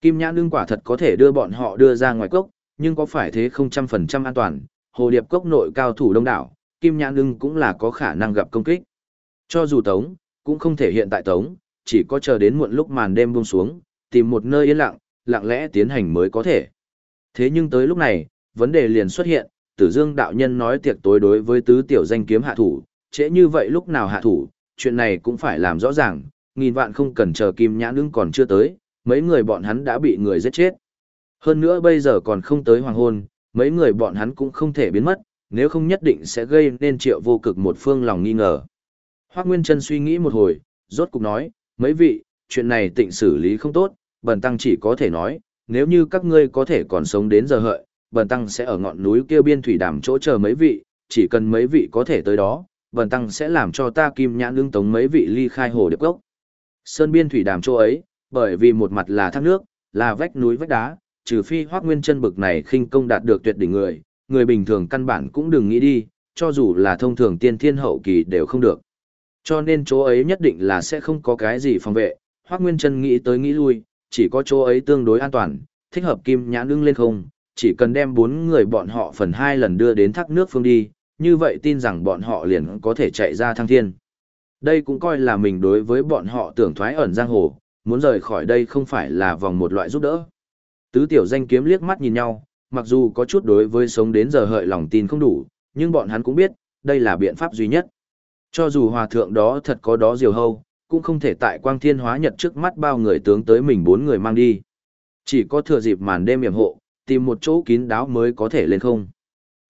Kim nhãn ưng quả thật có thể đưa bọn họ đưa ra ngoài cốc, nhưng có phải thế không trăm phần trăm an toàn, hồ điệp cốc nội cao thủ đông đảo, kim nhãn ưng cũng là có khả năng gặp công kích. Cho dù tống, cũng không thể hiện tại tống, chỉ có chờ đến muộn lúc màn đêm buông xuống, tìm một nơi yên lặng, lặng lẽ tiến hành mới có thể. Thế nhưng tới lúc này, vấn đề liền xuất hiện, tử dương đạo nhân nói tiệc tối đối với tứ tiểu danh kiếm hạ thủ, trễ như vậy lúc nào hạ thủ, chuyện này cũng phải làm rõ ràng, nghìn vạn không cần chờ kim nhãn ưng còn chưa tới, mấy người bọn hắn đã bị người giết chết. Hơn nữa bây giờ còn không tới hoàng hôn, mấy người bọn hắn cũng không thể biến mất, nếu không nhất định sẽ gây nên triệu vô cực một phương lòng nghi ngờ. Hoác Nguyên Trân suy nghĩ một hồi, rốt cục nói, mấy vị, chuyện này tịnh xử lý không tốt, bần tăng chỉ có thể nói, nếu như các ngươi có thể còn sống đến giờ hợi, bần tăng sẽ ở ngọn núi kia biên thủy đàm chỗ chờ mấy vị, chỉ cần mấy vị có thể tới đó, bần tăng sẽ làm cho ta kim nhãn lương tống mấy vị ly khai hồ điệp gốc. Sơn biên thủy đàm chỗ ấy, bởi vì một mặt là thác nước, là vách núi vách đá, trừ phi hoắc nguyên chân bực này khinh công đạt được tuyệt đỉnh người, người bình thường căn bản cũng đừng nghĩ đi, cho dù là thông thường tiên thiên hậu kỳ đều không được. Cho nên chỗ ấy nhất định là sẽ không có cái gì phòng vệ, hoắc nguyên chân nghĩ tới nghĩ lui, chỉ có chỗ ấy tương đối an toàn, thích hợp kim nhãn ưng lên không, chỉ cần đem bốn người bọn họ phần hai lần đưa đến thác nước phương đi, như vậy tin rằng bọn họ liền có thể chạy ra thăng thiên. Đây cũng coi là mình đối với bọn họ tưởng thoái ẩn giang hồ, muốn rời khỏi đây không phải là vòng một loại giúp đỡ. Tứ tiểu danh kiếm liếc mắt nhìn nhau, mặc dù có chút đối với sống đến giờ hợi lòng tin không đủ, nhưng bọn hắn cũng biết, đây là biện pháp duy nhất. Cho dù hòa thượng đó thật có đó diều hâu, cũng không thể tại quang thiên hóa nhật trước mắt bao người tướng tới mình bốn người mang đi. Chỉ có thừa dịp màn đêm yểm hộ, tìm một chỗ kín đáo mới có thể lên không.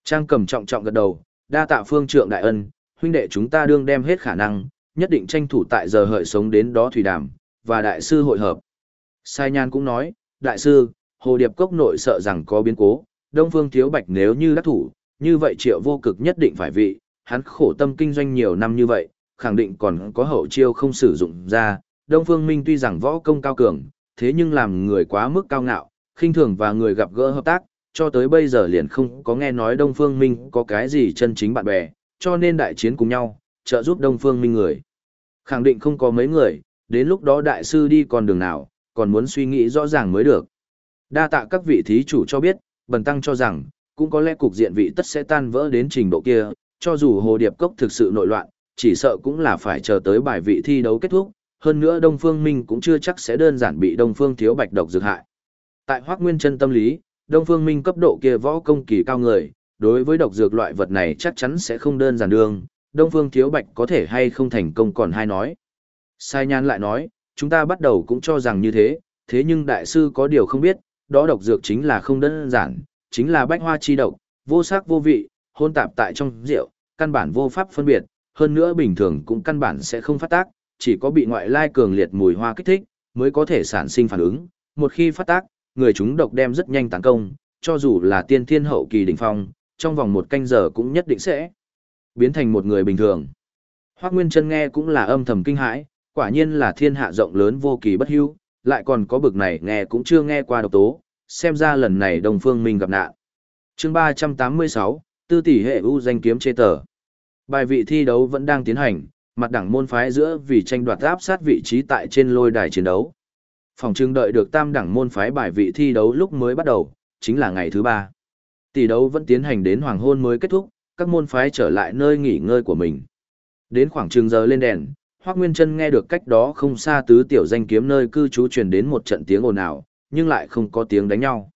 Trang cầm trọng trọng gật đầu, đa tạ phương trượng đại ân, huynh đệ chúng ta đương đem hết khả năng, nhất định tranh thủ tại giờ hợi sống đến đó thủy đàm, và đại sư hội hợp. Sai Nhan cũng nói, đại sư, hồ điệp cốc nội sợ rằng có biến cố, Đông Phương Thiếu Bạch nếu như đắc thủ, như vậy triệu vô cực nhất định phải vị, hắn khổ tâm kinh doanh nhiều năm như vậy, khẳng định còn có hậu chiêu không sử dụng ra. Đông Phương Minh tuy rằng võ công cao cường, thế nhưng làm người quá mức cao ngạo, khinh thường và người gặp gỡ hợp tác, cho tới bây giờ liền không có nghe nói Đông Phương Minh có cái gì chân chính bạn bè, cho nên đại chiến cùng nhau, trợ giúp Đông Phương Minh người. Khẳng định không có mấy người, đến lúc đó đại sư đi con đường nào, còn muốn suy nghĩ rõ ràng mới được. Đa tạ các vị thí chủ cho biết, bần tăng cho rằng, cũng có lẽ cục diện vị tất sẽ tan vỡ đến trình độ kia, cho dù hồ điệp cốc thực sự nội loạn, chỉ sợ cũng là phải chờ tới bài vị thi đấu kết thúc, hơn nữa Đông Phương Minh cũng chưa chắc sẽ đơn giản bị Đông Phương thiếu bạch độc dược hại. Tại Hoắc Nguyên Chân tâm lý, Đông Phương Minh cấp độ kia võ công kỳ cao người, đối với độc dược loại vật này chắc chắn sẽ không đơn giản đương. Đông Phương thiếu bạch có thể hay không thành công còn hai nói. Sai Nhan lại nói, chúng ta bắt đầu cũng cho rằng như thế, thế nhưng đại sư có điều không biết, đó độc dược chính là không đơn giản, chính là bách hoa chi độc, vô sắc vô vị, hôn tạp tại trong rượu, căn bản vô pháp phân biệt, hơn nữa bình thường cũng căn bản sẽ không phát tác, chỉ có bị ngoại lai cường liệt mùi hoa kích thích, mới có thể sản sinh phản ứng. Một khi phát tác, người chúng độc đem rất nhanh tấn công, cho dù là tiên thiên hậu kỳ đỉnh phong, trong vòng một canh giờ cũng nhất định sẽ biến thành một người bình thường. Hoắc Nguyên Chân nghe cũng là âm thầm kinh hãi, quả nhiên là thiên hạ rộng lớn vô kỳ bất hưu, lại còn có bực này nghe cũng chưa nghe qua độc tố, xem ra lần này Đông Phương Minh gặp nạn. Chương 386, Tư tỷ hệ u danh kiếm chê tờ. Bài vị thi đấu vẫn đang tiến hành, mặt đẳng môn phái giữa vì tranh đoạt áp sát vị trí tại trên lôi đài chiến đấu. Phòng trưng đợi được tam đẳng môn phái bài vị thi đấu lúc mới bắt đầu, chính là ngày thứ ba. Tỷ đấu vẫn tiến hành đến hoàng hôn mới kết thúc, các môn phái trở lại nơi nghỉ ngơi của mình. Đến khoảng trường giờ lên đèn, Hoắc Nguyên Trân nghe được cách đó không xa tứ tiểu danh kiếm nơi cư trú truyền đến một trận tiếng ồn ào, nhưng lại không có tiếng đánh nhau.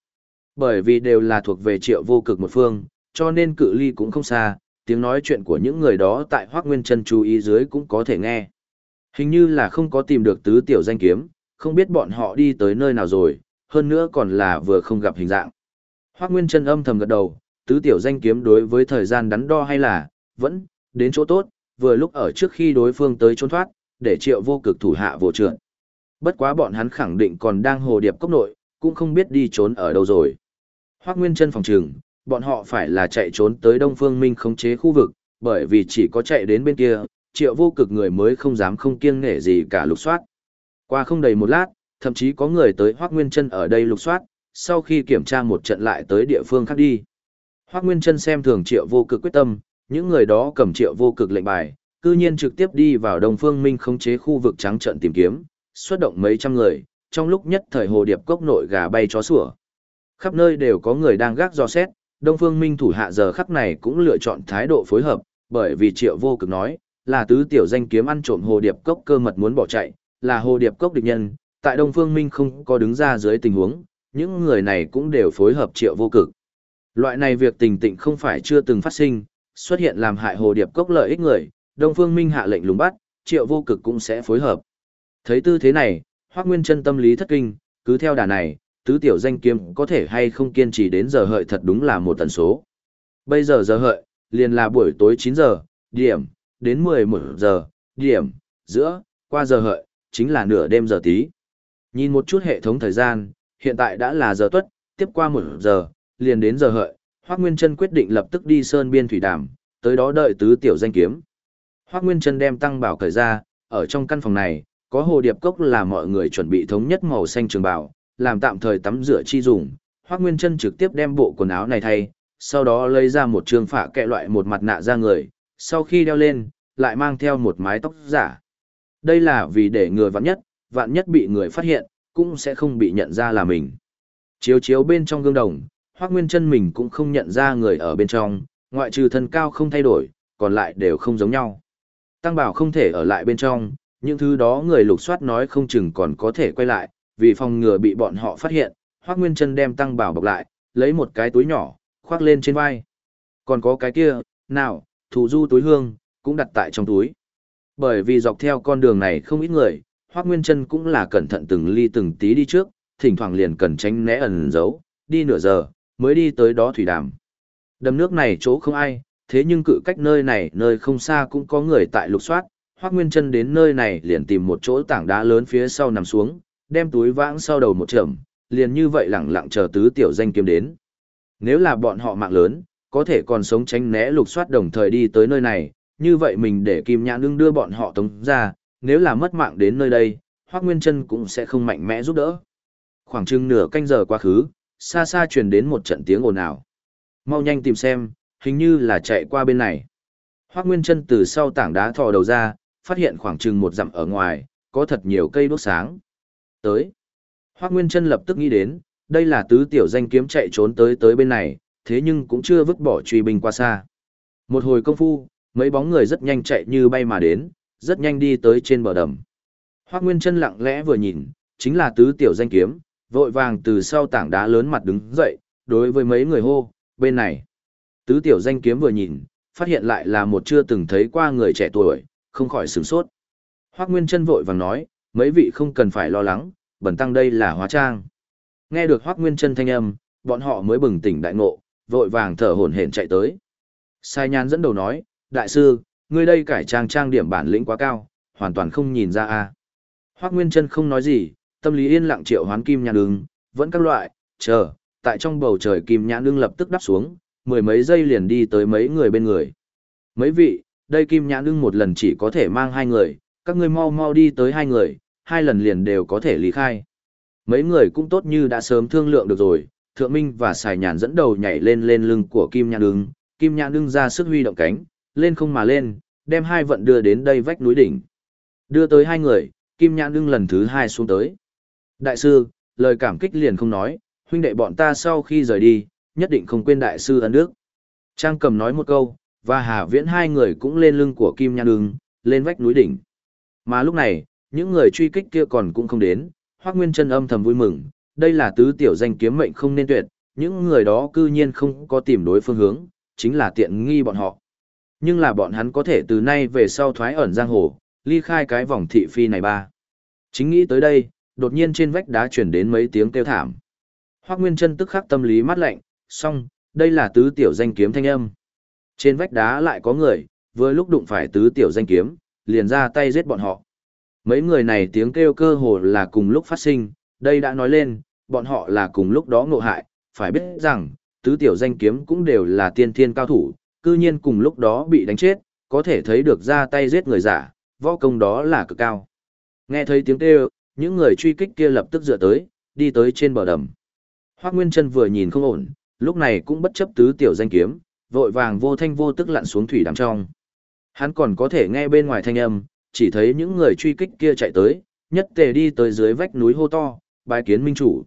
Bởi vì đều là thuộc về triệu vô cực một phương, cho nên cự ly cũng không xa, tiếng nói chuyện của những người đó tại Hoắc Nguyên Trân chú ý dưới cũng có thể nghe. Hình như là không có tìm được tứ tiểu danh kiếm, không biết bọn họ đi tới nơi nào rồi, hơn nữa còn là vừa không gặp hình dạng. Hoắc Nguyên Trân âm thầm gật đầu, tứ tiểu danh kiếm đối với thời gian đắn đo hay là, vẫn, đến chỗ tốt, vừa lúc ở trước khi đối phương tới trốn thoát, để triệu vô cực thủ hạ vô trượt. Bất quá bọn hắn khẳng định còn đang hồ điệp cốc nội, cũng không biết đi trốn ở đâu rồi. Hoác Nguyên chân phòng trường, bọn họ phải là chạy trốn tới Đông Phương Minh khống chế khu vực, bởi vì chỉ có chạy đến bên kia, triệu vô cực người mới không dám không kiêng nể gì cả lục soát. Qua không đầy một lát, thậm chí có người tới Hoác Nguyên chân ở đây lục soát, sau khi kiểm tra một trận lại tới địa phương khác đi. Hoác Nguyên chân xem thường triệu vô cực quyết tâm, những người đó cầm triệu vô cực lệnh bài, cư nhiên trực tiếp đi vào Đông Phương Minh khống chế khu vực trắng trận tìm kiếm, xuất động mấy trăm người, trong lúc nhất thời hồ điệp cốc nội gà bay chó sủa. Khắp nơi đều có người đang gác do xét, Đông Phương Minh thủ hạ giờ khắc này cũng lựa chọn thái độ phối hợp, bởi vì Triệu Vô Cực nói, là tứ tiểu danh kiếm ăn trộm hồ điệp cốc cơ mật muốn bỏ chạy, là hồ điệp cốc địch nhân, tại Đông Phương Minh không có đứng ra dưới tình huống, những người này cũng đều phối hợp Triệu Vô Cực. Loại này việc tình tịnh không phải chưa từng phát sinh, xuất hiện làm hại hồ điệp cốc lợi ích người, Đông Phương Minh hạ lệnh lùng bắt, Triệu Vô Cực cũng sẽ phối hợp. Thấy tư thế này, Hoắc Nguyên Chân tâm lý thất kinh, cứ theo đà này, tứ tiểu danh kiếm có thể hay không kiên trì đến giờ hợi thật đúng là một tần số. Bây giờ giờ hợi, liền là buổi tối 9 giờ, điểm, đến 11 giờ, điểm, giữa, qua giờ hợi, chính là nửa đêm giờ tí. Nhìn một chút hệ thống thời gian, hiện tại đã là giờ tuất, tiếp qua 1 giờ, liền đến giờ hợi, Hoắc Nguyên Chân quyết định lập tức đi sơn biên thủy đàm, tới đó đợi tứ tiểu danh kiếm. Hoắc Nguyên Chân đem tăng bảo cởi ra, ở trong căn phòng này, có hồ điệp cốc là mọi người chuẩn bị thống nhất màu xanh trường bảo, làm tạm thời tắm rửa chi dùng. Hoắc Nguyên Chân trực tiếp đem bộ quần áo này thay, sau đó lấy ra một trường phả kệ loại một mặt nạ ra người, sau khi đeo lên, lại mang theo một mái tóc giả. Đây là vì để người vạn nhất, vạn nhất bị người phát hiện, cũng sẽ không bị nhận ra là mình. Chiếu chiếu bên trong gương đồng, Hoắc Nguyên Chân mình cũng không nhận ra người ở bên trong, ngoại trừ thân cao không thay đổi, còn lại đều không giống nhau. Tăng bảo không thể ở lại bên trong, những thứ đó người lục soát nói không chừng còn có thể quay lại, vì phòng ngừa bị bọn họ phát hiện, Hoắc Nguyên Chân đem tăng bảo bọc lại, lấy một cái túi nhỏ, khoác lên trên vai. Còn có cái kia, nào, thủ du túi hương, cũng đặt tại trong túi. Bởi vì dọc theo con đường này không ít người, Hoắc Nguyên Chân cũng là cẩn thận từng ly từng tí đi trước, thỉnh thoảng liền cần tránh né ẩn giấu, đi nửa giờ, mới đi tới đó thủy đàm. Đầm nước này chỗ không ai, thế nhưng cự cách nơi này nơi không xa cũng có người tại lục soát, Hoắc Nguyên Chân đến nơi này liền tìm một chỗ tảng đá lớn phía sau nằm xuống, đem túi vãng sau đầu một chậm, liền như vậy lẳng lặng chờ tứ tiểu danh kiếm đến. Nếu là bọn họ mạng lớn, có thể còn sống tránh né lục soát đồng thời đi tới nơi này, như vậy mình để Kim nhã Nương đưa bọn họ tống ra, nếu là mất mạng đến nơi đây, Hoắc Nguyên Chân cũng sẽ không mạnh mẽ giúp đỡ. Khoảng chừng nửa canh giờ quá khứ, xa xa truyền đến một trận tiếng ồn ào. Mau nhanh tìm xem, hình như là chạy qua bên này. Hoắc Nguyên Chân từ sau tảng đá thò đầu ra, phát hiện khoảng chừng một dặm ở ngoài, có thật nhiều cây đốt sáng. Tới. Hoác Nguyên Trân lập tức nghĩ đến, đây là tứ tiểu danh kiếm chạy trốn tới tới bên này, thế nhưng cũng chưa vứt bỏ truy binh qua xa. Một hồi công phu, mấy bóng người rất nhanh chạy như bay mà đến, rất nhanh đi tới trên bờ đầm. Hoác Nguyên Trân lặng lẽ vừa nhìn, chính là tứ tiểu danh kiếm, vội vàng từ sau tảng đá lớn mặt đứng dậy, đối với mấy người hô, bên này. Tứ tiểu danh kiếm vừa nhìn, phát hiện lại là một chưa từng thấy qua người trẻ tuổi, không khỏi sửng sốt. Hoác Nguyên Trân vội vàng nói, mấy vị không cần phải lo lắng, bẩn tăng đây là hóa trang. Nghe được Hoác Nguyên Trân thanh âm, bọn họ mới bừng tỉnh đại ngộ, vội vàng thở hổn hển chạy tới. Sai Nhan dẫn đầu nói, đại sư, ngươi đây cải trang trang điểm bản lĩnh quá cao, hoàn toàn không nhìn ra a. Hoác Nguyên Trân không nói gì, tâm lý yên lặng triệu hoán kim nhãn ưng, vẫn các loại, chờ, tại trong bầu trời kim nhãn ưng lập tức đáp xuống, mười mấy giây liền đi tới mấy người bên người. Mấy vị, đây kim nhãn ưng một lần chỉ có thể mang hai người, các ngươi mau mau đi tới hai người, hai lần liền đều có thể lý khai. Mấy người cũng tốt như đã sớm thương lượng được rồi, Thượng Minh và Sài Nhàn dẫn đầu nhảy lên lên lưng của Kim Nhãn ưng, Kim Nhãn ưng ra sức huy động cánh, lên không mà lên, đem hai vận đưa đến đây vách núi đỉnh. Đưa tới hai người, Kim Nhãn ưng lần thứ hai xuống tới. Đại sư, lời cảm kích liền không nói, huynh đệ bọn ta sau khi rời đi, nhất định không quên đại sư ân đức. Trang cầm nói một câu, và Hà Viễn hai người cũng lên lưng của Kim Nhan Ưng, lên vách núi đỉnh. Mà lúc này, những người truy kích kia còn cũng không đến, Hoắc Nguyên Chân âm thầm vui mừng, đây là tứ tiểu danh kiếm mệnh không nên tuyệt, những người đó cư nhiên không có tìm đối phương hướng, chính là tiện nghi bọn họ. Nhưng là bọn hắn có thể từ nay về sau thoái ẩn giang hồ, ly khai cái vòng thị phi này ba. Chính nghĩ tới đây, đột nhiên trên vách đá truyền đến mấy tiếng kêu thảm. Hoắc Nguyên Chân tức khắc tâm lý mát lạnh, xong, đây là tứ tiểu danh kiếm thanh âm. Trên vách đá lại có người, vừa lúc đụng phải tứ tiểu danh kiếm, liền ra tay giết bọn họ. Mấy người này tiếng kêu cơ hồ là cùng lúc phát sinh, đây đã nói lên, bọn họ là cùng lúc đó ngộ hại, phải biết rằng, tứ tiểu danh kiếm cũng đều là tiên thiên cao thủ, cư nhiên cùng lúc đó bị đánh chết, có thể thấy được ra tay giết người giả, võ công đó là cực cao. Nghe thấy tiếng kêu, những người truy kích kia lập tức dựa tới, đi tới trên bờ đầm. Hoác Nguyên Trân vừa nhìn không ổn, lúc này cũng bất chấp tứ tiểu danh kiếm, vội vàng vô thanh vô tức lặn xuống thủy đằng trong. Hắn còn có thể nghe bên ngoài thanh âm, chỉ thấy những người truy kích kia chạy tới, nhất tề đi tới dưới vách núi hô to, bái kiến minh chủ.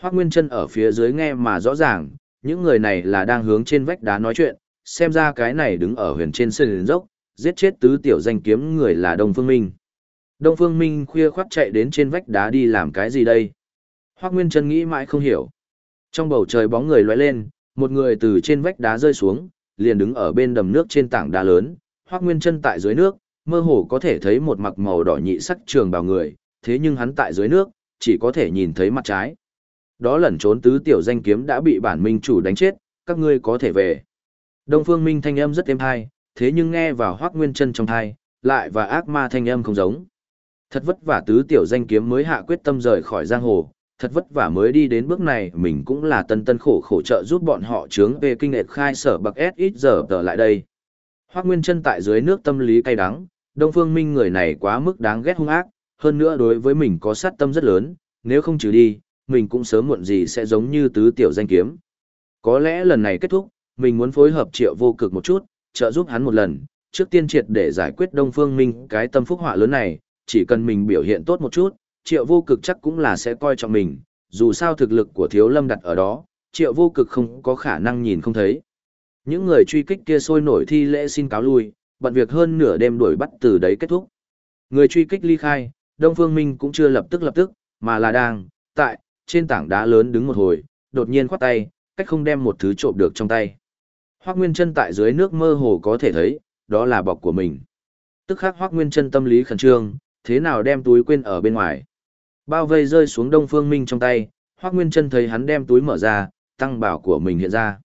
Hoác Nguyên Trân ở phía dưới nghe mà rõ ràng, những người này là đang hướng trên vách đá nói chuyện, xem ra cái này đứng ở huyền trên sân dốc, giết chết tứ tiểu danh kiếm người là Đông Phương Minh. Đông Phương Minh khuya khoắt chạy đến trên vách đá đi làm cái gì đây? Hoác Nguyên Trân nghĩ mãi không hiểu. Trong bầu trời bóng người lóe lên, một người từ trên vách đá rơi xuống, liền đứng ở bên đầm nước trên tảng đá lớn, Hoắc Nguyên Trân tại dưới nước, mơ hồ có thể thấy một mặc màu đỏ nhị sắc trường bào người, thế nhưng hắn tại dưới nước, chỉ có thể nhìn thấy mặt trái. Đó lẩn trốn tứ tiểu danh kiếm đã bị bản minh chủ đánh chết, các ngươi có thể về. Đông Phương Minh thanh âm rất êm tai, thế nhưng nghe vào Hoắc Nguyên Trân trong tai, lại và ác ma thanh âm không giống. Thật vất vả tứ tiểu danh kiếm mới hạ quyết tâm rời khỏi giang hồ, thật vất vả mới đi đến bước này mình cũng là tân tân khổ khổ trợ giúp bọn họ chướng về kinh nghệ khai sở bậc S ít giờ tờ lại đây. Hoác Nguyên chân tại dưới nước tâm lý cay đắng, Đông Phương Minh người này quá mức đáng ghét hung ác, hơn nữa đối với mình có sát tâm rất lớn, nếu không trừ đi, mình cũng sớm muộn gì sẽ giống như tứ tiểu danh kiếm. Có lẽ lần này kết thúc, mình muốn phối hợp triệu vô cực một chút, trợ giúp hắn một lần, trước tiên triệt để giải quyết Đông Phương Minh cái tâm phúc họa lớn này, chỉ cần mình biểu hiện tốt một chút, triệu vô cực chắc cũng là sẽ coi trọng mình, dù sao thực lực của thiếu lâm đặt ở đó, triệu vô cực không có khả năng nhìn không thấy. Những người truy kích kia sôi nổi thi lễ xin cáo lui, bận việc hơn nửa đêm đuổi bắt từ đấy kết thúc. Người truy kích ly khai, Đông Phương Minh cũng chưa lập tức lập tức, mà là đang, tại, trên tảng đá lớn đứng một hồi, đột nhiên khoát tay, cách không đem một thứ trộm được trong tay. Hoác Nguyên chân tại dưới nước mơ hồ có thể thấy, đó là bọc của mình. Tức khắc Hoác Nguyên chân tâm lý khẩn trương, thế nào đem túi quên ở bên ngoài. Bao vây rơi xuống Đông Phương Minh trong tay, Hoắc Nguyên Chân thấy hắn đem túi mở ra, tăng bảo của mình hiện ra.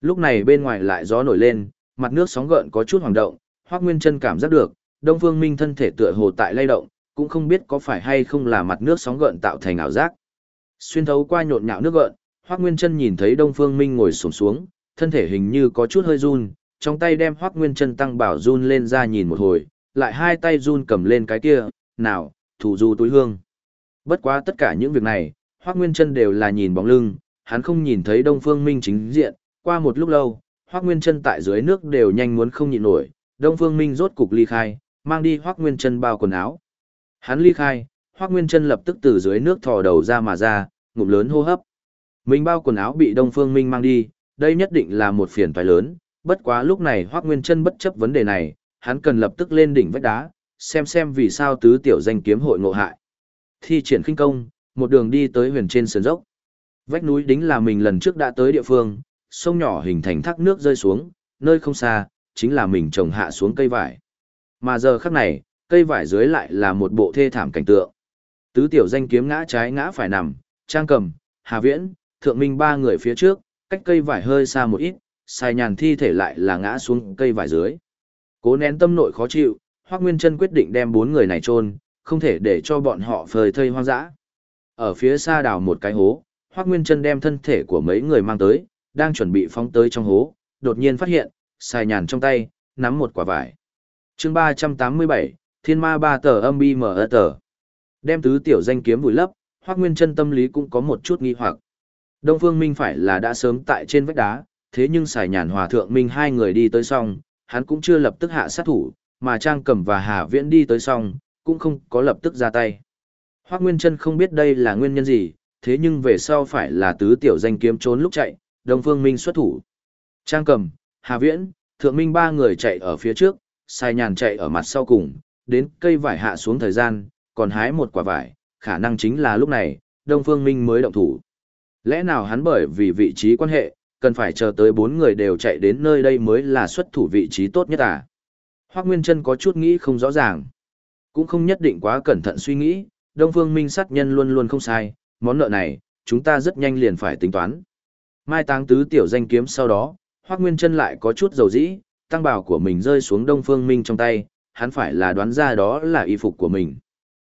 Lúc này bên ngoài lại gió nổi lên, mặt nước sóng gợn có chút hoàng động, Hoắc Nguyên Chân cảm giác được, Đông Phương Minh thân thể tựa hồ tại lay động, cũng không biết có phải hay không là mặt nước sóng gợn tạo thành ảo giác. Xuyên thấu qua nhộn nhạo nước gợn, Hoắc Nguyên Chân nhìn thấy Đông Phương Minh ngồi xổm xuống, thân thể hình như có chút hơi run, trong tay đem Hoắc Nguyên Chân tăng bảo run lên ra nhìn một hồi, lại hai tay run cầm lên cái kia, nào, thủ du túi hương. Bất quá tất cả những việc này, Hoác Nguyên Trân đều là nhìn bóng lưng, hắn không nhìn thấy Đông Phương Minh chính diện, qua một lúc lâu, Hoác Nguyên Trân tại dưới nước đều nhanh muốn không nhịn nổi, Đông Phương Minh rốt cục ly khai, mang đi Hoác Nguyên Trân bao quần áo. Hắn ly khai, Hoác Nguyên Trân lập tức từ dưới nước thò đầu ra mà ra, ngụm lớn hô hấp. Mình bao quần áo bị Đông Phương Minh mang đi, đây nhất định là một phiền toái lớn, bất quá lúc này Hoác Nguyên Trân bất chấp vấn đề này, hắn cần lập tức lên đỉnh vách đá, xem xem vì sao tứ tiểu danh kiếm hội ngộ hại. Thi triển khinh công, một đường đi tới huyền trên sườn dốc. Vách núi đính là mình lần trước đã tới địa phương, sông nhỏ hình thành thác nước rơi xuống, nơi không xa, chính là mình trồng hạ xuống cây vải. Mà giờ khắc này, cây vải dưới lại là một bộ thê thảm cảnh tượng. Tứ tiểu danh kiếm ngã trái ngã phải nằm, trang cầm, hà viễn, thượng minh ba người phía trước, cách cây vải hơi xa một ít, sai nhàn thi thể lại là ngã xuống cây vải dưới. Cố nén tâm nội khó chịu, Hoác Nguyên Trân quyết định đem bốn người này chôn không thể để cho bọn họ phơi thây hoang dã. Ở phía xa đào một cái hố, Hoắc Nguyên Chân đem thân thể của mấy người mang tới, đang chuẩn bị phóng tới trong hố, đột nhiên phát hiện, xài nhàn trong tay, nắm một quả vải. Chương 387, Thiên Ma ba tờ âm bi mở tờ. Đem tứ tiểu danh kiếm vùi lấp, Hoắc Nguyên Chân tâm lý cũng có một chút nghi hoặc. Đông Phương Minh phải là đã sớm tại trên vách đá, thế nhưng xài nhàn hòa thượng Minh hai người đi tới xong, hắn cũng chưa lập tức hạ sát thủ, mà Trang Cẩm và Hà Viễn đi tới xong, cũng không có lập tức ra tay. hoắc Nguyên chân không biết đây là nguyên nhân gì, thế nhưng về sau phải là tứ tiểu danh kiếm trốn lúc chạy, Đông Phương Minh xuất thủ. Trang Cầm, Hà Viễn, Thượng Minh ba người chạy ở phía trước, Sai Nhàn chạy ở mặt sau cùng, đến cây vải hạ xuống thời gian, còn hái một quả vải, khả năng chính là lúc này, Đông Phương Minh mới động thủ. Lẽ nào hắn bởi vì vị trí quan hệ, cần phải chờ tới bốn người đều chạy đến nơi đây mới là xuất thủ vị trí tốt nhất à? Hoác Nguyên Trân có chút nghĩ không rõ ràng. Cũng không nhất định quá cẩn thận suy nghĩ, Đông Phương Minh sát nhân luôn luôn không sai, món nợ này, chúng ta rất nhanh liền phải tính toán. Mai táng tứ tiểu danh kiếm sau đó, Hoắc Nguyên Trân lại có chút dầu dĩ, tăng bảo của mình rơi xuống Đông Phương Minh trong tay, hắn phải là đoán ra đó là y phục của mình.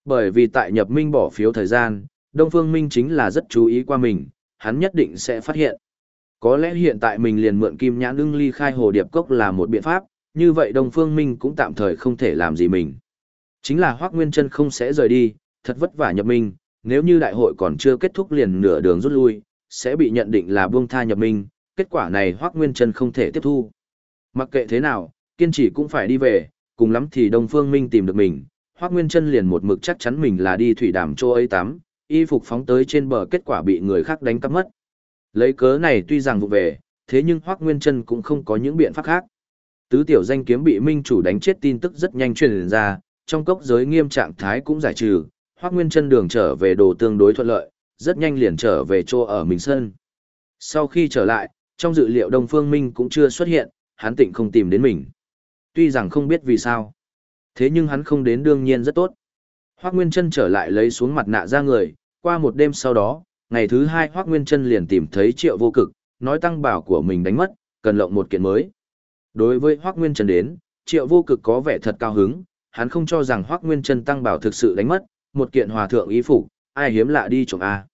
Bởi vì tại nhập minh bỏ phiếu thời gian, Đông Phương Minh chính là rất chú ý qua mình, hắn nhất định sẽ phát hiện. Có lẽ hiện tại mình liền mượn kim nhãn ưng ly khai hồ điệp cốc là một biện pháp, như vậy Đông Phương Minh cũng tạm thời không thể làm gì mình. Chính là Hoác Nguyên chân không sẽ rời đi, thật vất vả nhập minh, nếu như đại hội còn chưa kết thúc liền nửa đường rút lui, sẽ bị nhận định là buông tha nhập minh, kết quả này Hoác Nguyên chân không thể tiếp thu. Mặc kệ thế nào, kiên trì cũng phải đi về, cùng lắm thì Đông Phương Minh tìm được mình, Hoác Nguyên chân liền một mực chắc chắn mình là đi thủy đàm chỗ ấy tắm, y phục phóng tới trên bờ kết quả bị người khác đánh cắp mất. Lấy cớ này tuy rằng vụ về, thế nhưng Hoắc Nguyên Trân cũng không có những biện pháp khác. Tứ tiểu danh kiếm bị minh chủ đánh chết tin tức rất nhanh truyền ra, trong cốc giới nghiêm trạng thái cũng giải trừ, Hoắc Nguyên Trân đường trở về đồ tương đối thuận lợi, rất nhanh liền trở về chỗ ở mình sân. Sau khi trở lại, trong dự liệu Đông Phương Minh cũng chưa xuất hiện, hắn tịnh không tìm đến mình. Tuy rằng không biết vì sao, thế nhưng hắn không đến đương nhiên rất tốt. Hoắc Nguyên Trân trở lại lấy xuống mặt nạ ra người, qua một đêm sau đó, ngày thứ hai Hoắc Nguyên Trân liền tìm thấy Triệu Vô Cực, nói tăng bảo của mình đánh mất, cần lộng một kiện mới. Đối với Hoắc Nguyên Trân đến, Triệu Vô Cực có vẻ thật cao hứng, hắn không cho rằng Hoắc Nguyên Trân tăng bảo thực sự đánh mất, một kiện hòa thượng ý phục, ai hiếm lạ đi trộm a.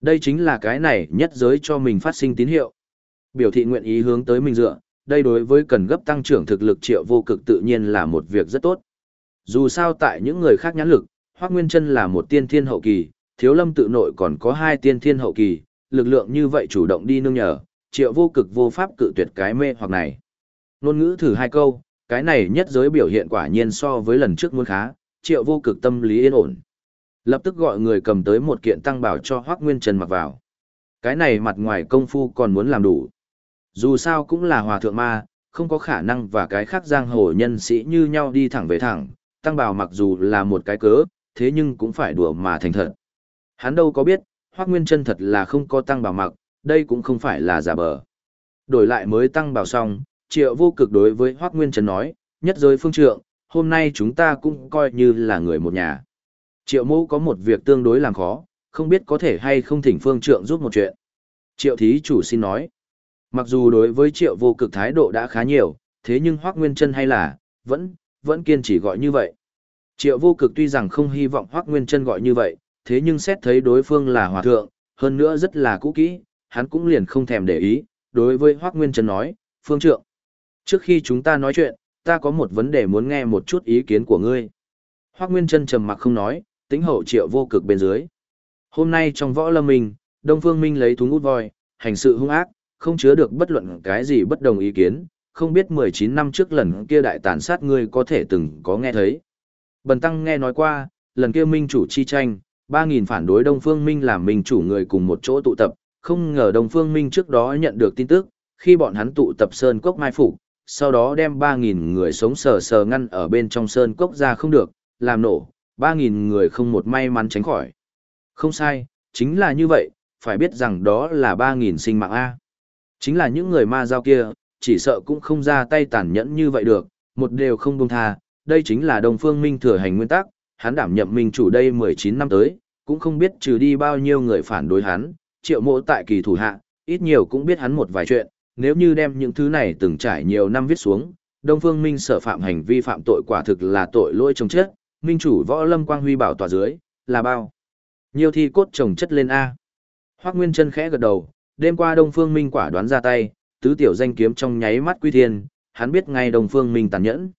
Đây chính là cái này nhất giới cho mình phát sinh tín hiệu. Biểu thị nguyện ý hướng tới mình dựa, đây đối với cần gấp tăng trưởng thực lực Triệu Vô Cực tự nhiên là một việc rất tốt. Dù sao tại những người khác nhãn lực, Hoắc Nguyên Trân là một tiên thiên hậu kỳ, Thiếu Lâm tự nội còn có hai tiên thiên hậu kỳ, lực lượng như vậy chủ động đi nương nhờ, Triệu Vô Cực vô pháp cự tuyệt cái mê hoặc này. Nôn ngữ thử hai câu, cái này nhất giới biểu hiện quả nhiên so với lần trước muốn khá, Triệu Vô Cực tâm lý yên ổn. Lập tức gọi người cầm tới một kiện tăng bảo cho Hoắc Nguyên Trần mặc vào. Cái này mặt ngoài công phu còn muốn làm đủ. Dù sao cũng là hòa thượng ma, không có khả năng và cái khác giang hồ nhân sĩ như nhau đi thẳng về thẳng, tăng bảo mặc dù là một cái cớ, thế nhưng cũng phải đùa mà thành thật. Hắn đâu có biết, Hoắc Nguyên Chân thật là không có tăng bảo mặc, đây cũng không phải là giả bờ. Đổi lại mới tăng bảo xong, Triệu Vô Cực đối với Hoắc Nguyên Chân nói, nhất giới phương trượng, hôm nay chúng ta cũng coi như là người một nhà. Triệu Mẫu có một việc tương đối làm khó, không biết có thể hay không thỉnh phương trượng giúp một chuyện. Triệu Thí chủ xin nói. Mặc dù đối với Triệu Vô Cực thái độ đã khá nhiều, thế nhưng Hoắc Nguyên Chân hay là vẫn vẫn kiên trì gọi như vậy. Triệu vô cực tuy rằng không hy vọng Hoắc Nguyên Trân gọi như vậy, thế nhưng xét thấy đối phương là hòa thượng, hơn nữa rất là cũ kỹ, hắn cũng liền không thèm để ý, đối với Hoác Nguyên Trần nói, Phương Trượng. Trước khi chúng ta nói chuyện, ta có một vấn đề muốn nghe một chút ý kiến của ngươi. Hoác Nguyên Trân trầm mặc không nói, tính hậu triệu vô cực bên dưới. Hôm nay trong võ lâm mình, Đông Phương Minh lấy thú ngút voi, hành sự hung ác, không chứa được bất luận cái gì bất đồng ý kiến, không biết 19 năm trước lần kia đại tàn sát ngươi có thể từng có nghe thấy. Bần Tăng nghe nói qua, lần kia minh chủ chi tranh, 3.000 phản đối Đông Phương Minh làm mình chủ người cùng một chỗ tụ tập, không ngờ Đông Phương Minh trước đó nhận được tin tức, khi bọn hắn tụ tập Sơn Cốc Mai Phủ, sau đó đem 3.000 người sống sờ sờ ngăn ở bên trong Sơn Cốc ra không được, làm nổ, 3.000 người không một may mắn tránh khỏi. Không sai, chính là như vậy, phải biết rằng đó là 3.000 sinh mạng A. Chính là những người ma giao kia, chỉ sợ cũng không ra tay tàn nhẫn như vậy được, một đều không buông tha, đây chính là Đông Phương Minh thừa hành nguyên tắc, hắn đảm nhậm minh chủ đây 19 năm tới, cũng không biết trừ đi bao nhiêu người phản đối hắn, triệu mộ tại kỳ thủ hạ, ít nhiều cũng biết hắn một vài chuyện, nếu như đem những thứ này từng trải nhiều năm viết xuống, Đông Phương Minh sở phạm hành vi phạm tội quả thực là tội lỗi chồng chất, minh chủ võ lâm quang huy bảo tòa dưới, là bao. Nhiều thi cốt trồng chất lên A. Hoác Nguyên chân khẽ gật đầu, đêm qua Đông Phương Minh quả đoán ra tay, tứ tiểu danh kiếm trong nháy mắt quy thiên, hắn biết ngay Đông Phương Minh tàn nhẫn.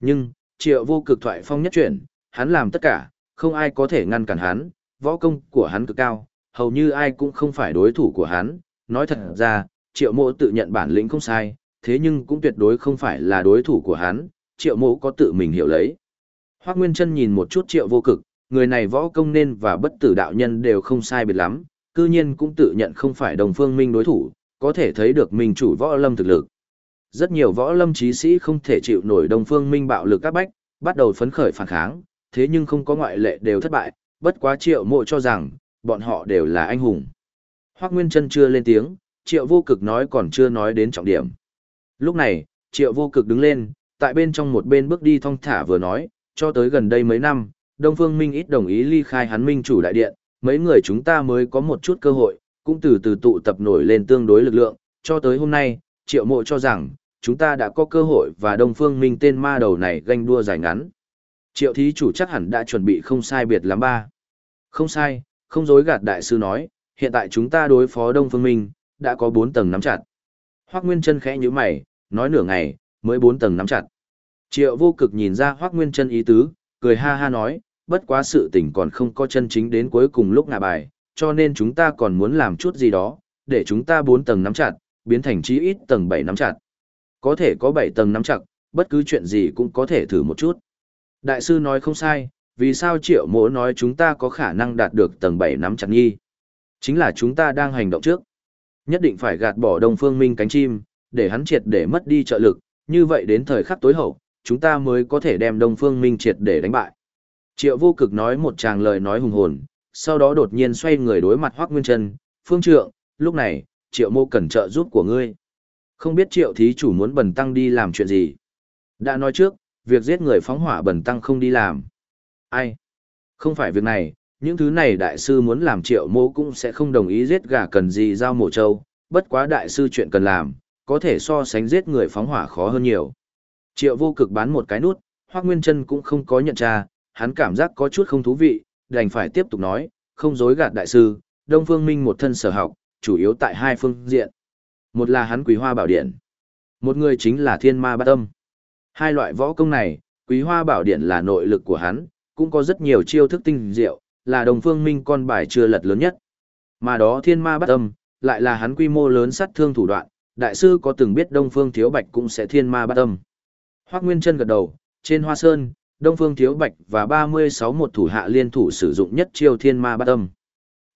Nhưng, triệu vô cực thoại phong nhất chuyển, hắn làm tất cả, không ai có thể ngăn cản hắn, võ công của hắn cực cao, hầu như ai cũng không phải đối thủ của hắn. Nói thật ra, triệu mộ tự nhận bản lĩnh không sai, thế nhưng cũng tuyệt đối không phải là đối thủ của hắn, triệu mộ có tự mình hiểu lấy. Hoác Nguyên Trân nhìn một chút triệu vô cực, người này võ công nên và bất tử đạo nhân đều không sai biệt lắm, cư nhiên cũng tự nhận không phải đồng phương minh đối thủ, có thể thấy được mình chủ võ lâm thực lực. Rất nhiều võ lâm trí sĩ không thể chịu nổi đồng Phương Minh bạo lực các bách, bắt đầu phấn khởi phản kháng, thế nhưng không có ngoại lệ đều thất bại, bất quá Triệu Mộ cho rằng, bọn họ đều là anh hùng. Hoắc Nguyên Trân chưa lên tiếng, Triệu Vô Cực nói còn chưa nói đến trọng điểm. Lúc này, Triệu Vô Cực đứng lên, tại bên trong một bên bước đi thong thả vừa nói, cho tới gần đây mấy năm, Đông Phương Minh ít đồng ý ly khai hắn Minh chủ đại điện, mấy người chúng ta mới có một chút cơ hội, cũng từ từ tụ tập nổi lên tương đối lực lượng, cho tới hôm nay, Triệu Mộ cho rằng, chúng ta đã có cơ hội và Đông Phương Minh tên ma đầu này ganh đua dài ngắn. Triệu thí chủ chắc hẳn đã chuẩn bị không sai biệt lắm ba. Không sai, không dối gạt đại sư nói, hiện tại chúng ta đối phó Đông Phương Minh, đã có bốn tầng nắm chặt. Hoác Nguyên chân khẽ như mày, nói nửa ngày, mới bốn tầng nắm chặt. Triệu vô cực nhìn ra Hoác Nguyên chân ý tứ, cười ha ha nói, bất quá sự tình còn không có chân chính đến cuối cùng lúc ngạ bài, cho nên chúng ta còn muốn làm chút gì đó, để chúng ta bốn tầng nắm chặt, biến thành chí ít tầng bảy nắm chặt có thể có bảy tầng nắm chặt, bất cứ chuyện gì cũng có thể thử một chút. Đại sư nói không sai, vì sao triệu mỗ nói chúng ta có khả năng đạt được tầng 7 nắm chặt nghi? Chính là chúng ta đang hành động trước. Nhất định phải gạt bỏ Đông Phương Minh cánh chim, để hắn triệt để mất đi trợ lực, như vậy đến thời khắc tối hậu, chúng ta mới có thể đem Đông Phương Minh triệt để đánh bại. Triệu vô cực nói một tràng lời nói hùng hồn, sau đó đột nhiên xoay người đối mặt Hoác Nguyên Trân, phương trượng, lúc này, triệu mô cần trợ giúp của ngươi. Không biết triệu thí chủ muốn bần tăng đi làm chuyện gì. Đã nói trước, việc giết người phóng hỏa bần tăng không đi làm. Ai? Không phải việc này, những thứ này đại sư muốn làm triệu mô cũng sẽ không đồng ý giết gà cần gì giao mổ trâu, bất quá đại sư chuyện cần làm, có thể so sánh giết người phóng hỏa khó hơn nhiều. Triệu vô cực bán một cái nút, Hoác Nguyên Trân cũng không có nhận ra, hắn cảm giác có chút không thú vị, đành phải tiếp tục nói, không dối gạt đại sư, Đông Phương Minh một thân sở học, chủ yếu tại hai phương diện. Một là hắn quý hoa bảo điện, một người chính là thiên ma bát âm. Hai loại võ công này, quý hoa bảo điện là nội lực của hắn, cũng có rất nhiều chiêu thức tinh diệu, là Đông Phương Minh con bài chưa lật lớn nhất. Mà đó thiên ma bắt âm, lại là hắn quy mô lớn sát thương thủ đoạn, đại sư có từng biết Đông Phương Thiếu Bạch cũng sẽ thiên ma bắt âm. Hoắc Nguyên Chân gật đầu, trên Hoa Sơn, Đông Phương Thiếu Bạch và 36 một thủ hạ liên thủ sử dụng nhất chiêu thiên ma bắt âm.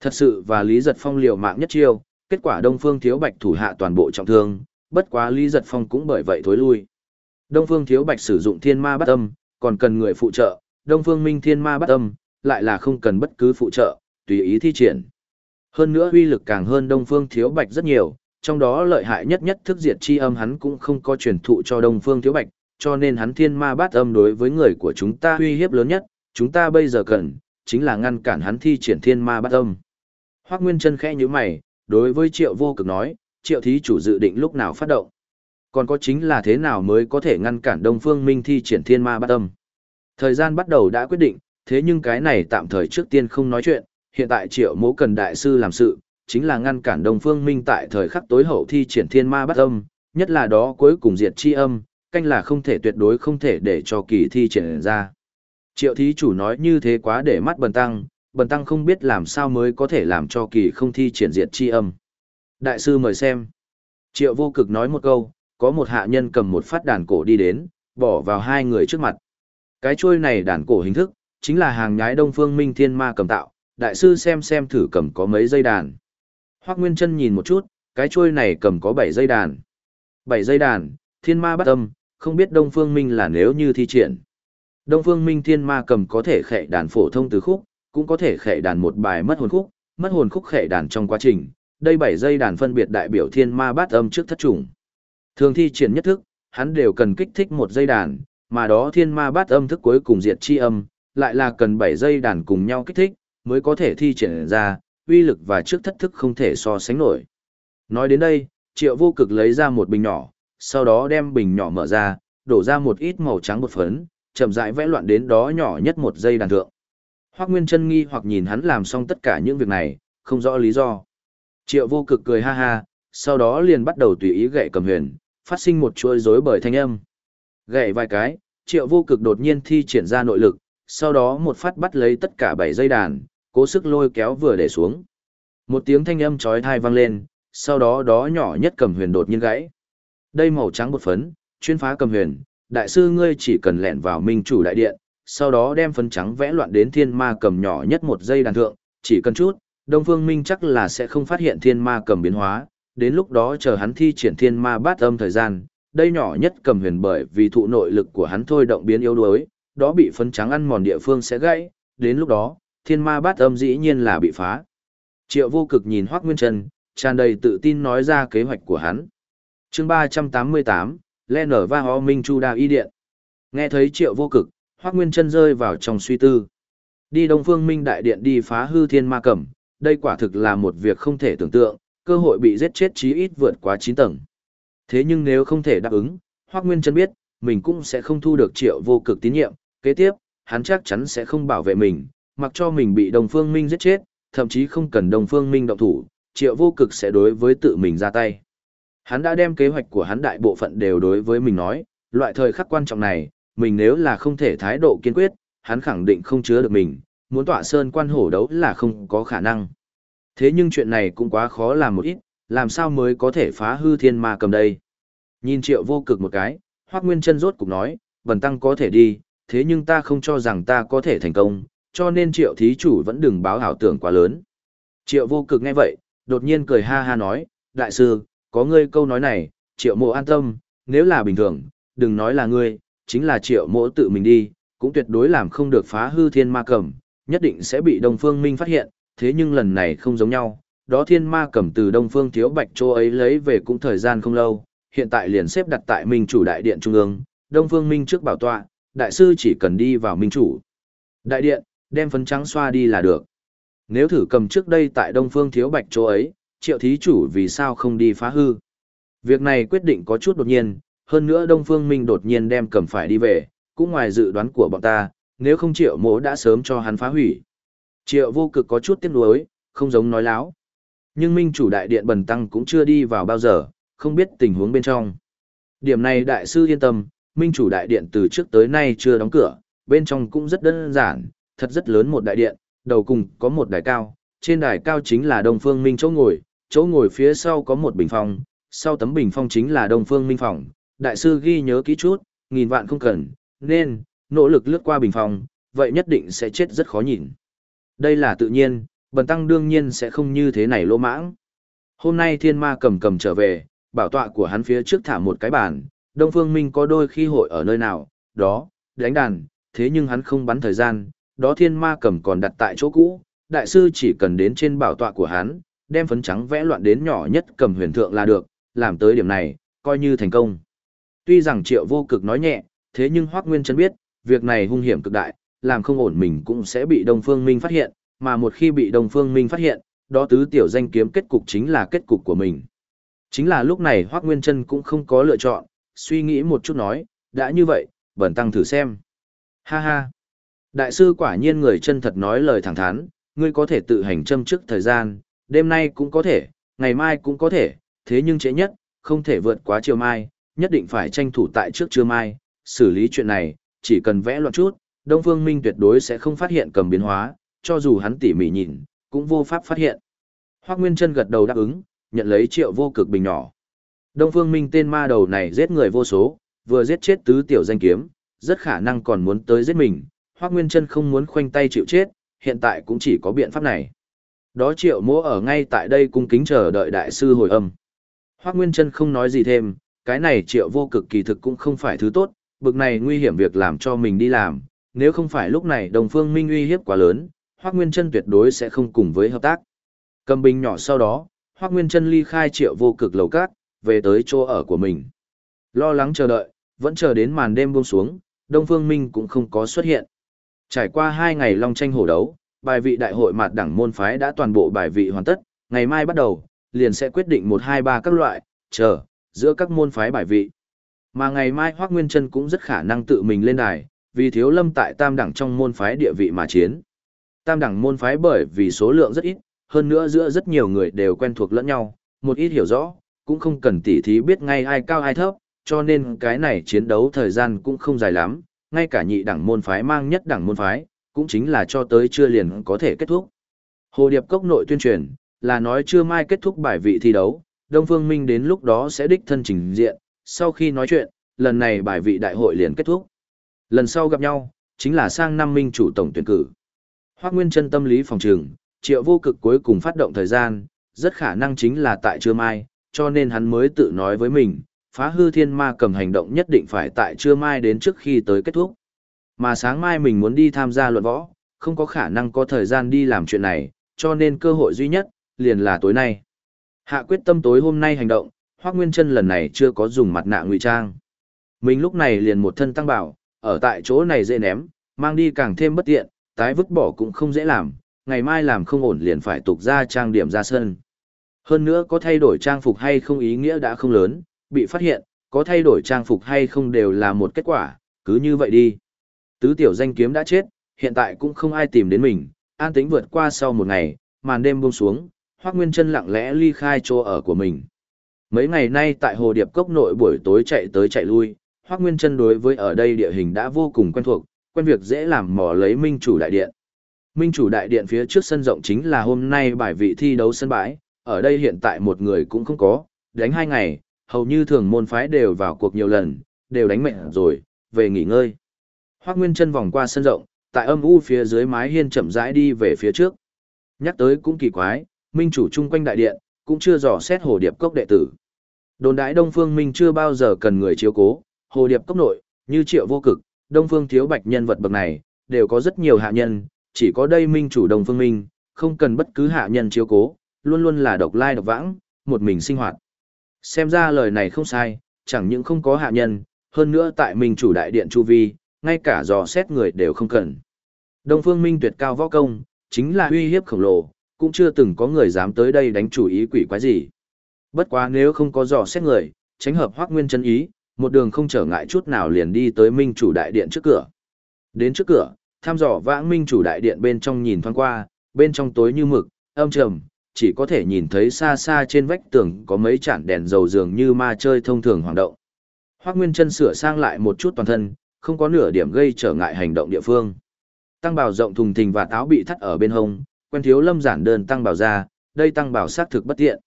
Thật sự và Lý Giật Phong liều mạng nhất chiêu, kết quả Đông Phương Thiếu Bạch thủ hạ toàn bộ trọng thương, bất quá Lý Giật Phong cũng bởi vậy thối lui. Đông Phương Thiếu Bạch sử dụng thiên ma bát âm, còn cần người phụ trợ, Đông Phương Minh thiên ma bát âm, lại là không cần bất cứ phụ trợ, tùy ý thi triển. Hơn nữa uy lực càng hơn Đông Phương Thiếu Bạch rất nhiều, trong đó lợi hại nhất nhất thức diệt chi âm hắn cũng không có truyền thụ cho Đông Phương Thiếu Bạch, cho nên hắn thiên ma bát âm đối với người của chúng ta uy hiếp lớn nhất, chúng ta bây giờ cần, chính là ngăn cản hắn thi triển thiên ma bát âm. Hoác Nguyên chân khẽ như mày, đối với triệu vô cực nói, triệu thí chủ dự định lúc nào phát động. Còn có chính là thế nào mới có thể ngăn cản Đông Phương Minh thi triển thiên ma bát âm. Thời gian bắt đầu đã quyết định, thế nhưng cái này tạm thời trước tiên không nói chuyện, hiện tại triệu mỗ cần đại sư làm sự, chính là ngăn cản Đông Phương Minh tại thời khắc tối hậu thi triển thiên ma bát âm, nhất là đó cuối cùng diệt chi âm, canh là không thể tuyệt đối không thể để cho kỳ thi triển ra. Triệu thí chủ nói như thế quá để mắt bần tăng, bần tăng không biết làm sao mới có thể làm cho kỳ không thi triển diệt chi âm. Đại sư mời xem. Triệu vô cực nói một câu, có một hạ nhân cầm một phát đàn cổ đi đến, bỏ vào hai người trước mặt. Cái chuôi này đàn cổ hình thức, chính là hàng nhái đông phương minh thiên ma cầm tạo, đại sư xem xem thử cầm có mấy dây đàn. Hoắc Nguyên chân nhìn một chút, cái chuôi này cầm có 7 dây đàn. 7 dây đàn, thiên ma bắt âm, không biết Đông Phương Minh là nếu như thi triển. Đông Phương Minh thiên ma cầm có thể khệ đàn phổ thông từ khúc, cũng có thể khệ đàn một bài mất hồn khúc, mất hồn khúc khệ đàn trong quá trình. Đây 7 dây đàn phân biệt đại biểu thiên ma bát âm trước thất trùng. Thường thi triển nhất thức, hắn đều cần kích thích một dây đàn, mà đó thiên ma bát âm thức cuối cùng diệt chi âm, lại là cần 7 dây đàn cùng nhau kích thích, mới có thể thi triển ra, uy lực và trước thất thức không thể so sánh nổi. Nói đến đây, triệu vô cực lấy ra một bình nhỏ, sau đó đem bình nhỏ mở ra, đổ ra một ít màu trắng bột phấn, chậm rãi vẽ loạn đến đó nhỏ nhất một dây đàn thượng. Hoắc Nguyên chân nghi hoặc nhìn hắn làm xong tất cả những việc này, không rõ lý do. Triệu vô cực cười ha ha, sau đó liền bắt đầu tùy ý gậy cầm huyền, phát sinh một chuỗi rối bởi thanh âm. Gậy vài cái, triệu vô cực đột nhiên thi triển ra nội lực, sau đó một phát bắt lấy tất cả bảy dây đàn, cố sức lôi kéo vừa để xuống. Một tiếng thanh âm chói tai vang lên, sau đó đó nhỏ nhất cầm huyền đột nhiên gãy. Đây màu trắng bột phấn, chuyên phá cầm huyền, đại sư ngươi chỉ cần lẹn vào minh chủ đại điện, sau đó đem phấn trắng vẽ loạn đến thiên ma cầm nhỏ nhất một dây đàn thượng, chỉ cần chút, Đông Phương Minh chắc là sẽ không phát hiện thiên ma cầm biến hóa, đến lúc đó chờ hắn thi triển thiên ma bát âm thời gian, đây nhỏ nhất cầm huyền bởi vì thụ nội lực của hắn thôi động biến yếu đuối, đó bị phấn trắng ăn mòn địa phương sẽ gãy, đến lúc đó, thiên ma bát âm dĩ nhiên là bị phá. Triệu vô cực nhìn Hoác Nguyên Trần, tràn đầy tự tin nói ra kế hoạch của hắn. chương ba trăm tám mươi tám, Lê Nở Va Ho Minh Chu Đa Y Điện. Nghe thấy triệu vô cực, Hoác Nguyên Trân rơi vào trong suy tư. Đi Đông Phương Minh Đại Điện đi phá hư thiên ma cẩm, đây quả thực là một việc không thể tưởng tượng, cơ hội bị giết chết chí ít vượt quá chín tầng. Thế nhưng nếu không thể đáp ứng, Hoắc Nguyên Trân biết, mình cũng sẽ không thu được triệu vô cực tín nhiệm, kế tiếp, hắn chắc chắn sẽ không bảo vệ mình, mặc cho mình bị Đồng Phương Minh giết chết, thậm chí không cần Đồng Phương Minh động thủ, Triệu Vô Cực sẽ đối với tự mình ra tay. Hắn đã đem kế hoạch của hắn đại bộ phận đều đối với mình nói, loại thời khắc quan trọng này, mình nếu là không thể thái độ kiên quyết, hắn khẳng định không chứa được mình, muốn tọa sơn quan hổ đấu là không có khả năng. Thế nhưng chuyện này cũng quá khó làm một ít, làm sao mới có thể phá hư thiên ma cầm đây. Nhìn triệu vô cực một cái, Hoác Nguyên chân rốt cục nói, Bần Tăng có thể đi, thế nhưng ta không cho rằng ta có thể thành công, cho nên triệu thí chủ vẫn đừng báo ảo tưởng quá lớn. Triệu vô cực nghe vậy, đột nhiên cười ha ha nói, đại sư, có ngươi câu nói này, triệu mộ an tâm, nếu là bình thường, đừng nói là ngươi, chính là triệu mộ tự mình đi, cũng tuyệt đối làm không được phá hư thiên ma cầm, nhất định sẽ bị đồng Phương Minh phát hiện, thế nhưng lần này không giống nhau, đó thiên ma cầm từ Đông Phương Thiếu Bạch Châu ấy lấy về cũng thời gian không lâu, hiện tại liền xếp đặt tại Minh Chủ Đại Điện Trung ương, Đông Phương Minh trước bảo tọa, đại sư chỉ cần đi vào Minh Chủ. Đại Điện, đem phấn trắng xoa đi là được. Nếu thử cầm trước đây tại Đông Phương Thiếu Bạch Châu ấy, triệu thí chủ vì sao không đi phá hư. Việc này quyết định có chút đột nhiên, hơn nữa Đông Phương Minh đột nhiên đem cầm phải đi về, cũng ngoài dự đoán của bọn ta, nếu không triệu mỗ đã sớm cho hắn phá hủy. Triệu vô cực có chút tiếc nuối, không giống nói láo. Nhưng Minh chủ đại điện bần tăng cũng chưa đi vào bao giờ, không biết tình huống bên trong. Điểm này đại sư yên tâm, Minh chủ đại điện từ trước tới nay chưa đóng cửa, bên trong cũng rất đơn giản, thật rất lớn một đại điện, đầu cùng có một đài cao, trên đài cao chính là Đông Phương Minh chỗ ngồi, chỗ ngồi phía sau có một bình phong, sau tấm bình phong chính là Đông Phương Minh phòng. Đại sư ghi nhớ kỹ chút, nghìn vạn không cần, nên, nỗ lực lướt qua bình phong, vậy nhất định sẽ chết rất khó nhìn. Đây là tự nhiên, bần tăng đương nhiên sẽ không như thế này lỗ mãng. Hôm nay thiên ma cầm cầm trở về, bảo tọa của hắn phía trước thả một cái bàn, Đông Phương Minh có đôi khi hội ở nơi nào, đó, đánh đàn, thế nhưng hắn không bắn thời gian, đó thiên ma cầm còn đặt tại chỗ cũ, đại sư chỉ cần đến trên bảo tọa của hắn, đem phấn trắng vẽ loạn đến nhỏ nhất cầm huyền thượng là được, làm tới điểm này, coi như thành công. Tuy rằng triệu vô cực nói nhẹ, thế nhưng Hoác Nguyên Trân biết, việc này hung hiểm cực đại, làm không ổn mình cũng sẽ bị Đông Phương Minh phát hiện, mà một khi bị Đông Phương Minh phát hiện, đó tứ tiểu danh kiếm kết cục chính là kết cục của mình. Chính là lúc này Hoác Nguyên Trân cũng không có lựa chọn, suy nghĩ một chút nói, đã như vậy, bẩn tăng thử xem. Ha ha. Đại sư quả nhiên người chân thật nói lời thẳng thắn, ngươi có thể tự hành châm trước thời gian, đêm nay cũng có thể, ngày mai cũng có thể, thế nhưng trễ nhất, không thể vượt quá chiều mai, nhất định phải tranh thủ tại trước trưa mai, xử lý chuyện này, chỉ cần vẽ loạn chút, Đông Phương Minh tuyệt đối sẽ không phát hiện cầm biến hóa, cho dù hắn tỉ mỉ nhìn, cũng vô pháp phát hiện. Hoắc Nguyên Chân gật đầu đáp ứng, nhận lấy triệu vô cực bình nhỏ. Đông Phương Minh tên ma đầu này giết người vô số, vừa giết chết tứ tiểu danh kiếm, rất khả năng còn muốn tới giết mình. Hoắc Nguyên Chân không muốn khoanh tay chịu chết, hiện tại cũng chỉ có biện pháp này. Đó triệu mỗ ở ngay tại đây cung kính chờ đợi đại sư hồi âm. Hoắc Nguyên Trân không nói gì thêm, cái này triệu vô cực kỳ thực cũng không phải thứ tốt, bực này nguy hiểm việc làm cho mình đi làm, nếu không phải lúc này đồng phương minh uy hiếp quá lớn, Hoác Nguyên Trân tuyệt đối sẽ không cùng với hợp tác. Cầm bình nhỏ sau đó, Hoác Nguyên Trân ly khai triệu vô cực lầu cát, về tới chỗ ở của mình. Lo lắng chờ đợi, vẫn chờ đến màn đêm buông xuống, Đông Phương Minh cũng không có xuất hiện. Trải qua hai ngày long tranh hổ đấu, bài vị đại hội mặt đẳng môn phái đã toàn bộ bài vị hoàn tất, ngày mai bắt đầu, liền sẽ quyết định 1 2 3 các loại, chờ, giữa các môn phái bài vị. Mà ngày mai Hoắc Nguyên Trân cũng rất khả năng tự mình lên đài, vì thiếu lâm tại tam đẳng trong môn phái địa vị mà chiến. Tam đẳng môn phái bởi vì số lượng rất ít, hơn nữa giữa rất nhiều người đều quen thuộc lẫn nhau, một ít hiểu rõ, cũng không cần tỉ thí biết ngay ai cao ai thấp, cho nên cái này chiến đấu thời gian cũng không dài lắm, ngay cả nhị đẳng môn phái mang nhất đẳng môn phái, cũng chính là cho tới chưa liền có thể kết thúc. Hồ Điệp Cốc nội tuyên truyền, là nói chưa mai kết thúc bài vị thi đấu, Đông Phương Minh đến lúc đó sẽ đích thân trình diện, sau khi nói chuyện, lần này bài vị đại hội liền kết thúc. Lần sau gặp nhau, chính là sang năm Minh chủ tổng tuyển cử. Hoác Nguyên chân tâm lý phòng trường, triệu vô cực cuối cùng phát động thời gian, rất khả năng chính là tại trưa mai, cho nên hắn mới tự nói với mình, phá hư thiên ma cầm hành động nhất định phải tại trưa mai đến trước khi tới kết thúc. Mà sáng mai mình muốn đi tham gia luận võ, không có khả năng có thời gian đi làm chuyện này, cho nên cơ hội duy nhất, liền là tối nay. Hạ quyết tâm tối hôm nay hành động, Hoác Nguyên Trân lần này chưa có dùng mặt nạ ngụy trang. Mình lúc này liền một thân tăng bảo, ở tại chỗ này dễ ném, mang đi càng thêm bất tiện, tái vứt bỏ cũng không dễ làm, ngày mai làm không ổn liền phải tục ra trang điểm ra sân. Hơn nữa có thay đổi trang phục hay không ý nghĩa đã không lớn, bị phát hiện, có thay đổi trang phục hay không đều là một kết quả, cứ như vậy đi. Tứ tiểu danh kiếm đã chết, hiện tại cũng không ai tìm đến mình, an tĩnh vượt qua sau một ngày, màn đêm buông xuống, Hoắc Nguyên Chân lặng lẽ ly khai chỗ ở của mình. Mấy ngày nay tại Hồ Điệp Cốc nội buổi tối chạy tới chạy lui, Hoắc Nguyên Chân đối với ở đây địa hình đã vô cùng quen thuộc, quen việc dễ làm mò lấy Minh chủ đại điện. Minh chủ đại điện phía trước sân rộng chính là hôm nay bài vị thi đấu sân bãi, ở đây hiện tại một người cũng không có, đánh hai ngày, hầu như thường môn phái đều vào cuộc nhiều lần, đều đánh mệt rồi, về nghỉ ngơi. Hoác Nguyên chân vòng qua sân rộng, tại âm u phía dưới mái hiên chậm rãi đi về phía trước. Nhắc tới cũng kỳ quái, minh chủ chung quanh đại điện, cũng chưa dò xét hồ điệp cốc đệ tử. Đồn đại Đông Phương Minh chưa bao giờ cần người chiếu cố, hồ điệp cốc nội, như triệu vô cực, Đông Phương thiếu bạch nhân vật bậc này, đều có rất nhiều hạ nhân, chỉ có đây minh chủ Đông Phương Minh, không cần bất cứ hạ nhân chiếu cố, luôn luôn là độc lai độc vãng, một mình sinh hoạt. Xem ra lời này không sai, chẳng những không có hạ nhân, hơn nữa tại minh chủ đại điện Chu Vi, ngay cả dò xét người đều không cần. Đông Phương Minh tuyệt cao võ công, chính là uy hiếp khổng lồ, cũng chưa từng có người dám tới đây đánh chủ ý quỷ quái gì. Bất quá nếu không có dò xét người, tránh hợp hoác nguyên chân ý, một đường không trở ngại chút nào liền đi tới minh chủ đại điện trước cửa. Đến trước cửa, tham dò vãng minh chủ đại điện bên trong nhìn thoáng qua, bên trong tối như mực, âm trầm, chỉ có thể nhìn thấy xa xa trên vách tường có mấy chản đèn dầu dường như ma chơi thông thường hoạt động. Hoác Nguyên chân sửa sang lại một chút toàn thân, không có nửa điểm gây trở ngại hành động địa phương. Tăng bảo rộng thùng thình và táo bị thắt ở bên hông, quen thiếu lâm giản đơn tăng bảo ra, đây tăng bảo xác thực bất tiện.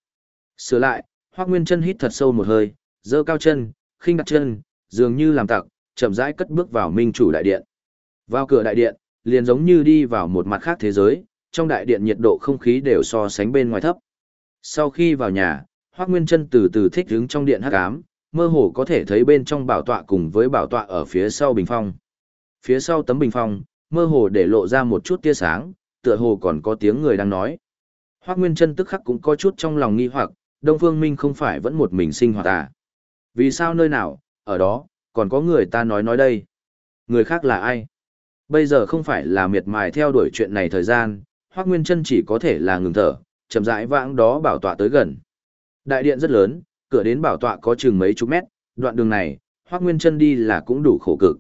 Sửa lại, Hoắc Nguyên Chân hít thật sâu một hơi, giơ cao chân, khinh đặt chân, dường như làm tặc, chậm rãi cất bước vào minh chủ đại điện. Vào cửa đại điện, liền giống như đi vào một mặt khác thế giới, trong đại điện nhiệt độ không khí đều so sánh bên ngoài thấp. Sau khi vào nhà, Hoắc Nguyên Chân từ từ thích đứng trong điện hắc ám, mơ hồ có thể thấy bên trong bảo tọa cùng với bảo tọa ở phía sau bình phong. Phía sau tấm bình phong, mơ hồ để lộ ra một chút tia sáng, tựa hồ còn có tiếng người đang nói. Hoắc Nguyên Chân tức khắc cũng có chút trong lòng nghi hoặc, Đông Phương Minh không phải vẫn một mình sinh hoạt à? Vì sao nơi nào, ở đó, còn có người ta nói nói đây? Người khác là ai? Bây giờ không phải là miệt mài theo đuổi chuyện này thời gian, Hoắc Nguyên Chân chỉ có thể là ngừng thở, chậm rãi vãng đó bảo tọa tới gần. Đại điện rất lớn, cửa đến bảo tọa có chừng mấy chục mét, đoạn đường này, Hoắc Nguyên Chân đi là cũng đủ khổ cực.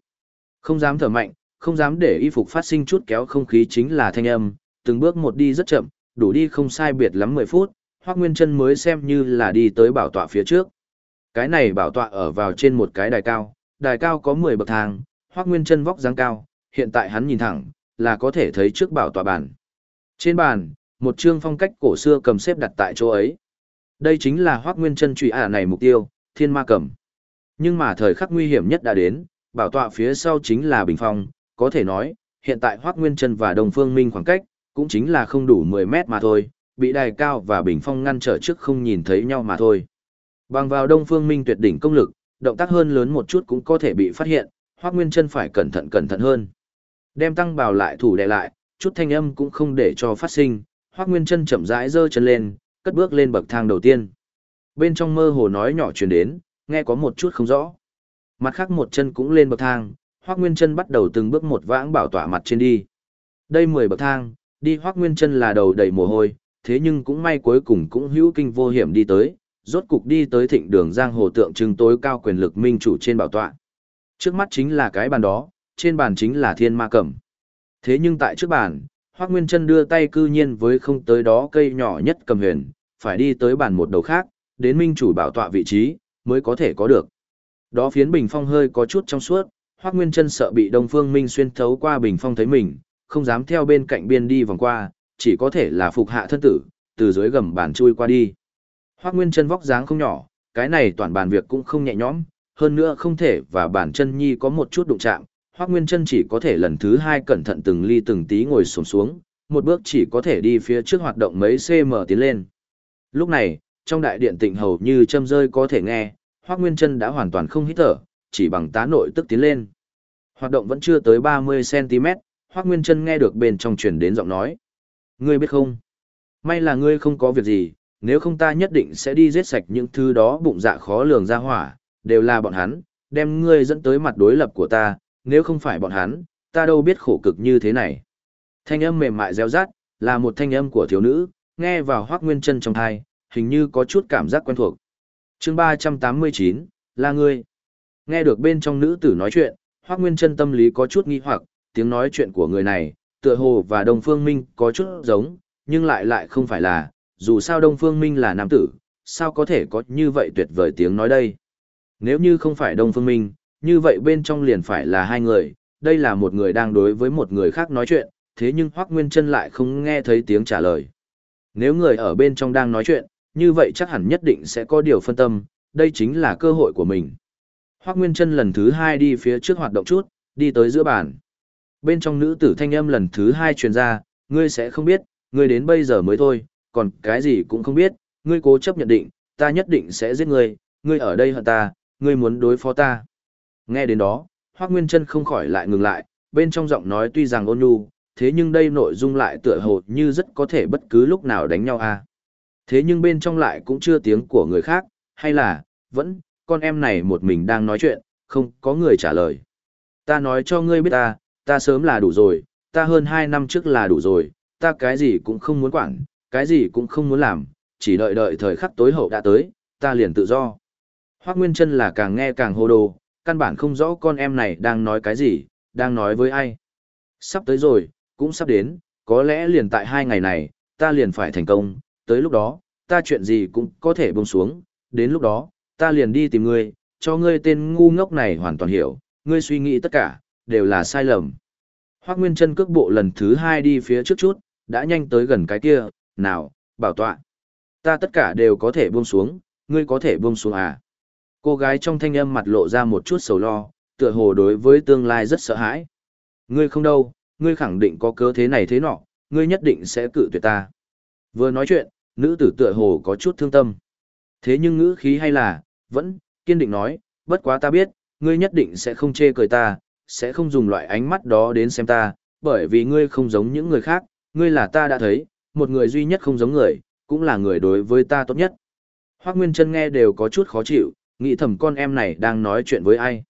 Không dám thở mạnh, không dám để y phục phát sinh chút kéo không khí chính là thanh âm, từng bước một đi rất chậm, đủ đi không sai biệt lắm 10 phút, Hoắc Nguyên Chân mới xem như là đi tới bảo tọa phía trước. Cái này bảo tọa ở vào trên một cái đài cao, đài cao có 10 bậc thang, Hoắc Nguyên Chân vóc dáng cao, hiện tại hắn nhìn thẳng, là có thể thấy trước bảo tọa bàn. Trên bàn, một chương phong cách cổ xưa cầm xếp đặt tại chỗ ấy. Đây chính là Hoắc Nguyên Chân truy ả này mục tiêu, Thiên Ma Cầm. Nhưng mà thời khắc nguy hiểm nhất đã đến, bảo tọa phía sau chính là bình phong, có thể nói, hiện tại Hoắc Nguyên Chân và Đồng Phương Minh khoảng cách, cũng chính là không đủ 10 mét mà thôi, bị đài cao và bình phong ngăn trở trước không nhìn thấy nhau mà thôi. Bằng vào Đông Phương Minh tuyệt đỉnh công lực, động tác hơn lớn một chút cũng có thể bị phát hiện, Hoắc Nguyên Chân phải cẩn thận cẩn thận hơn. Đem tăng bào lại thủ đè lại, chút thanh âm cũng không để cho phát sinh, Hoắc Nguyên Chân chậm rãi giơ chân lên, cất bước lên bậc thang đầu tiên. Bên trong mơ hồ nói nhỏ truyền đến, nghe có một chút không rõ. Mặt khác một chân cũng lên bậc thang, Hoắc Nguyên Chân bắt đầu từng bước một vãng bảo tỏa mặt trên đi. Đây 10 bậc thang, đi Hoắc Nguyên Chân là đầu đầy mồ hôi, thế nhưng cũng may cuối cùng cũng hữu kinh vô hiểm đi tới, rốt cục đi tới thịnh đường giang hồ tượng trưng tối cao quyền lực minh chủ trên bảo tọa. Trước mắt chính là cái bàn đó, trên bàn chính là thiên ma cẩm. Thế nhưng tại trước bàn, Hoắc Nguyên Trân đưa tay cư nhiên với không tới đó cây nhỏ nhất cầm huyền, phải đi tới bàn một đầu khác, đến minh chủ bảo tọa vị trí, mới có thể có được. Đó phiến bình phong hơi có chút trong suốt, Hoắc Nguyên Trân sợ bị Đông Phương Minh xuyên thấu qua bình phong thấy mình, không dám theo bên cạnh biên đi vòng qua, chỉ có thể là phục hạ thân tử, từ dưới gầm bàn chui qua đi. Hoắc Nguyên Chân vóc dáng không nhỏ, cái này toàn bàn việc cũng không nhẹ nhõm, hơn nữa không thể và bản chân nhi có một chút đụng chạm, Hoắc Nguyên Chân chỉ có thể lần thứ hai cẩn thận từng ly từng tí ngồi xổm xuống, một bước chỉ có thể đi phía trước hoạt động mấy cm tiến lên. Lúc này, trong đại điện tịnh hầu như châm rơi có thể nghe, Hoắc Nguyên Chân đã hoàn toàn không hít thở, chỉ bằng tá nội tức tiến lên. Hoạt động vẫn chưa tới 30 cm, Hoắc Nguyên Chân nghe được bên trong truyền đến giọng nói. Ngươi biết không? May là ngươi không có việc gì, nếu không ta nhất định sẽ đi giết sạch những thứ đó bụng dạ khó lường ra hỏa, đều là bọn hắn, đem ngươi dẫn tới mặt đối lập của ta, nếu không phải bọn hắn, ta đâu biết khổ cực như thế này. Thanh âm mềm mại reo rát, là một thanh âm của thiếu nữ, nghe vào Hoắc Nguyên Chân trong thai, hình như có chút cảm giác quen thuộc. Chương 389, là ngươi. Nghe được bên trong nữ tử nói chuyện, Hoắc Nguyên Chân tâm lý có chút nghi hoặc, tiếng nói chuyện của người này, tựa hồ và đồng Phương Minh có chút giống, nhưng lại lại không phải là, dù sao Đông Phương Minh là nam tử, sao có thể có như vậy tuyệt vời tiếng nói đây. Nếu như không phải Đông Phương Minh, như vậy bên trong liền phải là hai người, đây là một người đang đối với một người khác nói chuyện, thế nhưng Hoắc Nguyên Trân lại không nghe thấy tiếng trả lời. Nếu người ở bên trong đang nói chuyện, như vậy chắc hẳn nhất định sẽ có điều phân tâm, đây chính là cơ hội của mình. Hoắc Nguyên Trân lần thứ hai đi phía trước hoạt động chút, đi tới giữa bàn. Bên trong nữ tử thanh âm lần thứ hai truyền ra, ngươi sẽ không biết, ngươi đến bây giờ mới thôi, còn cái gì cũng không biết, ngươi cố chấp nhận định, ta nhất định sẽ giết ngươi, ngươi ở đây hận ta, ngươi muốn đối phó ta. Nghe đến đó, Hoác Nguyên Trân không khỏi lại ngừng lại, bên trong giọng nói tuy rằng ôn nhu, thế nhưng đây nội dung lại tựa hồ như rất có thể bất cứ lúc nào đánh nhau a. À. Thế nhưng bên trong lại cũng chưa tiếng của người khác, hay là, vẫn, con em này một mình đang nói chuyện, không có người trả lời. Ta nói cho ngươi biết ta, ta sớm là đủ rồi, ta hơn hai năm trước là đủ rồi, ta cái gì cũng không muốn quản, cái gì cũng không muốn làm, chỉ đợi đợi thời khắc tối hậu đã tới, ta liền tự do. Hoác Nguyên Trân là càng nghe càng hồ đồ, căn bản không rõ con em này đang nói cái gì, đang nói với ai. Sắp tới rồi, cũng sắp đến, có lẽ liền tại hai ngày này, ta liền phải thành công, tới lúc đó, ta chuyện gì cũng có thể buông xuống, đến lúc đó, ta liền đi tìm ngươi, cho ngươi tên ngu ngốc này hoàn toàn hiểu, ngươi suy nghĩ tất cả, đều là sai lầm. Hoác Nguyên chân cước bộ lần thứ hai đi phía trước chút, đã nhanh tới gần cái kia, nào, bảo tọa. Ta tất cả đều có thể buông xuống, ngươi có thể buông xuống à. Cô gái trong thanh âm mặt lộ ra một chút sầu lo, tựa hồ đối với tương lai rất sợ hãi. Ngươi không đâu, ngươi khẳng định có cớ thế này thế nọ, ngươi nhất định sẽ cự tuyệt ta. Vừa nói chuyện, nữ tử tựa hồ có chút thương tâm. Thế nhưng ngữ khí hay là, vẫn, kiên định nói, bất quá ta biết, ngươi nhất định sẽ không chê cười ta, sẽ không dùng loại ánh mắt đó đến xem ta, bởi vì ngươi không giống những người khác, ngươi là ta đã thấy, một người duy nhất không giống người, cũng là người đối với ta tốt nhất. Hoác Nguyên Trân nghe đều có chút khó chịu, nghĩ thầm con em này đang nói chuyện với ai.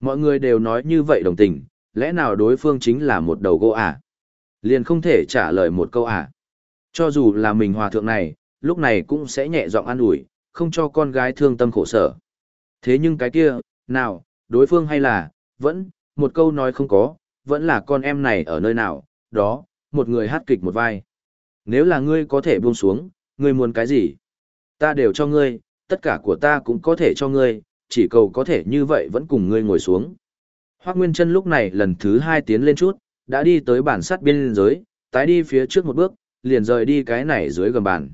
Mọi người đều nói như vậy đồng tình, lẽ nào đối phương chính là một đầu gỗ à? Liền không thể trả lời một câu à? Cho dù là mình hòa thượng này, lúc này cũng sẽ nhẹ giọng an ủi, không cho con gái thương tâm khổ sở. Thế nhưng cái kia, nào, đối phương hay là, vẫn, một câu nói không có, vẫn là con em này ở nơi nào, đó, một người hát kịch một vai. Nếu là ngươi có thể buông xuống, ngươi muốn cái gì? Ta đều cho ngươi, tất cả của ta cũng có thể cho ngươi, chỉ cầu có thể như vậy vẫn cùng ngươi ngồi xuống. Hoác Nguyên Trân lúc này lần thứ hai tiến lên chút, đã đi tới bản sắt biên giới, tái đi phía trước một bước, liền rời đi cái này dưới gầm bàn.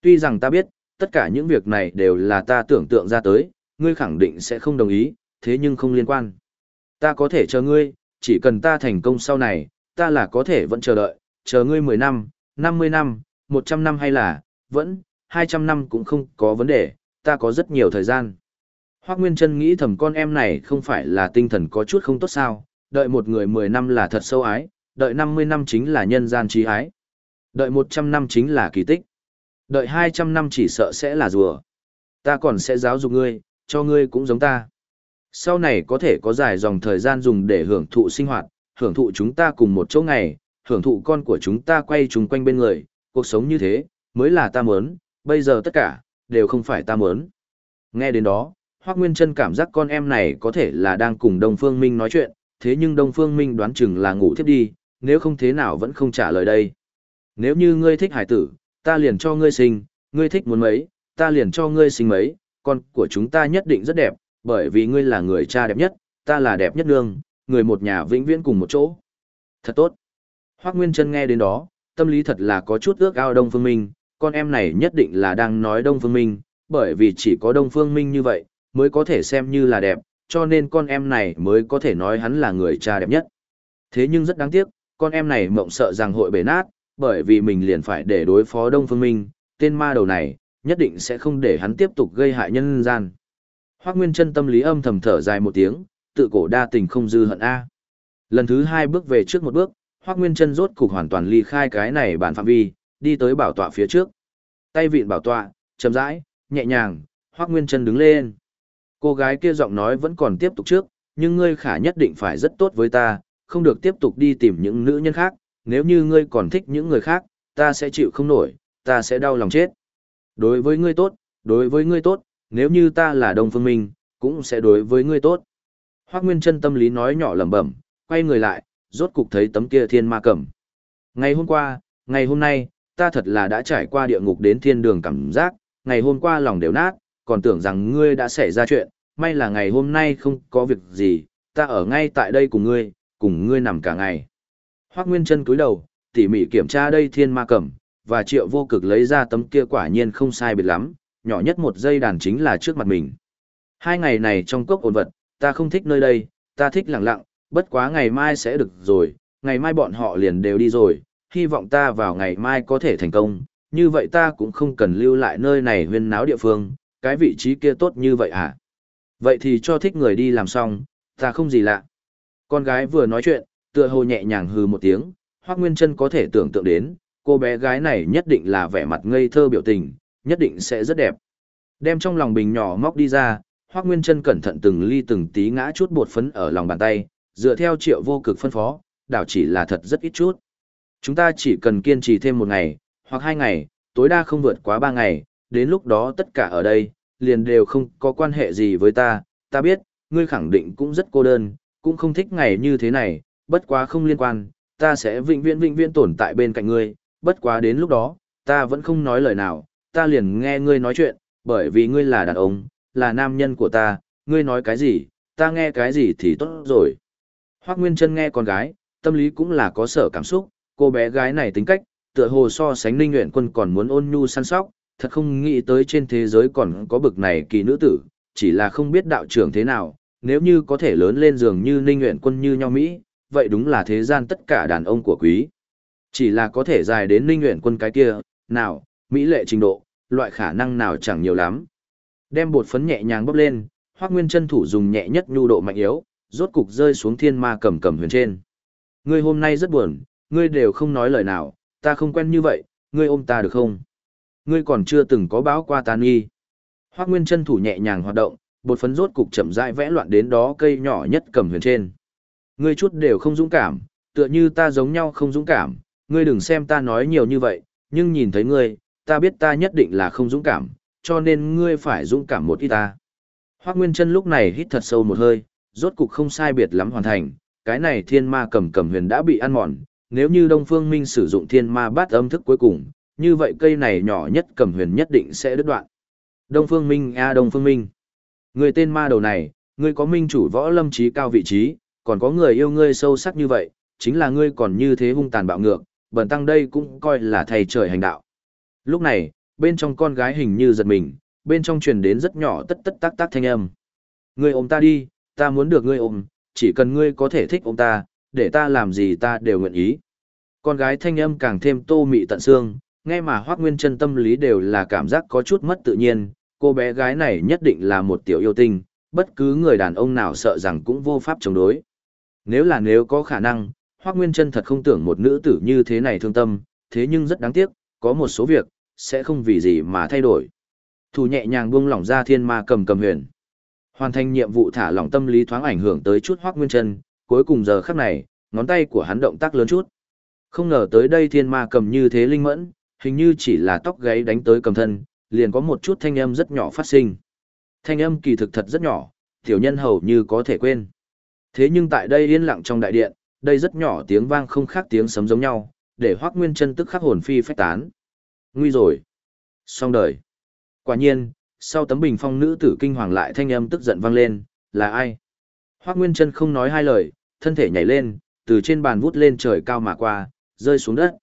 Tuy rằng ta biết, tất cả những việc này đều là ta tưởng tượng ra tới, ngươi khẳng định sẽ không đồng ý, thế nhưng không liên quan. Ta có thể chờ ngươi, chỉ cần ta thành công sau này, ta là có thể vẫn chờ đợi, chờ ngươi 10 năm, 50 năm, 100 năm hay là, vẫn, 200 năm cũng không có vấn đề, ta có rất nhiều thời gian. Hoác Nguyên Trân nghĩ thầm con em này không phải là tinh thần có chút không tốt sao, đợi một người 10 năm là thật sâu ái, đợi 50 năm chính là nhân gian trí ái, đợi 100 năm chính là kỳ tích, đợi 200 năm chỉ sợ sẽ là rùa. Ta còn sẽ giáo dục ngươi, cho ngươi cũng giống ta. Sau này có thể có dài dòng thời gian dùng để hưởng thụ sinh hoạt, hưởng thụ chúng ta cùng một chỗ ngày, hưởng thụ con của chúng ta quay chúng quanh bên người, cuộc sống như thế, mới là ta muốn, bây giờ tất cả, đều không phải ta muốn. Nghe đến đó, Hoác Nguyên Trân cảm giác con em này có thể là đang cùng Đông Phương Minh nói chuyện, thế nhưng Đông Phương Minh đoán chừng là ngủ thiếp đi, nếu không thế nào vẫn không trả lời đây. Nếu như ngươi thích hải tử, ta liền cho ngươi sinh, ngươi thích muốn mấy, ta liền cho ngươi sinh mấy, con của chúng ta nhất định rất đẹp, bởi vì ngươi là người cha đẹp nhất, ta là đẹp nhất nương, người một nhà vĩnh viễn cùng một chỗ. Thật tốt. Hoác Nguyên Trân nghe đến đó, tâm lý thật là có chút ước ao Đông Phương Minh, con em này nhất định là đang nói Đông Phương Minh, bởi vì chỉ có Đông Phương Minh như vậy, mới có thể xem như là đẹp, cho nên con em này mới có thể nói hắn là người cha đẹp nhất. Thế nhưng rất đáng tiếc, con em này mộng sợ rằng hội bể nát, bởi vì mình liền phải để đối phó Đông Phương Minh, tên ma đầu này, nhất định sẽ không để hắn tiếp tục gây hại nhân gian. Hoác Nguyên Trân tâm lý âm thầm thở dài một tiếng, tự cổ đa tình không dư hận A. Lần thứ hai bước về trước một bước, Hoác Nguyên chân rốt cục hoàn toàn ly khai cái này bản phạm vi, đi tới bảo tọa phía trước. Tay vịn bảo tọa, chậm rãi, nhẹ nhàng, Hoác Nguyên chân đứng lên. Cô gái kia giọng nói vẫn còn tiếp tục trước, nhưng ngươi khả nhất định phải rất tốt với ta, không được tiếp tục đi tìm những nữ nhân khác, nếu như ngươi còn thích những người khác, ta sẽ chịu không nổi, ta sẽ đau lòng chết. Đối với ngươi tốt, đối với ngươi tốt, nếu như ta là Đông Phương Minh, cũng sẽ đối với ngươi tốt. Hoác Nguyên chân tâm lý nói nhỏ lẩm bẩm, quay người lại, rốt cục thấy tấm kia thiên ma cẩm. Ngày hôm qua, ngày hôm nay, ta thật là đã trải qua địa ngục đến thiên đường cảm giác, ngày hôm qua lòng đều nát, còn tưởng rằng ngươi đã xảy ra chuyện, may là ngày hôm nay không có việc gì, ta ở ngay tại đây cùng ngươi, cùng ngươi nằm cả ngày. Hoác Nguyên chân cúi đầu, tỉ mỉ kiểm tra đây thiên ma cẩm, và triệu vô cực lấy ra tấm kia quả nhiên không sai biệt lắm, nhỏ nhất một giây đàn chính là trước mặt mình. Hai ngày này trong cốc ổn vật, ta không thích nơi đây, ta thích lặng lặng, bất quá ngày mai sẽ được rồi, ngày mai bọn họ liền đều đi rồi, hy vọng ta vào ngày mai có thể thành công, như vậy ta cũng không cần lưu lại nơi này huyên náo địa phương, cái vị trí kia tốt như vậy à? Vậy thì cho thích người đi làm xong, ta không gì lạ. Con gái vừa nói chuyện, tựa hồ nhẹ nhàng hừ một tiếng, Hoắc Nguyên Chân có thể tưởng tượng đến, cô bé gái này nhất định là vẻ mặt ngây thơ biểu tình, nhất định sẽ rất đẹp. Đem trong lòng bình nhỏ móc đi ra, Hoắc Nguyên Chân cẩn thận từng ly từng tí ngã chút bột phấn ở lòng bàn tay, dựa theo Triệu Vô Cực phân phó, đảo chỉ là thật rất ít chút. Chúng ta chỉ cần kiên trì thêm một ngày, hoặc hai ngày, tối đa không vượt quá ba ngày, đến lúc đó tất cả ở đây, liền đều không có quan hệ gì với ta, ta biết, ngươi khẳng định cũng rất cô đơn, cũng không thích ngày như thế này, bất quá không liên quan, ta sẽ vĩnh viễn vĩnh viễn tồn tại bên cạnh ngươi, bất quá đến lúc đó, ta vẫn không nói lời nào, ta liền nghe ngươi nói chuyện, bởi vì ngươi là đàn ông, là nam nhân của ta, ngươi nói cái gì, ta nghe cái gì thì tốt rồi. Hoác Nguyên Trân nghe con gái, tâm lý cũng là có sở cảm xúc, cô bé gái này tính cách, tựa hồ so sánh Ninh Nguyễn Quân còn muốn ôn nhu săn sóc, thật không nghĩ tới trên thế giới còn có bực này kỳ nữ tử, chỉ là không biết đạo trưởng thế nào, nếu như có thể lớn lên giường như Ninh Nguyễn Quân như nhau Mỹ, vậy đúng là thế gian tất cả đàn ông của quý. Chỉ là có thể dài đến Ninh Nguyễn Quân cái kia, nào, Mỹ lệ trình độ, loại khả năng nào chẳng nhiều lắm. Đem bột phấn nhẹ nhàng bốc lên, Hoắc Nguyên chân thủ dùng nhẹ nhất nhu độ mạnh yếu, rốt cục rơi xuống thiên ma cầm cầm huyền trên. Ngươi hôm nay rất buồn, ngươi đều không nói lời nào, ta không quen như vậy, ngươi ôm ta được không? Ngươi còn chưa từng có báo qua ta nghi. Hoác Nguyên chân thủ nhẹ nhàng hoạt động, bột phấn rốt cục chậm rãi vẽ loạn đến đó cây nhỏ nhất cầm huyền trên. Ngươi chút đều không dũng cảm, tựa như ta giống nhau không dũng cảm, ngươi đừng xem ta nói nhiều như vậy, nhưng nhìn thấy ngươi, ta biết ta nhất định là không dũng cảm, cho nên ngươi phải dũng cảm một ít ta. Hoác Nguyên Trân lúc này hít thật sâu một hơi, rốt cục không sai biệt lắm hoàn thành, cái này thiên ma cầm cầm huyền đã bị ăn mòn, nếu như Đông Phương Minh sử dụng thiên ma bát âm thức cuối cùng, như vậy cây này nhỏ nhất cầm huyền nhất định sẽ đứt đoạn. Đông Phương Minh a Đông Phương Minh. Người tên ma đầu này, ngươi có minh chủ võ lâm trí cao vị trí, còn có người yêu ngươi sâu sắc như vậy, chính là ngươi còn như thế hung tàn bạo ngược, bẩn tăng đây cũng coi là thầy trời hành đạo. Lúc này, bên trong con gái hình như giật mình, bên trong truyền đến rất nhỏ tất tất tác tác thanh âm. Ngươi ôm ta đi, ta muốn được ngươi ôm, chỉ cần ngươi có thể thích ôm ta, để ta làm gì ta đều nguyện ý. Con gái thanh âm càng thêm tô mị tận xương, nghe mà hoác nguyên chân tâm lý đều là cảm giác có chút mất tự nhiên, cô bé gái này nhất định là một tiểu yêu tinh, bất cứ người đàn ông nào sợ rằng cũng vô pháp chống đối. Nếu là nếu có khả năng, hoác nguyên chân thật không tưởng một nữ tử như thế này thương tâm, thế nhưng rất đáng tiếc, có một số việc, sẽ không vì gì mà thay đổi. Thủ nhẹ nhàng buông lỏng ra thiên ma cầm cầm huyền. Hoàn thành nhiệm vụ thả lỏng tâm lý thoáng ảnh hưởng tới chút hoác nguyên chân, cuối cùng giờ khắc này, ngón tay của hắn động tác lớn chút. Không ngờ tới đây thiên ma cầm như thế linh mẫn, hình như chỉ là tóc gáy đánh tới cầm thân, liền có một chút thanh âm rất nhỏ phát sinh. Thanh âm kỳ thực thật rất nhỏ, tiểu nhân hầu như có thể quên. Thế nhưng tại đây yên lặng trong đại điện, đây rất nhỏ tiếng vang không khác tiếng sấm giống nhau, để Hoắc Nguyên Chân tức khắc hồn phi phách tán. Nguy rồi. Xong đời. Quả nhiên, sau tấm bình phong nữ tử kinh hoàng lại thanh âm tức giận vang lên, là ai? Hoắc Nguyên Chân không nói hai lời, thân thể nhảy lên, từ trên bàn vút lên trời cao mà qua, rơi xuống đất.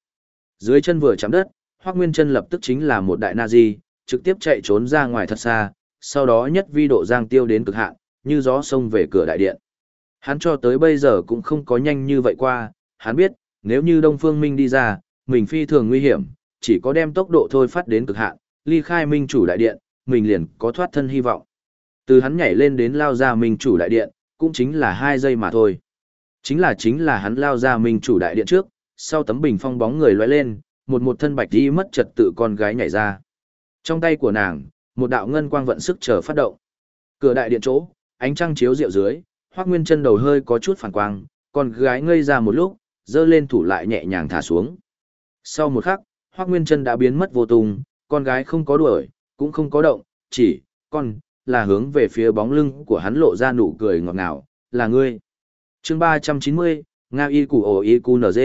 Dưới chân vừa chạm đất, Hoắc Nguyên Chân lập tức chính là một đại Nazi, trực tiếp chạy trốn ra ngoài thật xa, sau đó nhất vi độ giang tiêu đến cực hạn, như gió sông về cửa đại điện. Hắn cho tới bây giờ cũng không có nhanh như vậy qua, hắn biết, nếu như Đông Phương Minh đi ra, mình phi thường nguy hiểm, chỉ có đem tốc độ thôi phát đến cực hạn, ly khai Minh chủ đại điện, mình liền có thoát thân hy vọng. Từ hắn nhảy lên đến lao ra Minh chủ đại điện, cũng chính là hai giây mà thôi. Chính là chính là hắn lao ra Minh chủ đại điện trước, sau tấm bình phong bóng người lóe lên, một một thân bạch đi mất trật tự con gái nhảy ra. Trong tay của nàng, một đạo ngân quang vận sức chờ phát động. Cửa đại điện chỗ, ánh trăng chiếu rượu dưới, Hoắc Nguyên chân đầu hơi có chút phản quang, con gái ngây ra một lúc, giơ lên thủ lại nhẹ nhàng thả xuống. Sau một khắc, Hoắc Nguyên chân đã biến mất vô tung, con gái không có đuổi, cũng không có động, chỉ, con, là hướng về phía bóng lưng của hắn lộ ra nụ cười ngọt ngào, là ngươi. chương 390, Nga Y Củ Ổ Y Củ NG.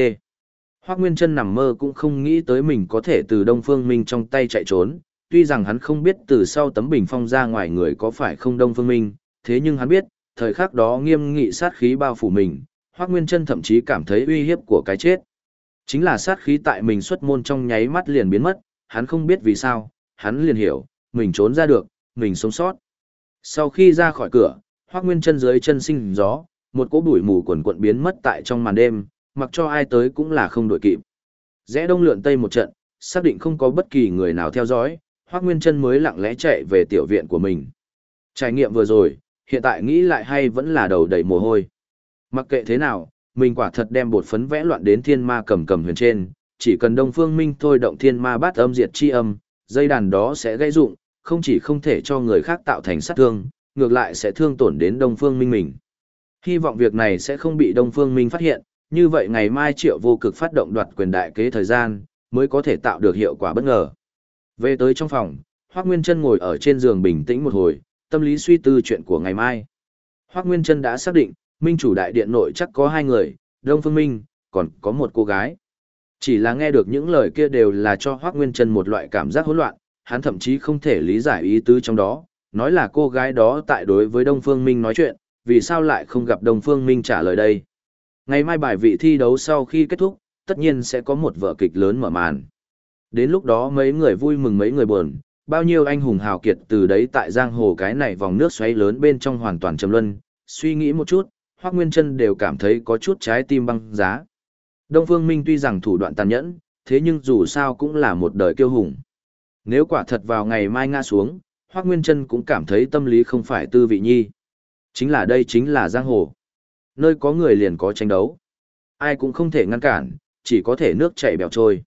Hoác Nguyên Trân nằm mơ cũng không nghĩ tới mình có thể từ Đông Phương Minh trong tay chạy trốn, tuy rằng hắn không biết từ sau tấm bình phong ra ngoài người có phải không Đông Phương Minh, thế nhưng hắn biết, thời khắc đó nghiêm nghị sát khí bao phủ mình, Hoắc Nguyên Chân thậm chí cảm thấy uy hiếp của cái chết. Chính là sát khí tại mình xuất môn trong nháy mắt liền biến mất, hắn không biết vì sao, hắn liền hiểu, mình trốn ra được, mình sống sót. Sau khi ra khỏi cửa, Hoắc Nguyên Chân dưới chân sinh gió, một cỗ bụi mù quần quận biến mất tại trong màn đêm, mặc cho ai tới cũng là không đổi kịp. Rẽ đông lượn tây một trận, xác định không có bất kỳ người nào theo dõi, Hoắc Nguyên Chân mới lặng lẽ chạy về tiểu viện của mình. Trải nghiệm vừa rồi, hiện tại nghĩ lại hay vẫn là đầu đầy mồ hôi. Mặc kệ thế nào, mình quả thật đem bột phấn vẽ loạn đến thiên ma cầm cầm huyền trên, chỉ cần Đông Phương Minh thôi động thiên ma bát âm diệt chi âm, dây đàn đó sẽ gây dụng, không chỉ không thể cho người khác tạo thành sát thương, ngược lại sẽ thương tổn đến Đông Phương Minh mình. Hy vọng việc này sẽ không bị Đông Phương Minh phát hiện, như vậy ngày mai Triệu Vô Cực phát động đoạt quyền đại kế thời gian, mới có thể tạo được hiệu quả bất ngờ. Về tới trong phòng, Hoắc Nguyên Chân ngồi ở trên giường bình tĩnh một hồi, tâm lý suy tư chuyện của ngày mai. Hoắc Nguyên Chân đã xác định, Minh chủ đại điện nội chắc có hai người, Đông Phương Minh, còn có một cô gái. Chỉ là nghe được những lời kia đều là cho Hoác Nguyên Trân một loại cảm giác hỗn loạn, hắn thậm chí không thể lý giải ý tứ trong đó, nói là cô gái đó tại đối với Đông Phương Minh nói chuyện, vì sao lại không gặp Đông Phương Minh trả lời đây. Ngày mai bài vị thi đấu sau khi kết thúc, tất nhiên sẽ có một vở kịch lớn mở màn. Đến lúc đó mấy người vui mừng mấy người buồn, bao nhiêu anh hùng hào kiệt từ đấy tại giang hồ cái này vòng nước xoáy lớn bên trong hoàn toàn trầm luân, suy nghĩ một chút, Hoắc Nguyên Chân đều cảm thấy có chút trái tim băng giá. Đông Phương Minh tuy rằng thủ đoạn tàn nhẫn, thế nhưng dù sao cũng là một đời kiêu hùng. Nếu quả thật vào ngày mai ngã xuống, Hoắc Nguyên Trân cũng cảm thấy tâm lý không phải tư vị nhi. Chính là đây chính là giang hồ. Nơi có người liền có tranh đấu. Ai cũng không thể ngăn cản, chỉ có thể nước chảy bèo trôi.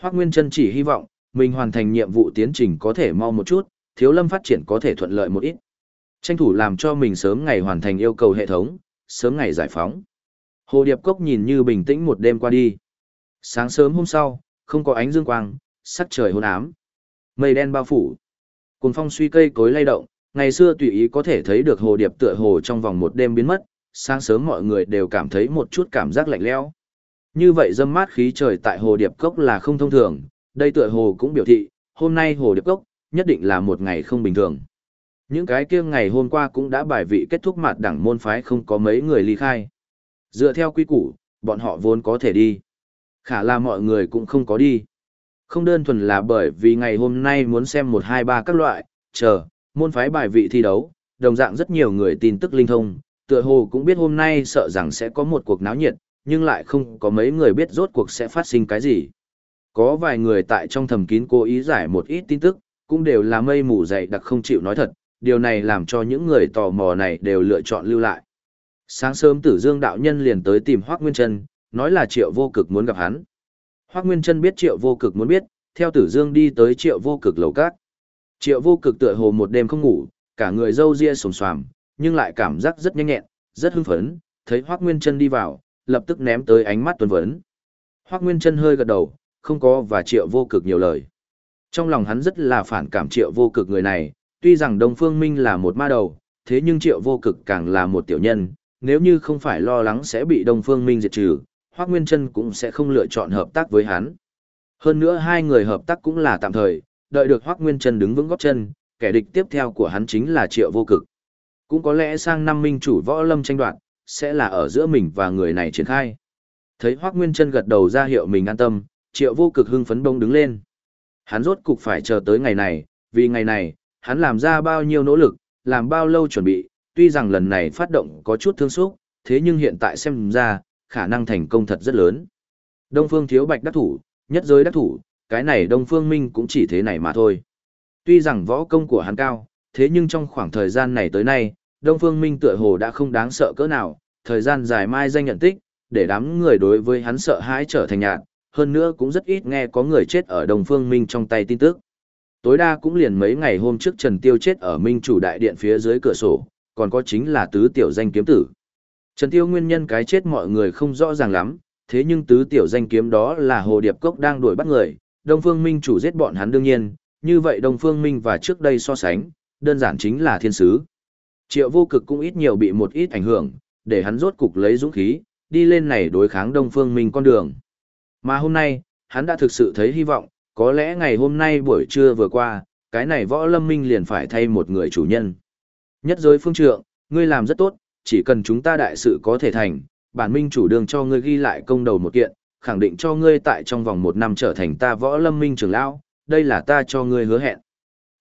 Hoắc Nguyên Trân chỉ hy vọng mình hoàn thành nhiệm vụ tiến trình có thể mau một chút, Thiếu Lâm phát triển có thể thuận lợi một ít. Tranh thủ làm cho mình sớm ngày hoàn thành yêu cầu hệ thống, sớm ngày giải phóng. Hồ Điệp Cốc nhìn như bình tĩnh một đêm qua đi. Sáng sớm hôm sau, không có ánh dương quang, sắc trời hôn ám. Mây đen bao phủ. Cùng phong suy cây cối lay động, ngày xưa tùy ý có thể thấy được hồ điệp tựa hồ trong vòng một đêm biến mất, sáng sớm mọi người đều cảm thấy một chút cảm giác lạnh lẽo. Như vậy dâm mát khí trời tại hồ điệp cốc là không thông thường, đây tựa hồ cũng biểu thị, hôm nay hồ điệp cốc, nhất định là một ngày không bình thường. Những cái kia ngày hôm qua cũng đã bài vị kết thúc mặt đẳng môn phái không có mấy người ly khai. Dựa theo quy củ, bọn họ vốn có thể đi. Khả là mọi người cũng không có đi. Không đơn thuần là bởi vì ngày hôm nay muốn xem một hai ba các loại, chờ, môn phái bài vị thi đấu, đồng dạng rất nhiều người tin tức linh thông, tựa hồ cũng biết hôm nay sợ rằng sẽ có một cuộc náo nhiệt, nhưng lại không có mấy người biết rốt cuộc sẽ phát sinh cái gì. Có vài người tại trong thầm kín cố ý giải một ít tin tức, cũng đều là mây mù dày đặc không chịu nói thật, điều này làm cho những người tò mò này đều lựa chọn lưu lại. Sáng sớm Tử Dương đạo nhân liền tới tìm Hoắc Nguyên Chân, nói là Triệu Vô Cực muốn gặp hắn. Hoắc Nguyên Chân biết Triệu Vô Cực muốn biết, theo Tử Dương đi tới Triệu Vô Cực lầu cát. Triệu Vô Cực tựa hồ một đêm không ngủ, cả người râu ria sồm xoàm, nhưng lại cảm giác rất nhanh nhẹn, rất hưng phấn, thấy Hoắc Nguyên Chân đi vào, lập tức ném tới ánh mắt tuấn vấn. Hoắc Nguyên Chân hơi gật đầu, không có và Triệu Vô Cực nhiều lời. Trong lòng hắn rất là phản cảm Triệu Vô Cực người này, tuy rằng Đông Phương Minh là một ma đầu, thế nhưng Triệu Vô Cực càng là một tiểu nhân, nếu như không phải lo lắng sẽ bị Đông Phương Minh diệt trừ, Hoắc Nguyên Trân cũng sẽ không lựa chọn hợp tác với hắn. Hơn nữa hai người hợp tác cũng là tạm thời, đợi được Hoắc Nguyên Trân đứng vững gót chân, kẻ địch tiếp theo của hắn chính là Triệu Vô Cực. Cũng có lẽ sang năm minh chủ võ lâm tranh đoạt, sẽ là ở giữa mình và người này triển khai. Thấy Hoắc Nguyên Trân gật đầu ra hiệu mình an tâm, Triệu Vô Cực hưng phấn bông đứng lên. Hắn rốt cục phải chờ tới ngày này, vì ngày này, hắn làm ra bao nhiêu nỗ lực, làm bao lâu chuẩn bị, tuy rằng lần này phát động có chút thương xúc, thế nhưng hiện tại xem ra, khả năng thành công thật rất lớn. Đông Phương thiếu bạch đắc thủ, nhất giới đắc thủ, cái này Đông Phương Minh cũng chỉ thế này mà thôi. Tuy rằng võ công của hắn cao, thế nhưng trong khoảng thời gian này tới nay, Đông Phương Minh tựa hồ đã không đáng sợ cỡ nào, thời gian dài mai danh nhận tích, để đám người đối với hắn sợ hãi trở thành nhạt, hơn nữa cũng rất ít nghe có người chết ở Đông Phương Minh trong tay tin tức. Tối đa cũng liền mấy ngày hôm trước Trần Tiêu chết ở Minh chủ đại điện phía dưới cửa sổ, còn có chính là tứ tiểu danh kiếm tử. Trần Tiêu nguyên nhân cái chết mọi người không rõ ràng lắm, thế nhưng tứ tiểu danh kiếm đó là Hồ Điệp Cốc đang đuổi bắt người, Đông Phương Minh chủ giết bọn hắn đương nhiên, như vậy Đông Phương Minh và trước đây so sánh, đơn giản chính là thiên sứ. Triệu vô cực cũng ít nhiều bị một ít ảnh hưởng, để hắn rốt cục lấy dũng khí, đi lên này đối kháng Đông Phương Minh con đường. Mà hôm nay, hắn đã thực sự thấy hy vọng, có lẽ ngày hôm nay buổi trưa vừa qua, cái này võ lâm minh liền phải thay một người chủ nhân. Nhất giới phương trượng, ngươi làm rất tốt, chỉ cần chúng ta đại sự có thể thành, bản minh chủ đường cho ngươi ghi lại công đầu một kiện, khẳng định cho ngươi tại trong vòng một năm trở thành ta võ lâm minh trưởng lão, đây là ta cho ngươi hứa hẹn.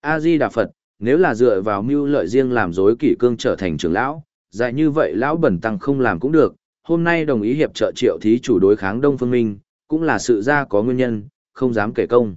A-di Đà Phật, nếu là dựa vào mưu lợi riêng làm dối kỷ cương trở thành trưởng lão, dài như vậy lão bẩn tăng không làm cũng được, hôm nay đồng ý hiệp trợ triệu thí chủ đối kháng Đông Phương Minh, cũng là sự ra có nguyên nhân, không dám kể công.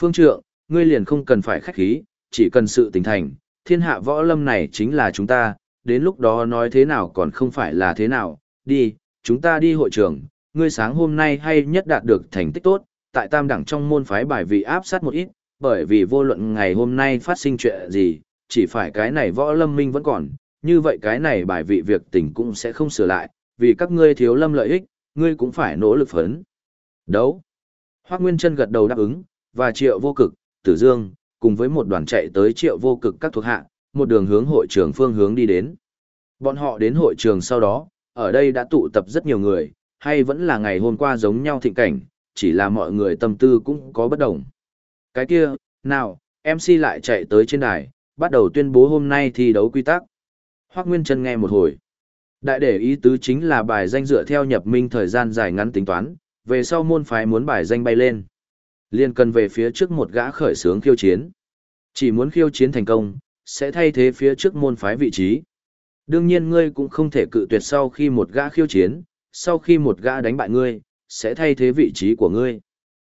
Phương trượng, ngươi liền không cần phải khách khí, chỉ cần sự tình thành, thiên hạ võ lâm này chính là chúng ta, đến lúc đó nói thế nào còn không phải là thế nào, đi, chúng ta đi hội trường, ngươi sáng hôm nay hay nhất đạt được thành tích tốt, tại tam đẳng trong môn phái bài vị áp sát một ít, bởi vì vô luận ngày hôm nay phát sinh chuyện gì, chỉ phải cái này võ lâm minh vẫn còn, như vậy cái này bài vị việc tình cũng sẽ không sửa lại, vì các ngươi thiếu lâm lợi ích, ngươi cũng phải nỗ lực phấn. Đấu. Hoác Nguyên Trân gật đầu đáp ứng, và triệu vô cực, tử dương, cùng với một đoàn chạy tới triệu vô cực các thuộc hạ, một đường hướng hội trường phương hướng đi đến. Bọn họ đến hội trường sau đó, ở đây đã tụ tập rất nhiều người, hay vẫn là ngày hôm qua giống nhau thịnh cảnh, chỉ là mọi người tâm tư cũng có bất đồng. Cái kia, nào, MC lại chạy tới trên đài, bắt đầu tuyên bố hôm nay thi đấu quy tắc. Hoác Nguyên Trân nghe một hồi. Đại để ý tứ chính là bài danh dựa theo nhập minh thời gian dài ngắn tính toán, về sau môn phái muốn bài danh bay lên. Liên cần về phía trước một gã khởi sướng khiêu chiến. Chỉ muốn khiêu chiến thành công, sẽ thay thế phía trước môn phái vị trí. Đương nhiên ngươi cũng không thể cự tuyệt sau khi một gã khiêu chiến, sau khi một gã đánh bại ngươi, sẽ thay thế vị trí của ngươi.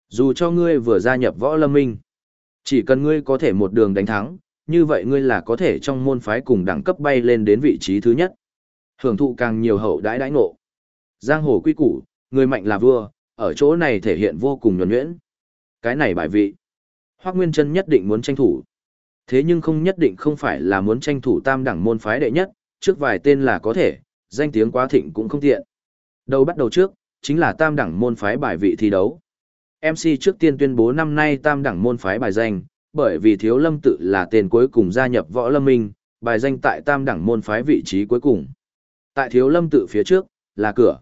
Dù cho ngươi vừa gia nhập võ lâm minh, chỉ cần ngươi có thể một đường đánh thắng, như vậy ngươi là có thể trong môn phái cùng đẳng cấp bay lên đến vị trí thứ nhất. Hưởng thụ càng nhiều hậu đãi đãi ngộ. Giang hồ quy củ, người mạnh là vua, ở chỗ này thể hiện vô cùng nhuần nhuyễn. Cái này bài vị. Hoác Nguyên Trân nhất định muốn tranh thủ. Thế nhưng không nhất định không phải là muốn tranh thủ tam đẳng môn phái đệ nhất, trước vài tên là có thể, danh tiếng quá thịnh cũng không tiện. Đầu bắt đầu trước, chính là tam đẳng môn phái bài vị thi đấu. MC trước tiên tuyên bố năm nay tam đẳng môn phái bài danh, bởi vì thiếu lâm tự là tên cuối cùng gia nhập võ lâm minh, bài danh tại tam đẳng môn phái vị trí cuối cùng. Tại thiếu lâm tự phía trước, là cửa.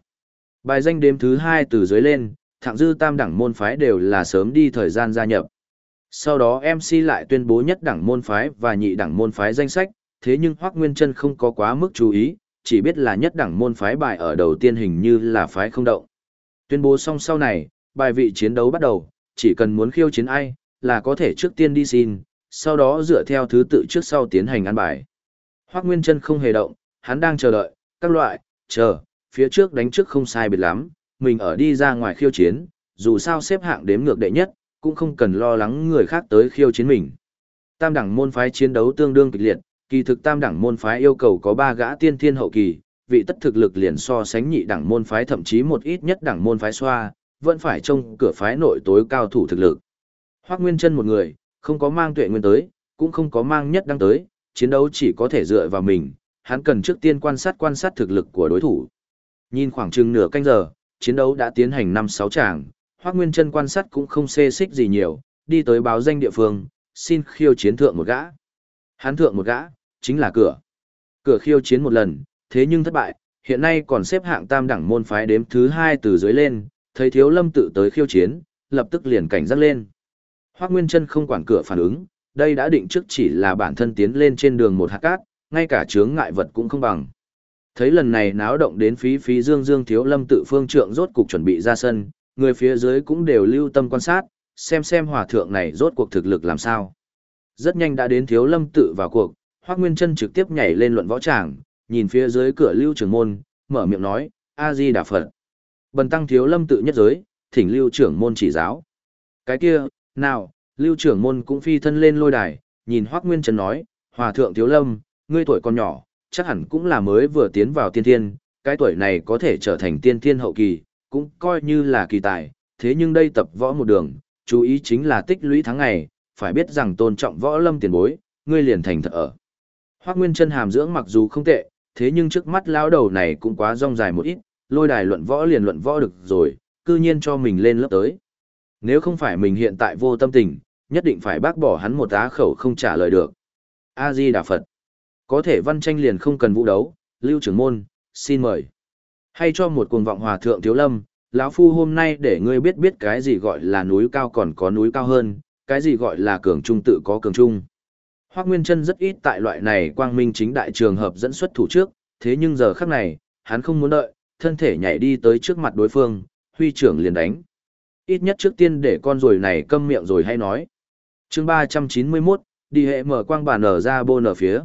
Bài danh đêm thứ hai từ dưới lên, thẳng dư tam đẳng môn phái đều là sớm đi thời gian gia nhập. Sau đó MC lại tuyên bố nhất đẳng môn phái và nhị đẳng môn phái danh sách, thế nhưng Hoắc Nguyên Trân không có quá mức chú ý, chỉ biết là nhất đẳng môn phái bài ở đầu tiên hình như là phái không động. Tuyên bố xong sau này, bài vị chiến đấu bắt đầu, chỉ cần muốn khiêu chiến ai, là có thể trước tiên đi xin, sau đó dựa theo thứ tự trước sau tiến hành ăn bài. Hoắc Nguyên Trân không hề động, hắn đang chờ đợi, các loại, chờ, phía trước đánh trước không sai biệt lắm, mình ở đi ra ngoài khiêu chiến, dù sao xếp hạng đếm ngược đệ nhất, cũng không cần lo lắng người khác tới khiêu chiến mình. Tam đẳng môn phái chiến đấu tương đương kịch liệt, kỳ thực tam đẳng môn phái yêu cầu có ba gã tiên thiên hậu kỳ, vị tất thực lực liền so sánh nhị đẳng môn phái thậm chí một ít nhất đẳng môn phái xoa, vẫn phải trông cửa phái nội tối cao thủ thực lực. Hoắc Nguyên Chân một người, không có mang tuệ nguyên tới, cũng không có mang nhất đăng tới, chiến đấu chỉ có thể dựa vào mình, hắn cần trước tiên quan sát quan sát thực lực của đối thủ. Nhìn khoảng chừng nửa canh giờ, chiến đấu đã tiến hành 5-6 tràng, Hoắc Nguyên Chân quan sát cũng không xê xích gì nhiều, đi tới báo danh địa phương, xin khiêu chiến thượng một gã. Hắn thượng một gã, chính là cửa. Cửa khiêu chiến một lần, thế nhưng thất bại, hiện nay còn xếp hạng tam đẳng môn phái đếm thứ hai từ dưới lên, thấy Thiếu Lâm tự tới khiêu chiến, lập tức liền cảnh giác lên. Hoắc Nguyên Chân không quản cửa phản ứng, đây đã định trước chỉ là bản thân tiến lên trên đường một hạt cát, ngay cả chướng ngại vật cũng không bằng. Thấy lần này náo động đến phí phí dương dương thiếu lâm tự phương trượng rốt cục chuẩn bị ra sân, người phía dưới cũng đều lưu tâm quan sát, xem xem hòa thượng này rốt cuộc thực lực làm sao. Rất nhanh đã đến thiếu lâm tự vào cuộc, Hoác Nguyên Trân trực tiếp nhảy lên luận võ tràng, nhìn phía dưới cửa lưu trưởng môn, mở miệng nói, A-di Đà Phật. Bần tăng thiếu lâm tự nhất giới, thỉnh lưu trưởng môn chỉ giáo. Cái kia, nào, lưu trưởng môn cũng phi thân lên lôi đài, nhìn Hoác Nguyên Trân nói, hòa thượng thiếu lâm, ngươi tuổi còn nhỏ, chắc hẳn cũng là mới vừa tiến vào tiên thiên, cái tuổi này có thể trở thành tiên thiên hậu kỳ, cũng coi như là kỳ tài, thế nhưng đây tập võ một đường, chú ý chính là tích lũy tháng ngày, phải biết rằng tôn trọng võ lâm tiền bối, ngươi liền thành thật ở. Hoác Nguyên chân hàm dưỡng mặc dù không tệ, thế nhưng trước mắt lão đầu này cũng quá rong dài một ít, lôi đài luận võ liền luận võ được rồi, cư nhiên cho mình lên lớp tới. Nếu không phải mình hiện tại vô tâm tình, nhất định phải bác bỏ hắn một á khẩu không trả lời được. A-di Đà Phật. Có thể văn tranh liền không cần vũ đấu, lưu trưởng môn, xin mời. Hay cho một cuồng vọng hòa thượng thiếu lâm, lão phu hôm nay để ngươi biết biết cái gì gọi là núi cao còn có núi cao hơn, cái gì gọi là cường trung tự có cường trung. Hoác Nguyên Trân rất ít tại loại này quang minh chính đại trường hợp dẫn xuất thủ trước, thế nhưng giờ khắc này, hắn không muốn đợi, thân thể nhảy đi tới trước mặt đối phương, huy trưởng liền đánh. Ít nhất trước tiên để con rồi này câm miệng rồi hay nói. chương 391, đi hệ mở quang bản ở ra bô nở phía.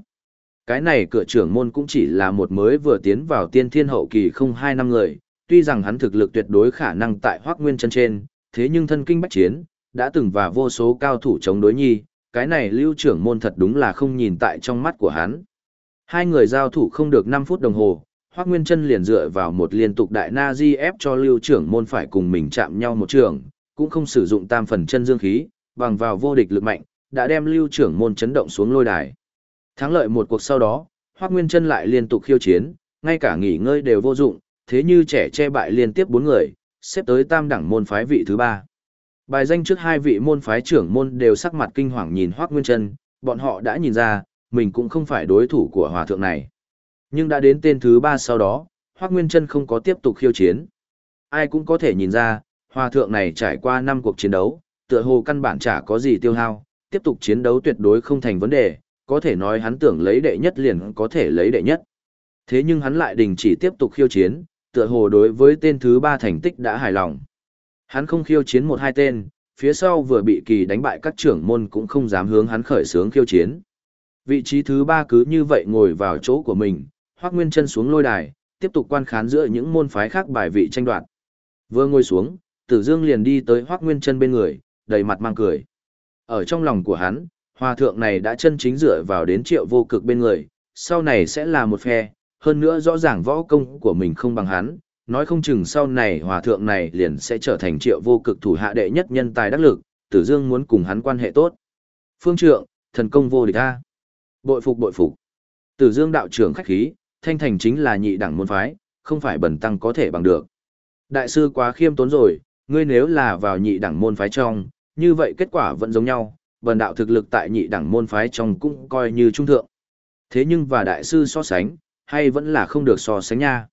Cái này cửa trưởng môn cũng chỉ là một mới vừa tiến vào tiên thiên hậu kỳ không hai năm người, tuy rằng hắn thực lực tuyệt đối khả năng tại hoác nguyên chân trên, thế nhưng thân kinh bách chiến, đã từng và vô số cao thủ chống đối nhi, cái này lưu trưởng môn thật đúng là không nhìn tại trong mắt của hắn. Hai người giao thủ không được 5 phút đồng hồ, Hoắc Nguyên Chân liền dựa vào một liên tục đại na di ép cho lưu trưởng môn phải cùng mình chạm nhau một trường, cũng không sử dụng tam phần chân dương khí, bằng vào vô địch lực mạnh, đã đem lưu trưởng môn chấn động xuống lôi đài. Thắng lợi một cuộc sau đó, Hoắc Nguyên Trân lại liên tục khiêu chiến, ngay cả nghỉ ngơi đều vô dụng, thế như trẻ che bại liên tiếp bốn người, xếp tới tam đẳng môn phái vị thứ ba. Bài danh trước hai vị môn phái trưởng môn đều sắc mặt kinh hoàng nhìn Hoắc Nguyên Trân, bọn họ đã nhìn ra, mình cũng không phải đối thủ của hòa thượng này. Nhưng đã đến tên thứ ba sau đó, Hoắc Nguyên Trân không có tiếp tục khiêu chiến. Ai cũng có thể nhìn ra, hòa thượng này trải qua năm cuộc chiến đấu, tựa hồ căn bản chả có gì tiêu hao, tiếp tục chiến đấu tuyệt đối không thành vấn đề, có thể nói hắn tưởng lấy đệ nhất liền có thể lấy đệ nhất. Thế nhưng hắn lại đình chỉ tiếp tục khiêu chiến, tựa hồ đối với tên thứ ba thành tích đã hài lòng. Hắn không khiêu chiến một hai tên, phía sau vừa bị kỳ đánh bại các trưởng môn cũng không dám hướng hắn khởi sướng khiêu chiến. Vị trí thứ ba cứ như vậy ngồi vào chỗ của mình, Hoắc Nguyên chân xuống lôi đài, tiếp tục quan khán giữa những môn phái khác bài vị tranh đoạt. Vừa ngồi xuống, Tử Dương liền đi tới Hoắc Nguyên chân bên người, đầy mặt mang cười. Ở trong lòng của hắn, hòa thượng này đã chân chính dựa vào đến triệu vô cực bên người, sau này sẽ là một phe, hơn nữa rõ ràng võ công của mình không bằng hắn, nói không chừng sau này hòa thượng này liền sẽ trở thành triệu vô cực thủ hạ đệ nhất nhân tài đắc lực, Tử Dương muốn cùng hắn quan hệ tốt. Phương trượng, thần công vô địch ta. Bội phục bội phục. Tử Dương đạo trưởng khách khí, thanh thành chính là nhị đẳng môn phái, không phải bẩn tăng có thể bằng được. Đại sư quá khiêm tốn rồi, ngươi nếu là vào nhị đẳng môn phái trong, như vậy kết quả vẫn giống nhau, bần đạo thực lực tại nhị đẳng môn phái trong cũng coi như trung thượng. Thế nhưng và đại sư so sánh, hay vẫn là không được so sánh nha.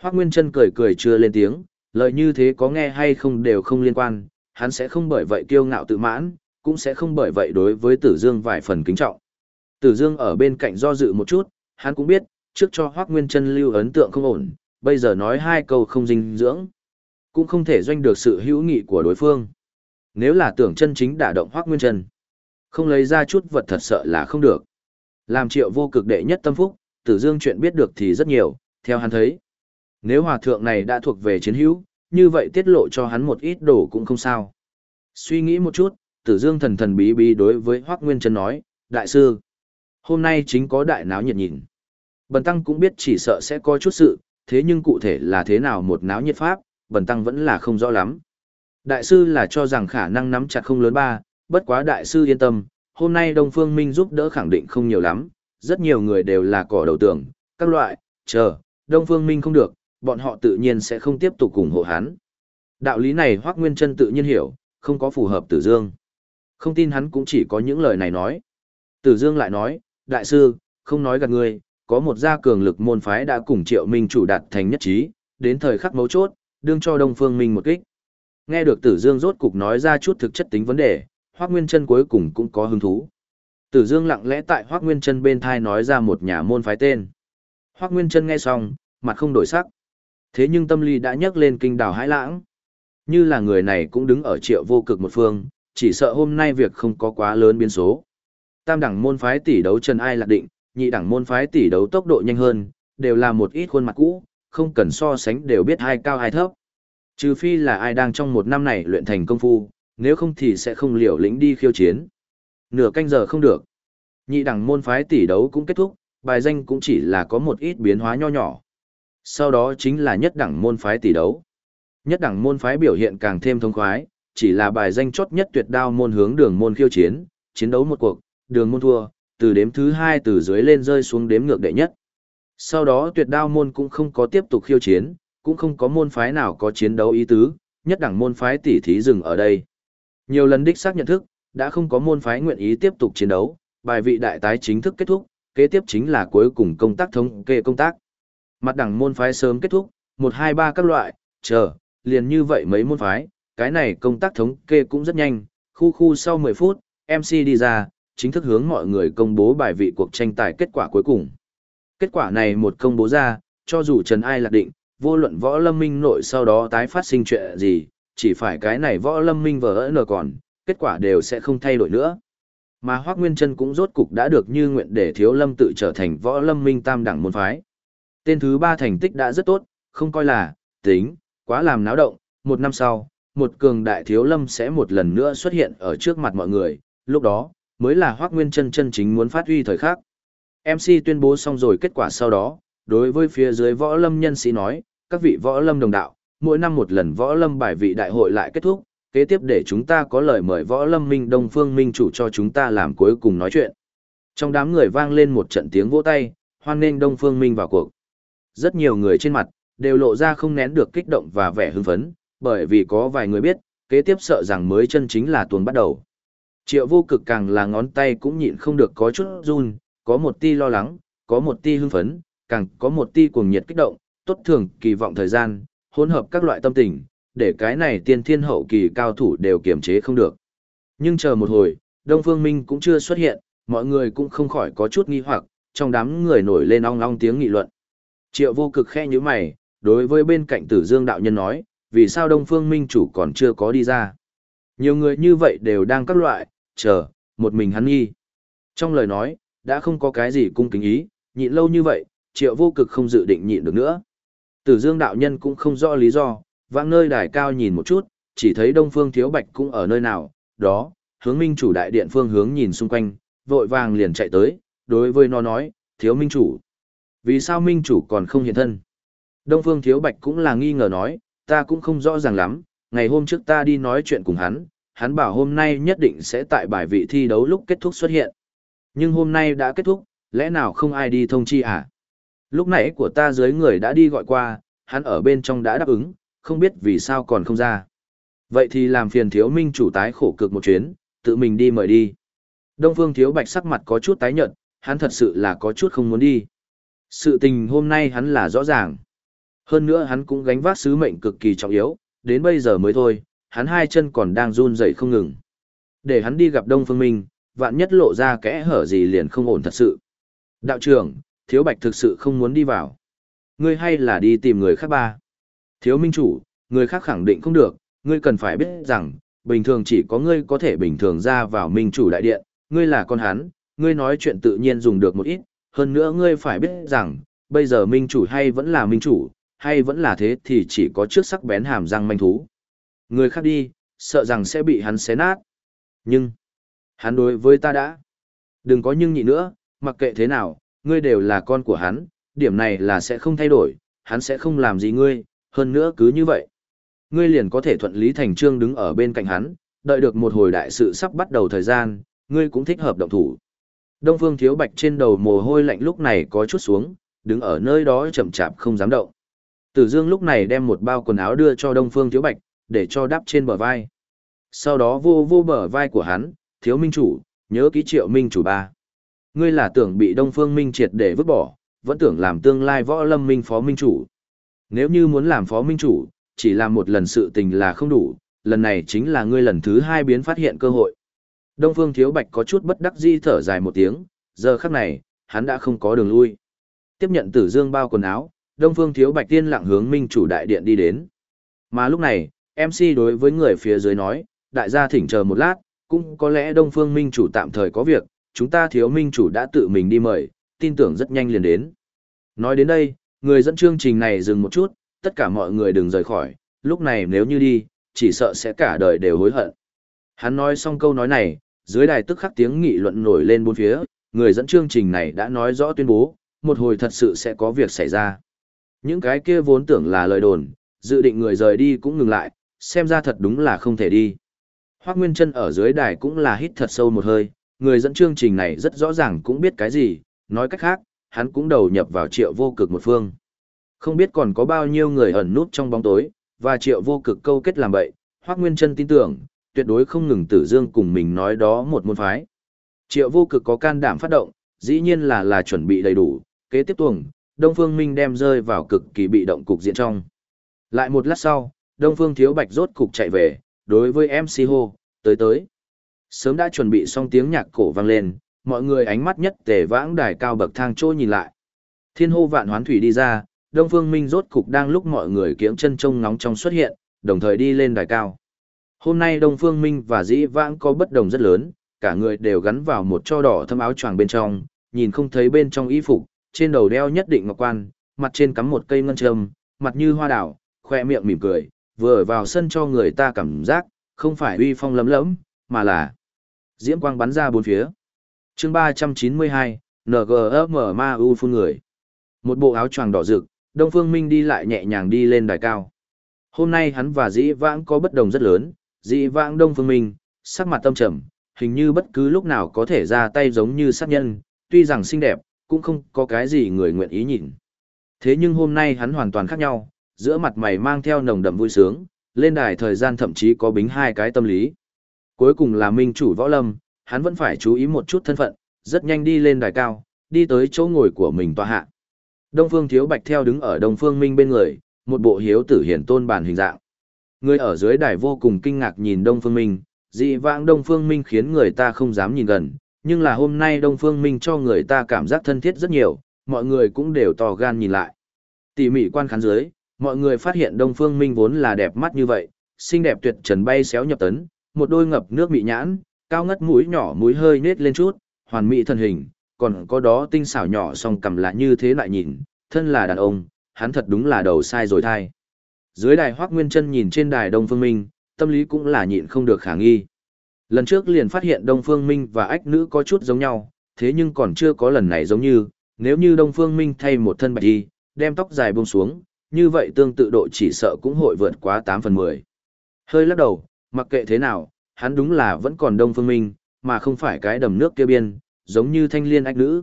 Hoác Nguyên Trân cười cười chưa lên tiếng, lời như thế có nghe hay không đều không liên quan, hắn sẽ không bởi vậy kiêu ngạo tự mãn, cũng sẽ không bởi vậy đối với Tử Dương vài phần kính trọng. Tử Dương ở bên cạnh do dự một chút, hắn cũng biết, trước cho Hoác Nguyên Trân lưu ấn tượng không ổn, bây giờ nói hai câu không dinh dưỡng, cũng không thể doanh được sự hữu nghị của đối phương. Nếu là tưởng chân chính đả động Hoác Nguyên Trân, không lấy ra chút vật thật sợ là không được. Làm triệu vô cực đệ nhất tâm phúc, Tử Dương chuyện biết được thì rất nhiều, theo hắn thấy. Nếu hòa thượng này đã thuộc về chiến hữu, như vậy tiết lộ cho hắn một ít đồ cũng không sao. Suy nghĩ một chút, Tử Dương thần thần bí bí đối với Hoắc Nguyên Trân nói, Đại sư, hôm nay chính có đại náo nhiệt nhìn. Bần Tăng cũng biết chỉ sợ sẽ có chút sự, thế nhưng cụ thể là thế nào một náo nhiệt pháp, Bần Tăng vẫn là không rõ lắm. Đại sư là cho rằng khả năng nắm chặt không lớn ba, bất quá đại sư yên tâm, hôm nay Đông Phương Minh giúp đỡ khẳng định không nhiều lắm, rất nhiều người đều là cỏ đầu tưởng, các loại, chờ, Đông Phương Minh không được, bọn họ tự nhiên sẽ không tiếp tục ủng hộ hắn. Đạo lý này Hoắc Nguyên Chân tự nhiên hiểu, không có phù hợp Tử Dương. Không tin hắn cũng chỉ có những lời này nói. Tử Dương lại nói, đại sư, không nói gạt ngươi, có một gia cường lực môn phái đã cùng Triệu Minh chủ đạt thành nhất trí, đến thời khắc mấu chốt, đương cho Đông Phương Minh một kích. Nghe được Tử Dương rốt cục nói ra chút thực chất tính vấn đề, Hoắc Nguyên Chân cuối cùng cũng có hứng thú. Tử Dương lặng lẽ tại Hoắc Nguyên Chân bên thai nói ra một nhà môn phái tên. Hoắc Nguyên Chân nghe xong, mặt không đổi sắc. Thế nhưng tâm lý đã nhấc lên kinh đảo hãi lãng. Như là người này cũng đứng ở triệu vô cực một phương, chỉ sợ hôm nay việc không có quá lớn biến số. Tam đẳng môn phái tỷ đấu Trần Ai lạc định, nhị đẳng môn phái tỷ đấu tốc độ nhanh hơn, đều là một ít khuôn mặt cũ, không cần so sánh đều biết ai cao ai thấp. Trừ phi là ai đang trong một năm này luyện thành công phu, nếu không thì sẽ không liều lĩnh đi khiêu chiến. Nửa canh giờ không được. Nhị đẳng môn phái tỷ đấu cũng kết thúc, bài danh cũng chỉ là có một ít biến hóa nho nhỏ. Sau đó chính là nhất đẳng môn phái tỷ đấu. Nhất đẳng môn phái biểu hiện càng thêm thông khoái, chỉ là bài danh chót nhất tuyệt đao môn hướng đường môn khiêu chiến, chiến đấu một cuộc, đường môn thua, từ đếm thứ hai từ dưới lên rơi xuống đếm ngược đệ nhất. Sau đó tuyệt đao môn cũng không có tiếp tục khiêu chiến, cũng không có môn phái nào có chiến đấu ý tứ, nhất đẳng môn phái tỷ thí dừng ở đây. Nhiều lần đích xác nhận thức, đã không có môn phái nguyện ý tiếp tục chiến đấu, bài vị đại tái chính thức kết thúc, kế tiếp chính là cuối cùng công tác thống kê công tác. Mặt đẳng môn phái sớm kết thúc, 1 2 3 các loại, chờ, liền như vậy mấy môn phái, cái này công tác thống kê cũng rất nhanh, khu khu sau 10 phút, MC đi ra, chính thức hướng mọi người công bố bài vị cuộc tranh tài kết quả cuối cùng. Kết quả này một công bố ra, cho dù Trần Ai lạc định, vô luận võ lâm minh nội sau đó tái phát sinh chuyện gì, chỉ phải cái này võ lâm minh vỡ nở còn, kết quả đều sẽ không thay đổi nữa. Mà Hoác Nguyên Trân cũng rốt cục đã được như nguyện để Thiếu Lâm tự trở thành võ lâm minh tam đẳng môn phái. Tên thứ ba thành tích đã rất tốt, không coi là, tính, quá làm náo động, một năm sau, một cường đại Thiếu Lâm sẽ một lần nữa xuất hiện ở trước mặt mọi người, lúc đó, mới là Hoác Nguyên Trân chân chính muốn phát huy thời khắc. MC tuyên bố xong rồi kết quả sau đó, đối với phía dưới võ lâm nhân sĩ nói, các vị võ lâm đồng đạo, mỗi năm một lần võ lâm bài vị đại hội lại kết thúc, kế tiếp để chúng ta có lời mời võ lâm minh đông phương minh chủ cho chúng ta làm cuối cùng nói chuyện. Trong đám người vang lên một trận tiếng vỗ tay, hoan nghênh đông phương minh vào cuộc. Rất nhiều người trên mặt, đều lộ ra không nén được kích động và vẻ hưng phấn, bởi vì có vài người biết, kế tiếp sợ rằng mới chân chính là tuần bắt đầu. Triệu vô cực càng là ngón tay cũng nhịn không được có chút run, có một ti lo lắng, có một ti hưng phấn, càng có một ti cuồng nhiệt kích động, tốt thường kỳ vọng thời gian, hỗn hợp các loại tâm tình, để cái này tiên thiên hậu kỳ cao thủ đều kiềm chế không được. Nhưng chờ một hồi, Đông Phương Minh cũng chưa xuất hiện, mọi người cũng không khỏi có chút nghi hoặc, trong đám người nổi lên ong ong tiếng nghị luận. Triệu vô cực khe như mày, đối với bên cạnh tử dương đạo nhân nói, vì sao Đông Phương Minh chủ còn chưa có đi ra. Nhiều người như vậy đều đang các loại, chờ, một mình hắn nghi. Trong lời nói, đã không có cái gì cung kính ý, nhịn lâu như vậy, triệu vô cực không dự định nhịn được nữa. Tử dương đạo nhân cũng không rõ lý do, vãng nơi đài cao nhìn một chút, chỉ thấy đông phương thiếu bạch cũng ở nơi nào, đó, hướng minh chủ đại điện phương hướng nhìn xung quanh, vội vàng liền chạy tới, đối với nó nói, thiếu minh chủ. Vì sao minh chủ còn không hiện thân? Đông phương thiếu bạch cũng là nghi ngờ nói, ta cũng không rõ ràng lắm, ngày hôm trước ta đi nói chuyện cùng hắn, hắn bảo hôm nay nhất định sẽ tại bài vị thi đấu lúc kết thúc xuất hiện. Nhưng hôm nay đã kết thúc, lẽ nào không ai đi thông chi à? Lúc nãy của ta dưới người đã đi gọi qua, hắn ở bên trong đã đáp ứng, không biết vì sao còn không ra. Vậy thì làm phiền thiếu minh chủ tái khổ cực một chuyến, tự mình đi mời đi. Đông Phương Thiếu Bạch sắc mặt có chút tái nhợt, hắn thật sự là có chút không muốn đi. Sự tình hôm nay hắn là rõ ràng. Hơn nữa hắn cũng gánh vác sứ mệnh cực kỳ trọng yếu, đến bây giờ mới thôi, hắn hai chân còn đang run rẩy không ngừng. Để hắn đi gặp Đông Phương Minh, vạn nhất lộ ra kẽ hở gì liền không ổn thật sự. Đạo trưởng, Thiếu Bạch thực sự không muốn đi vào. Ngươi hay là đi tìm người khác ba. Thiếu minh chủ, người khác khẳng định không được, ngươi cần phải biết rằng, bình thường chỉ có ngươi có thể bình thường ra vào minh chủ đại điện, ngươi là con hắn, ngươi nói chuyện tự nhiên dùng được một ít, hơn nữa ngươi phải biết rằng, bây giờ minh chủ hay vẫn là minh chủ, hay vẫn là thế thì chỉ có trước sắc bén hàm răng manh thú. Người khác đi, sợ rằng sẽ bị hắn xé nát. Nhưng, hắn đối với ta đã. Đừng có nhưng nhị nữa, mặc kệ thế nào, ngươi đều là con của hắn, điểm này là sẽ không thay đổi, hắn sẽ không làm gì ngươi, hơn nữa cứ như vậy. Ngươi liền có thể thuận lý thành trương đứng ở bên cạnh hắn, đợi được một hồi đại sự sắp bắt đầu thời gian, ngươi cũng thích hợp động thủ. Đông Phương Thiếu Bạch trên đầu mồ hôi lạnh lúc này có chút xuống, đứng ở nơi đó chậm chạp không dám động. Tử Dương lúc này đem một bao quần áo đưa cho Đông Phương Thiếu Bạch, để cho đắp trên bờ vai. Sau đó vô vô bờ vai của hắn, Thiếu Minh Chủ, nhớ ký triệu Minh Chủ ba. Ngươi là tưởng bị Đông Phương Minh triệt để vứt bỏ, vẫn tưởng làm tương lai võ lâm minh phó minh chủ. Nếu như muốn làm phó minh chủ, chỉ làm một lần sự tình là không đủ, lần này chính là ngươi lần thứ hai biến phát hiện cơ hội. Đông Phương Thiếu Bạch có chút bất đắc di thở dài một tiếng, giờ khắc này, hắn đã không có đường lui. Tiếp nhận tử dương bao quần áo, Đông Phương Thiếu Bạch tiên lặng hướng minh chủ đại điện đi đến. Mà lúc này, MC đối với người phía dưới nói, đại gia thỉnh chờ một lát, cũng có lẽ Đông Phương Minh chủ tạm thời có việc, chúng ta thiếu Minh chủ đã tự mình đi mời, tin tưởng rất nhanh liền đến. Nói đến đây, người dẫn chương trình này dừng một chút, tất cả mọi người đừng rời khỏi, lúc này nếu như đi, chỉ sợ sẽ cả đời đều hối hận. Hắn nói xong câu nói này, dưới đài tức khắc tiếng nghị luận nổi lên bốn phía, người dẫn chương trình này đã nói rõ tuyên bố, một hồi thật sự sẽ có việc xảy ra. Những cái kia vốn tưởng là lời đồn, dự định người rời đi cũng ngừng lại, xem ra thật đúng là không thể đi. Hoác Nguyên Trân ở dưới đài cũng là hít thật sâu một hơi, người dẫn chương trình này rất rõ ràng cũng biết cái gì, nói cách khác, hắn cũng đầu nhập vào triệu vô cực một phương. Không biết còn có bao nhiêu người ẩn nút trong bóng tối, và triệu vô cực câu kết làm bậy, Hoắc Nguyên Trân tin tưởng, tuyệt đối không ngừng tử dương cùng mình nói đó một môn phái. Triệu vô cực có can đảm phát động, dĩ nhiên là là chuẩn bị đầy đủ, kế tiếp tuồng, Đông Phương Minh đem rơi vào cực kỳ bị động cục diện trong. Lại một lát sau, Đông Phương Thiếu Bạch rốt cục chạy về, đối với MC Hô, tới tới. Sớm đã chuẩn bị xong tiếng nhạc cổ vang lên, mọi người ánh mắt nhất tề vãng đài cao bậc thang trôi nhìn lại. Thiên hô vạn hoán thủy đi ra, Đông Phương Minh rốt cục đang lúc mọi người kiễng chân trông ngóng trong xuất hiện, đồng thời đi lên đài cao. Hôm nay Đông Phương Minh và Dĩ Vãng có bất đồng rất lớn, cả người đều gắn vào một cho đỏ thâm áo choàng bên trong, nhìn không thấy bên trong y phục, trên đầu đeo nhất định ngọc quan, mặt trên cắm một cây ngân châm, mặt như hoa đảo, khoe miệng mỉm cười, vừa vào sân cho người ta cảm giác, không phải uy phong lấm lấm, mà là diễm quang bắn ra bốn phía. chương 392, NGM Ma U phun người. Một bộ áo choàng đỏ rực, Đông Phương Minh đi lại nhẹ nhàng đi lên đài cao. Hôm nay hắn và dĩ vãng có bất đồng rất lớn, dĩ vãng Đông Phương Minh, sắc mặt tâm trầm, hình như bất cứ lúc nào có thể ra tay giống như sát nhân, tuy rằng xinh đẹp, cũng không có cái gì người nguyện ý nhìn. Thế nhưng hôm nay hắn hoàn toàn khác nhau, giữa mặt mày mang theo nồng đậm vui sướng, lên đài thời gian thậm chí có bính hai cái tâm lý. Cuối cùng là minh chủ võ lâm, hắn vẫn phải chú ý một chút thân phận, rất nhanh đi lên đài cao, đi tới chỗ ngồi của mình tòa hạ. Đông Phương Thiếu Bạch theo đứng ở Đông Phương Minh bên người, một bộ hiếu tử hiển tôn bản hình dạng. Người ở dưới đài vô cùng kinh ngạc nhìn Đông Phương Minh, dị vãng Đông Phương Minh khiến người ta không dám nhìn gần, nhưng là hôm nay Đông Phương Minh cho người ta cảm giác thân thiết rất nhiều, mọi người cũng đều tò gan nhìn lại. Tỉ mỉ quan khán dưới, mọi người phát hiện Đông Phương Minh vốn là đẹp mắt như vậy, xinh đẹp tuyệt trần bay xéo nhập tấn, một đôi ngập nước mị nhãn, cao ngất mũi nhỏ mũi hơi nết lên chút, hoàn mỹ thân hình, còn có đó tinh xảo nhỏ song cầm lại như thế lại nhìn, thân là đàn ông, hắn thật đúng là đầu sai rồi thai. Dưới đài Hoắc Nguyên Chân nhìn trên đài Đông Phương Minh, tâm lý cũng là nhịn không được khả nghi. Lần trước liền phát hiện Đông Phương Minh và ách nữ có chút giống nhau, thế nhưng còn chưa có lần này giống như, nếu như Đông Phương Minh thay một thân bạch y, đem tóc dài buông xuống, như vậy tương tự độ chỉ sợ cũng hội vượt quá 8 phần 10. Hơi lắc đầu, mặc kệ thế nào, hắn đúng là vẫn còn Đông Phương Minh, mà không phải cái đầm nước kia biên, giống như thanh liên ách nữ.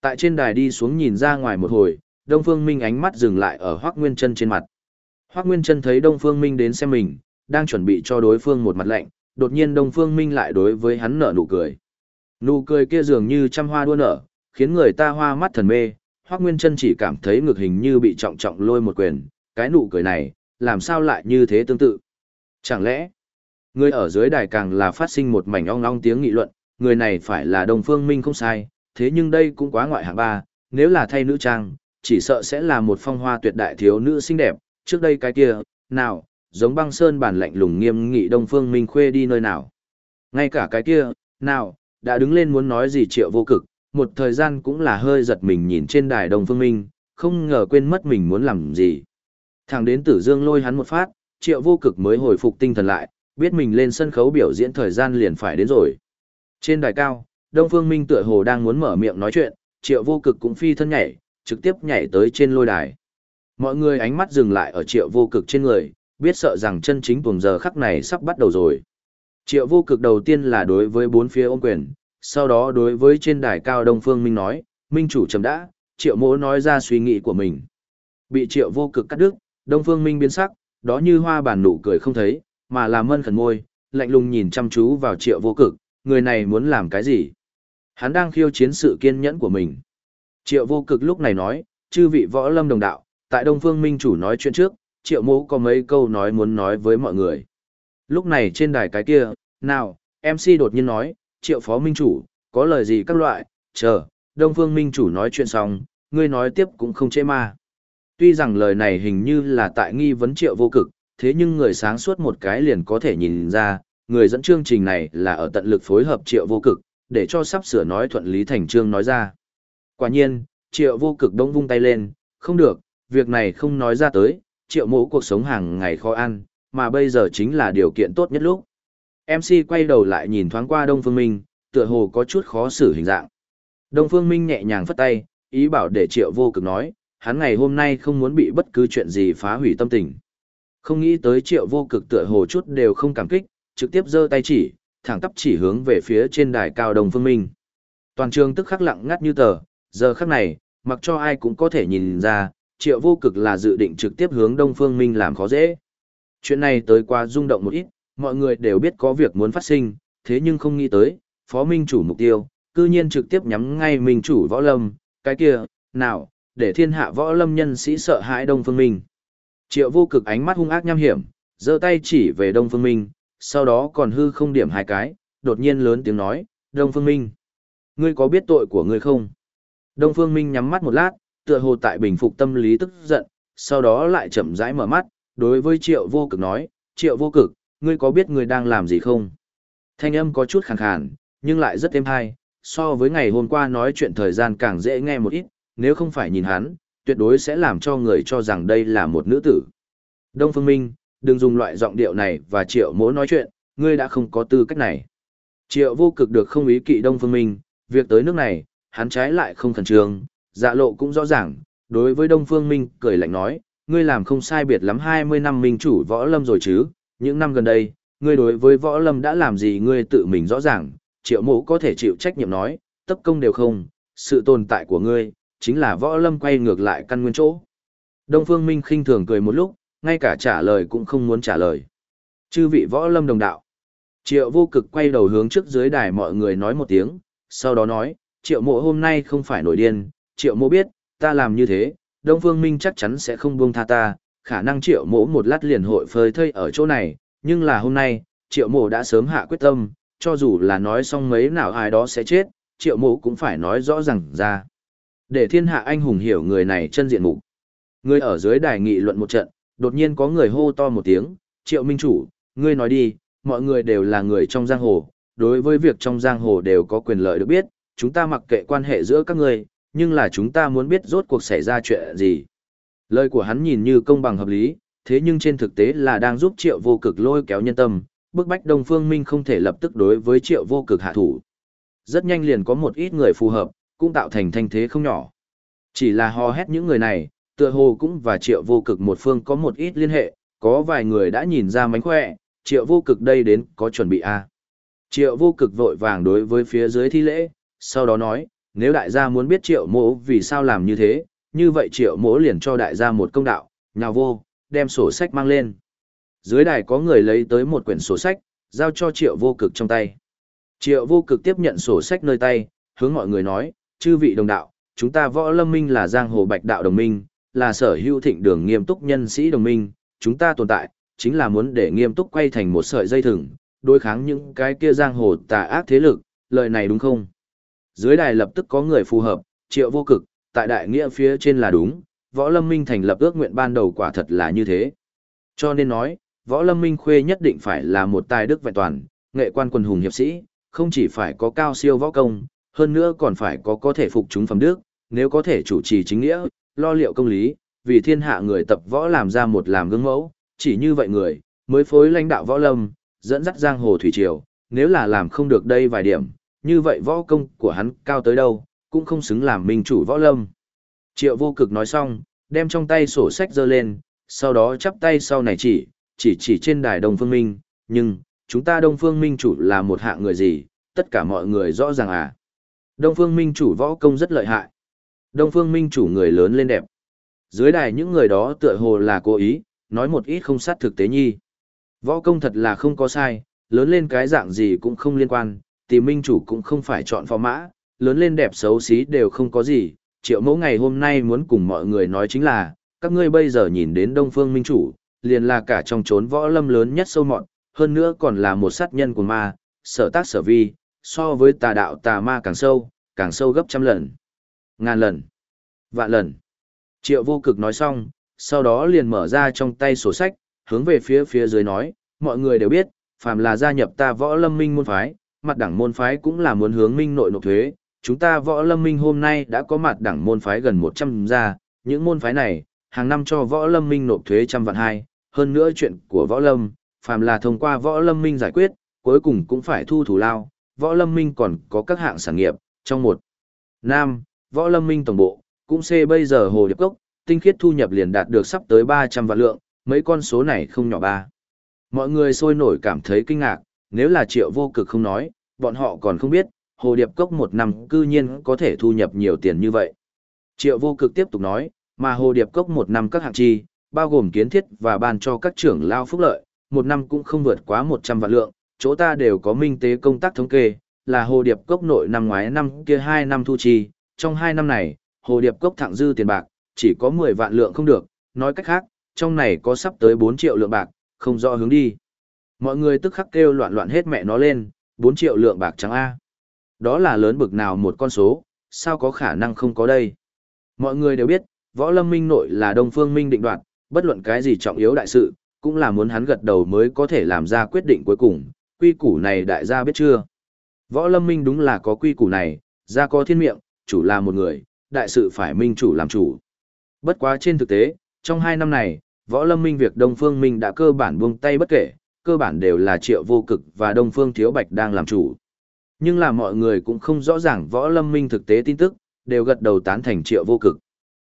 Tại trên đài đi xuống nhìn ra ngoài một hồi, Đông Phương Minh ánh mắt dừng lại ở Hoắc Nguyên Chân trên mặt. Hoắc Nguyên Chân thấy Đông Phương Minh đến xem mình, đang chuẩn bị cho đối phương một mặt lạnh, đột nhiên Đông Phương Minh lại đối với hắn nở nụ cười. Nụ cười kia dường như trăm hoa đua nở, khiến người ta hoa mắt thần mê, Hoắc Nguyên Chân chỉ cảm thấy ngực hình như bị trọng trọng lôi một quyền, cái nụ cười này, làm sao lại như thế tương tự? Chẳng lẽ, người ở dưới đài càng là phát sinh một mảnh ong ong tiếng nghị luận, người này phải là Đông Phương Minh không sai, thế nhưng đây cũng quá ngoại hạng ba, nếu là thay nữ trang, chỉ sợ sẽ là một phong hoa tuyệt đại thiếu nữ xinh đẹp, trước đây cái kia, nào, giống băng sơn bản lạnh lùng nghiêm nghị Đông Phương Minh khuê đi nơi nào. Ngay cả cái kia, nào, đã đứng lên muốn nói gì triệu vô cực, một thời gian cũng là hơi giật mình nhìn trên đài Đông Phương Minh, không ngờ quên mất mình muốn làm gì. Thằng đến tử dương lôi hắn một phát, triệu vô cực mới hồi phục tinh thần lại, biết mình lên sân khấu biểu diễn thời gian liền phải đến rồi. Trên đài cao, Đông Phương Minh tựa hồ đang muốn mở miệng nói chuyện, triệu vô cực cũng phi thân nhảy, trực tiếp nhảy tới trên lôi đài. Mọi người ánh mắt dừng lại ở triệu vô cực trên người, biết sợ rằng chân chính tuồng giờ khắc này sắp bắt đầu rồi. Triệu vô cực đầu tiên là đối với bốn phía ôm quyền, sau đó đối với trên đài cao Đông Phương Minh nói, Minh chủ chấm đã, triệu mỗ nói ra suy nghĩ của mình. Bị triệu vô cực cắt đứt, Đông Phương Minh biến sắc, đó như hoa bản nụ cười không thấy, mà là mân khẩn môi, lạnh lùng nhìn chăm chú vào triệu vô cực, người này muốn làm cái gì? Hắn đang khiêu chiến sự kiên nhẫn của mình. Triệu vô cực lúc này nói, chư vị võ lâm đồng đạo, tại Đông Phương Minh chủ nói chuyện trước, triệu mô có mấy câu nói muốn nói với mọi người. Lúc này trên đài cái kia, nào, MC đột nhiên nói, triệu phó minh chủ, có lời gì các loại, chờ, Đông Phương Minh chủ nói chuyện xong, ngươi nói tiếp cũng không chê ma. Tuy rằng lời này hình như là tại nghi vấn triệu vô cực, thế nhưng người sáng suốt một cái liền có thể nhìn ra, người dẫn chương trình này là ở tận lực phối hợp triệu vô cực, để cho sắp sửa nói thuận lý thành trương nói ra. Quả nhiên, triệu vô cực đông vung tay lên, không được, việc này không nói ra tới, triệu mũ cuộc sống hàng ngày khó ăn, mà bây giờ chính là điều kiện tốt nhất lúc. MC quay đầu lại nhìn thoáng qua Đông Phương Minh, tựa hồ có chút khó xử hình dạng. Đông Phương Minh nhẹ nhàng phất tay, ý bảo để triệu vô cực nói, hắn ngày hôm nay không muốn bị bất cứ chuyện gì phá hủy tâm tình. Không nghĩ tới triệu vô cực tựa hồ chút đều không cảm kích, trực tiếp giơ tay chỉ, thẳng tắp chỉ hướng về phía trên đài cao Đông Phương Minh. Toàn trường tức khắc lặng ngắt như tờ, giờ khắc này, mặc cho ai cũng có thể nhìn ra, triệu vô cực là dự định trực tiếp hướng Đông Phương Minh làm khó dễ. Chuyện này tới qua rung động một ít, mọi người đều biết có việc muốn phát sinh, thế nhưng không nghĩ tới, phó minh chủ mục tiêu, cư nhiên trực tiếp nhắm ngay minh chủ võ lâm, cái kia, nào, để thiên hạ võ lâm nhân sĩ sợ hãi Đông Phương Minh. Triệu vô cực ánh mắt hung ác nham hiểm, giơ tay chỉ về Đông Phương Minh, sau đó còn hư không điểm hai cái, đột nhiên lớn tiếng nói, Đông Phương Minh, ngươi có biết tội của ngươi không? Đông Phương Minh nhắm mắt một lát, tựa hồ tại bình phục tâm lý tức giận, sau đó lại chậm rãi mở mắt, đối với triệu vô cực nói, triệu vô cực, ngươi có biết ngươi đang làm gì không? Thanh âm có chút khàn khàn, nhưng lại rất êm hay, so với ngày hôm qua nói chuyện thời gian càng dễ nghe một ít, nếu không phải nhìn hắn, tuyệt đối sẽ làm cho người cho rằng đây là một nữ tử. Đông Phương Minh, đừng dùng loại giọng điệu này và triệu mỗ nói chuyện, ngươi đã không có tư cách này. Triệu vô cực được không ý kỵ Đông Phương Minh, việc tới nước này, hắn trái lại không khẩn trương, dạ lộ cũng rõ ràng, đối với Đông Phương Minh cười lạnh nói, ngươi làm không sai biệt lắm 20 năm minh chủ võ lâm rồi chứ, những năm gần đây, ngươi đối với võ lâm đã làm gì ngươi tự mình rõ ràng, triệu mộ có thể chịu trách nhiệm nói, tất công đều không, sự tồn tại của ngươi, chính là võ lâm quay ngược lại căn nguyên chỗ. Đông Phương Minh khinh thường cười một lúc, ngay cả trả lời cũng không muốn trả lời. Chư vị võ lâm đồng đạo. Triệu vô cực quay đầu hướng trước dưới đài mọi người nói một tiếng, sau đó nói, triệu mộ hôm nay không phải nổi điên, triệu mộ biết, ta làm như thế, Đông Phương Minh chắc chắn sẽ không buông tha ta, khả năng triệu mộ một lát liền hội phơi thây ở chỗ này, nhưng là hôm nay, triệu mộ đã sớm hạ quyết tâm, cho dù là nói xong mấy nào ai đó sẽ chết, triệu mộ cũng phải nói rõ ràng ra. Để thiên hạ anh hùng hiểu người này chân diện mục. Người ở dưới đài nghị luận một trận, đột nhiên có người hô to một tiếng, triệu minh chủ, ngươi nói đi, mọi người đều là người trong giang hồ, đối với việc trong giang hồ đều có quyền lợi được biết, chúng ta mặc kệ quan hệ giữa các ngươi, nhưng là chúng ta muốn biết rốt cuộc xảy ra chuyện gì. Lời của hắn nhìn như công bằng hợp lý, thế nhưng trên thực tế là đang giúp triệu vô cực lôi kéo nhân tâm, bức bách Đông Phương Minh không thể lập tức đối với triệu vô cực hạ thủ. Rất nhanh liền có một ít người phù hợp, cũng tạo thành thanh thế không nhỏ. Chỉ là hò hét những người này, tựa hồ cũng và triệu vô cực một phương có một ít liên hệ, có vài người đã nhìn ra mánh khỏe, triệu vô cực đây đến có chuẩn bị a à. Triệu vô cực vội vàng đối với phía dưới thi lễ, sau đó nói, nếu đại gia muốn biết triệu mỗ vì sao làm như thế, như vậy triệu mỗ liền cho đại gia một công đạo, nhào vô, đem sổ sách mang lên. Dưới đài có người lấy tới một quyển sổ sách, giao cho triệu vô cực trong tay. Triệu vô cực tiếp nhận sổ sách nơi tay, hướng mọi người nói, chư vị đồng đạo, chúng ta võ lâm minh là giang hồ bạch đạo đồng minh, là sở hữu thịnh đường nghiêm túc nhân sĩ đồng minh, chúng ta tồn tại, chính là muốn để nghiêm túc quay thành một sợi dây thừng, đối kháng những cái kia giang hồ tà ác thế lực, lời này đúng không? Dưới đài lập tức có người phù hợp, triệu vô cực, tại đại nghĩa phía trên là đúng, võ lâm minh thành lập ước nguyện ban đầu quả thật là như thế. Cho nên nói, võ lâm minh khuê nhất định phải là một tài đức vẹn toàn, nghệ quan quần hùng hiệp sĩ, không chỉ phải có cao siêu võ công, hơn nữa còn phải có có thể phục chúng phẩm đức, nếu có thể chủ trì chính nghĩa, lo liệu công lý, vì thiên hạ người tập võ làm ra một làm gương mẫu, chỉ như vậy người, mới phối lãnh đạo võ lâm, dẫn dắt giang hồ thủy triều, nếu là làm không được đây vài điểm, như vậy võ công của hắn cao tới đâu, cũng không xứng làm minh chủ võ lâm. Triệu vô cực nói xong, đem trong tay sổ sách giơ lên, sau đó chắp tay sau này chỉ, chỉ chỉ trên đài Đông Phương Minh, nhưng, chúng ta Đông Phương Minh chủ là một hạng người gì, tất cả mọi người rõ ràng à. Đông Phương Minh chủ võ công rất lợi hại. Đông Phương Minh chủ người lớn lên đẹp. Dưới đài những người đó tựa hồ là cố ý, nói một ít không sát thực tế nhi. Võ công thật là không có sai, lớn lên cái dạng gì cũng không liên quan, tìm minh chủ cũng không phải chọn phò mã, lớn lên đẹp xấu xí đều không có gì. Triệu mẫu ngày hôm nay muốn cùng mọi người nói chính là, các ngươi bây giờ nhìn đến Đông Phương Minh chủ, liền là cả trong chốn võ lâm lớn nhất sâu mọn, hơn nữa còn là một sát nhân của ma, sở tác sở vi, so với tà đạo tà ma càng sâu, càng sâu gấp trăm lần, ngàn lần, vạn lần. Triệu vô cực nói xong, sau đó liền mở ra trong tay sổ sách, hướng về phía phía dưới nói, mọi người đều biết, phàm là gia nhập ta võ lâm minh môn phái, mặt đẳng môn phái cũng là muốn hướng minh nội nộp thuế. Chúng ta võ lâm minh hôm nay đã có mặt đẳng môn phái gần 100 gia, những môn phái này, hàng năm cho võ lâm minh nộp thuế trăm vạn hai, hơn nữa chuyện của võ lâm, phàm là thông qua võ lâm minh giải quyết, cuối cùng cũng phải thu thủ lao, võ lâm minh còn có các hạng sản nghiệp, trong một Nam, võ lâm minh tổng bộ, cũng xê bây giờ hồ điệp cốc, tinh khiết thu nhập liền đạt được sắp tới 300 vạn lượng, mấy con số này không nhỏ ba. Mọi người sôi nổi cảm thấy kinh ngạc, nếu là triệu vô cực không nói, bọn họ còn không biết, hồ điệp cốc một năm cư nhiên có thể thu nhập nhiều tiền như vậy. Triệu vô cực tiếp tục nói, mà hồ điệp cốc một năm các hạng chi, bao gồm kiến thiết và ban cho các trưởng lao phúc lợi, một năm cũng không vượt quá 100 vạn lượng, chỗ ta đều có minh tế công tác thống kê, là hồ điệp cốc nội năm ngoái năm kia 2 năm thu chi, trong 2 năm này, hồ điệp cốc thẳng dư tiền bạc, chỉ có 10 vạn lượng không được, nói cách khác, trong này có sắp tới 4 triệu lượng bạc, không rõ hướng đi. Mọi người tức khắc kêu loạn loạn hết mẹ nó lên, 4 triệu lượng bạc trắng A. Đó là lớn bực nào một con số, sao có khả năng không có đây. Mọi người đều biết, võ lâm minh nội là đông phương minh định đoạt, bất luận cái gì trọng yếu đại sự, cũng là muốn hắn gật đầu mới có thể làm ra quyết định cuối cùng, quy củ này đại gia biết chưa. Võ lâm minh đúng là có quy củ này, gia có thiên miệng, chủ là một người, đại sự phải minh chủ làm chủ. Bất quá trên thực tế, trong hai năm này, võ lâm minh việc Đông Phương Minh đã cơ bản buông tay bất kể, cơ bản đều là triệu vô cực và Đông Phương Thiếu Bạch đang làm chủ. Nhưng là mọi người cũng không rõ ràng võ lâm minh thực tế tin tức, đều gật đầu tán thành triệu vô cực.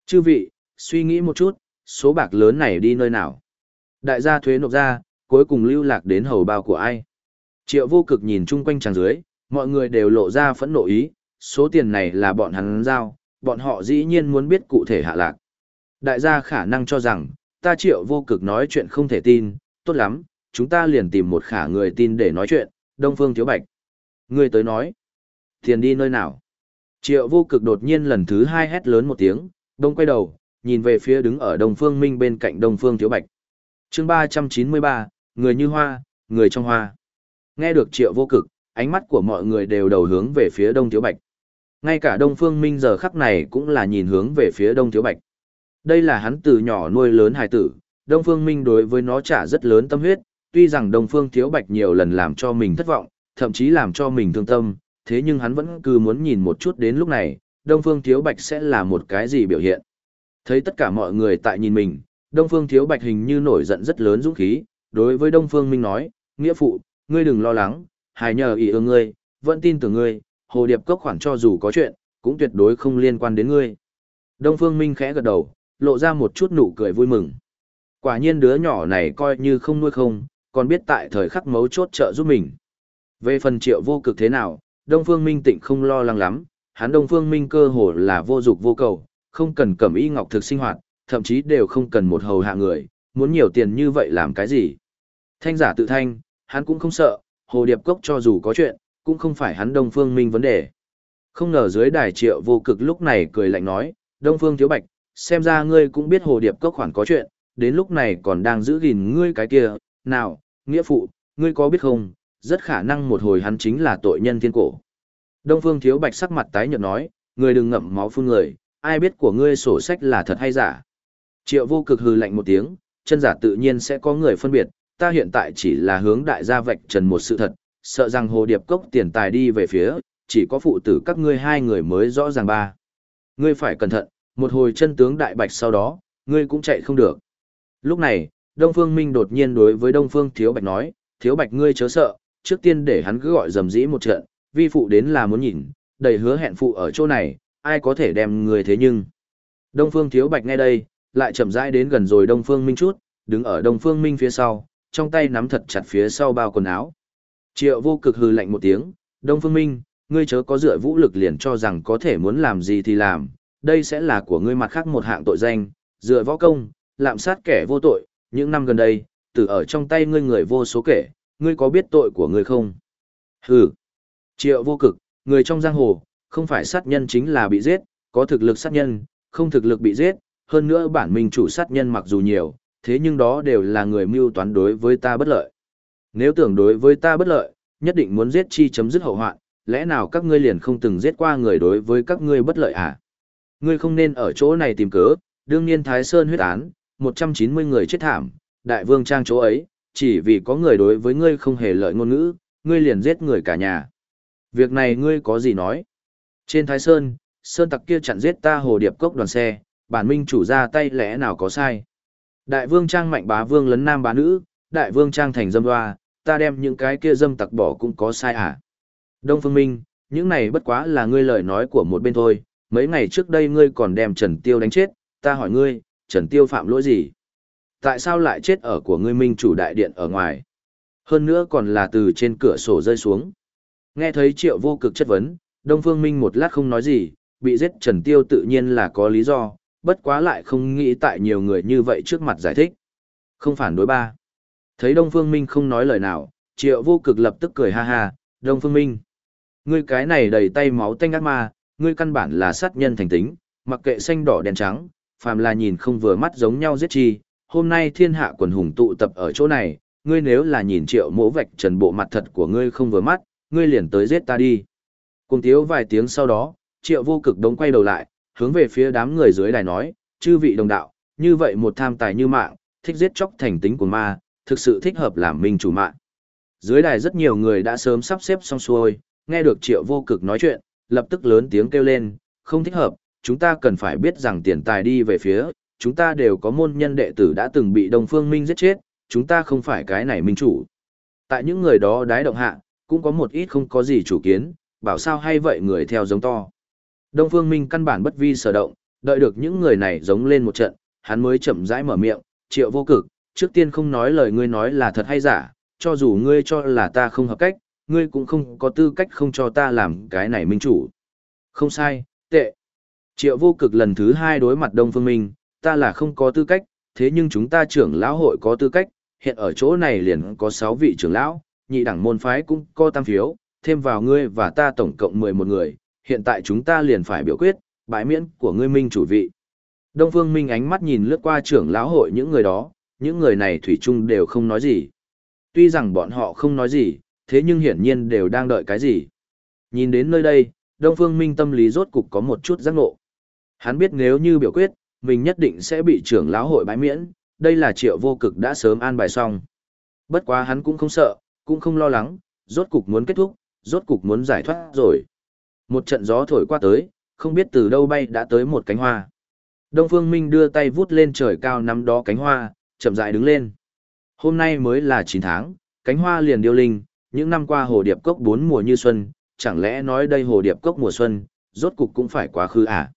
Chư vị, suy nghĩ một chút, số bạc lớn này đi nơi nào? Đại gia thuế nộp ra, cuối cùng lưu lạc đến hầu bao của ai? Triệu vô cực nhìn chung quanh tràng dưới, mọi người đều lộ ra phẫn nộ ý, số tiền này là bọn hắn giao, bọn họ dĩ nhiên muốn biết cụ thể hạ lạc. Đại gia khả năng cho rằng, ta triệu vô cực nói chuyện không thể tin, tốt lắm, chúng ta liền tìm một khả người tin để nói chuyện, Đông Phương Thiếu Bạch. Người tới nói, tiền đi nơi nào? Triệu vô cực đột nhiên lần thứ hai hét lớn một tiếng, đông quay đầu, nhìn về phía đứng ở Đông Phương Minh bên cạnh Đông Phương Thiếu Bạch. chương 393, người như hoa, người trong hoa. Nghe được triệu vô cực, ánh mắt của mọi người đều đầu hướng về phía Đông Thiếu Bạch. Ngay cả Đông Phương Minh giờ khắc này cũng là nhìn hướng về phía Đông Thiếu Bạch. Đây là hắn từ nhỏ nuôi lớn hài tử, Đông Phương Minh đối với nó trả rất lớn tâm huyết, tuy rằng Đông Phương Thiếu Bạch nhiều lần làm cho mình thất vọng, thậm chí làm cho mình thương tâm, thế nhưng hắn vẫn cứ muốn nhìn một chút đến lúc này, Đông Phương Thiếu Bạch sẽ là một cái gì biểu hiện. Thấy tất cả mọi người tại nhìn mình, Đông Phương Thiếu Bạch hình như nổi giận rất lớn dũng khí, đối với Đông Phương Minh nói, nghĩa phụ, ngươi đừng lo lắng, hài nhờ ý ương ngươi, vẫn tin tưởng ngươi, hồ điệp cốc khoản cho dù có chuyện, cũng tuyệt đối không liên quan đến ngươi. Đông Phương Minh khẽ gật đầu, lộ ra một chút nụ cười vui mừng. Quả nhiên đứa nhỏ này coi như không nuôi không, còn biết tại thời khắc mấu chốt trợ giúp mình. Về phần triệu vô cực thế nào, Đông Phương Minh tịnh không lo lắng lắm, hắn Đông Phương Minh cơ hồ là vô dục vô cầu, không cần cẩm y ngọc thực sinh hoạt, thậm chí đều không cần một hầu hạ người, muốn nhiều tiền như vậy làm cái gì. Thanh giả tự thanh, hắn cũng không sợ, hồ điệp cốc cho dù có chuyện, cũng không phải hắn Đông Phương Minh vấn đề. Không ngờ dưới đài triệu vô cực lúc này cười lạnh nói, Đông Phương Thiếu Bạch, xem ra ngươi cũng biết hồ điệp cốc khoản có chuyện, đến lúc này còn đang giữ gìn ngươi cái kia, nào, nghĩa phụ, ngươi có biết không, rất khả năng một hồi hắn chính là tội nhân thiên cổ. Đông Phương Thiếu Bạch sắc mặt tái nhợt nói, ngươi đừng ngậm máu phun người, ai biết của ngươi sổ sách là thật hay giả. Triệu vô cực hừ lạnh một tiếng, chân giả tự nhiên sẽ có người phân biệt, ta hiện tại chỉ là hướng đại gia vạch trần một sự thật, sợ rằng hồ điệp cốc tiền tài đi về phía, chỉ có phụ tử các ngươi hai người mới rõ ràng ba. Ngươi phải cẩn thận, một hồi chân tướng đại bạch sau đó, ngươi cũng chạy không được. Lúc này, Đông Phương Minh đột nhiên đối với Đông Phương Thiếu Bạch nói, Thiếu Bạch ngươi chớ sợ, trước tiên để hắn cứ gọi dầm dĩ một trận, vi phụ đến là muốn nhìn, đầy hứa hẹn phụ ở chỗ này, ai có thể đem người thế nhưng. Đông Phương Thiếu Bạch nghe đây, lại chậm rãi đến gần rồi Đông Phương Minh chút, đứng ở Đông Phương Minh phía sau, trong tay nắm thật chặt phía sau bao quần áo. Triệu vô cực hừ lạnh một tiếng, Đông Phương Minh, ngươi chớ có dựa vũ lực liền cho rằng có thể muốn làm gì thì làm, đây sẽ là của ngươi mặt khác một hạng tội danh, dựa võ công, lạm sát kẻ vô tội, những năm gần đây, từ ở trong tay ngươi người vô số kể, ngươi có biết tội của ngươi không? Hừ. Triệu vô cực, người trong giang hồ, không phải sát nhân chính là bị giết, có thực lực sát nhân, không thực lực bị giết, hơn nữa bản mình chủ sát nhân mặc dù nhiều, thế nhưng đó đều là người mưu toán đối với ta bất lợi. Nếu tưởng đối với ta bất lợi, nhất định muốn giết chi chấm dứt hậu hoạn, lẽ nào các ngươi liền không từng giết qua người đối với các ngươi bất lợi à? Ngươi không nên ở chỗ này tìm cớ, đương nhiên Thái Sơn huyết án, 190 người chết thảm, đại vương trang chỗ ấy, chỉ vì có người đối với ngươi không hề lợi ngôn ngữ, ngươi liền giết người cả nhà. Việc này ngươi có gì nói? Trên Thái Sơn, Sơn tặc kia chặn giết ta hồ điệp cốc đoàn xe, bản minh chủ ra tay lẽ nào có sai? Đại vương trang mạnh bá vương lấn nam bá nữ, đại vương trang thành dâm hoa, ta đem những cái kia dâm tặc bỏ cũng có sai à? Đông Phương Minh, những này bất quá là ngươi lời nói của một bên thôi, mấy ngày trước đây ngươi còn đem Trần Tiêu đánh chết, ta hỏi ngươi, Trần Tiêu phạm lỗi gì? Tại sao lại chết ở của ngươi minh chủ đại điện ở ngoài? Hơn nữa còn là từ trên cửa sổ rơi xuống. Nghe thấy triệu vô cực chất vấn, Đông Phương Minh một lát không nói gì, bị giết Trần Tiêu tự nhiên là có lý do, bất quá lại không nghĩ tại nhiều người như vậy trước mặt giải thích. Không phản đối ba. Thấy Đông Phương Minh không nói lời nào, triệu vô cực lập tức cười ha ha, Đông Phương Minh. Ngươi cái này đầy tay máu tanh ác ma, ngươi căn bản là sát nhân thành tính, mặc kệ xanh đỏ đen trắng, phàm là nhìn không vừa mắt giống nhau giết chi. Hôm nay thiên hạ quần hùng tụ tập ở chỗ này, ngươi nếu là nhìn triệu mỗ vạch trần bộ mặt thật của ngươi không vừa mắt, ngươi liền tới giết ta đi. Cùng thiếu vài tiếng sau đó, triệu vô cực đống quay đầu lại, hướng về phía đám người dưới đài nói, chư vị đồng đạo, như vậy một tham tài như mạng, thích giết chóc thành tính của ma, thực sự thích hợp làm minh chủ mạng. Dưới đài rất nhiều người đã sớm sắp xếp xong xuôi, nghe được triệu vô cực nói chuyện, lập tức lớn tiếng kêu lên, không thích hợp, chúng ta cần phải biết rằng tiền tài đi về phía, chúng ta đều có môn nhân đệ tử đã từng bị đồng Phương Minh giết chết, chúng ta không phải cái này minh chủ. Tại những người đó đái động hạ, cũng có một ít không có gì chủ kiến, bảo sao hay vậy người theo giống to. Đông Phương Minh căn bản bất vi sở động, đợi được những người này giống lên một trận, hắn mới chậm rãi mở miệng, triệu vô cực, trước tiên không nói lời ngươi nói là thật hay giả, cho dù ngươi cho là ta không hợp cách, ngươi cũng không có tư cách không cho ta làm cái này minh chủ. Không sai, tệ. Triệu vô cực lần thứ hai đối mặt Đông Phương Minh, ta là không có tư cách, thế nhưng chúng ta trưởng lão hội có tư cách, hiện ở chỗ này liền có 6 vị trưởng lão, nhị đẳng môn phái cũng có tam phiếu, thêm vào ngươi và ta tổng cộng 11 người, hiện tại chúng ta liền phải biểu quyết, bãi miễn của ngươi minh chủ vị. Đông Phương Minh ánh mắt nhìn lướt qua trưởng lão hội những người đó, những người này thủy chung đều không nói gì. Tuy rằng bọn họ không nói gì, thế nhưng hiển nhiên đều đang đợi cái gì. Nhìn đến nơi đây, Đông Phương Minh tâm lý rốt cục có một chút giác ngộ. Hắn biết nếu như biểu quyết, mình nhất định sẽ bị trưởng lão hội bãi miễn, đây là triệu vô cực đã sớm an bài xong. Bất quá hắn cũng không sợ, cũng không lo lắng, rốt cục muốn kết thúc, rốt cục muốn giải thoát rồi. Một trận gió thổi qua tới, không biết từ đâu bay đã tới một cánh hoa. Đông Phương Minh đưa tay vút lên trời cao nắm đó cánh hoa, chậm rãi đứng lên. Hôm nay mới là 9 tháng, cánh hoa liền điêu linh, những năm qua hồ điệp cốc bốn mùa như xuân, chẳng lẽ nói đây hồ điệp cốc mùa xuân, rốt cục cũng phải quá khứ à?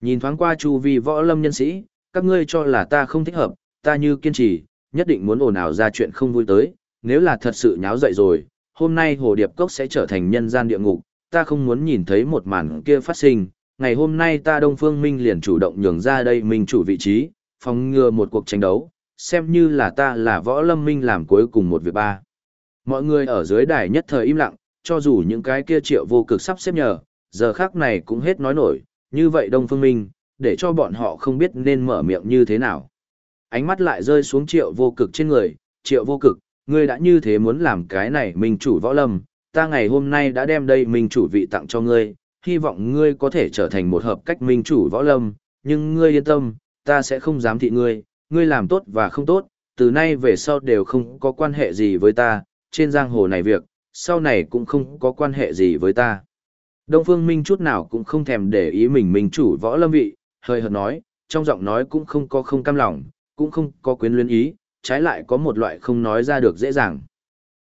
Nhìn thoáng qua chu vi võ lâm nhân sĩ, các ngươi cho là ta không thích hợp, ta như kiên trì, nhất định muốn ồn ào ra chuyện không vui tới, nếu là thật sự nháo dậy rồi, hôm nay hồ điệp cốc sẽ trở thành nhân gian địa ngục, ta không muốn nhìn thấy một màn kia phát sinh, ngày hôm nay ta Đông Phương Minh liền chủ động nhường ra đây mình chủ vị trí, phòng ngừa một cuộc tranh đấu, xem như là ta là võ lâm minh làm cuối cùng một việc ba. Mọi người ở dưới đài nhất thời im lặng, cho dù những cái kia triệu vô cực sắp xếp nhờ, giờ khác này cũng hết nói nổi, như vậy Đông Phương Minh, để cho bọn họ không biết nên mở miệng như thế nào. Ánh mắt lại rơi xuống triệu vô cực trên người, triệu vô cực, ngươi đã như thế muốn làm cái này mình chủ võ lâm, ta ngày hôm nay đã đem đây minh chủ vị tặng cho ngươi, hy vọng ngươi có thể trở thành một hợp cách minh chủ võ lâm, nhưng ngươi yên tâm, ta sẽ không dám thị ngươi, ngươi làm tốt và không tốt, từ nay về sau đều không có quan hệ gì với ta, trên giang hồ này việc, sau này cũng không có quan hệ gì với ta. Đông Phương Minh chút nào cũng không thèm để ý mình minh chủ võ lâm vị, hơi hợt nói, trong giọng nói cũng không có không cam lòng, cũng không có quyến luyến ý, trái lại có một loại không nói ra được dễ dàng.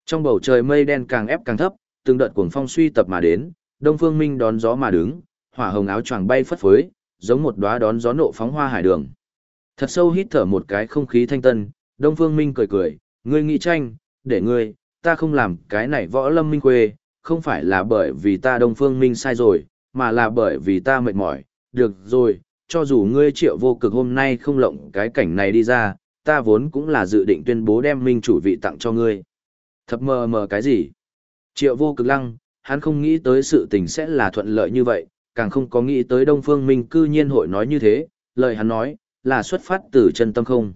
Trong bầu trời mây đen càng ép càng thấp, từng đợt cuồng phong suy tập mà đến, Đông Phương Minh đón gió mà đứng, hỏa hồng áo choàng bay phất phới, giống một đóa đón gió nộ phóng hoa hải đường. Thật sâu hít thở một cái không khí thanh tân, Đông Phương Minh cười cười, ngươi nghĩ tranh, để ngươi, ta không làm cái này võ lâm minh quê, không phải là bởi vì ta Đông Phương Minh sai rồi, mà là bởi vì ta mệt mỏi, được rồi, cho dù ngươi triệu vô cực hôm nay không lộng cái cảnh này đi ra, ta vốn cũng là dự định tuyên bố đem minh chủ vị tặng cho ngươi. Thập mờ mờ cái gì? Triệu vô cực lăng, hắn không nghĩ tới sự tình sẽ là thuận lợi như vậy, càng không có nghĩ tới Đông Phương Minh cư nhiên hội nói như thế, lời hắn nói, là xuất phát từ chân tâm không.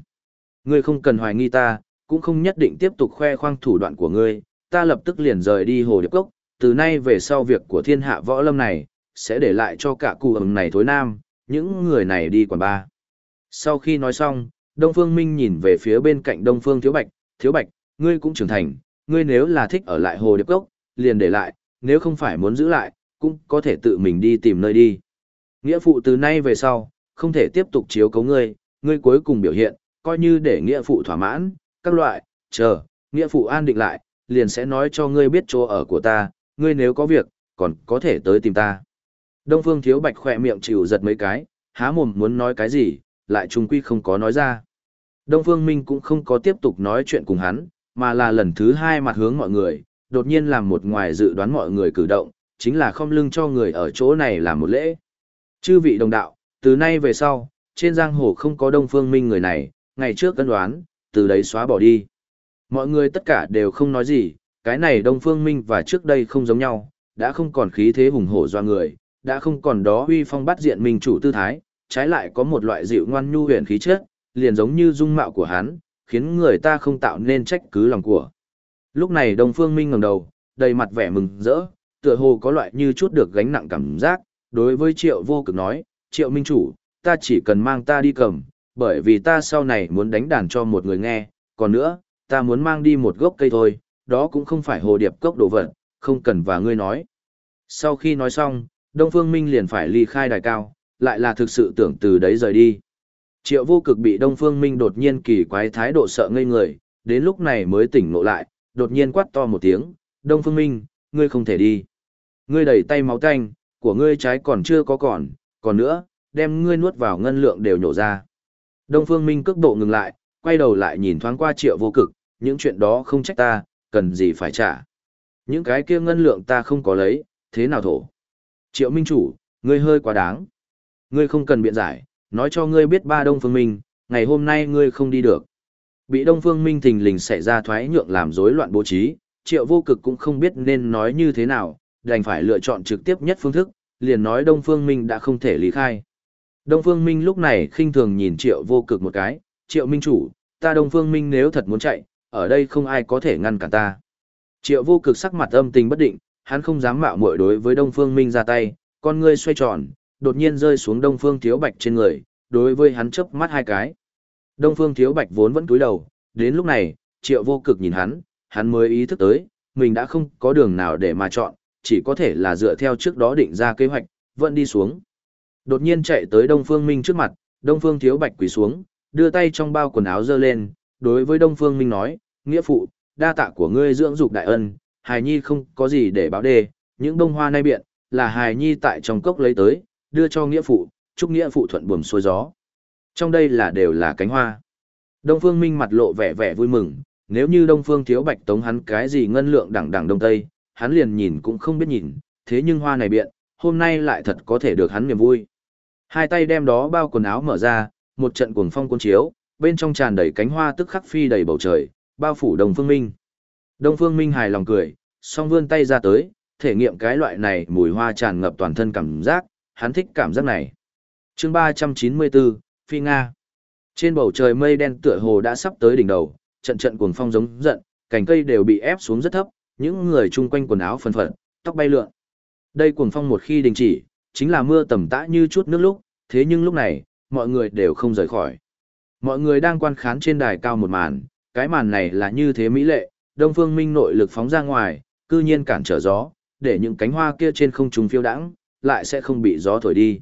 Ngươi không cần hoài nghi ta, cũng không nhất định tiếp tục khoe khoang thủ đoạn của ngươi, ta lập tức liền rời đi hồ điệp cốc, từ nay về sau việc của thiên hạ võ lâm này, sẽ để lại cho cả cụ ẩm này thối nam, những người này đi quản ba. Sau khi nói xong, Đông Phương Minh nhìn về phía bên cạnh Đông Phương Thiếu Bạch, Thiếu Bạch, ngươi cũng trưởng thành, ngươi nếu là thích ở lại hồ điệp cốc, liền để lại, nếu không phải muốn giữ lại, cũng có thể tự mình đi tìm nơi đi. Nghĩa phụ từ nay về sau, không thể tiếp tục chiếu cấu ngươi, ngươi cuối cùng biểu hiện, coi như để nghĩa phụ thỏa mãn, các loại, chờ, nghĩa phụ an định lại, liền sẽ nói cho ngươi biết chỗ ở của ta, ngươi nếu có việc, còn có thể tới tìm ta. Đông Phương Thiếu Bạch khỏe miệng chịu giật mấy cái, há mồm muốn nói cái gì, lại trung quy không có nói ra. Đông Phương Minh cũng không có tiếp tục nói chuyện cùng hắn, mà là lần thứ hai mặt hướng mọi người, đột nhiên làm một ngoài dự đoán mọi người cử động, chính là không lưng cho người ở chỗ này làm một lễ. Chư vị đồng đạo, từ nay về sau, trên giang hồ không có Đông Phương Minh người này, ngày trước cân đoán, từ đấy xóa bỏ đi. Mọi người tất cả đều không nói gì, cái này Đông Phương Minh và trước đây không giống nhau, đã không còn khí thế hùng hổ doa người, đã không còn đó huy phong bắt diện minh chủ tư thái, trái lại có một loại dịu ngoan nhu huyền khí chất, liền giống như dung mạo của hắn, khiến người ta không tạo nên trách cứ lòng của. Lúc này Đông Phương Minh ngẩng đầu, đầy mặt vẻ mừng rỡ, tựa hồ có loại như chút được gánh nặng cảm giác, đối với Triệu Vô Cực nói, "Triệu minh chủ, ta chỉ cần mang ta đi cầm, bởi vì ta sau này muốn đánh đàn cho một người nghe, còn nữa, ta muốn mang đi một gốc cây thôi, đó cũng không phải hồ điệp cốc đồ vật, không cần và ngươi nói." Sau khi nói xong, Đông Phương Minh liền phải ly khai đài cao, lại là thực sự tưởng từ đấy rời đi. Triệu vô cực bị Đông Phương Minh đột nhiên kỳ quái thái độ sợ ngây người, đến lúc này mới tỉnh ngộ lại, đột nhiên quát to một tiếng, Đông Phương Minh, ngươi không thể đi. Ngươi đẩy tay máu tanh, của ngươi trái còn chưa có còn, còn nữa, đem ngươi nuốt vào ngân lượng đều nhổ ra. Đông Phương Minh cước bộ ngừng lại, quay đầu lại nhìn thoáng qua triệu vô cực, những chuyện đó không trách ta, cần gì phải trả. Những cái kia ngân lượng ta không có lấy, thế nào thổ? Triệu Minh Chủ, ngươi hơi quá đáng. Ngươi không cần biện giải, nói cho ngươi biết ba Đông Phương Minh, ngày hôm nay ngươi không đi được. Bị Đông Phương Minh thình lình xảy ra thoái nhượng làm rối loạn bố trí, triệu vô cực cũng không biết nên nói như thế nào, đành phải lựa chọn trực tiếp nhất phương thức, liền nói Đông Phương Minh đã không thể lý khai. Đông Phương Minh lúc này khinh thường nhìn triệu vô cực một cái, triệu minh chủ, ta Đông Phương Minh nếu thật muốn chạy, ở đây không ai có thể ngăn cản ta. Triệu vô cực sắc mặt âm tình bất định, hắn không dám mạo muội đối với Đông Phương Minh ra tay, con ngươi xoay tròn, đột nhiên rơi xuống Đông Phương Thiếu Bạch trên người, đối với hắn chớp mắt hai cái. Đông Phương Thiếu Bạch vốn vẫn cúi đầu, đến lúc này, Triệu Vô Cực nhìn hắn, hắn mới ý thức tới, mình đã không có đường nào để mà chọn, chỉ có thể là dựa theo trước đó định ra kế hoạch, vẫn đi xuống. Đột nhiên chạy tới Đông Phương Minh trước mặt, Đông Phương Thiếu Bạch quỳ xuống, đưa tay trong bao quần áo giơ lên, đối với Đông Phương Minh nói, nghĩa phụ, đa tạ của ngươi dưỡng dục đại ân, hài nhi không có gì để báo đề, những bông hoa nay biện, là hài nhi tại trong cốc lấy tới, đưa cho nghĩa phụ, chúc nghĩa phụ thuận buồm xuôi gió. Trong đây là đều là cánh hoa. Đông Phương Minh mặt lộ vẻ vẻ vui mừng, nếu như Đông Phương thiếu bạch tống hắn cái gì ngân lượng đẳng đẳng đông tây, hắn liền nhìn cũng không biết nhìn, thế nhưng hoa này biện, hôm nay lại thật có thể được hắn niềm vui. Hai tay đem đó bao quần áo mở ra, một trận cuồng phong cuốn chiếu, bên trong tràn đầy cánh hoa tức khắc phi đầy bầu trời, bao phủ Đông Phương Minh. Đông Phương Minh hài lòng cười, song vươn tay ra tới, thể nghiệm cái loại này mùi hoa tràn ngập toàn thân cảm giác, hắn thích cảm giác này. chương 394, Phi Nga. Trên bầu trời mây đen tựa hồ đã sắp tới đỉnh đầu, trận trận cuồng phong giống giận, cành cây đều bị ép xuống rất thấp, những người chung quanh quần áo phần phận, tóc bay lượn. Đây cuồng phong một khi đình chỉ, chính là mưa tầm tã như chút nước lúc, thế nhưng lúc này, mọi người đều không rời khỏi. Mọi người đang quan khán trên đài cao một màn, cái màn này là như thế mỹ lệ, Đông Phương Minh nội lực phóng ra ngoài, cư nhiên cản trở gió, để những cánh hoa kia trên không trung phiêu đãng, lại sẽ không bị gió thổi đi.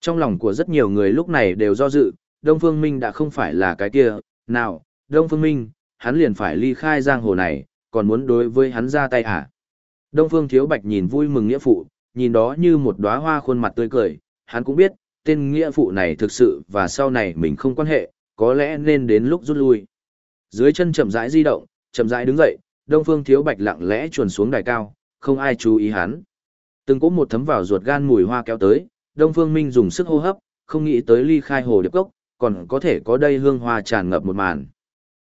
Trong lòng của rất nhiều người lúc này đều do dự, Đông Phương Minh đã không phải là cái kia, nào, Đông Phương Minh, hắn liền phải ly khai giang hồ này, còn muốn đối với hắn ra tay à? Đông Phương Thiếu Bạch nhìn vui mừng nghĩa phụ, nhìn đó như một đóa hoa khuôn mặt tươi cười, hắn cũng biết, tên nghĩa phụ này thực sự và sau này mình không quan hệ, có lẽ nên đến lúc rút lui. Dưới chân chậm rãi di động, chậm rãi đứng dậy, Đông Phương Thiếu Bạch lặng lẽ chuồn xuống đài cao, không ai chú ý hắn. Từng cỗ một thấm vào ruột gan mùi hoa kéo tới, Đông Phương Minh dùng sức hô hấp, không nghĩ tới ly khai hồ điệp cốc, còn có thể có đây hương hoa tràn ngập một màn.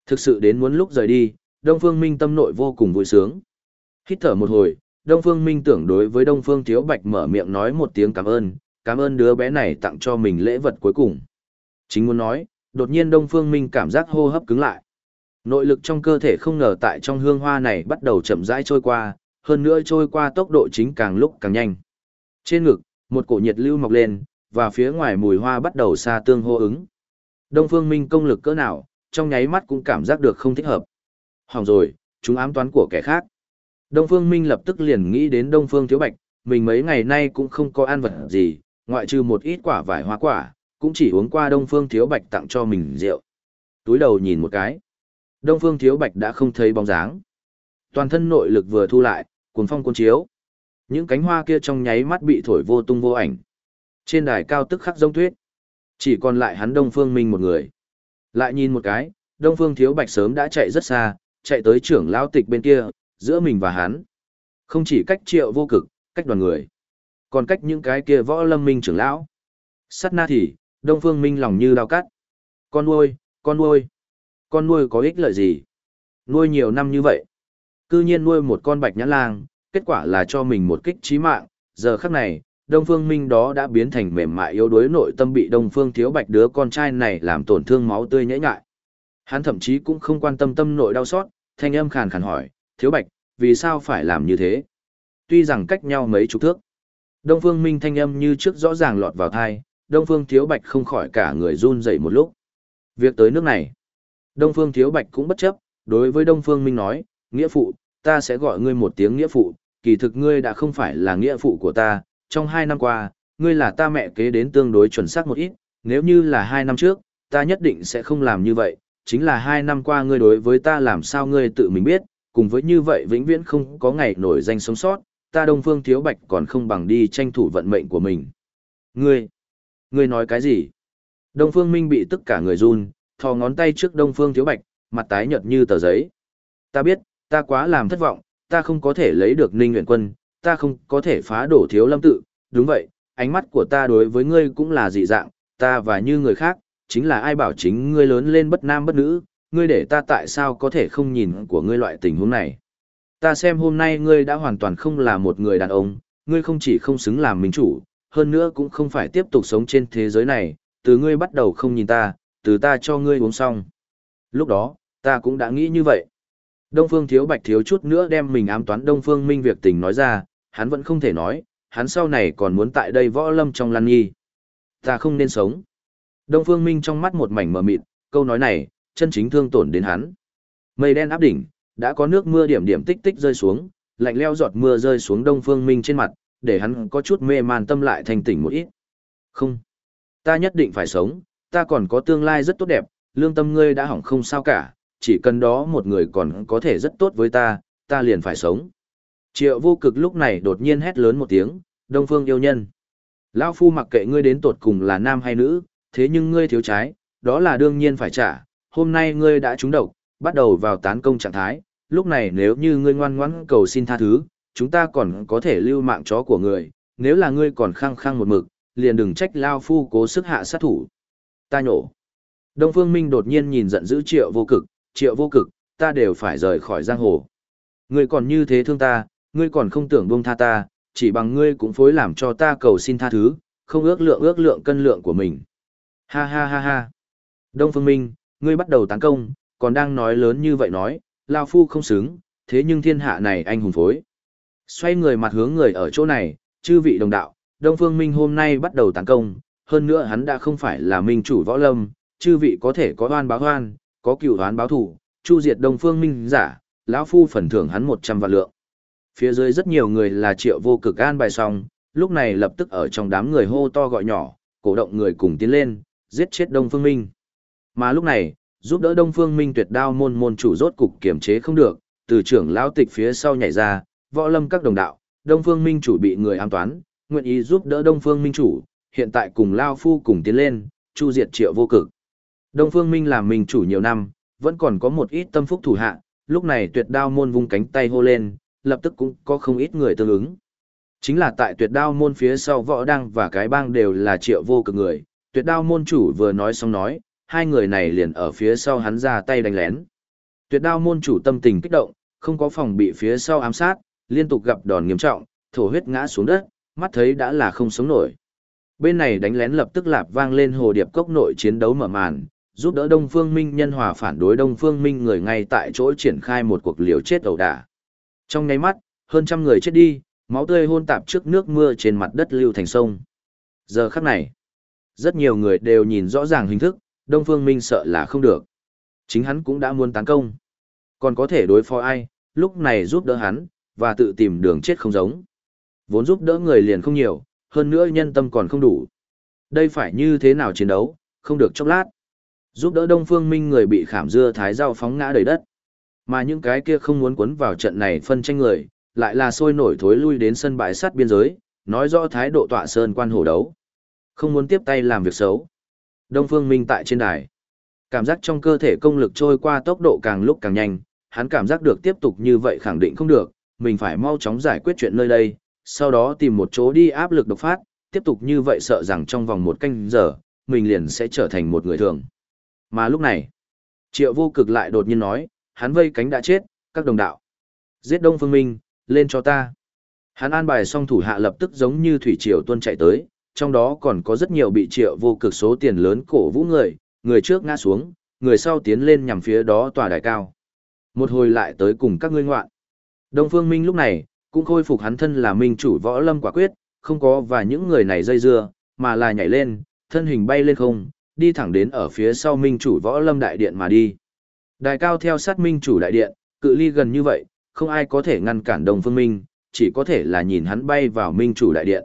Thực sự đến muốn lúc rời đi, Đông Phương Minh tâm nội vô cùng vui sướng. Hít thở một hồi, Đông Phương Minh tưởng đối với Đông Phương Thiếu Bạch mở miệng nói một tiếng cảm ơn, cảm ơn đứa bé này tặng cho mình lễ vật cuối cùng. Chính muốn nói, đột nhiên Đông Phương Minh cảm giác hô hấp cứng lại. Nội lực trong cơ thể không ngờ tại trong hương hoa này bắt đầu chậm rãi trôi qua, hơn nữa trôi qua tốc độ chính càng lúc càng nhanh. Trên ngực, một cổ nhiệt lưu mọc lên, và phía ngoài mùi hoa bắt đầu xa tương hô ứng. Đông Phương Minh công lực cỡ nào, trong nháy mắt cũng cảm giác được không thích hợp. Hỏng rồi, chúng ám toán của kẻ khác. Đông Phương Minh lập tức liền nghĩ đến Đông Phương Thiếu Bạch, mình mấy ngày nay cũng không có ăn vật gì, ngoại trừ một ít quả vải hoa quả, cũng chỉ uống qua Đông Phương Thiếu Bạch tặng cho mình rượu. Túi đầu nhìn một cái. Đông Phương Thiếu Bạch đã không thấy bóng dáng. Toàn thân nội lực vừa thu lại, cuồng phong cuốn chiếu. Những cánh hoa kia trong nháy mắt bị thổi vô tung vô ảnh. Trên đài cao tức khắc giống tuyết. Chỉ còn lại hắn Đông Phương Minh một người. Lại nhìn một cái, Đông Phương Thiếu Bạch sớm đã chạy rất xa, chạy tới trưởng lão tịch bên kia, giữa mình và hắn. Không chỉ cách triệu vô cực, cách đoàn người, còn cách những cái kia võ lâm minh trưởng lão. Sát na thì, Đông Phương Minh lòng như đao cắt. Con nuôi, con nuôi. Con nuôi có ích lợi gì? Nuôi nhiều năm như vậy. Cư nhiên nuôi một con bạch nhãn lang, kết quả là cho mình một kích trí mạng. Giờ khắc này, Đông Phương Minh đó đã biến thành mềm mại yếu đuối nội tâm bị Đông Phương Thiếu Bạch đứa con trai này làm tổn thương máu tươi nhễ nhại. Hắn thậm chí cũng không quan tâm tâm nội đau xót, thanh âm khàn khàn hỏi, Thiếu Bạch, vì sao phải làm như thế? Tuy rằng cách nhau mấy chục thước, Đông Phương Minh thanh âm như trước rõ ràng lọt vào tai, Đông Phương Thiếu Bạch không khỏi cả người run rẩy một lúc. Việc tới nước này, Đông Phương Thiếu Bạch cũng bất chấp, đối với Đông Phương Minh nói, nghĩa phụ, ta sẽ gọi ngươi một tiếng nghĩa phụ, kỳ thực ngươi đã không phải là nghĩa phụ của ta, trong hai năm qua, ngươi là ta mẹ kế đến tương đối chuẩn xác một ít, nếu như là hai năm trước, ta nhất định sẽ không làm như vậy, chính là hai năm qua ngươi đối với ta làm sao ngươi tự mình biết, cùng với như vậy vĩnh viễn không có ngày nổi danh sống sót, ta Đông Phương Thiếu Bạch còn không bằng đi tranh thủ vận mệnh của mình. Ngươi, ngươi nói cái gì? Đông Phương Minh bị tất cả người run, thò ngón tay trước Đông Phương Thiếu Bạch, mặt tái nhợt như tờ giấy. Ta biết, ta quá làm thất vọng, ta không có thể lấy được Ninh Nguyện Quân, ta không có thể phá đổ Thiếu Lâm tự, đúng vậy, ánh mắt của ta đối với ngươi cũng là dị dạng, ta và như người khác, chính là ai bảo chính ngươi lớn lên bất nam bất nữ, ngươi để ta tại sao có thể không nhìn của ngươi loại tình huống này. Ta xem hôm nay ngươi đã hoàn toàn không là một người đàn ông, ngươi không chỉ không xứng làm minh chủ, hơn nữa cũng không phải tiếp tục sống trên thế giới này, từ ngươi bắt đầu không nhìn ta, từ ta cho ngươi uống xong. Lúc đó, ta cũng đã nghĩ như vậy. Đông Phương Thiếu Bạch thiếu chút nữa đem mình ám toán Đông Phương Minh việc tình nói ra, hắn vẫn không thể nói, hắn sau này còn muốn tại đây võ lâm trong lan nghi. Ta không nên sống. Đông Phương Minh trong mắt một mảnh mờ mịt, câu nói này, chân chính thương tổn đến hắn. Mây đen áp đỉnh, đã có nước mưa điểm điểm tích tích rơi xuống, lạnh leo giọt mưa rơi xuống Đông Phương Minh trên mặt, để hắn có chút mê man tâm lại thành tỉnh một ít. Không, ta nhất định phải sống, ta còn có tương lai rất tốt đẹp, lương tâm ngươi đã hỏng không sao cả, chỉ cần đó một người còn có thể rất tốt với ta, ta liền phải sống. Triệu vô cực lúc này đột nhiên hét lớn một tiếng, Đông Phương yêu nhân. Lão Phu mặc kệ ngươi đến tột cùng là nam hay nữ, thế nhưng ngươi thiếu trái, đó là đương nhiên phải trả, hôm nay ngươi đã trúng độc, bắt đầu vào tán công trạng thái, lúc này nếu như ngươi ngoan ngoãn cầu xin tha thứ, chúng ta còn có thể lưu mạng chó của ngươi, nếu là ngươi còn khăng khăng một mực, liền đừng trách Lao Phu cố sức hạ sát thủ. Ta nhổ. Đông Phương Minh đột nhiên nhìn giận dữ triệu vô cực, triệu vô cực, ta đều phải rời khỏi giang hồ. Ngươi còn như thế thương ta, ngươi còn không tưởng buông tha ta, chỉ bằng ngươi cũng phối làm cho ta cầu xin tha thứ, không ước lượng ước lượng cân lượng của mình. Ha ha ha ha. Đông Phương Minh, ngươi bắt đầu tấn công, còn đang nói lớn như vậy nói, Lao Phu không xứng, thế nhưng thiên hạ này anh hùng phối. Xoay người mặt hướng người ở chỗ này, chư vị đồng đạo, Đông Phương Minh hôm nay bắt đầu tấn công, hơn nữa hắn đã không phải là minh chủ võ lâm, chư vị có thể có oan báo oan, có cựu đoán báo thủ, chu diệt Đông Phương Minh giả, lão phu phần thưởng hắn 100 vạn lượng. Phía dưới rất nhiều người là triệu vô cực an bài xong, lúc này lập tức ở trong đám người hô to gọi nhỏ, cổ động người cùng tiến lên, giết chết Đông Phương Minh. Mà lúc này, giúp đỡ Đông Phương Minh tuyệt đao môn môn chủ rốt cục kiểm chế không được, từ trưởng lão tịch phía sau nhảy ra, võ lâm các đồng đạo, Đông Phương Minh chủ bị người ám toán, nguyện ý giúp đỡ Đông Phương Minh chủ, hiện tại cùng Lao Phu cùng tiến lên, chu diệt triệu vô cực. Đông Phương Minh làm mình chủ nhiều năm, vẫn còn có một ít tâm phúc thủ hạ, lúc này tuyệt đao môn vung cánh tay hô lên, lập tức cũng có không ít người tương ứng. Chính là tại tuyệt đao môn phía sau võ đăng và cái bang đều là triệu vô cực người, tuyệt đao môn chủ vừa nói xong nói, hai người này liền ở phía sau hắn ra tay đánh lén. Tuyệt đao môn chủ tâm tình kích động, không có phòng bị phía sau ám sát, liên tục gặp đòn nghiêm trọng, thổ huyết ngã xuống đất, mắt thấy đã là không sống nổi. Bên này đánh lén lập tức lạp vang lên hồ điệp cốc nội chiến đấu mở màn, giúp đỡ Đông Phương Minh nhân hòa phản đối Đông Phương Minh người ngay tại chỗ triển khai một cuộc liều chết ẩu đả. Trong nháy mắt, hơn trăm người chết đi, máu tươi hôn tạp trước nước mưa trên mặt đất lưu thành sông. Giờ khắc này, rất nhiều người đều nhìn rõ ràng hình thức, Đông Phương Minh sợ là không được. Chính hắn cũng đã muốn tấn công. Còn có thể đối phó ai, lúc này giúp đỡ hắn, và tự tìm đường chết không giống. Vốn giúp đỡ người liền không nhiều, hơn nữa nhân tâm còn không đủ. Đây phải như thế nào chiến đấu, không được chốc lát. Giúp đỡ Đông Phương Minh người bị khảm dưa thái rau phóng ngã đầy đất. Mà những cái kia không muốn quấn vào trận này phân tranh người, lại là sôi nổi thối lui đến sân bãi sát biên giới, nói rõ thái độ tọa sơn quan hổ đấu. Không muốn tiếp tay làm việc xấu. Đông Phương Minh tại trên đài. Cảm giác trong cơ thể công lực trôi qua tốc độ càng lúc càng nhanh, hắn cảm giác được tiếp tục như vậy khẳng định không được, mình phải mau chóng giải quyết chuyện nơi đây, sau đó tìm một chỗ đi áp lực độc phát, tiếp tục như vậy sợ rằng trong vòng một canh giờ, mình liền sẽ trở thành một người thường. Mà lúc này, triệu vô cực lại đột nhiên nói, hắn vây cánh đã chết, các đồng đạo. Giết Đông Phương Minh, lên cho ta. Hắn an bài xong thủ hạ lập tức giống như thủy triều tuân chạy tới, trong đó còn có rất nhiều bị triệu vô cực số tiền lớn cổ vũ người, người trước ngã xuống, người sau tiến lên nhằm phía đó tòa đài cao. Một hồi lại tới cùng các ngươi ngoạn. Đông Phương Minh lúc này, cũng khôi phục hắn thân là minh chủ võ lâm quả quyết, không có và những người này dây dưa, mà là nhảy lên, thân hình bay lên không, đi thẳng đến ở phía sau minh chủ võ lâm đại điện mà đi. Đài cao theo sát minh chủ đại điện, cự ly gần như vậy, không ai có thể ngăn cản Đông Phương Minh, chỉ có thể là nhìn hắn bay vào minh chủ đại điện.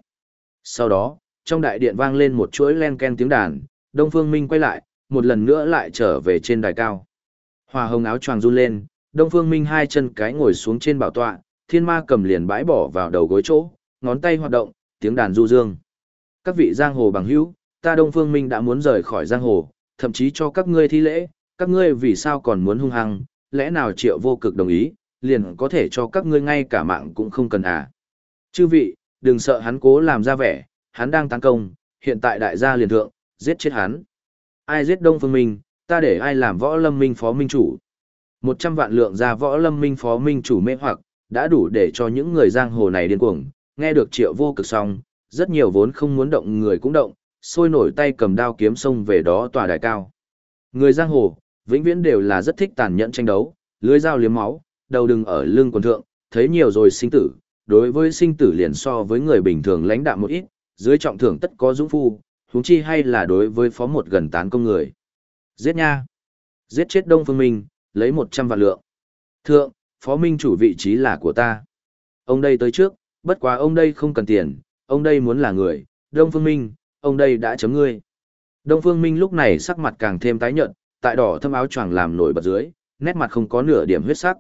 Sau đó, trong đại điện vang lên một chuỗi len ken tiếng đàn, Đông Phương Minh quay lại, một lần nữa lại trở về trên đài cao. Hoa hồng áo choàng run lên, Đông Phương Minh hai chân cái ngồi xuống trên bảo tọa, thiên ma cầm liền bãi bỏ vào đầu gối chỗ, ngón tay hoạt động, tiếng đàn du dương. Các vị giang hồ bằng hữu, ta Đông Phương Minh đã muốn rời khỏi giang hồ, thậm chí cho các ngươi thi lễ, các ngươi vì sao còn muốn hung hăng, lẽ nào triệu vô cực đồng ý, liền có thể cho các ngươi ngay cả mạng cũng không cần à. Chư vị, đừng sợ hắn cố làm ra vẻ, hắn đang tấn công, hiện tại đại gia liền thượng, giết chết hắn. Ai giết Đông Phương Minh, ta để ai làm võ lâm minh phó minh chủ. Một trăm vạn lượng ra võ lâm minh phó minh chủ mê hoặc, đã đủ để cho những người giang hồ này điên cuồng, nghe được triệu vô cực xong, rất nhiều vốn không muốn động người cũng động, sôi nổi tay cầm đao kiếm sông về đó tòa đài cao. Người giang hồ, vĩnh viễn đều là rất thích tàn nhẫn tranh đấu, lưới dao liếm máu, đầu đừng ở lưng quần thượng, thấy nhiều rồi sinh tử, đối với sinh tử liền so với người bình thường lãnh đạm một ít, dưới trọng thưởng tất có dũng phu, huống chi hay là đối với phó một gần tán công người. Giết nha! Giết chết Đông Phương Minh, lấy 100 vạn lượng. Thượng, phó minh chủ vị trí là của ta. Ông đây tới trước, bất quá ông đây không cần tiền, ông đây muốn là người, Đông Phương Minh, ông đây đã chấm ngươi. Đông Phương Minh lúc này sắc mặt càng thêm tái nhợt, tại đỏ thâm áo choàng làm nổi bật dưới, nét mặt không có nửa điểm huyết sắc.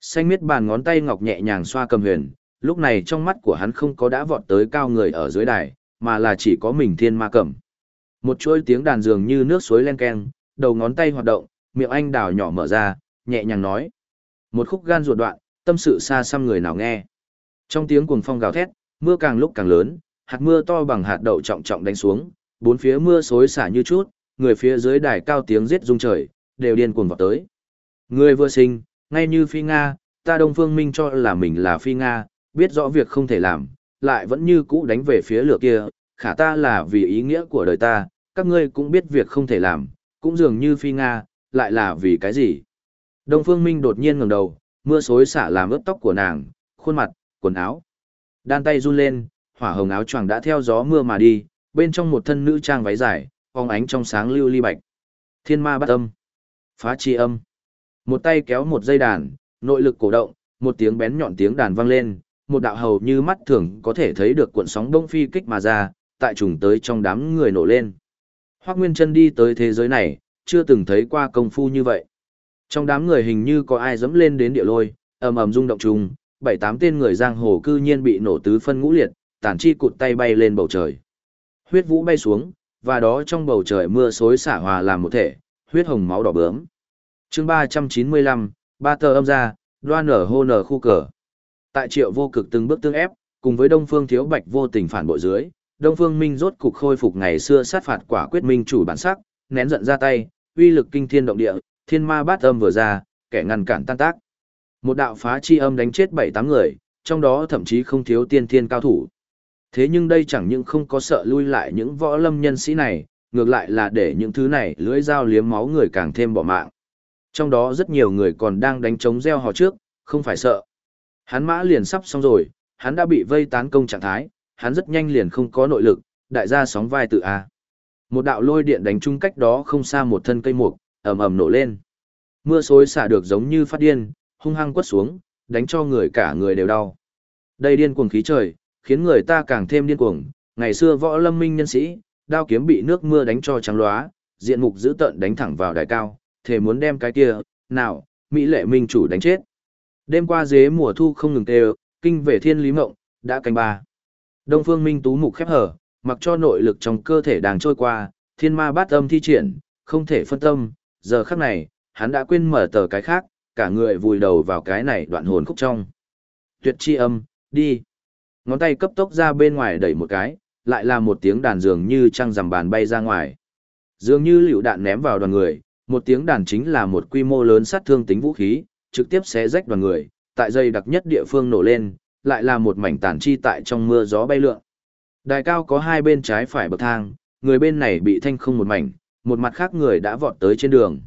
Xanh miết bàn ngón tay ngọc nhẹ nhàng xoa cầm huyền, lúc này trong mắt của hắn không có đã vọt tới cao người ở dưới đài, mà là chỉ có mình thiên ma cầm. Một chuỗi tiếng đàn dường như nước suối len keng, đầu ngón tay hoạt động, miệng anh đào nhỏ mở ra, nhẹ nhàng nói. Một khúc gan ruột đoạn, tâm sự xa xăm người nào nghe. Trong tiếng cuồng phong gào thét, mưa càng lúc càng lớn, hạt mưa to bằng hạt đậu trọng trọng đánh xuống, bốn phía mưa xối xả như chút, người phía dưới đài cao tiếng giết rung trời, đều điên cuồng vào tới. Người vừa sinh, ngay như phi Nga, ta Đông Phương Minh cho là mình là phi Nga, biết rõ việc không thể làm, lại vẫn như cũ đánh về phía lửa kia, khả ta là vì ý nghĩa của đời ta, các ngươi cũng biết việc không thể làm, cũng dường như phi Nga, lại là vì cái gì. Đông Phương Minh đột nhiên ngẩng đầu, mưa xối xả làm ướt tóc của nàng, khuôn mặt, quần áo. Đan tay run lên, hỏa hồng áo choàng đã theo gió mưa mà đi, bên trong một thân nữ trang váy dài, phóng ánh trong sáng lưu ly bạch. Thiên ma bắt âm, phá chi âm. Một tay kéo một dây đàn, nội lực cổ động, một tiếng bén nhọn tiếng đàn vang lên, một đạo hầu như mắt thường có thể thấy được cuộn sóng đông phi kích mà ra, tại trùng tới trong đám người nổ lên. Hoắc Nguyên Chân đi tới thế giới này, chưa từng thấy qua công phu như vậy. Trong đám người hình như có ai dẫm lên đến địa lôi, ầm ầm rung động trùng, bảy tám tên người giang hồ cư nhiên bị nổ tứ phân ngũ liệt, tản chi cụt tay bay lên bầu trời. Huyết vũ bay xuống, và đó trong bầu trời mưa xối xả hòa làm một thể, huyết hồng máu đỏ bướm. chương 395, ba tờ âm ra, đoan nở hô nở khu cờ. Tại triệu vô cực từng bước tương ép, cùng với Đông Phương Thiếu Bạch vô tình phản bội dưới, Đông Phương Minh rốt cục khôi phục ngày xưa sát phạt quả quyết minh chủ bản sắc, nén giận ra tay, uy lực kinh thiên động địa, thiên ma bát âm vừa ra, kẻ ngăn cản tan tác. Một đạo phá chi âm đánh chết bảy tám người, trong đó thậm chí không thiếu tiên thiên cao thủ. Thế nhưng đây chẳng những không có sợ lui lại những võ lâm nhân sĩ này, ngược lại là để những thứ này lưỡi dao liếm máu người càng thêm bỏ mạng. Trong đó rất nhiều người còn đang đánh trống gieo họ trước, không phải sợ. Hắn mã liền sắp xong rồi, hắn đã bị vây tán công trạng thái, hắn rất nhanh liền không có nội lực, đại gia sóng vai tự A. Một đạo lôi điện đánh chung cách đó không xa một thân cây mục, ầm ầm nổ lên. Mưa xối xả được giống như phát điên, hung hăng quất xuống, đánh cho người cả người đều đau. Đây điên cuồng khí trời, khiến người ta càng thêm điên cuồng. Ngày xưa võ lâm minh nhân sĩ, đao kiếm bị nước mưa đánh cho trắng lóa, diện mục dữ tợn đánh thẳng vào đài cao, thể muốn đem cái kia, nào, mỹ lệ minh chủ đánh chết. Đêm qua dế mùa thu không ngừng tê kinh về thiên lý mộng, đã canh ba. Đông phương minh tú mục khép hở, mặc cho nội lực trong cơ thể đang trôi qua, thiên ma bát âm thi triển, không thể phân tâm, giờ khắc này, hắn đã quên mở tờ cái khác, cả người vùi đầu vào cái này đoạn hồn khúc trong. Tuyệt chi âm, đi. Ngón tay cấp tốc ra bên ngoài đẩy một cái, lại là một tiếng đàn dường như trăng rằm bàn bay ra ngoài. Dường như liều đạn ném vào đoàn người, một tiếng đàn chính là một quy mô lớn sát thương tính vũ khí, trực tiếp xé rách đoàn người, tại dây đặc nhất địa phương nổ lên, lại là một mảnh tàn chi tại trong mưa gió bay lượn. Đài cao có hai bên trái phải bậc thang, người bên này bị thanh không một mảnh, một mặt khác người đã vọt tới trên đường.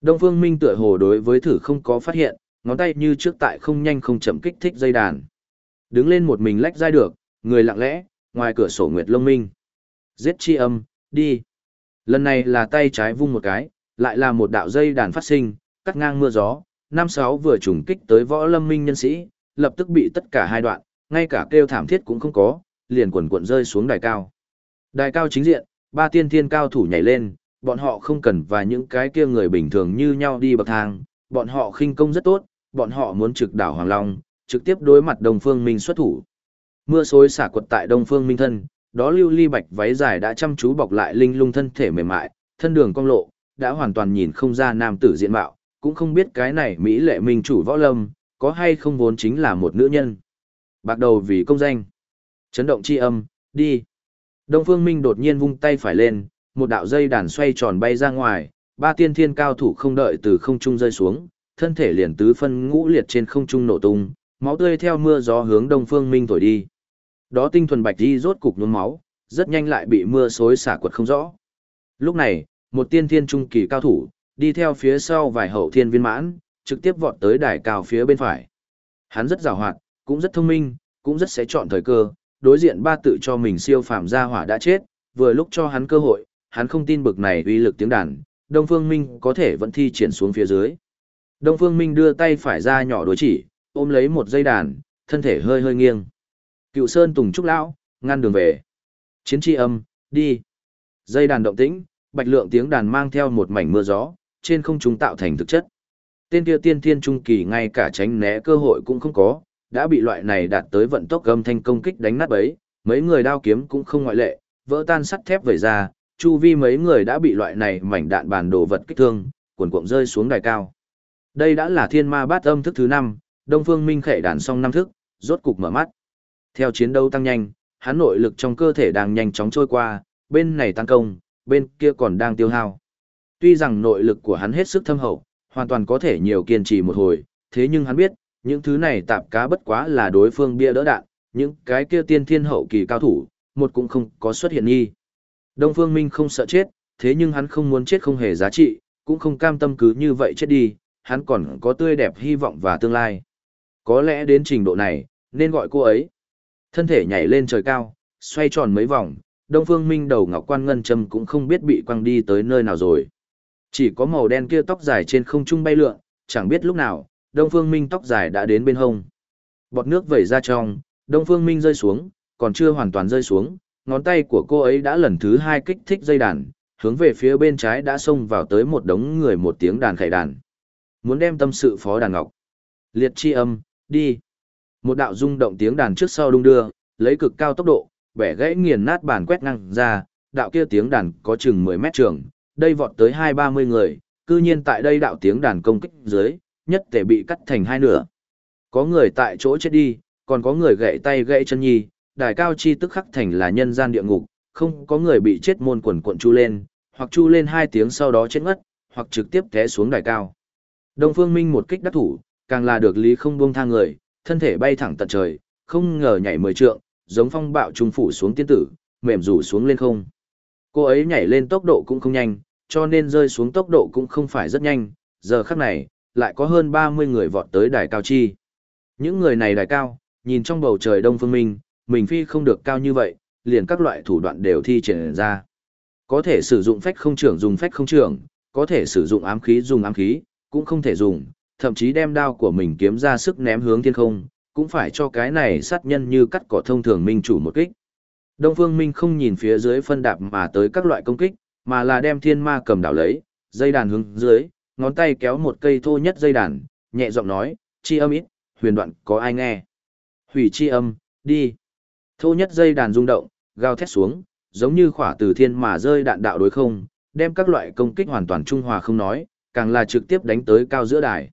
Đông Phương Minh tựa hồ đối với thử không có phát hiện, ngón tay như trước tại không nhanh không chậm kích thích dây đàn. Đứng lên một mình lách dai được, người lặng lẽ, ngoài cửa sổ Nguyệt Lông Minh. Giết chi âm, đi. Lần này là tay trái vung một cái, lại là một đạo dây đàn phát sinh, cắt ngang mưa gió, năm sáu vừa trùng kích tới võ lâm minh nhân sĩ, lập tức bị tất cả hai đoạn, ngay cả kêu thảm thiết cũng không có, liền quần cuộn rơi xuống đài cao. Đài cao chính diện, ba tiên thiên cao thủ nhảy lên, bọn họ không cần và những cái kia người bình thường như nhau đi bậc thang, bọn họ khinh công rất tốt, bọn họ muốn trực đảo Hoàng Long, trực tiếp đối mặt Đông Phương Minh xuất thủ. Mưa xối xả quật tại Đông Phương Minh thân, đó lưu ly bạch váy dài đã chăm chú bọc lại linh lung thân thể mềm mại, thân đường cong lộ, đã hoàn toàn nhìn không ra nam tử diện mạo, cũng không biết cái này Mỹ lệ minh chủ võ lâm, có hay không vốn chính là một nữ nhân. Bạc đầu vì công danh. Chấn động chi âm, đi. Đông Phương Minh đột nhiên vung tay phải lên, một đạo dây đàn xoay tròn bay ra ngoài, ba tiên thiên cao thủ không đợi từ không trung rơi xuống, thân thể liền tứ phân ngũ liệt trên không trung nổ tung, máu tươi theo mưa gió hướng Đông Phương Minh thổi đi. Đó tinh thuần bạch di rốt cục nhuốm máu, rất nhanh lại bị mưa xối xả quật không rõ. Lúc này, một tiên thiên trung kỳ cao thủ, đi theo phía sau vài hậu thiên viên mãn, trực tiếp vọt tới đài cao phía bên phải. Hắn rất giàu hoạt, cũng rất thông minh, cũng rất sẽ chọn thời cơ, đối diện ba tự cho mình siêu phàm gia hỏa đã chết, vừa lúc cho hắn cơ hội, hắn không tin bực này uy lực tiếng đàn, Đông Phương Minh có thể vẫn thi triển xuống phía dưới. Đông Phương Minh đưa tay phải ra nhỏ đối chỉ, ôm lấy một dây đàn, thân thể hơi hơi nghiêng. Cựu Sơn Tùng Trúc Lão, ngăn đường về. Chiến tri âm, đi. Dây đàn động tĩnh, bạch lượng tiếng đàn mang theo một mảnh mưa gió, trên không trung tạo thành thực chất. Tên kia tiên thiên trung kỳ ngay cả tránh né cơ hội cũng không có, đã bị loại này đạt tới vận tốc gầm thanh công kích đánh nát bấy, mấy người đao kiếm cũng không ngoại lệ, vỡ tan sắt thép vẩy ra, chu vi mấy người đã bị loại này mảnh đạn bàn đồ vật kích thương, cuộn cuộn rơi xuống đài cao. Đây đã là thiên ma bát âm thức thứ năm, Đông Phương Minh khẽ đàn xong năm thức, rốt cục mở mắt. Theo chiến đấu tăng nhanh, hắn nội lực trong cơ thể đang nhanh chóng trôi qua, bên này tăng công, bên kia còn đang tiêu hao. Tuy rằng nội lực của hắn hết sức thâm hậu, hoàn toàn có thể nhiều kiên trì một hồi, thế nhưng hắn biết, những thứ này tạp cá bất quá là đối phương bia đỡ đạn, những cái kia tiên thiên hậu kỳ cao thủ, một cũng không có xuất hiện nghi. Đông Phương Minh không sợ chết, thế nhưng hắn không muốn chết không hề giá trị, cũng không cam tâm cứ như vậy chết đi, hắn còn có tươi đẹp hy vọng và tương lai. Có lẽ đến trình độ này, nên gọi cô ấy. Thân thể nhảy lên trời cao, xoay tròn mấy vòng, Đông Phương Minh đầu ngọc quan ngân châm cũng không biết bị quăng đi tới nơi nào rồi. Chỉ có màu đen kia tóc dài trên không trung bay lượn, chẳng biết lúc nào, Đông Phương Minh tóc dài đã đến bên hông. Bọt nước vẩy ra trong, Đông Phương Minh rơi xuống, còn chưa hoàn toàn rơi xuống, ngón tay của cô ấy đã lần thứ hai kích thích dây đàn, hướng về phía bên trái đã xông vào tới một đống người một tiếng đàn khải đàn. Muốn đem tâm sự phó đàn ngọc. Liệt chi âm, đi. Một đạo rung động tiếng đàn trước sau đung đưa, lấy cực cao tốc độ, bẻ gãy nghiền nát bàn quét ngang ra, đạo kia tiếng đàn có chừng 10 mét trường, đây vọt tới hai ba mươi người, cư nhiên tại đây đạo tiếng đàn công kích dưới, nhất thể bị cắt thành hai nửa. Có người tại chỗ chết đi, còn có người gãy tay gãy chân nhi, đài cao chi tức khắc thành là nhân gian địa ngục, không có người bị chết môn quần cuộn chu lên, hoặc chu lên hai tiếng sau đó chết ngất, hoặc trực tiếp té xuống đài cao. Đông Phương Minh một kích đắc thủ, càng là được lý không buông thang người, thân thể bay thẳng tận trời, không ngờ nhảy mười trượng, giống phong bạo trung phủ xuống tiên tử, mềm rủ xuống lên không. Cô ấy nhảy lên tốc độ cũng không nhanh, cho nên rơi xuống tốc độ cũng không phải rất nhanh, giờ khắc này, lại có hơn 30 người vọt tới đài cao chi. Những người này đài cao, nhìn trong bầu trời đông phương minh, mình phi không được cao như vậy, liền các loại thủ đoạn đều thi triển ra. Có thể sử dụng phách không trưởng dùng phách không trưởng, có thể sử dụng ám khí dùng ám khí, cũng không thể dùng, thậm chí đem đao của mình kiếm ra sức ném hướng thiên không, cũng phải cho cái này sát nhân như cắt cỏ thông thường minh chủ một kích. Đông Phương Minh không nhìn phía dưới phân đạp mà tới các loại công kích, mà là đem thiên ma cầm đảo lấy, dây đàn hướng dưới, ngón tay kéo một cây thô nhất dây đàn, nhẹ giọng nói, chi âm ít, huyền đoạn có ai nghe. Hủy chi âm, đi. Thô nhất dây đàn rung động, gào thét xuống, giống như khỏa từ thiên mà rơi đạn đạo đối không, đem các loại công kích hoàn toàn trung hòa không nói, càng là trực tiếp đánh tới cao giữa đài.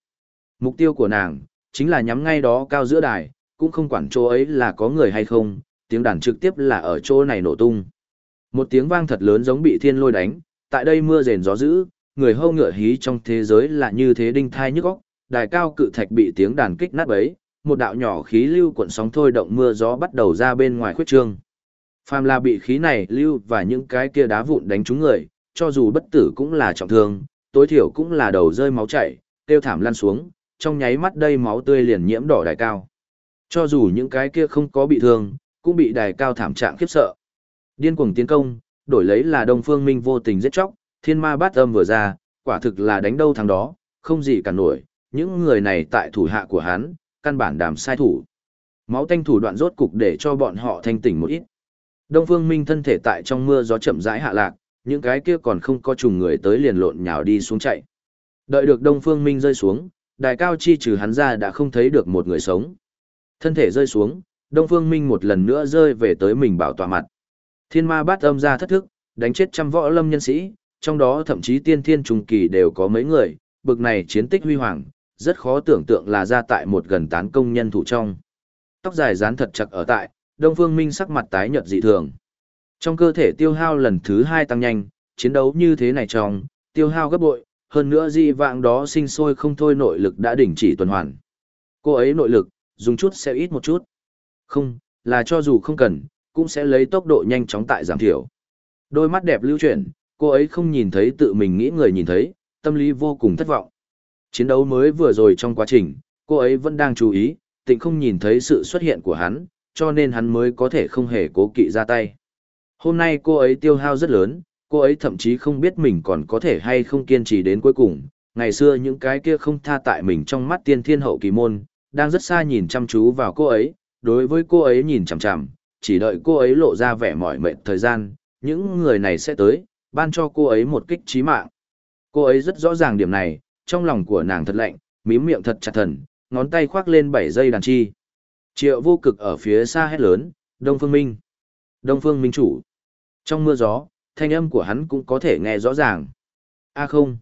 Mục tiêu của nàng, chính là nhắm ngay đó cao giữa đài, cũng không quản chỗ ấy là có người hay không, tiếng đàn trực tiếp là ở chỗ này nổ tung. Một tiếng vang thật lớn giống bị thiên lôi đánh, tại đây mưa rền gió dữ, người hâu ngựa hí trong thế giới là như thế đinh thai nhức óc, đài cao cự thạch bị tiếng đàn kích nát bấy, một đạo nhỏ khí lưu cuộn sóng thôi động mưa gió bắt đầu ra bên ngoài khuyết trương. Phàm là bị khí này lưu và những cái kia đá vụn đánh trúng người, cho dù bất tử cũng là trọng thương, tối thiểu cũng là đầu rơi máu chảy, tiêu thảm lăn xuống, trong nháy mắt đây máu tươi liền nhiễm đỏ đài cao. Cho dù những cái kia không có bị thương, cũng bị đài cao thảm trạng khiếp sợ. Điên cuồng tiến công, đổi lấy là Đông Phương Minh vô tình giết chóc, thiên ma bát âm vừa ra, quả thực là đánh đâu thằng đó, không gì cả nổi, những người này tại thủ hạ của hắn, căn bản đàm sai thủ. Máu tanh thủ đoạn rốt cục để cho bọn họ thanh tỉnh một ít. Đông Phương Minh thân thể tại trong mưa gió chậm rãi hạ lạc, những cái kia còn không có trùng người tới liền lộn nhào đi xuống chạy. Đợi được Đông Phương Minh rơi xuống, đài cao chi trừ hắn ra đã không thấy được một người sống. Thân thể rơi xuống, Đông Phương Minh một lần nữa rơi về tới mình bảo tọa mặt. Thiên ma bát âm ra thất thức, đánh chết trăm võ lâm nhân sĩ, trong đó thậm chí tiên thiên trùng kỳ đều có mấy người, bực này chiến tích huy hoàng, rất khó tưởng tượng là ra tại một gần tán công nhân thủ trong. Tóc dài dán thật chặt ở tại, Đông Phương Minh sắc mặt tái nhợt dị thường. Trong cơ thể tiêu hao lần thứ hai tăng nhanh, chiến đấu như thế này trong, tiêu hao gấp bội, hơn nữa dị vạng đó sinh sôi không thôi nội lực đã đình chỉ tuần hoàn. Cô ấy nội lực, dùng chút sẽ ít một chút. Không, là cho dù không cần, cũng sẽ lấy tốc độ nhanh chóng tại giảm thiểu. Đôi mắt đẹp lưu chuyển, cô ấy không nhìn thấy tự mình nghĩ người nhìn thấy, tâm lý vô cùng thất vọng. Chiến đấu mới vừa rồi trong quá trình, cô ấy vẫn đang chú ý, tịnh không nhìn thấy sự xuất hiện của hắn, cho nên hắn mới có thể không hề cố kỵ ra tay. Hôm nay cô ấy tiêu hao rất lớn, cô ấy thậm chí không biết mình còn có thể hay không kiên trì đến cuối cùng. Ngày xưa những cái kia không tha tại mình trong mắt tiên thiên hậu kỳ môn, đang rất xa nhìn chăm chú vào cô ấy, đối với cô ấy nhìn chằm chằm, chỉ đợi cô ấy lộ ra vẻ mỏi mệt thời gian, những người này sẽ tới, ban cho cô ấy một kích trí mạng. Cô ấy rất rõ ràng điểm này, trong lòng của nàng thật lạnh, mím miệng thật chặt thần, ngón tay khoác lên bảy dây đàn chi. Triệu vô cực ở phía xa hét lớn, Đông Phương Minh. Đông Phương Minh chủ. Trong mưa gió, thanh âm của hắn cũng có thể nghe rõ ràng. a không.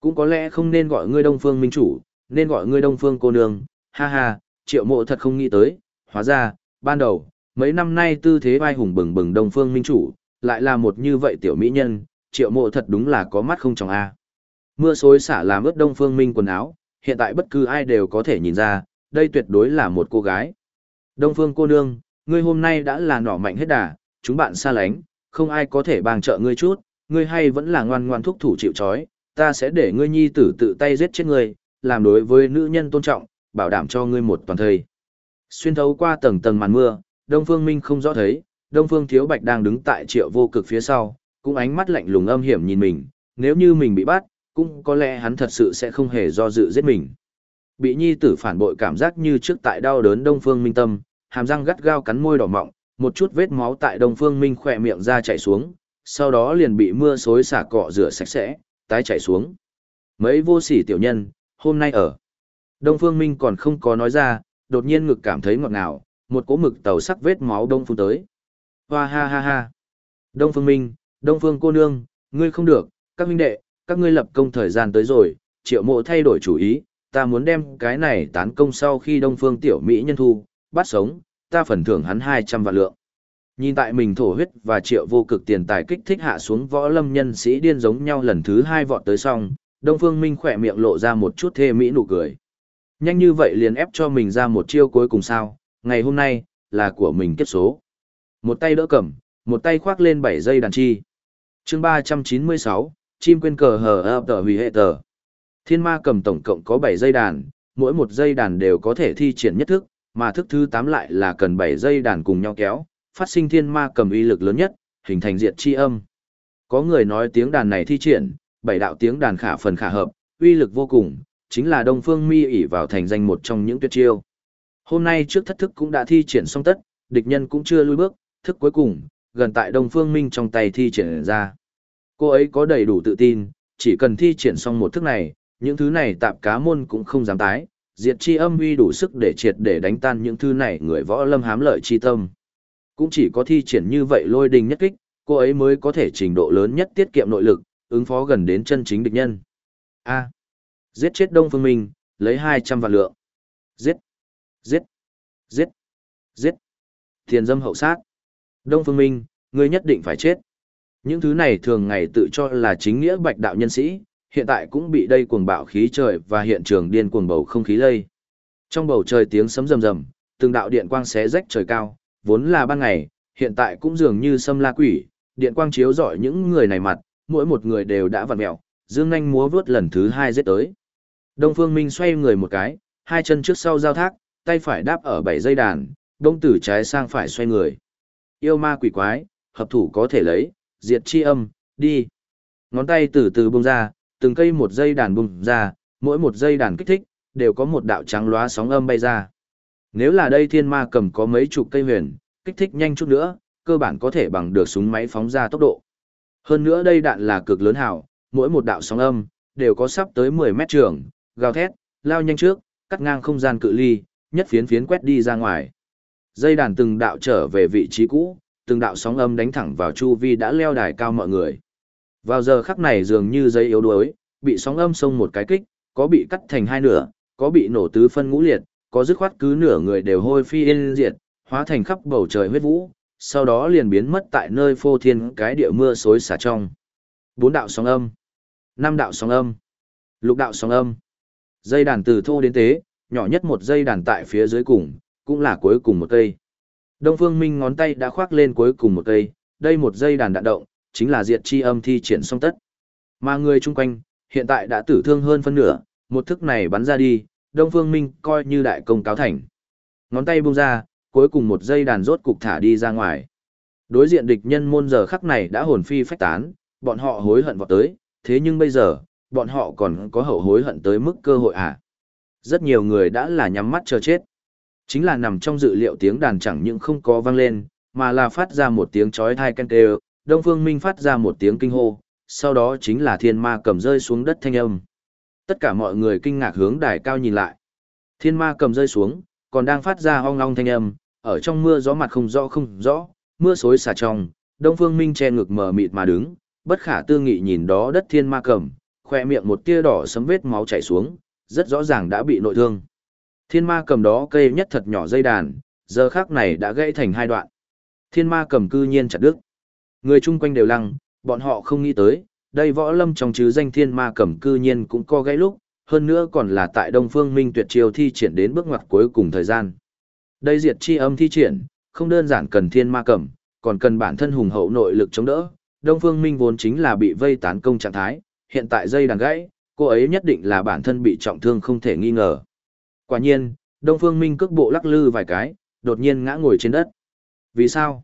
Cũng có lẽ không nên gọi ngươi Đông Phương Minh chủ, nên gọi ngươi Đông Phương cô nương. Ha ha, triệu mộ thật không nghĩ tới. Hóa ra, ban đầu, mấy năm nay tư thế vai hùng bừng bừng Đông Phương Minh chủ, lại là một như vậy tiểu mỹ nhân, triệu mộ thật đúng là có mắt không trong A. Mưa xối xả làm ướt Đông Phương Minh quần áo, hiện tại bất cứ ai đều có thể nhìn ra, đây tuyệt đối là một cô gái. Đông Phương cô nương, ngươi hôm nay đã là nỏ mạnh hết đà, chúng bạn xa lánh, không ai có thể bàn trợ ngươi chút, ngươi hay vẫn là ngoan ngoan thúc thủ chịu trói, ta sẽ để ngươi nhi tử tự tay giết chết ngươi, làm đối với nữ nhân tôn trọng, bảo đảm cho ngươi một toàn thời. Xuyên thấu qua tầng tầng màn mưa, Đông Phương Minh không rõ thấy, Đông Phương Thiếu Bạch đang đứng tại triệu vô cực phía sau, cũng ánh mắt lạnh lùng âm hiểm nhìn mình, nếu như mình bị bắt, cũng có lẽ hắn thật sự sẽ không hề do dự giết mình. Bị nhi tử phản bội cảm giác như trước tại đau đớn Đông Phương Minh tâm, hàm răng gắt gao cắn môi đỏ mọng, một chút vết máu tại Đông Phương Minh khỏe miệng ra chảy xuống, sau đó liền bị mưa xối xả cọ rửa sạch sẽ, tái chảy xuống. Mấy vô sỉ tiểu nhân, hôm nay ở. Đông Phương Minh còn không có nói ra, đột nhiên ngực cảm thấy ngọt ngào, một cỗ mực tàu sắc vết máu đông phun tới. Hoa ha ha ha. Đông Phương Minh, Đông Phương cô nương, ngươi không được, các huynh đệ, các ngươi lập công thời gian tới rồi, triệu mộ thay đổi chủ ý, ta muốn đem cái này tán công sau khi Đông Phương tiểu Mỹ nhân thu, bắt sống, ta phần thưởng hắn 200 vạn lượng. Nhìn tại mình thổ huyết và triệu vô cực tiền tài kích thích hạ xuống võ lâm nhân sĩ điên giống nhau lần thứ hai vọt tới xong, Đông Phương Minh khỏe miệng lộ ra một chút thê mỹ nụ cười. Nhanh như vậy liền ép cho mình ra một chiêu cuối cùng sao, ngày hôm nay, là của mình kết số. Một tay đỡ cầm, một tay khoác lên 7 dây đàn chi. chương 396, chim quên cờ hờ ập tờ hủy hệ tờ. Thiên ma cầm tổng cộng có 7 dây đàn, mỗi một dây đàn đều có thể thi triển nhất thức, mà thức thứ 8 lại là cần 7 dây đàn cùng nhau kéo, phát sinh thiên ma cầm uy lực lớn nhất, hình thành diệt chi âm. Có người nói tiếng đàn này thi triển, bảy đạo tiếng đàn khả phần khả hợp, uy lực vô cùng, chính là Đông Phương Mi ỷ vào thành danh một trong những tuyệt chiêu. Hôm nay trước thất thức cũng đã thi triển xong tất, địch nhân cũng chưa lui bước, thức cuối cùng, gần tại Đông Phương Minh trong tay thi triển ra. Cô ấy có đầy đủ tự tin, chỉ cần thi triển xong một thức này, những thứ này tạp cá môn cũng không dám tái, diệt chi âm uy đủ sức để triệt để đánh tan những thứ này người võ lâm hám lợi chi tâm. Cũng chỉ có thi triển như vậy lôi đình nhất kích, cô ấy mới có thể trình độ lớn nhất tiết kiệm nội lực, ứng phó gần đến chân chính địch nhân. A. giết chết Đông Phương Minh, lấy 200 vạn lượng. Giết. Giết. Giết. Giết. Tiền dâm hậu sát. Đông Phương Minh, ngươi nhất định phải chết. Những thứ này thường ngày tự cho là chính nghĩa bạch đạo nhân sĩ, hiện tại cũng bị đây cuồng bạo khí trời và hiện trường điên cuồng bầu không khí lây. Trong bầu trời tiếng sấm rầm rầm, từng đạo điện quang xé rách trời cao, vốn là ban ngày, hiện tại cũng dường như sâm la quỷ, điện quang chiếu rọi những người này mặt, mỗi một người đều đã vặn mèo. dương nhanh múa vớt lần thứ hai giết tới. Đông Phương Minh xoay người một cái, hai chân trước sau giao thác, tay phải đáp ở bảy dây đàn, đông tử trái sang phải xoay người. Yêu ma quỷ quái, hợp thủ có thể lấy, diệt chi âm, đi. Ngón tay từ từ buông ra, từng cây một dây đàn bung ra, mỗi một dây đàn kích thích, đều có một đạo trắng lóa sóng âm bay ra. Nếu là đây thiên ma cầm có mấy chục cây huyền, kích thích nhanh chút nữa, cơ bản có thể bằng được súng máy phóng ra tốc độ. Hơn nữa đây đạn là cực lớn hào, mỗi một đạo sóng âm, đều có sắp tới 10 mét trường, gào thét, lao nhanh trước, cắt ngang không gian cự ly, nhất phiến phiến quét đi ra ngoài. Dây đàn từng đạo trở về vị trí cũ, từng đạo sóng âm đánh thẳng vào chu vi đã leo đài cao mọi người. Vào giờ khắc này dường như dây yếu đuối, bị sóng âm xông một cái kích, có bị cắt thành hai nửa, có bị nổ tứ phân ngũ liệt, có dứt khoát cứ nửa người đều hôi phi yên diệt, hóa thành khắp bầu trời huyết vũ, sau đó liền biến mất tại nơi phô thiên cái địa mưa xối xả trong. Bốn đạo sóng âm, năm đạo sóng âm, lục đạo sóng âm. Dây đàn từ thô đến tế, nhỏ nhất một dây đàn tại phía dưới cùng, cũng là cuối cùng một cây. Đông Phương Minh ngón tay đã khoác lên cuối cùng một cây, đây một dây đàn đạn động, chính là diệt chi âm thi triển xong tất. Mà người chung quanh, hiện tại đã tử thương hơn phân nửa, một thức này bắn ra đi, Đông Phương Minh coi như đại công cáo thành. Ngón tay buông ra, cuối cùng một dây đàn rốt cục thả đi ra ngoài. Đối diện địch nhân môn giờ khắc này đã hồn phi phách tán, bọn họ hối hận vọt tới, thế nhưng bây giờ, bọn họ còn có hậu hối hận tới mức cơ hội à. Rất nhiều người đã là nhắm mắt chờ chết. Chính là nằm trong dự liệu tiếng đàn chẳng những không có vang lên, mà là phát ra một tiếng chói tai canh kêu, Đông Phương Minh phát ra một tiếng kinh hô, sau đó chính là thiên ma cầm rơi xuống đất thanh âm. Tất cả mọi người kinh ngạc hướng đài cao nhìn lại. Thiên ma cầm rơi xuống, còn đang phát ra ong ong thanh âm, ở trong mưa gió mặt không rõ không rõ, mưa xối xả trong, Đông Phương Minh che ngực mờ mịt mà đứng, bất khả tư nghị nhìn đó đất thiên ma cầm, khoe miệng một tia đỏ sấm vết máu chảy xuống, rất rõ ràng đã bị nội thương. Thiên ma cầm đó cây nhất thật nhỏ dây đàn, giờ khác này đã gãy thành hai đoạn. Thiên ma cầm cư nhiên chặt đứt. Người chung quanh đều lăng, bọn họ không nghĩ tới, đây võ lâm trong chứ danh thiên ma cầm cư nhiên cũng co gãy lúc, hơn nữa còn là tại Đông Phương Minh tuyệt chiêu thi triển đến bước ngoặt cuối cùng thời gian. Đây diệt chi âm thi triển, không đơn giản cần thiên ma cầm, còn cần bản thân hùng hậu nội lực chống đỡ. Đông Phương Minh vốn chính là bị vây tán công trạng thái, hiện tại dây đằng gãy, cô ấy nhất định là bản thân bị trọng thương không thể nghi ngờ. Quả nhiên, Đông Phương Minh cước bộ lắc lư vài cái, đột nhiên ngã ngồi trên đất. Vì sao?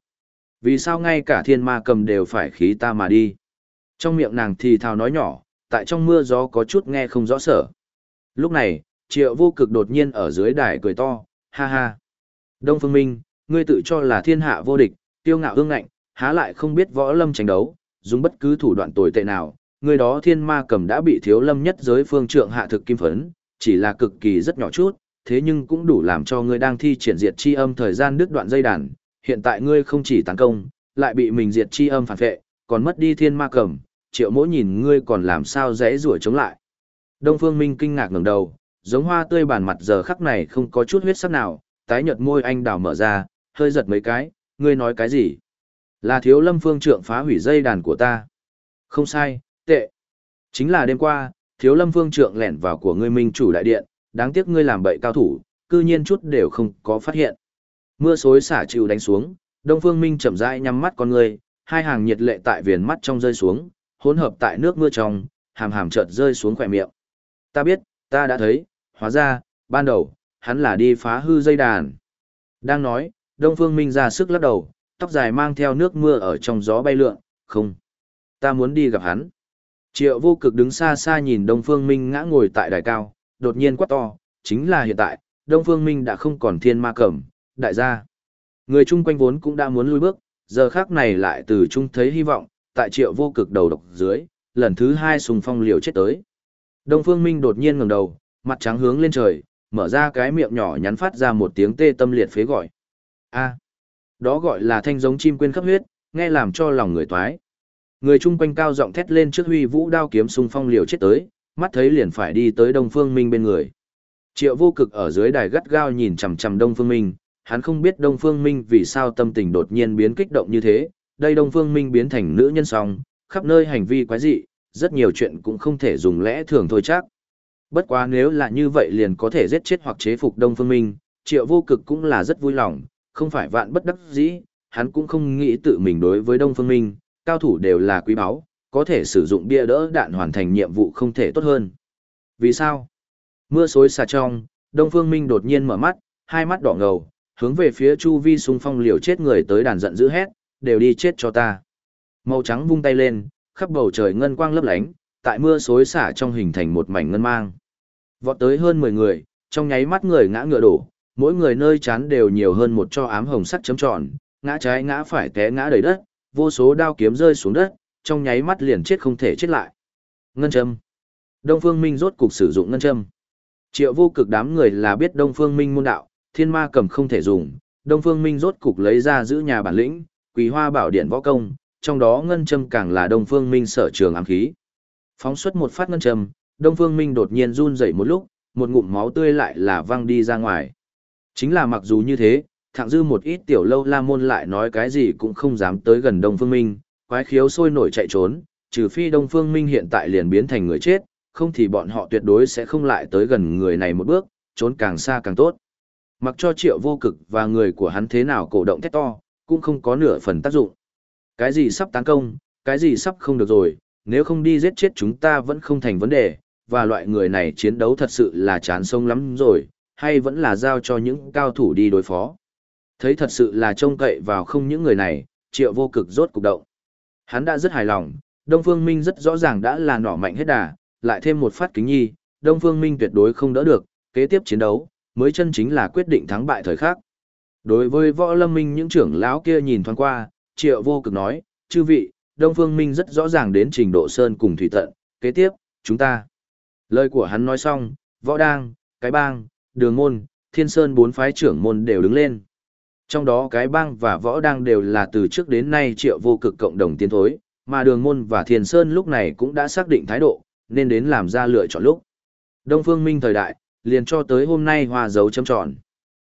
Vì sao ngay cả thiên ma cầm đều phải khí ta mà đi? Trong miệng nàng thì thào nói nhỏ, tại trong mưa gió có chút nghe không rõ sở. Lúc này, triệu vô cực đột nhiên ở dưới đài cười to, ha ha. Đông Phương Minh, ngươi tự cho là thiên hạ vô địch, tiêu ngạo ương ngạnh, há lại không biết võ lâm tranh đấu, dùng bất cứ thủ đoạn tồi tệ nào, người đó thiên ma cầm đã bị thiếu lâm nhất giới phương trượng hạ thực kim phấn, chỉ là cực kỳ rất nhỏ chút, thế nhưng cũng đủ làm cho ngươi đang thi triển diệt chi âm thời gian đứt đoạn dây đàn, hiện tại ngươi không chỉ tấn công, lại bị mình diệt chi âm phản vệ, còn mất đi thiên ma cầm, triệu mỗi nhìn ngươi còn làm sao dễ rủa chống lại. Đông Phương Minh kinh ngạc ngẩng đầu, giống hoa tươi bản mặt giờ khắc này không có chút huyết sắc nào, tái nhợt môi anh đào mở ra, hơi giật mấy cái, ngươi nói cái gì? Là thiếu lâm phương trượng phá hủy dây đàn của ta. Không sai, tệ. Chính là đêm qua, thiếu lâm phương trượng lẻn vào của ngươi minh chủ đại điện, đáng tiếc ngươi làm bậy cao thủ, cư nhiên chút đều không có phát hiện. Mưa xối xả chịu đánh xuống, Đông Phương Minh chậm rãi nhắm mắt con ngươi, hai hàng nhiệt lệ tại viền mắt trong rơi xuống, hỗn hợp tại nước mưa trong, hàm hàm chợt rơi xuống khỏe miệng. Ta biết, ta đã thấy, hóa ra, ban đầu, hắn là đi phá hư dây đàn. Đang nói, Đông Phương Minh ra sức lắc đầu, tóc dài mang theo nước mưa ở trong gió bay lượn, không. Ta muốn đi gặp hắn. Triệu vô cực đứng xa xa nhìn Đông Phương Minh ngã ngồi tại đài cao, đột nhiên quát to, chính là hiện tại, Đông Phương Minh đã không còn thiên ma cẩm, đại gia. Người chung quanh vốn cũng đã muốn lui bước, giờ khác này lại từ chung thấy hy vọng, tại triệu vô cực đầu độc dưới, lần thứ hai sùng phong liều chết tới. Đông Phương Minh đột nhiên ngẩng đầu, mặt trắng hướng lên trời, mở ra cái miệng nhỏ nhắn phát ra một tiếng tê tâm liệt phế gọi. A. đó gọi là thanh giống chim quên khắp huyết, nghe làm cho lòng người toái. Người chung quanh cao giọng thét lên trước huy vũ đao kiếm xung phong liều chết tới, mắt thấy liền phải đi tới Đông Phương Minh bên người. Triệu vô cực ở dưới đài gắt gao nhìn chằm chằm Đông Phương Minh, hắn không biết Đông Phương Minh vì sao tâm tình đột nhiên biến kích động như thế, đây Đông Phương Minh biến thành nữ nhân song, khắp nơi hành vi quái dị, rất nhiều chuyện cũng không thể dùng lẽ thường thôi chắc. Bất quá nếu là như vậy liền có thể giết chết hoặc chế phục Đông Phương Minh, Triệu Vô Cực cũng là rất vui lòng, không phải vạn bất đắc dĩ, hắn cũng không nghĩ tự mình đối với Đông Phương Minh, cao thủ đều là quý báu, có thể sử dụng bia đỡ đạn hoàn thành nhiệm vụ không thể tốt hơn. Vì sao? Mưa xối xả trong, Đông Phương Minh đột nhiên mở mắt, hai mắt đỏ ngầu, hướng về phía Chu Vi xung phong liều chết người tới đàn giận dữ hét, đều đi chết cho ta. Màu trắng vung tay lên, khắp bầu trời ngân quang lấp lánh, tại mưa xối xả trong hình thành một mảnh ngân mang. Vọt tới hơn 10 người, trong nháy mắt người ngã ngựa đổ, mỗi người nơi chán đều nhiều hơn một cho ám hồng sắc chấm tròn, ngã trái ngã phải té ngã đầy đất, vô số đao kiếm rơi xuống đất, trong nháy mắt liền chết không thể chết lại. Ngân châm. Đông Phương Minh rốt cục sử dụng ngân châm. Triệu vô cực đám người là biết Đông Phương Minh môn đạo, thiên ma cầm không thể dùng, Đông Phương Minh rốt cục lấy ra giữ nhà bản lĩnh, Quỳ Hoa Bảo Điện võ công, trong đó ngân châm càng là Đông Phương Minh sở trường ám khí. Phóng xuất một phát ngân châm, Đông Phương Minh đột nhiên run rẩy một lúc, một ngụm máu tươi lại là văng đi ra ngoài. Chính là mặc dù như thế, thẳng dư một ít tiểu lâu la môn lại nói cái gì cũng không dám tới gần Đông Phương Minh, quái khiếu sôi nổi chạy trốn, trừ phi Đông Phương Minh hiện tại liền biến thành người chết, không thì bọn họ tuyệt đối sẽ không lại tới gần người này một bước, trốn càng xa càng tốt. Mặc cho triệu vô cực và người của hắn thế nào cổ động thét to, cũng không có nửa phần tác dụng. Cái gì sắp tấn công, cái gì sắp không được rồi, nếu không đi giết chết chúng ta vẫn không thành vấn đề, và loại người này chiến đấu thật sự là chán sông lắm rồi, hay vẫn là giao cho những cao thủ đi đối phó. Thấy thật sự là trông cậy vào không những người này, triệu vô cực rốt cục động. Hắn đã rất hài lòng, Đông Phương Minh rất rõ ràng đã là nỏ mạnh hết đà, lại thêm một phát kính nhi, Đông Phương Minh tuyệt đối không đỡ được, kế tiếp chiến đấu, mới chân chính là quyết định thắng bại thời khắc. Đối với võ lâm minh những trưởng lão kia nhìn thoáng qua, triệu vô cực nói, chư vị, Đông Phương Minh rất rõ ràng đến trình độ sơn cùng thủy tận, kế tiếp, chúng ta. Lời của hắn nói xong, võ đang, cái bang, đường môn, thiên sơn bốn phái trưởng môn đều đứng lên. Trong đó cái bang và võ đang đều là từ trước đến nay triệu vô cực cộng đồng tiến thối, mà đường môn và thiên sơn lúc này cũng đã xác định thái độ, nên đến làm ra lựa chọn lúc. Đông Phương Minh thời đại, liền cho tới hôm nay hòa dấu châm tròn.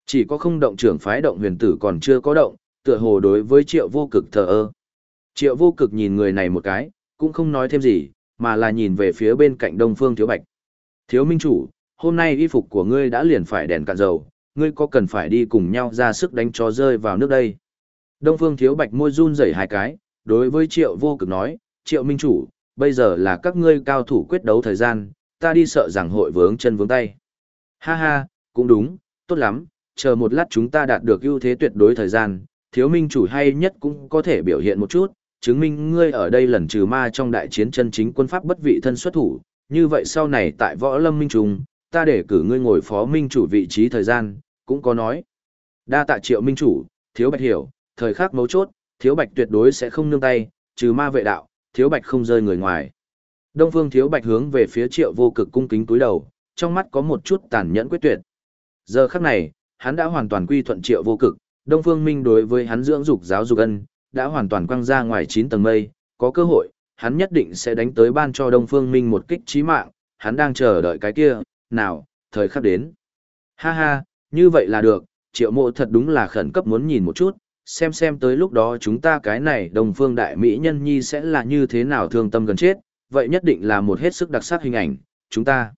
Chỉ có không động trưởng phái động huyền tử còn chưa có động, tựa hồ đối với triệu vô cực thờ ơ. Triệu vô cực nhìn người này một cái, cũng không nói thêm gì, mà là nhìn về phía bên cạnh đông phương thiếu bạch. Thiếu minh chủ, hôm nay y phục của ngươi đã liền phải đèn cạn dầu, ngươi có cần phải đi cùng nhau ra sức đánh cho rơi vào nước đây. Đông phương thiếu bạch môi run rẩy hai cái, đối với triệu vô cực nói, triệu minh chủ, bây giờ là các ngươi cao thủ quyết đấu thời gian, ta đi sợ rằng hội vướng chân vướng tay. Ha ha, cũng đúng, tốt lắm, chờ một lát chúng ta đạt được ưu thế tuyệt đối thời gian, thiếu minh chủ hay nhất cũng có thể biểu hiện một chút, chứng minh ngươi ở đây lần trừ ma trong đại chiến chân chính quân pháp bất vị thân xuất thủ, như vậy sau này tại võ lâm minh trùng, ta để cử ngươi ngồi phó minh chủ vị trí thời gian, cũng có nói. Đa tạ triệu minh chủ, thiếu bạch hiểu, thời khắc mấu chốt, thiếu bạch tuyệt đối sẽ không nương tay, trừ ma vệ đạo, thiếu bạch không rơi người ngoài. Đông phương thiếu bạch hướng về phía triệu vô cực cung kính cúi đầu, trong mắt có một chút tàn nhẫn quyết tuyệt. Giờ khắc này, hắn đã hoàn toàn quy thuận triệu vô cực, Đông Phương Minh đối với hắn dưỡng dục giáo dục ân, đã hoàn toàn quăng ra ngoài 9 tầng mây, có cơ hội, hắn nhất định sẽ đánh tới ban cho Đông Phương Minh một kích chí mạng, hắn đang chờ đợi cái kia, nào, thời khắc đến. Ha ha, như vậy là được, triệu mộ thật đúng là khẩn cấp muốn nhìn một chút, xem xem tới lúc đó chúng ta cái này Đông Phương Đại Mỹ Nhân Nhi sẽ là như thế nào thương tâm gần chết, vậy nhất định là một hết sức đặc sắc hình ảnh, chúng ta.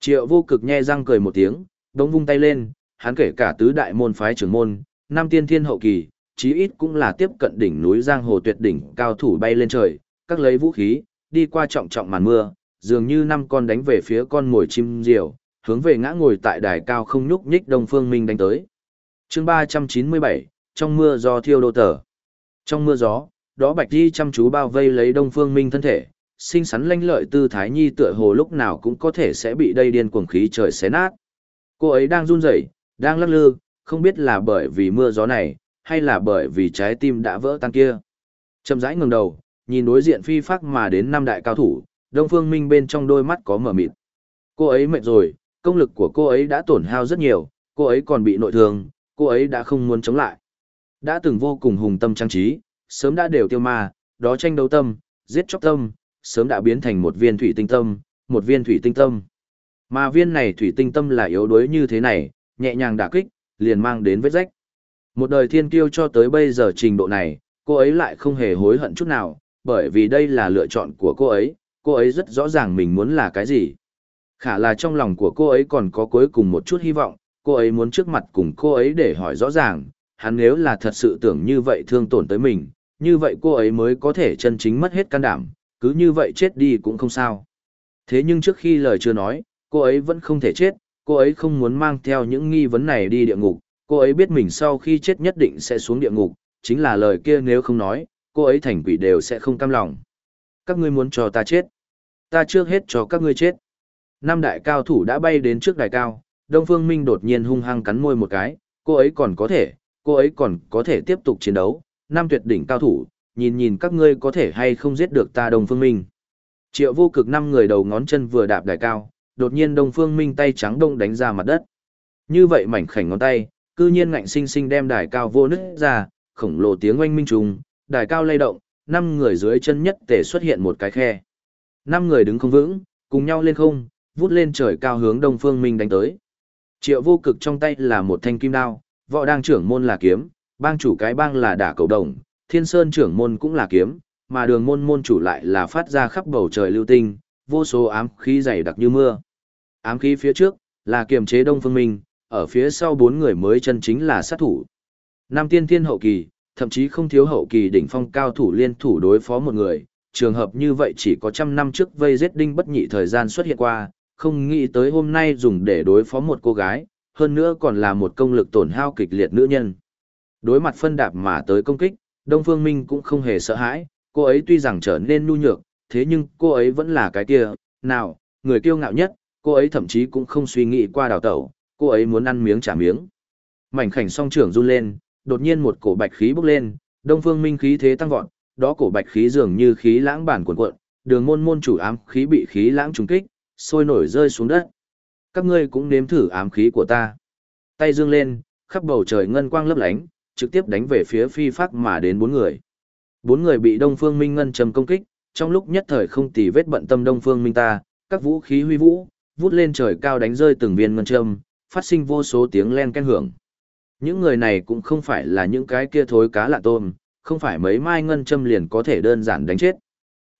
Triệu vô cực nhe răng cười một tiếng, đống vung tay lên, hắn kể cả tứ đại môn phái trưởng môn, năm tiên thiên hậu kỳ, chí ít cũng là tiếp cận đỉnh núi giang hồ tuyệt đỉnh cao thủ bay lên trời, các lấy vũ khí, đi qua trọng trọng màn mưa, dường như năm con đánh về phía con ngồi chim diều, hướng về ngã ngồi tại đài cao không nhúc nhích Đông Phương Minh đánh tới. Chương 397, trong mưa gió thiêu đô tờ. Trong mưa gió, đó Bạch Di chăm chú bao vây lấy Đông Phương Minh thân thể, xinh xắn lanh lợi tư thái nhi tựa hồ lúc nào cũng có thể sẽ bị đây điên cuồng khí trời xé nát. Cô ấy đang run rẩy, đang lắc lư, không biết là bởi vì mưa gió này, hay là bởi vì trái tim đã vỡ tan kia. Chậm rãi ngẩng đầu, nhìn đối diện phi phác mà đến năm đại cao thủ, Đông Phương Minh bên trong đôi mắt có mở mịt. Cô ấy mệt rồi, công lực của cô ấy đã tổn hao rất nhiều, cô ấy còn bị nội thương, cô ấy đã không muốn chống lại. Đã từng vô cùng hùng tâm trang trí, sớm đã đều tiêu ma, đó tranh đấu tâm, giết chóc tâm, sớm đã biến thành một viên thủy tinh tâm, một viên thủy tinh tâm. Mà viên này thủy tinh tâm là yếu đuối như thế này, nhẹ nhàng đả kích, liền mang đến vết rách. Một đời thiên kiêu cho tới bây giờ trình độ này, cô ấy lại không hề hối hận chút nào, bởi vì đây là lựa chọn của cô ấy, cô ấy rất rõ ràng mình muốn là cái gì. Khả là trong lòng của cô ấy còn có cuối cùng một chút hy vọng, cô ấy muốn trước mặt cùng cô ấy để hỏi rõ ràng, hắn nếu là thật sự tưởng như vậy thương tổn tới mình, như vậy cô ấy mới có thể chân chính mất hết can đảm, cứ như vậy chết đi cũng không sao. Thế nhưng trước khi lời chưa nói, cô ấy vẫn không thể chết, cô ấy không muốn mang theo những nghi vấn này đi địa ngục, cô ấy biết mình sau khi chết nhất định sẽ xuống địa ngục, chính là lời kia nếu không nói, cô ấy thành quỷ đều sẽ không cam lòng. Các ngươi muốn cho ta chết. Ta trước hết cho các ngươi chết. Năm đại cao thủ đã bay đến trước đài cao, Đông Phương Minh đột nhiên hung hăng cắn môi một cái, cô ấy còn có thể, cô ấy còn có thể tiếp tục chiến đấu, năm tuyệt đỉnh cao thủ, nhìn nhìn các ngươi có thể hay không giết được ta Đông Phương Minh. Triệu vô cực năm người đầu ngón chân vừa đạp đài cao, đột nhiên Đông Phương Minh tay trắng đông đánh ra mặt đất. Như vậy mảnh khảnh ngón tay, cư nhiên ngạnh sinh sinh đem đài cao vô nứt ra, khổng lồ tiếng oanh minh trùng, đài cao lay động, năm người dưới chân nhất tề xuất hiện một cái khe. Năm người đứng không vững, cùng nhau lên không, vút lên trời cao hướng Đông Phương Minh đánh tới. Triệu vô cực trong tay là một thanh kim đao, võ đang trưởng môn là kiếm, bang chủ cái bang là đả cầu đồng, thiên sơn trưởng môn cũng là kiếm, mà đường môn môn chủ lại là phát ra khắp bầu trời lưu tinh, vô số ám khí dày đặc như mưa. Ám khí phía trước, là kiềm chế Đông Phương Minh, ở phía sau bốn người mới chân chính là sát thủ. Nam tiên thiên hậu kỳ, thậm chí không thiếu hậu kỳ đỉnh phong cao thủ liên thủ đối phó một người, trường hợp như vậy chỉ có trăm năm trước vây giết đinh bất nhị thời gian xuất hiện qua, không nghĩ tới hôm nay dùng để đối phó một cô gái, hơn nữa còn là một công lực tổn hao kịch liệt nữ nhân. Đối mặt phân đạp mà tới công kích, Đông Phương Minh cũng không hề sợ hãi, cô ấy tuy rằng trở nên nhu nhược, thế nhưng cô ấy vẫn là cái kia, nào, người kiêu ngạo nhất, cô ấy thậm chí cũng không suy nghĩ qua đào tẩu, cô ấy muốn ăn miếng trả miếng. Mảnh khảnh song trưởng run lên, đột nhiên một cổ bạch khí bốc lên, Đông Phương Minh khí thế tăng vọt, đó cổ bạch khí dường như khí lãng bản cuộn cuộn, đường môn môn chủ ám khí bị khí lãng trùng kích, sôi nổi rơi xuống đất. Các ngươi cũng nếm thử ám khí của ta. Tay dương lên, khắp bầu trời ngân quang lấp lánh, trực tiếp đánh về phía phi pháp mà đến bốn người. Bốn người bị Đông Phương Minh ngân trầm công kích, trong lúc nhất thời không tì vết bận tâm Đông Phương Minh ta, các vũ khí huy vũ, vút lên trời cao đánh rơi từng viên ngân châm, phát sinh vô số tiếng len ken hưởng. Những người này cũng không phải là những cái kia thối cá lạ tôm, không phải mấy mai ngân châm liền có thể đơn giản đánh chết.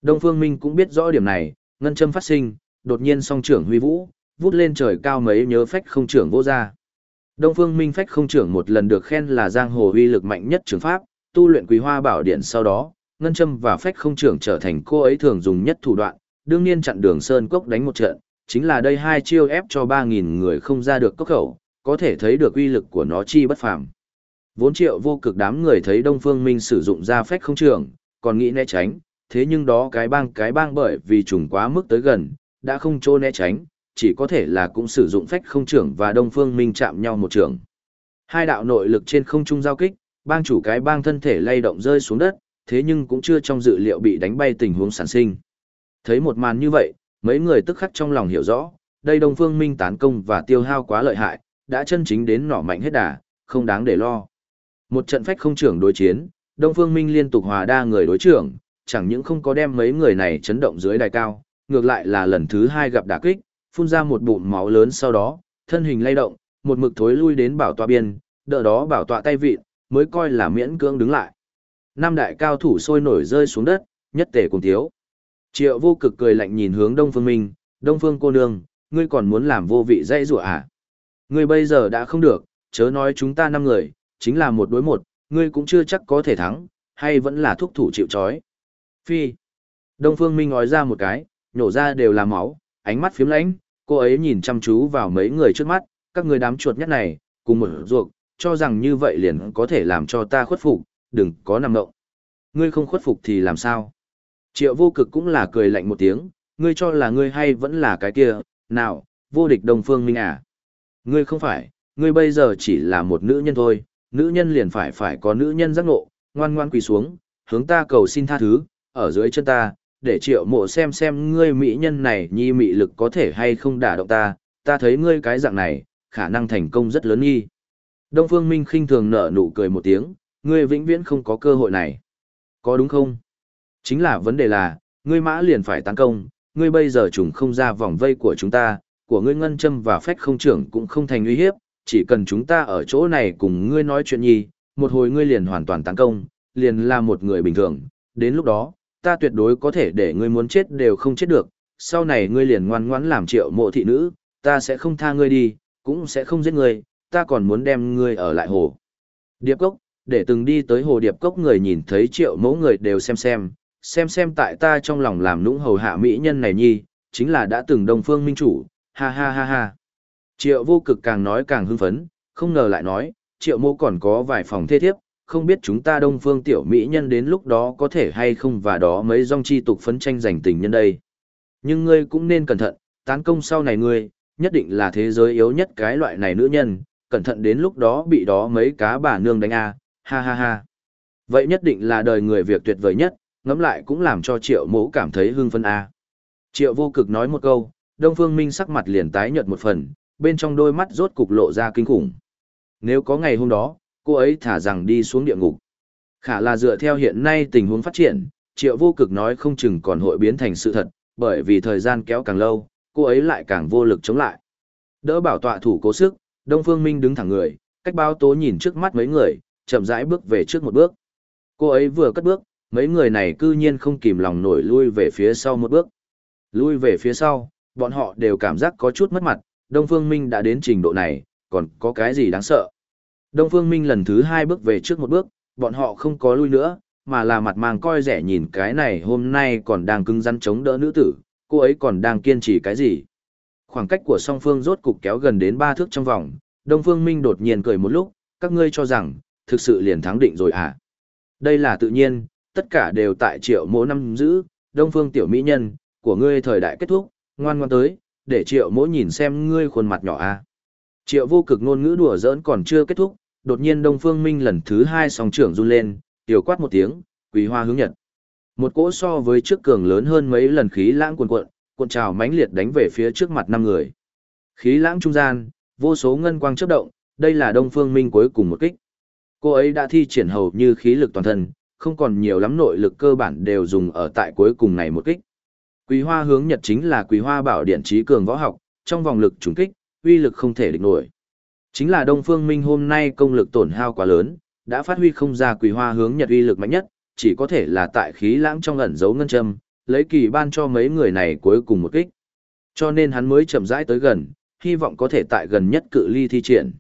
Đông Phương Minh cũng biết rõ điểm này, ngân châm phát sinh, đột nhiên song trưởng huy vũ, vút lên trời cao mấy nhớ phách không trưởng vô ra. Đông Phương Minh phách không trưởng một lần được khen là giang hồ uy lực mạnh nhất trường pháp, tu luyện quý hoa bảo điện sau đó, ngân châm và phách không trưởng trở thành cô ấy thường dùng nhất thủ đoạn, đương nhiên chặn đường sơn cốc đánh một trận, chính là đây hai chiêu ép cho 3.000 người không ra được cốc khẩu, có thể thấy được uy lực của nó chi bất phàm. Vốn triệu vô cực đám người thấy Đông Phương Minh sử dụng ra phách không trưởng, còn nghĩ né tránh, thế nhưng đó cái bang cái bang bởi vì trùng quá mức tới gần, đã không chỗ né tránh, chỉ có thể là cũng sử dụng phách không trưởng và Đông Phương Minh chạm nhau một trưởng. Hai đạo nội lực trên không trung giao kích, bang chủ cái bang thân thể lay động rơi xuống đất, thế nhưng cũng chưa trong dự liệu bị đánh bay tình huống sản sinh. Thấy một màn như vậy, mấy người tức khắc trong lòng hiểu rõ, đây Đông Phương Minh tán công và tiêu hao quá lợi hại, đã chân chính đến nỏ mạnh hết đà, không đáng để lo. Một trận phách không trưởng đối chiến, Đông Phương Minh liên tục hòa đa người đối trưởng, chẳng những không có đem mấy người này chấn động dưới đài cao, ngược lại là lần thứ hai gặp đả kích, phun ra một bụng máu lớn sau đó, thân hình lay động, một mực thối lui đến bảo tọa biên, đỡ đó bảo tọa tay vịn, mới coi là miễn cưỡng đứng lại. Năm đại cao thủ sôi nổi rơi xuống đất, nhất tể cùng thiếu. Triệu vô cực cười lạnh nhìn hướng Đông Phương Minh, Đông Phương cô nương, ngươi còn muốn làm vô vị dây rủa à? Ngươi bây giờ đã không được, chớ nói chúng ta năm người, chính là một đối một, ngươi cũng chưa chắc có thể thắng, hay vẫn là thúc thủ chịu chói. Phi. Đông Phương Minh nói ra một cái, nhổ ra đều là máu, ánh mắt phiếm lãnh, cô ấy nhìn chăm chú vào mấy người trước mắt, các người đám chuột nhất này, cùng một ruột, cho rằng như vậy liền có thể làm cho ta khuất phục, đừng có nằm ngộng. Ngươi không khuất phục thì làm sao? Triệu vô cực cũng là cười lạnh một tiếng, ngươi cho là ngươi hay vẫn là cái kia, nào, vô địch Đông Phương Minh à? Ngươi không phải, ngươi bây giờ chỉ là một nữ nhân thôi, nữ nhân liền phải phải có nữ nhân giác ngộ, ngoan ngoan quỳ xuống, hướng ta cầu xin tha thứ, ở dưới chân ta, để triệu mộ xem xem ngươi mỹ nhân này nhi mị lực có thể hay không đả động ta, ta thấy ngươi cái dạng này, khả năng thành công rất lớn nghi. Đông Phương Minh khinh thường nở nụ cười một tiếng, ngươi vĩnh viễn không có cơ hội này. Có đúng không? Chính là vấn đề là, ngươi mã liền phải tấn công, ngươi bây giờ trùng không ra vòng vây của chúng ta, của ngươi ngân châm và phách không trưởng cũng không thành uy hiếp, chỉ cần chúng ta ở chỗ này cùng ngươi nói chuyện nhi, một hồi ngươi liền hoàn toàn tấn công, liền là một người bình thường, đến lúc đó, ta tuyệt đối có thể để ngươi muốn chết đều không chết được, sau này ngươi liền ngoan ngoãn làm triệu mộ thị nữ, ta sẽ không tha ngươi đi, cũng sẽ không giết ngươi, ta còn muốn đem ngươi ở lại hồ. Điệp cốc, để từng đi tới hồ điệp cốc người nhìn thấy triệu mẫu người đều xem xem, xem xem tại ta trong lòng làm nũng hầu hạ mỹ nhân này nhi, chính là đã từng đồng phương minh chủ, ha ha ha ha. Triệu vô cực càng nói càng hưng phấn, không ngờ lại nói, triệu mô còn có vài phòng thê thiếp, không biết chúng ta đông phương tiểu mỹ nhân đến lúc đó có thể hay không và đó mấy dòng chi tục phấn tranh giành tình nhân đây. Nhưng ngươi cũng nên cẩn thận, tán công sau này ngươi, nhất định là thế giới yếu nhất cái loại này nữ nhân, cẩn thận đến lúc đó bị đó mấy cá bà nương đánh a, ha ha ha. Vậy nhất định là đời người việc tuyệt vời nhất, ngẫm lại cũng làm cho triệu mẫu cảm thấy hưng phân a. Triệu vô cực nói một câu, Đông Phương Minh sắc mặt liền tái nhợt một phần, bên trong đôi mắt rốt cục lộ ra kinh khủng. Nếu có ngày hôm đó, cô ấy thả rằng đi xuống địa ngục. Khả là dựa theo hiện nay tình huống phát triển, triệu vô cực nói không chừng còn hội biến thành sự thật, bởi vì thời gian kéo càng lâu, cô ấy lại càng vô lực chống lại. Đỡ bảo tọa thủ cố sức, Đông Phương Minh đứng thẳng người, cách bao tố nhìn trước mắt mấy người, chậm rãi bước về trước một bước. Cô ấy vừa cất bước, mấy người này cư nhiên không kìm lòng nổi lui về phía sau một bước. Lui về phía sau, bọn họ đều cảm giác có chút mất mặt, Đông Phương Minh đã đến trình độ này, còn có cái gì đáng sợ. Đông Phương Minh lần thứ hai bước về trước một bước, bọn họ không có lui nữa, mà là mặt màng coi rẻ nhìn cái này hôm nay còn đang cứng rắn chống đỡ nữ tử, cô ấy còn đang kiên trì cái gì. Khoảng cách của song phương rốt cục kéo gần đến ba thước trong vòng, Đông Phương Minh đột nhiên cười một lúc, các ngươi cho rằng, thực sự liền thắng định rồi à? Đây là tự nhiên, tất cả đều tại triệu mỗ năm giữ, Đông Phương tiểu mỹ nhân, của ngươi thời đại kết thúc, ngoan ngoan tới, để triệu mỗ nhìn xem ngươi khuôn mặt nhỏ à. Triệu vô cực ngôn ngữ đùa giỡn còn chưa kết thúc, đột nhiên Đông Phương Minh lần thứ hai song trưởng run lên, tiểu quát một tiếng, quý hoa hướng nhật. Một cỗ so với trước cường lớn hơn mấy lần khí lãng cuồn cuộn, cuộn trào mãnh liệt đánh về phía trước mặt năm người. Khí lãng trung gian, vô số ngân quang chớp động, đây là Đông Phương Minh cuối cùng một kích. Cô ấy đã thi triển hầu như khí lực toàn thân, không còn nhiều lắm nội lực cơ bản đều dùng ở tại cuối cùng này một kích. Quý hoa hướng nhật chính là quý hoa bảo điện trí cường võ học, trong vòng lực trùng kích, uy lực không thể địch nổi. Chính là Đông Phương Minh hôm nay công lực tổn hao quá lớn, đã phát huy không ra quý hoa hướng nhật uy lực mạnh nhất, chỉ có thể là tại khí lãng trong ẩn giấu ngân châm, lấy kỳ ban cho mấy người này cuối cùng một kích. Cho nên hắn mới chậm rãi tới gần, hy vọng có thể tại gần nhất cự ly thi triển.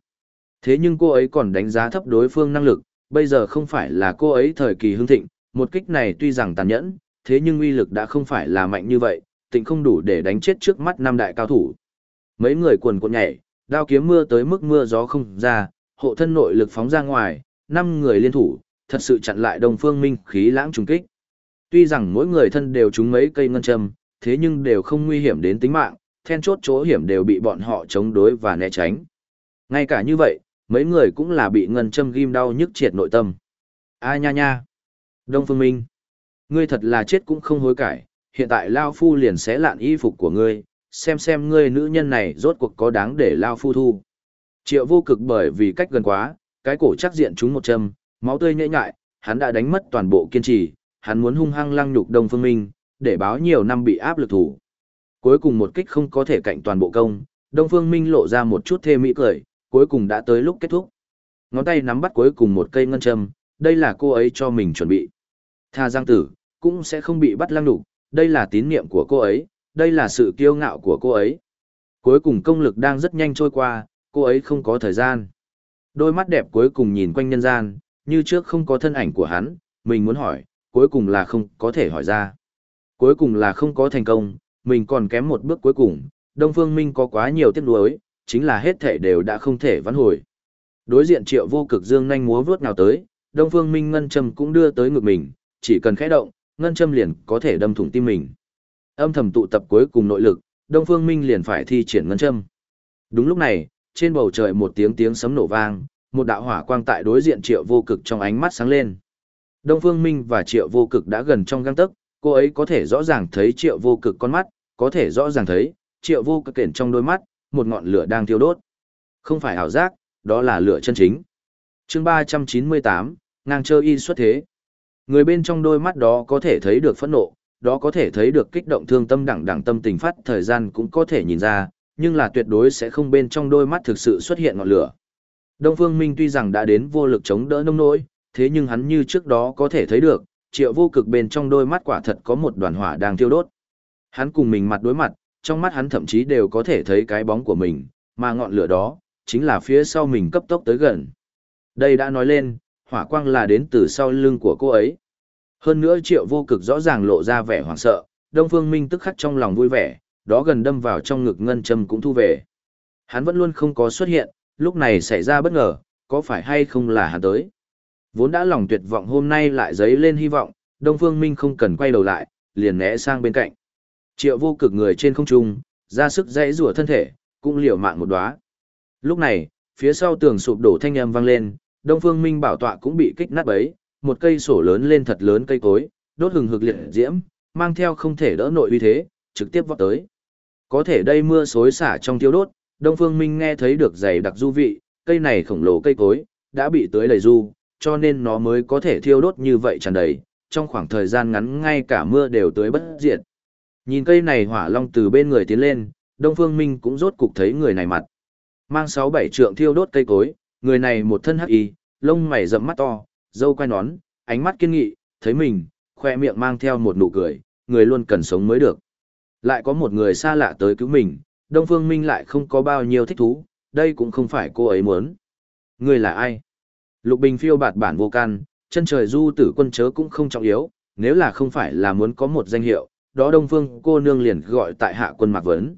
Thế nhưng cô ấy còn đánh giá thấp đối phương năng lực, bây giờ không phải là cô ấy thời kỳ hưng thịnh, một kích này tuy rằng tàn nhẫn, thế nhưng uy lực đã không phải là mạnh như vậy, tịnh không đủ để đánh chết trước mắt năm đại cao thủ. Mấy người quần cuộn nhảy, đao kiếm mưa tới mức mưa gió không ra, hộ thân nội lực phóng ra ngoài, năm người liên thủ, thật sự chặn lại Đông Phương Minh khí lãng trùng kích. Tuy rằng mỗi người thân đều trúng mấy cây ngân châm, thế nhưng đều không nguy hiểm đến tính mạng, then chốt chỗ hiểm đều bị bọn họ chống đối và né tránh. Ngay cả như vậy, mấy người cũng là bị ngân châm ghim đau nhức triệt nội tâm. A nha nha! Đông Phương Minh! Ngươi thật là chết cũng không hối cải, hiện tại Lao Phu liền xé lạn y phục của ngươi, xem xem ngươi nữ nhân này rốt cuộc có đáng để Lao Phu thu. Triệu vô cực bởi vì cách gần quá, cái cổ chắc diện chúng một châm, máu tươi nhễ nhại, hắn đã đánh mất toàn bộ kiên trì, hắn muốn hung hăng lăng nhục Đông Phương Minh, để báo nhiều năm bị áp lực thủ. Cuối cùng một kích không có thể cạnh toàn bộ công, Đông Phương Minh lộ ra một chút thê mỹ cười, cuối cùng đã tới lúc kết thúc. Ngón tay nắm bắt cuối cùng một cây ngân châm, đây là cô ấy cho mình chuẩn bị. Tha Giang Tử, cũng sẽ không bị bắt lăng nhục, đây là tín niệm của cô ấy, đây là sự kiêu ngạo của cô ấy. Cuối cùng công lực đang rất nhanh trôi qua, cô ấy không có thời gian. Đôi mắt đẹp cuối cùng nhìn quanh nhân gian, như trước không có thân ảnh của hắn, mình muốn hỏi, cuối cùng là không có thể hỏi ra. Cuối cùng là không có thành công, mình còn kém một bước cuối cùng, Đông Phương Minh có quá nhiều tiếc nuối, chính là hết thể đều đã không thể vãn hồi. Đối diện triệu vô cực dương nhanh múa vướt nào tới, Đông Phương Minh ngân châm cũng đưa tới ngực mình, chỉ cần khẽ động, ngân châm liền có thể đâm thủng tim mình. Âm thầm tụ tập cuối cùng nội lực, Đông Phương Minh liền phải thi triển ngân châm. Đúng lúc này, trên bầu trời một tiếng tiếng sấm nổ vang, một đạo hỏa quang tại đối diện triệu vô cực trong ánh mắt sáng lên. Đông Phương Minh và triệu vô cực đã gần trong găng tấc, cô ấy có thể rõ ràng thấy triệu vô cực con mắt, có thể rõ ràng thấy, triệu vô cực kển trong đôi mắt, một ngọn lửa đang thiêu đốt. Không phải ảo giác, đó là lửa chân chính. chương 398, ngang chơi y xuất thế. Người bên trong đôi mắt đó có thể thấy được phẫn nộ, đó có thể thấy được kích động thương tâm đẳng đẳng tâm tình phát thời gian cũng có thể nhìn ra, nhưng là tuyệt đối sẽ không bên trong đôi mắt thực sự xuất hiện ngọn lửa. Đông Phương Minh tuy rằng đã đến vô lực chống đỡ nông nỗi, thế nhưng hắn như trước đó có thể thấy được, triệu vô cực bên trong đôi mắt quả thật có một đoàn hỏa đang thiêu đốt. Hắn cùng mình mặt đối mặt, trong mắt hắn thậm chí đều có thể thấy cái bóng của mình, mà ngọn lửa đó, chính là phía sau mình cấp tốc tới gần. Đây đã nói lên, hỏa quang là đến từ sau lưng của cô ấy. Hơn nữa triệu vô cực rõ ràng lộ ra vẻ hoảng sợ, Đông Phương Minh tức khắc trong lòng vui vẻ, đó gần đâm vào trong ngực ngân châm cũng thu về. Hắn vẫn luôn không có xuất hiện, lúc này xảy ra bất ngờ, có phải hay không là hắn tới. Vốn đã lòng tuyệt vọng hôm nay lại dấy lên hy vọng, Đông Phương Minh không cần quay đầu lại, liền né sang bên cạnh. Triệu vô cực người trên không trung, ra sức dãy rủa thân thể, cũng liều mạng một đóa. Lúc này, phía sau tường sụp đổ thanh âm vang lên, Đông Phương Minh bảo tọa cũng bị kích nát bấy, một cây sổ lớn lên thật lớn cây cối, đốt hừng hực liệt diễm, mang theo không thể đỡ nội uy thế, trực tiếp vọt tới. Có thể đây mưa xối xả trong thiêu đốt, Đông Phương Minh nghe thấy được dày đặc du vị, cây này khổng lồ cây cối, đã bị tưới đầy du, cho nên nó mới có thể thiêu đốt như vậy tràn đầy, trong khoảng thời gian ngắn ngay cả mưa đều tưới bất diệt. Nhìn cây này hỏa long từ bên người tiến lên, Đông Phương Minh cũng rốt cục thấy người này mặt. Mang sáu bảy trượng thiêu đốt cây cối, người này một thân hắc y, lông mày rậm mắt to, dâu quai nón, ánh mắt kiên nghị, thấy mình, khoe miệng mang theo một nụ cười, người luôn cần sống mới được. Lại có một người xa lạ tới cứu mình, Đông Phương Minh lại không có bao nhiêu thích thú, đây cũng không phải cô ấy muốn. Người là ai? Lục Bình phiêu bạt bản vô can, chân trời du tử quân chớ cũng không trọng yếu, nếu là không phải là muốn có một danh hiệu, đó Đông Phương cô nương liền gọi tại hạ quân Mạc Vấn.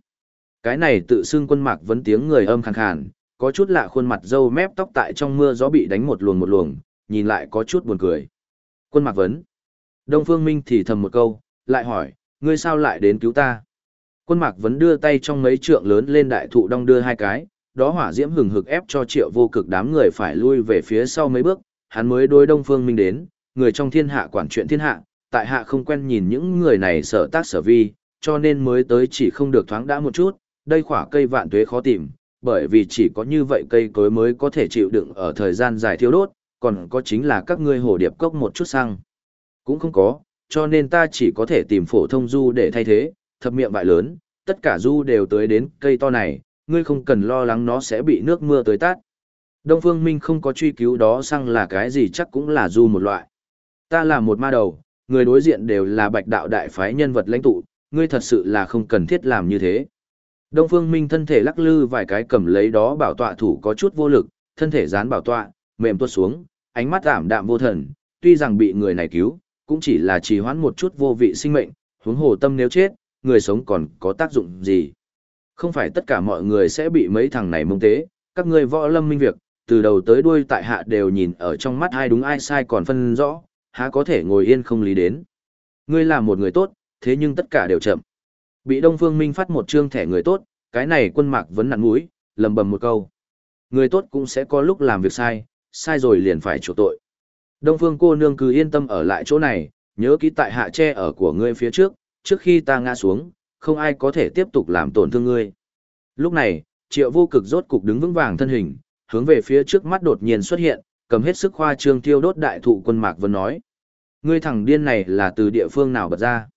Cái này tự xưng quân Mạc Vấn tiếng người âm khàn khàn, có chút lạ khuôn mặt dâu mép tóc tại trong mưa gió bị đánh một luồng một luồng, nhìn lại có chút buồn cười. Quân Mạc Vấn. Đông Phương Minh thì thầm một câu, lại hỏi, ngươi sao lại đến cứu ta? Quân Mạc Vấn đưa tay trong mấy trượng lớn lên đại thụ đong đưa hai cái, đó hỏa diễm hừng hực ép cho triệu vô cực đám người phải lui về phía sau mấy bước, hắn mới đối Đông Phương Minh đến, người trong thiên hạ quản chuyện thiên hạ, tại hạ không quen nhìn những người này sở tác sở vi, cho nên mới tới chỉ không được thoáng đã một chút, đây khỏa cây vạn tuế khó tìm, bởi vì chỉ có như vậy cây cối mới có thể chịu đựng ở thời gian dài thiêu đốt, còn có chính là các ngươi hồ điệp cốc một chút xăng. Cũng không có, cho nên ta chỉ có thể tìm phổ thông du để thay thế, thập miệng vại lớn, tất cả du đều tới đến cây to này, ngươi không cần lo lắng nó sẽ bị nước mưa tới tát. Đông Phương Minh không có truy cứu đó xăng là cái gì chắc cũng là du một loại. Ta là một ma đầu, người đối diện đều là bạch đạo đại phái nhân vật lãnh tụ, ngươi thật sự là không cần thiết làm như thế. Đông Phương Minh thân thể lắc lư vài cái cầm lấy đó bảo tọa thủ có chút vô lực, thân thể dán bảo tọa, mềm tuốt xuống, ánh mắt ảm đạm vô thần, tuy rằng bị người này cứu, cũng chỉ là trì hoãn một chút vô vị sinh mệnh, huống hồ tâm nếu chết, người sống còn có tác dụng gì. Không phải tất cả mọi người sẽ bị mấy thằng này mông tế, các ngươi võ lâm minh việc, từ đầu tới đuôi tại hạ đều nhìn ở trong mắt ai đúng ai sai còn phân rõ, há có thể ngồi yên không lý đến. Ngươi là một người tốt, thế nhưng tất cả đều chậm. Bị Đông Phương Minh phát một trương thẻ người tốt, cái này quân mạc vẫn nặn mũi, lầm bầm một câu. Người tốt cũng sẽ có lúc làm việc sai, sai rồi liền phải chịu tội. Đông Phương cô nương cứ yên tâm ở lại chỗ này, nhớ kỹ tại hạ che ở của ngươi phía trước, trước khi ta ngã xuống, không ai có thể tiếp tục làm tổn thương ngươi. Lúc này, triệu vô cực rốt cục đứng vững vàng thân hình, hướng về phía trước mắt đột nhiên xuất hiện, cầm hết sức khoa trương tiêu đốt đại thụ quân Mạc Vân nói. Ngươi thằng điên này là từ địa phương nào bật ra?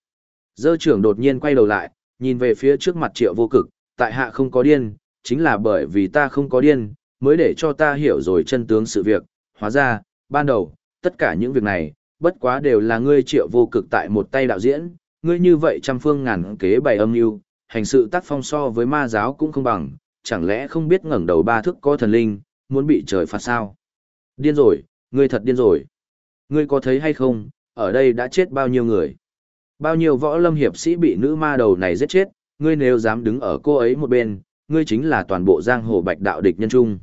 Dơ trưởng đột nhiên quay đầu lại, nhìn về phía trước mặt triệu vô cực, tại hạ không có điên, chính là bởi vì ta không có điên, mới để cho ta hiểu rồi chân tướng sự việc. Hóa ra, ban đầu, tất cả những việc này, bất quá đều là ngươi triệu vô cực tại một tay đạo diễn, ngươi như vậy trăm phương ngàn kế bày âm mưu, hành sự tác phong so với ma giáo cũng không bằng, chẳng lẽ không biết ngẩng đầu ba thước có thần linh, muốn bị trời phạt sao? Điên rồi, ngươi thật điên rồi. Ngươi có thấy hay không, ở đây đã chết bao nhiêu người? Bao nhiêu võ lâm hiệp sĩ bị nữ ma đầu này giết chết, ngươi nếu dám đứng ở cô ấy một bên, ngươi chính là toàn bộ giang hồ bạch đạo địch nhân trung.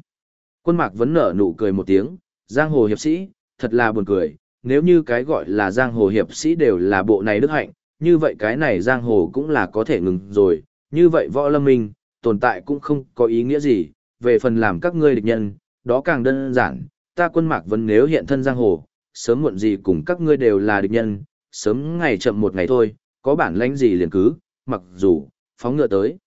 Quân mạc vẫn nở nụ cười một tiếng, giang hồ hiệp sĩ, thật là buồn cười, nếu như cái gọi là giang hồ hiệp sĩ đều là bộ này đức hạnh, như vậy cái này giang hồ cũng là có thể ngừng rồi, như vậy võ lâm minh, tồn tại cũng không có ý nghĩa gì, về phần làm các ngươi địch nhân, đó càng đơn giản, ta quân mạc vẫn nếu hiện thân giang hồ, sớm muộn gì cùng các ngươi đều là địch nhân, sớm ngày chậm một ngày thôi, có bản lãnh gì liền cứ, mặc dù, phóng ngựa tới.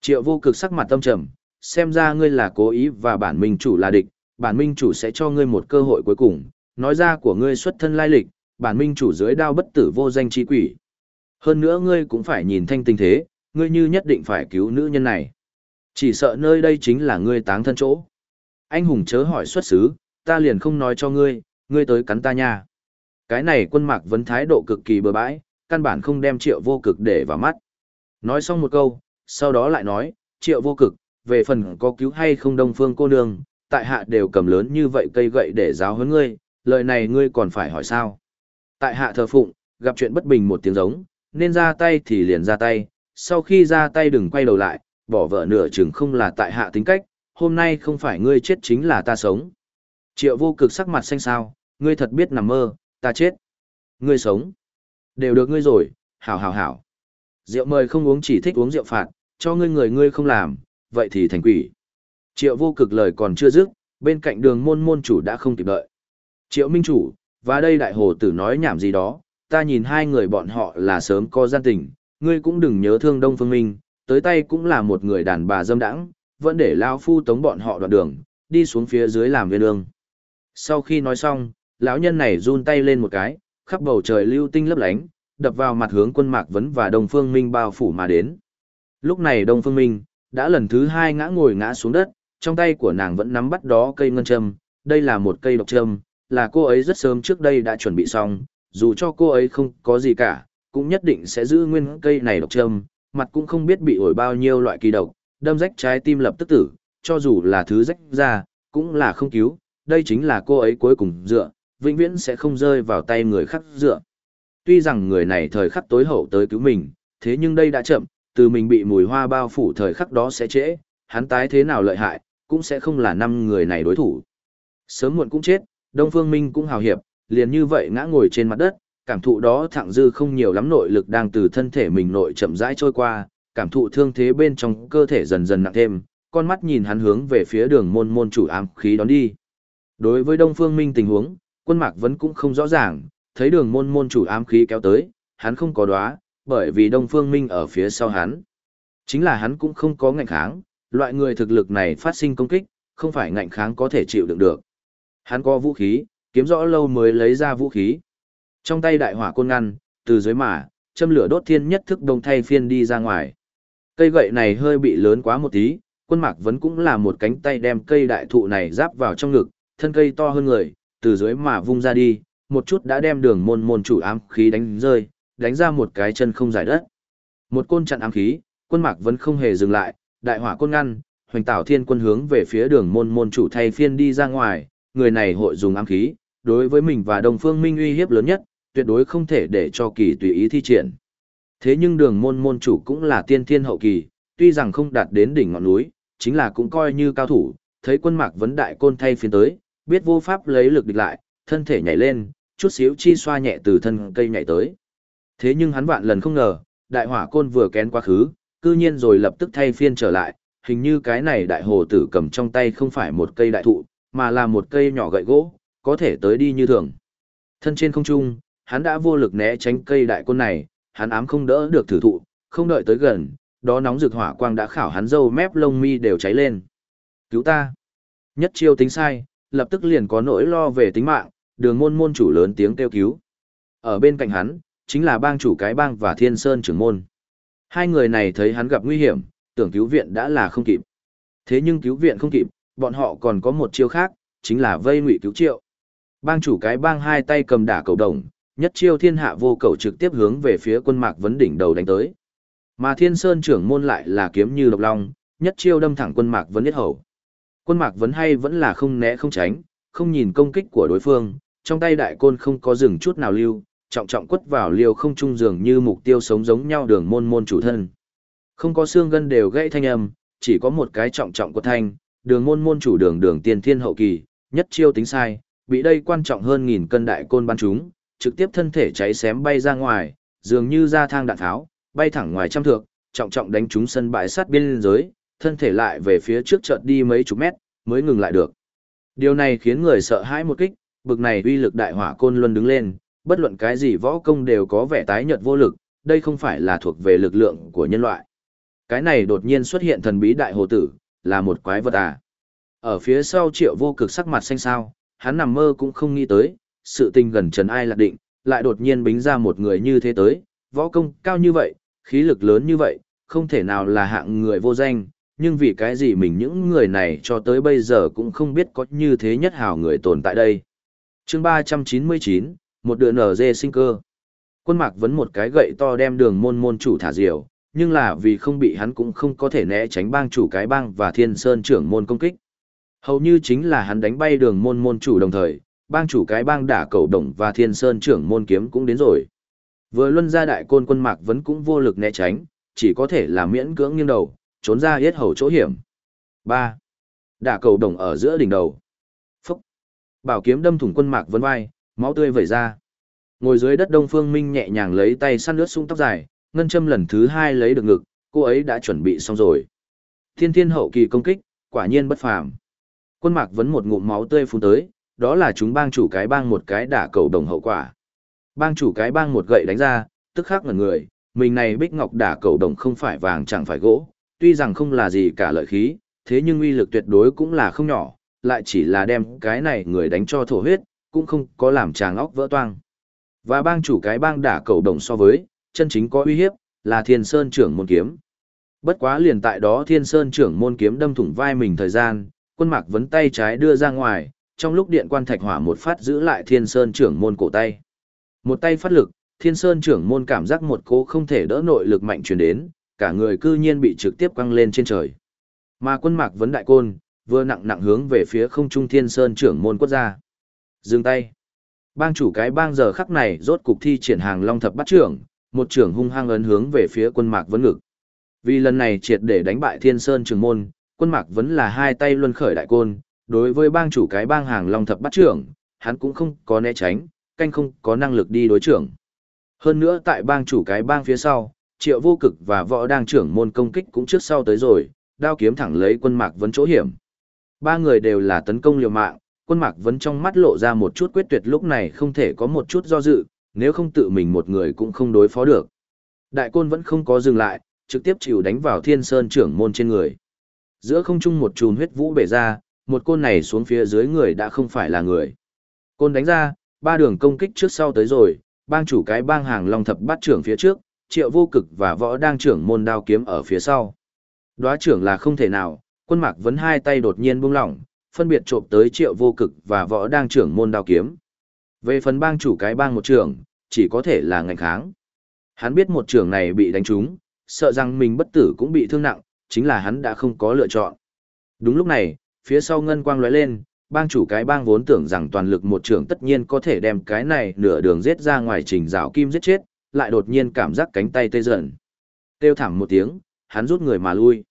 Triệu vô cực sắc mặt tâm trầm, xem ra ngươi là cố ý và bản minh chủ là địch, bản minh chủ sẽ cho ngươi một cơ hội cuối cùng, nói ra của ngươi xuất thân lai lịch, bản minh chủ dưới đao bất tử vô danh chi quỷ. Hơn nữa ngươi cũng phải nhìn thanh tình thế, ngươi như nhất định phải cứu nữ nhân này. Chỉ sợ nơi đây chính là ngươi táng thân chỗ. Anh hùng chớ hỏi xuất xứ, ta liền không nói cho ngươi, ngươi tới cắn ta nha. Cái này quân mạc vấn thái độ cực kỳ bừa bãi, căn bản không đem triệu vô cực để vào mắt. Nói xong một câu, sau đó lại nói, triệu vô cực, về phần có cứu hay không đông phương cô nương, tại hạ đều cầm lớn như vậy cây gậy để giáo huấn ngươi, lời này ngươi còn phải hỏi sao. Tại hạ thờ phụng, gặp chuyện bất bình một tiếng giống, nên ra tay thì liền ra tay, sau khi ra tay đừng quay đầu lại, bỏ vợ nửa chừng không là tại hạ tính cách, hôm nay không phải ngươi chết chính là ta sống. Triệu vô cực sắc mặt xanh xao, ngươi thật biết nằm mơ, ta chết. Ngươi sống. Đều được ngươi rồi, hảo hảo hảo. Rượu mời không uống chỉ thích uống rượu phạt, cho ngươi người ngươi không làm, vậy thì thành quỷ. Triệu vô cực lời còn chưa dứt, bên cạnh đường môn môn chủ đã không kịp đợi. Triệu minh chủ, và đây đại hồ tử nói nhảm gì đó, ta nhìn hai người bọn họ là sớm có gian tình, ngươi cũng đừng nhớ thương Đông Phương Minh, tới tay cũng là một người đàn bà dâm đãng, vẫn để lao phu tống bọn họ đoạn đường, đi xuống phía dưới làm viên ương. Sau khi nói xong, lão nhân này run tay lên một cái, khắp bầu trời lưu tinh lấp lánh, đập vào mặt hướng quân Mạc Vấn và Đông Phương Minh bao phủ mà đến. Lúc này Đông Phương Minh, đã lần thứ hai ngã ngồi ngã xuống đất, trong tay của nàng vẫn nắm bắt đó cây ngân châm, đây là một cây độc châm, là cô ấy rất sớm trước đây đã chuẩn bị xong, dù cho cô ấy không có gì cả, cũng nhất định sẽ giữ nguyên cây này độc châm, mặt cũng không biết bị ổi bao nhiêu loại kỳ độc, đâm rách trái tim lập tức tử, cho dù là thứ rách ra, cũng là không cứu, đây chính là cô ấy cuối cùng dựa, vĩnh viễn sẽ không rơi vào tay người khác dựa. Tuy rằng người này thời khắc tối hậu tới cứu mình, thế nhưng đây đã chậm, từ mình bị mùi hoa bao phủ thời khắc đó sẽ trễ, hắn tái thế nào lợi hại, cũng sẽ không là năm người này đối thủ. Sớm muộn cũng chết, Đông Phương Minh cũng hào hiệp, liền như vậy ngã ngồi trên mặt đất, cảm thụ đó thẳng dư không nhiều lắm nội lực đang từ thân thể mình nội chậm rãi trôi qua, cảm thụ thương thế bên trong cơ thể dần dần nặng thêm, con mắt nhìn hắn hướng về phía đường môn môn chủ ám khí đón đi. Đối với Đông Phương Minh tình huống, quân mạc vẫn cũng không rõ ràng, thấy đường môn môn chủ ám khí kéo tới, hắn không có đoá, bởi vì Đông Phương Minh ở phía sau hắn. Chính là hắn cũng không có ngạnh kháng, loại người thực lực này phát sinh công kích, không phải ngạnh kháng có thể chịu đựng được. Hắn có vũ khí, kiếm rõ lâu mới lấy ra vũ khí. Trong tay đại hỏa côn ngăn, từ dưới mà, châm lửa đốt thiên nhất thức đồng thay phiên đi ra ngoài. Cây gậy này hơi bị lớn quá một tí, quân mạc vẫn cũng là một cánh tay đem cây đại thụ này giáp vào trong ngực, thân cây to hơn người, từ dưới mà vung ra đi, một chút đã đem đường môn môn chủ ám khí đánh rơi, đánh ra một cái chân không giải đất. Một côn chặn ám khí, quân mạc vẫn không hề dừng lại, đại hỏa côn ngăn, hoành tảo thiên quân hướng về phía đường môn môn chủ thay phiên đi ra ngoài, người này hội dùng ám khí, đối với mình và đồng phương minh uy hiếp lớn nhất, tuyệt đối không thể để cho kỳ tùy ý thi triển. Thế nhưng đường môn môn chủ cũng là tiên thiên hậu kỳ, tuy rằng không đạt đến đỉnh ngọn núi, chính là cũng coi như cao thủ, thấy quân mạc vấn đại côn thay phiên tới, biết vô pháp lấy lực địch lại, thân thể nhảy lên, chút xíu chi xoa nhẹ từ thân cây nhảy tới. Thế nhưng hắn vạn lần không ngờ, đại hỏa côn vừa kén quá khứ, cư nhiên rồi lập tức thay phiên trở lại, hình như cái này đại hồ tử cầm trong tay không phải một cây đại thụ, mà là một cây nhỏ gậy gỗ, có thể tới đi như thường. Thân trên không trung, hắn đã vô lực né tránh cây đại côn này, hắn ám không đỡ được thử thụ, không đợi tới gần, đó nóng rực hỏa quang đã khảo hắn dâu mép lông mi đều cháy lên. Cứu ta! Nhất chiêu tính sai, lập tức liền có nỗi lo về tính mạng, đường môn môn chủ lớn tiếng kêu cứu. Ở bên cạnh hắn, chính là bang chủ cái bang và thiên sơn trưởng môn. Hai người này thấy hắn gặp nguy hiểm, tưởng cứu viện đã là không kịp. Thế nhưng cứu viện không kịp, bọn họ còn có một chiêu khác, chính là vây ngụy cứu triệu. Bang chủ cái bang hai tay cầm đả cầu đồng, nhất chiêu thiên hạ vô cầu trực tiếp hướng về phía quân mạc vấn đỉnh đầu đánh tới. Mà thiên sơn trưởng môn lại là kiếm như độc long, nhất chiêu đâm thẳng quân mạc vấn nhất hầu. Quân mạc vấn hay vẫn là không né không tránh, không nhìn công kích của đối phương, trong tay đại côn không có dừng chút nào lưu, trọng trọng quất vào liều không trung dường như mục tiêu sống giống nhau đường môn môn chủ thân. Không có xương gân đều gãy thanh âm, chỉ có một cái trọng trọng quất thanh, đường môn môn chủ đường đường tiên thiên hậu kỳ, nhất chiêu tính sai, bị đây quan trọng hơn nghìn cân đại côn bắn chúng, trực tiếp thân thể cháy xém bay ra ngoài, dường như ra thang đạn tháo, bay thẳng ngoài trăm thước, trọng trọng đánh trúng sân bãi sát biên giới, thân thể lại về phía trước chợt đi mấy chục mét, mới ngừng lại được. Điều này khiến người sợ hãi một kích, bực này uy lực đại hỏa côn luân đứng lên, bất luận cái gì võ công đều có vẻ tái nhợt vô lực, đây không phải là thuộc về lực lượng của nhân loại. Cái này đột nhiên xuất hiện thần bí đại hồ tử, là một quái vật à. Ở phía sau triệu vô cực sắc mặt xanh xao, hắn nằm mơ cũng không nghĩ tới, sự tình gần trần ai lạc định, lại đột nhiên bính ra một người như thế tới, võ công cao như vậy, khí lực lớn như vậy, không thể nào là hạng người vô danh, nhưng vì cái gì mình những người này cho tới bây giờ cũng không biết có như thế nhất hào người tồn tại đây. chương 399, một đứa nở dê sinh cơ. Quân mạc vấn một cái gậy to đem đường môn môn chủ thả diều, nhưng là vì không bị hắn cũng không có thể né tránh bang chủ cái bang và thiên sơn trưởng môn công kích. Hầu như chính là hắn đánh bay đường môn môn chủ đồng thời, bang chủ cái bang đả cầu đồng và thiên sơn trưởng môn kiếm cũng đến rồi. Vừa luân ra đại côn quân mạc vẫn cũng vô lực né tránh, chỉ có thể là miễn cưỡng nghiêng đầu, trốn ra hết hầu chỗ hiểm. 3. Đả cầu đồng ở giữa đỉnh đầu. Phúc. Bảo kiếm đâm thủng quân mạc vấn vai, máu tươi vẩy ra. Ngồi dưới đất Đông Phương Minh nhẹ nhàng lấy tay săn lướt sung tóc dài, ngân châm lần thứ hai lấy được ngực, cô ấy đã chuẩn bị xong rồi. Thiên thiên hậu kỳ công kích, quả nhiên bất phàm. Quân mạc vấn một ngụm máu tươi phun tới, đó là chúng bang chủ cái bang một cái đả cầu đồng hậu quả. Bang chủ cái bang một gậy đánh ra, tức khắc ngẩn người, mình này bích ngọc đả cầu đồng không phải vàng chẳng phải gỗ, tuy rằng không là gì cả lợi khí, thế nhưng uy lực tuyệt đối cũng là không nhỏ, lại chỉ là đem cái này người đánh cho thổ huyết, cũng không có làm chàng óc vỡ toang. Và bang chủ cái bang đả cầu đồng so với, chân chính có uy hiếp, là thiên sơn trưởng môn kiếm. Bất quá liền tại đó thiên sơn trưởng môn kiếm đâm thủng vai mình thời gian, quân mạc vấn tay trái đưa ra ngoài, trong lúc điện quan thạch hỏa một phát giữ lại thiên sơn trưởng môn cổ tay. Một tay phát lực, thiên sơn trưởng môn cảm giác một cố không thể đỡ nội lực mạnh truyền đến, cả người cư nhiên bị trực tiếp quăng lên trên trời. Mà quân mạc vấn đại côn, vừa nặng nặng hướng về phía không trung thiên sơn trưởng môn quất ra. Dừng tay. Bang chủ cái bang giờ khắc này rốt cục thi triển hàng long thập bắt trưởng, một trưởng hung hăng ấn hướng về phía quân mạc vấn ngực. Vì lần này triệt để đánh bại thiên sơn trường môn, quân mạc vẫn là hai tay luân khởi đại côn, đối với bang chủ cái bang hàng long thập bắt trưởng, hắn cũng không có né tránh, canh không có năng lực đi đối trưởng. Hơn nữa tại bang chủ cái bang phía sau, triệu vô cực và võ đang trưởng môn công kích cũng trước sau tới rồi, đao kiếm thẳng lấy quân mạc vấn chỗ hiểm. Ba người đều là tấn công liều mạng, quân mạc vẫn trong mắt lộ ra một chút quyết tuyệt lúc này không thể có một chút do dự, nếu không tự mình một người cũng không đối phó được. Đại côn vẫn không có dừng lại, trực tiếp chịu đánh vào thiên sơn trưởng môn trên người. Giữa không trung một chùm huyết vũ bể ra, một côn này xuống phía dưới người đã không phải là người. Côn đánh ra, ba đường công kích trước sau tới rồi, bang chủ cái bang hàng long thập bát trưởng phía trước, triệu vô cực và võ đang trưởng môn đao kiếm ở phía sau. Đóa trưởng là không thể nào, quân mạc vấn hai tay đột nhiên buông lỏng, phân biệt trộm tới triệu vô cực và võ đang trưởng môn đao kiếm. Về phần bang chủ cái bang một trưởng, chỉ có thể là ngành kháng. Hắn biết một trưởng này bị đánh trúng, sợ rằng mình bất tử cũng bị thương nặng, chính là hắn đã không có lựa chọn. Đúng lúc này, phía sau ngân quang lóe lên, bang chủ cái bang vốn tưởng rằng toàn lực một trưởng tất nhiên có thể đem cái này nửa đường giết ra ngoài trình rào kim giết chết, lại đột nhiên cảm giác cánh tay tê dần. tiêu thảm một tiếng, hắn rút người mà lui.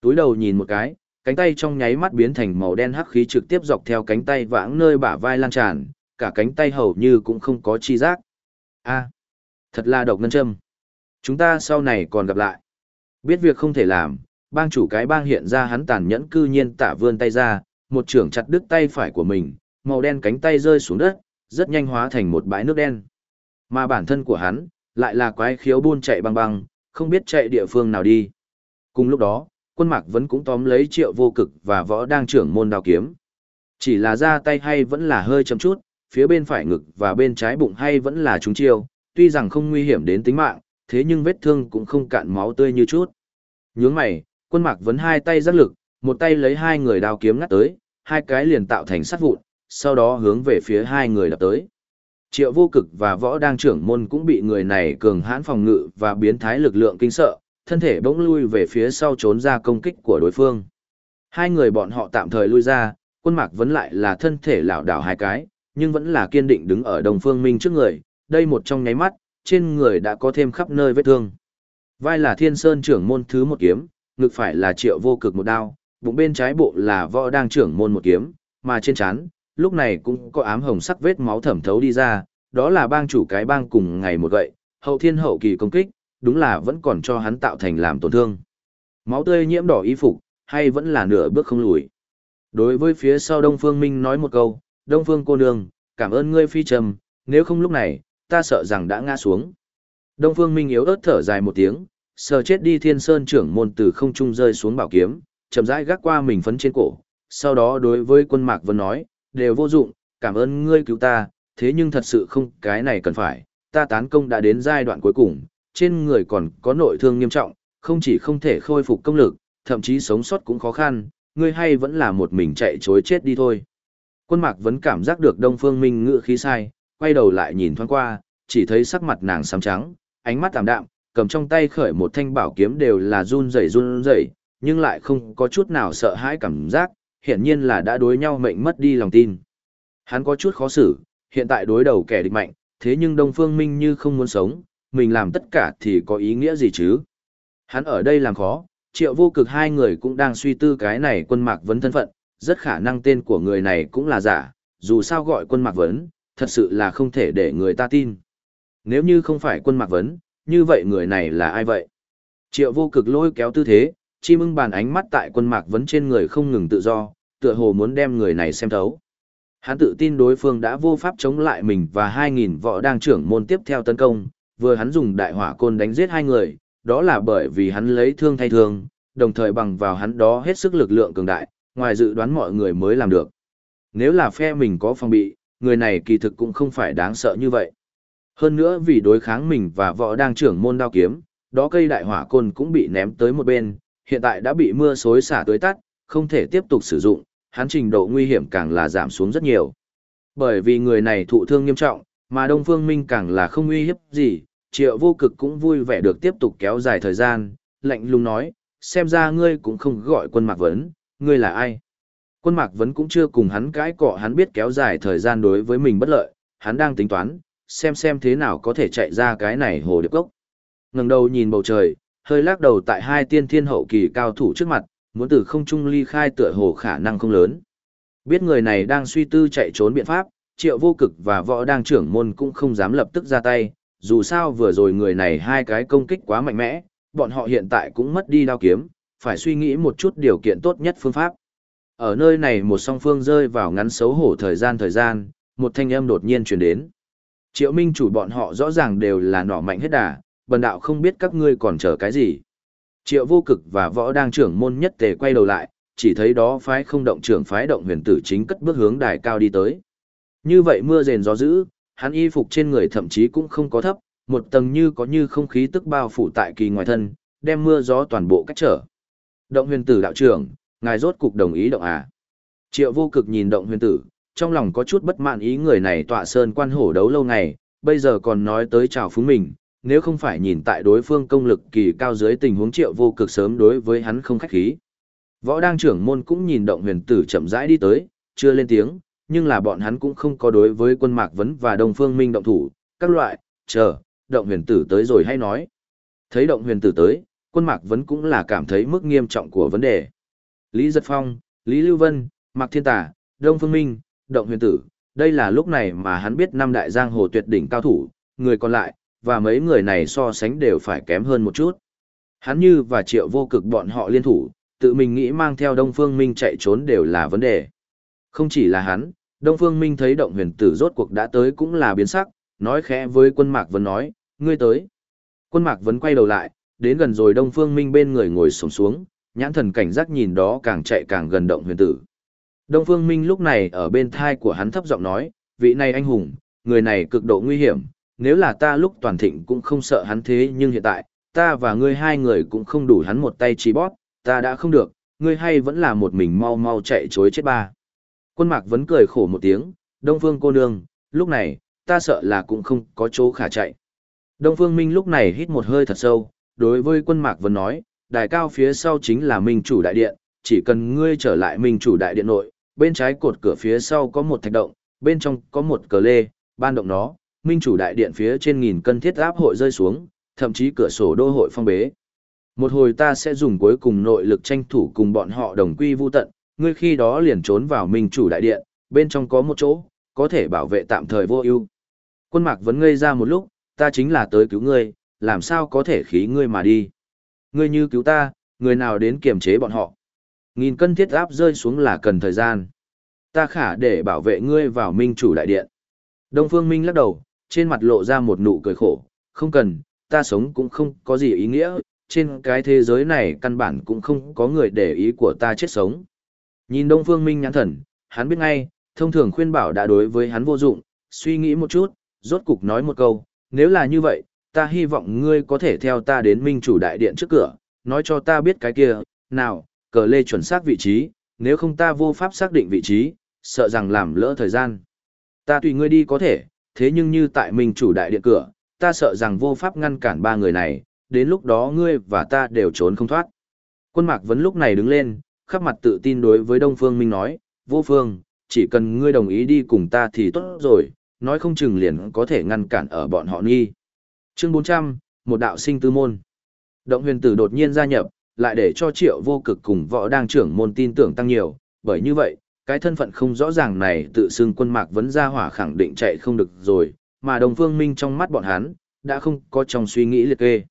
Túi đầu nhìn một cái, cánh tay trong nháy mắt biến thành màu đen hắc khí trực tiếp dọc theo cánh tay vãng nơi bả vai lan tràn, cả cánh tay hầu như cũng không có chi giác. A, thật là độc ngân châm. Chúng ta sau này còn gặp lại. Biết việc không thể làm, bang chủ cái bang hiện ra hắn tàn nhẫn cư nhiên tạ vươn tay ra, một trưởng chặt đứt tay phải của mình, màu đen cánh tay rơi xuống đất, rất nhanh hóa thành một bãi nước đen. Mà bản thân của hắn, lại là quái khiếu buôn chạy băng băng, không biết chạy địa phương nào đi. Cùng lúc đó, quân mạc vẫn cũng tóm lấy triệu vô cực và võ đang trưởng môn đao kiếm. Chỉ là ra tay hay vẫn là hơi chậm chút, phía bên phải ngực và bên trái bụng hay vẫn là trúng chiêu, tuy rằng không nguy hiểm đến tính mạng, thế nhưng vết thương cũng không cạn máu tươi như chút. Nhướng mày, quân mạc vấn hai tay giác lực, một tay lấy hai người đao kiếm ngắt tới, hai cái liền tạo thành sát vụn, sau đó hướng về phía hai người đập tới. Triệu vô cực và võ đang trưởng môn cũng bị người này cường hãn phòng ngự và biến thái lực lượng kinh sợ, thân thể bỗng lui về phía sau trốn ra công kích của đối phương. Hai người bọn họ tạm thời lui ra, quân mạc vẫn lại là thân thể lảo đảo hai cái, nhưng vẫn là kiên định đứng ở đồng phương minh trước người, đây một trong nháy mắt, trên người đã có thêm khắp nơi vết thương. Vai là thiên sơn trưởng môn thứ một kiếm, ngực phải là triệu vô cực một đao, bụng bên trái bộ là võ đang trưởng môn một kiếm, mà trên chán, lúc này cũng có ám hồng sắc vết máu thẩm thấu đi ra, đó là bang chủ cái bang cùng ngày một gậy, hậu thiên hậu kỳ công kích, đúng là vẫn còn cho hắn tạo thành làm tổn thương. Máu tươi nhiễm đỏ y phục, hay vẫn là nửa bước không lùi. Đối với phía sau Đông Phương Minh nói một câu, Đông Phương cô nương, cảm ơn ngươi phi trầm, nếu không lúc này, ta sợ rằng đã ngã xuống. Đông Phương Minh yếu ớt thở dài một tiếng, sờ chết đi thiên sơn trưởng môn từ không trung rơi xuống bảo kiếm, chậm rãi gác qua mình phấn trên cổ, sau đó đối với quân mạc vân nói, đều vô dụng, cảm ơn ngươi cứu ta, thế nhưng thật sự không cái này cần phải, ta tán công đã đến giai đoạn cuối cùng, trên người còn có nội thương nghiêm trọng, không chỉ không thể khôi phục công lực, thậm chí sống sót cũng khó khăn, ngươi hay vẫn là một mình chạy chối chết đi thôi. Quân mạc vẫn cảm giác được Đông Phương Minh ngựa khí sai, quay đầu lại nhìn thoáng qua, chỉ thấy sắc mặt nàng xám trắng, ánh mắt tạm đạm, cầm trong tay khởi một thanh bảo kiếm đều là run rẩy run rẩy, nhưng lại không có chút nào sợ hãi cảm giác, hiển nhiên là đã đối nhau mệnh mất đi lòng tin. Hắn có chút khó xử, hiện tại đối đầu kẻ địch mạnh, thế nhưng Đông Phương Minh như không muốn sống, mình làm tất cả thì có ý nghĩa gì chứ? Hắn ở đây làm khó, triệu vô cực hai người cũng đang suy tư cái này quân mạc vấn thân phận, rất khả năng tên của người này cũng là giả, dù sao gọi quân mạc vấn, thật sự là không thể để người ta tin. Nếu như không phải quân mạc vấn, như vậy người này là ai vậy? Triệu vô cực lôi kéo tư thế, chi mưng bàn ánh mắt tại quân mạc vấn trên người không ngừng tự do, tựa hồ muốn đem người này xem thấu. Hắn tự tin đối phương đã vô pháp chống lại mình và 2.000 võ đang trưởng môn tiếp theo tấn công, vừa hắn dùng đại hỏa côn đánh giết hai người, đó là bởi vì hắn lấy thương thay thương, đồng thời bằng vào hắn đó hết sức lực lượng cường đại, ngoài dự đoán mọi người mới làm được. Nếu là phe mình có phòng bị, người này kỳ thực cũng không phải đáng sợ như vậy. Hơn nữa vì đối kháng mình và võ đang trưởng môn đao kiếm, đó cây đại hỏa côn cũng bị ném tới một bên, hiện tại đã bị mưa xối xả tới tắt, không thể tiếp tục sử dụng, hắn trình độ nguy hiểm càng là giảm xuống rất nhiều. Bởi vì người này thụ thương nghiêm trọng, mà Đông Phương Minh càng là không uy hiếp gì, triệu vô cực cũng vui vẻ được tiếp tục kéo dài thời gian, lạnh lùng nói, xem ra ngươi cũng không gọi quân mạc vấn, ngươi là ai? Quân mạc vấn cũng chưa cùng hắn cãi cọ hắn biết kéo dài thời gian đối với mình bất lợi, hắn đang tính toán, xem xem thế nào có thể chạy ra cái này hồ điệp cốc. ngẩng đầu nhìn bầu trời, hơi lắc đầu tại hai tiên thiên hậu kỳ cao thủ trước mặt, muốn từ không trung ly khai tựa hồ khả năng không lớn. Biết người này đang suy tư chạy trốn biện pháp, triệu vô cực và võ đang trưởng môn cũng không dám lập tức ra tay, dù sao vừa rồi người này hai cái công kích quá mạnh mẽ, bọn họ hiện tại cũng mất đi đao kiếm, phải suy nghĩ một chút điều kiện tốt nhất phương pháp. Ở nơi này một song phương rơi vào ngắn xấu hổ thời gian thời gian, một thanh âm đột nhiên truyền đến. Triệu Minh chủ bọn họ rõ ràng đều là nỏ mạnh hết đà, bần đạo không biết các ngươi còn chờ cái gì. Triệu vô cực và võ đang trưởng môn nhất tề quay đầu lại, chỉ thấy đó phái không động trưởng phái động huyền tử chính cất bước hướng đài cao đi tới. Như vậy mưa rền gió dữ, hắn y phục trên người thậm chí cũng không có thấp, một tầng như có như không khí tức bao phủ tại kỳ ngoài thân, đem mưa gió toàn bộ cách trở. Động huyền tử đạo trưởng, ngài rốt cục đồng ý động à. Triệu vô cực nhìn động huyền tử, trong lòng có chút bất mãn ý người này tọa sơn quan hổ đấu lâu ngày, bây giờ còn nói tới chào phúng mình, nếu không phải nhìn tại đối phương công lực kỳ cao dưới tình huống triệu vô cực sớm đối với hắn không khách khí. Võ đang trưởng môn cũng nhìn động huyền tử chậm rãi đi tới, chưa lên tiếng, nhưng là bọn hắn cũng không có đối với quân mạc vấn và đông phương minh động thủ, các loại, chờ, động huyền tử tới rồi hay nói. Thấy động huyền tử tới, quân mạc vấn cũng là cảm thấy mức nghiêm trọng của vấn đề. Lý Giật Phong, Lý Lưu Vân, Mạc Thiên Tả, Đông Phương Minh, Động Huyền Tử, đây là lúc này mà hắn biết năm đại giang hồ tuyệt đỉnh cao thủ, người còn lại, và mấy người này so sánh đều phải kém hơn một chút. Hắn như và triệu vô cực bọn họ liên thủ, tự mình nghĩ mang theo Đông Phương Minh chạy trốn đều là vấn đề. Không chỉ là hắn, Đông Phương Minh thấy động huyền tử rốt cuộc đã tới cũng là biến sắc, nói khẽ với quân Mạc Vấn nói, ngươi tới. Quân Mạc Vấn quay đầu lại, đến gần rồi Đông Phương Minh bên người ngồi sổng xuống, nhãn thần cảnh giác nhìn đó càng chạy càng gần động huyền tử. Đông Phương Minh lúc này ở bên thai của hắn thấp giọng nói, vị này anh hùng, người này cực độ nguy hiểm, nếu là ta lúc toàn thịnh cũng không sợ hắn thế nhưng hiện tại, ta và ngươi hai người cũng không đủ hắn một tay chỉ bót, ta đã không được, ngươi hay vẫn là một mình mau mau chạy chối chết ba. Quân mạc vẫn cười khổ một tiếng, Đông Phương cô nương, lúc này, ta sợ là cũng không có chỗ khả chạy. Đông Phương Minh lúc này hít một hơi thật sâu, đối với quân mạc vẫn nói, đài cao phía sau chính là Minh chủ đại điện, chỉ cần ngươi trở lại Minh chủ đại điện nội, bên trái cột cửa phía sau có một thạch động, bên trong có một cờ lê, ban động nó, Minh chủ đại điện phía trên nghìn cân thiết áp hội rơi xuống, thậm chí cửa sổ đô hội phong bế. Một hồi ta sẽ dùng cuối cùng nội lực tranh thủ cùng bọn họ đồng quy vu tận, ngươi khi đó liền trốn vào Minh chủ đại điện, bên trong có một chỗ, có thể bảo vệ tạm thời vô ưu. Quân mạc vẫn ngây ra một lúc, ta chính là tới cứu ngươi, làm sao có thể khí ngươi mà đi. Ngươi như cứu ta, người nào đến kiềm chế bọn họ. Nghìn cân thiết áp rơi xuống là cần thời gian. Ta khả để bảo vệ ngươi vào minh chủ đại điện. Đông Phương Minh lắc đầu, trên mặt lộ ra một nụ cười khổ. Không cần, ta sống cũng không có gì ý nghĩa, trên cái thế giới này căn bản cũng không có người để ý của ta chết sống. Nhìn Đông Phương Minh nhãn thần, hắn biết ngay, thông thường khuyên bảo đã đối với hắn vô dụng, suy nghĩ một chút, rốt cục nói một câu, nếu là như vậy, ta hy vọng ngươi có thể theo ta đến minh chủ đại điện trước cửa, nói cho ta biết cái kia, nào, cờ lê chuẩn xác vị trí, nếu không ta vô pháp xác định vị trí, sợ rằng làm lỡ thời gian. Ta tùy ngươi đi có thể, thế nhưng như tại minh chủ đại điện cửa, ta sợ rằng vô pháp ngăn cản ba người này, đến lúc đó ngươi và ta đều trốn không thoát. Quân mạc vấn lúc này đứng lên, khắp mặt tự tin đối với Đông Phương Minh nói, vô phương, chỉ cần ngươi đồng ý đi cùng ta thì tốt rồi, nói không chừng liền có thể ngăn cản ở bọn họ nghi. Chương 400, một đạo sinh tư môn. Động huyền tử đột nhiên gia nhập, lại để cho triệu vô cực cùng võ đang trưởng môn tin tưởng tăng nhiều, bởi như vậy, cái thân phận không rõ ràng này tự xưng quân mạc vấn ra hỏa khẳng định chạy không được rồi, mà đồng phương minh trong mắt bọn hắn, đã không có trong suy nghĩ liệt kê.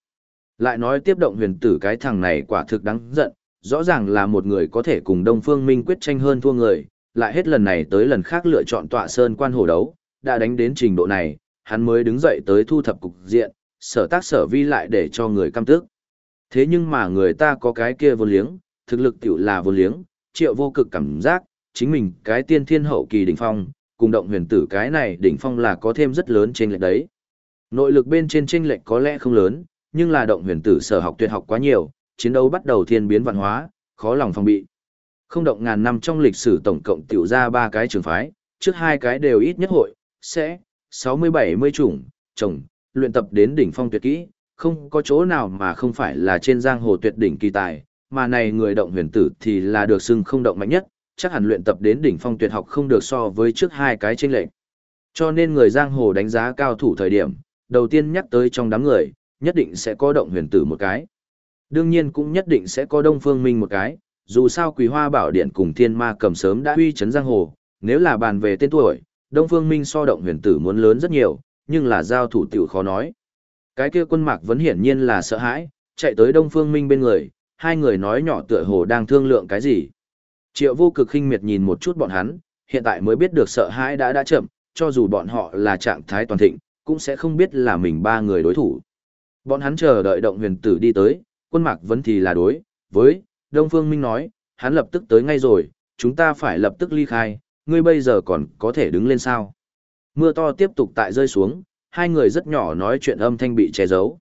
Lại nói tiếp động huyền tử cái thằng này quả thực đáng giận, rõ ràng là một người có thể cùng Đông Phương Minh quyết tranh hơn thua người, lại hết lần này tới lần khác lựa chọn tọa sơn quan hổ đấu, đã đánh đến trình độ này, hắn mới đứng dậy tới thu thập cục diện, sở tác sở vi lại để cho người căm tức. Thế nhưng mà người ta có cái kia vô liếng, thực lực tiểu là vô liếng, triệu vô cực cảm giác, chính mình cái tiên thiên hậu kỳ đỉnh phong, cùng động huyền tử cái này đỉnh phong là có thêm rất lớn trên lệch đấy. Nội lực bên trên trên lệch có lẽ không lớn, nhưng là động huyền tử sở học tuyệt học quá nhiều, chiến đấu bắt đầu thiên biến văn hóa, khó lòng phòng bị. Không động ngàn năm trong lịch sử tổng cộng tiểu ra ba cái trường phái, trước hai cái đều ít nhất hội, sẽ, 60-70 chủng, chồng, luyện tập đến đỉnh phong tuyệt kỹ, không có chỗ nào mà không phải là trên giang hồ tuyệt đỉnh kỳ tài, mà này người động huyền tử thì là được xưng không động mạnh nhất, chắc hẳn luyện tập đến đỉnh phong tuyệt học không được so với trước hai cái chênh lệch. Cho nên người giang hồ đánh giá cao thủ thời điểm, đầu tiên nhắc tới trong đám người, nhất định sẽ có động huyền tử một cái. Đương nhiên cũng nhất định sẽ có Đông Phương Minh một cái, dù sao Quý Hoa Bảo Điện cùng Thiên Ma cầm sớm đã uy chấn giang hồ, nếu là bàn về tên tuổi, Đông Phương Minh so động huyền tử muốn lớn rất nhiều, nhưng là giao thủ tiểu khó nói. Cái kia quân mạc vẫn hiển nhiên là sợ hãi, chạy tới Đông Phương Minh bên người, hai người nói nhỏ tựa hồ đang thương lượng cái gì. Triệu vô cực khinh miệt nhìn một chút bọn hắn, hiện tại mới biết được sợ hãi đã đã chậm, cho dù bọn họ là trạng thái toàn thịnh, cũng sẽ không biết là mình ba người đối thủ. Bọn hắn chờ đợi động huyền tử đi tới, quân mạc vẫn thì là đối, với, Đông Phương Minh nói, hắn lập tức tới ngay rồi, chúng ta phải lập tức ly khai, ngươi bây giờ còn có thể đứng lên sao. Mưa to tiếp tục tại rơi xuống, hai người rất nhỏ nói chuyện âm thanh bị che giấu.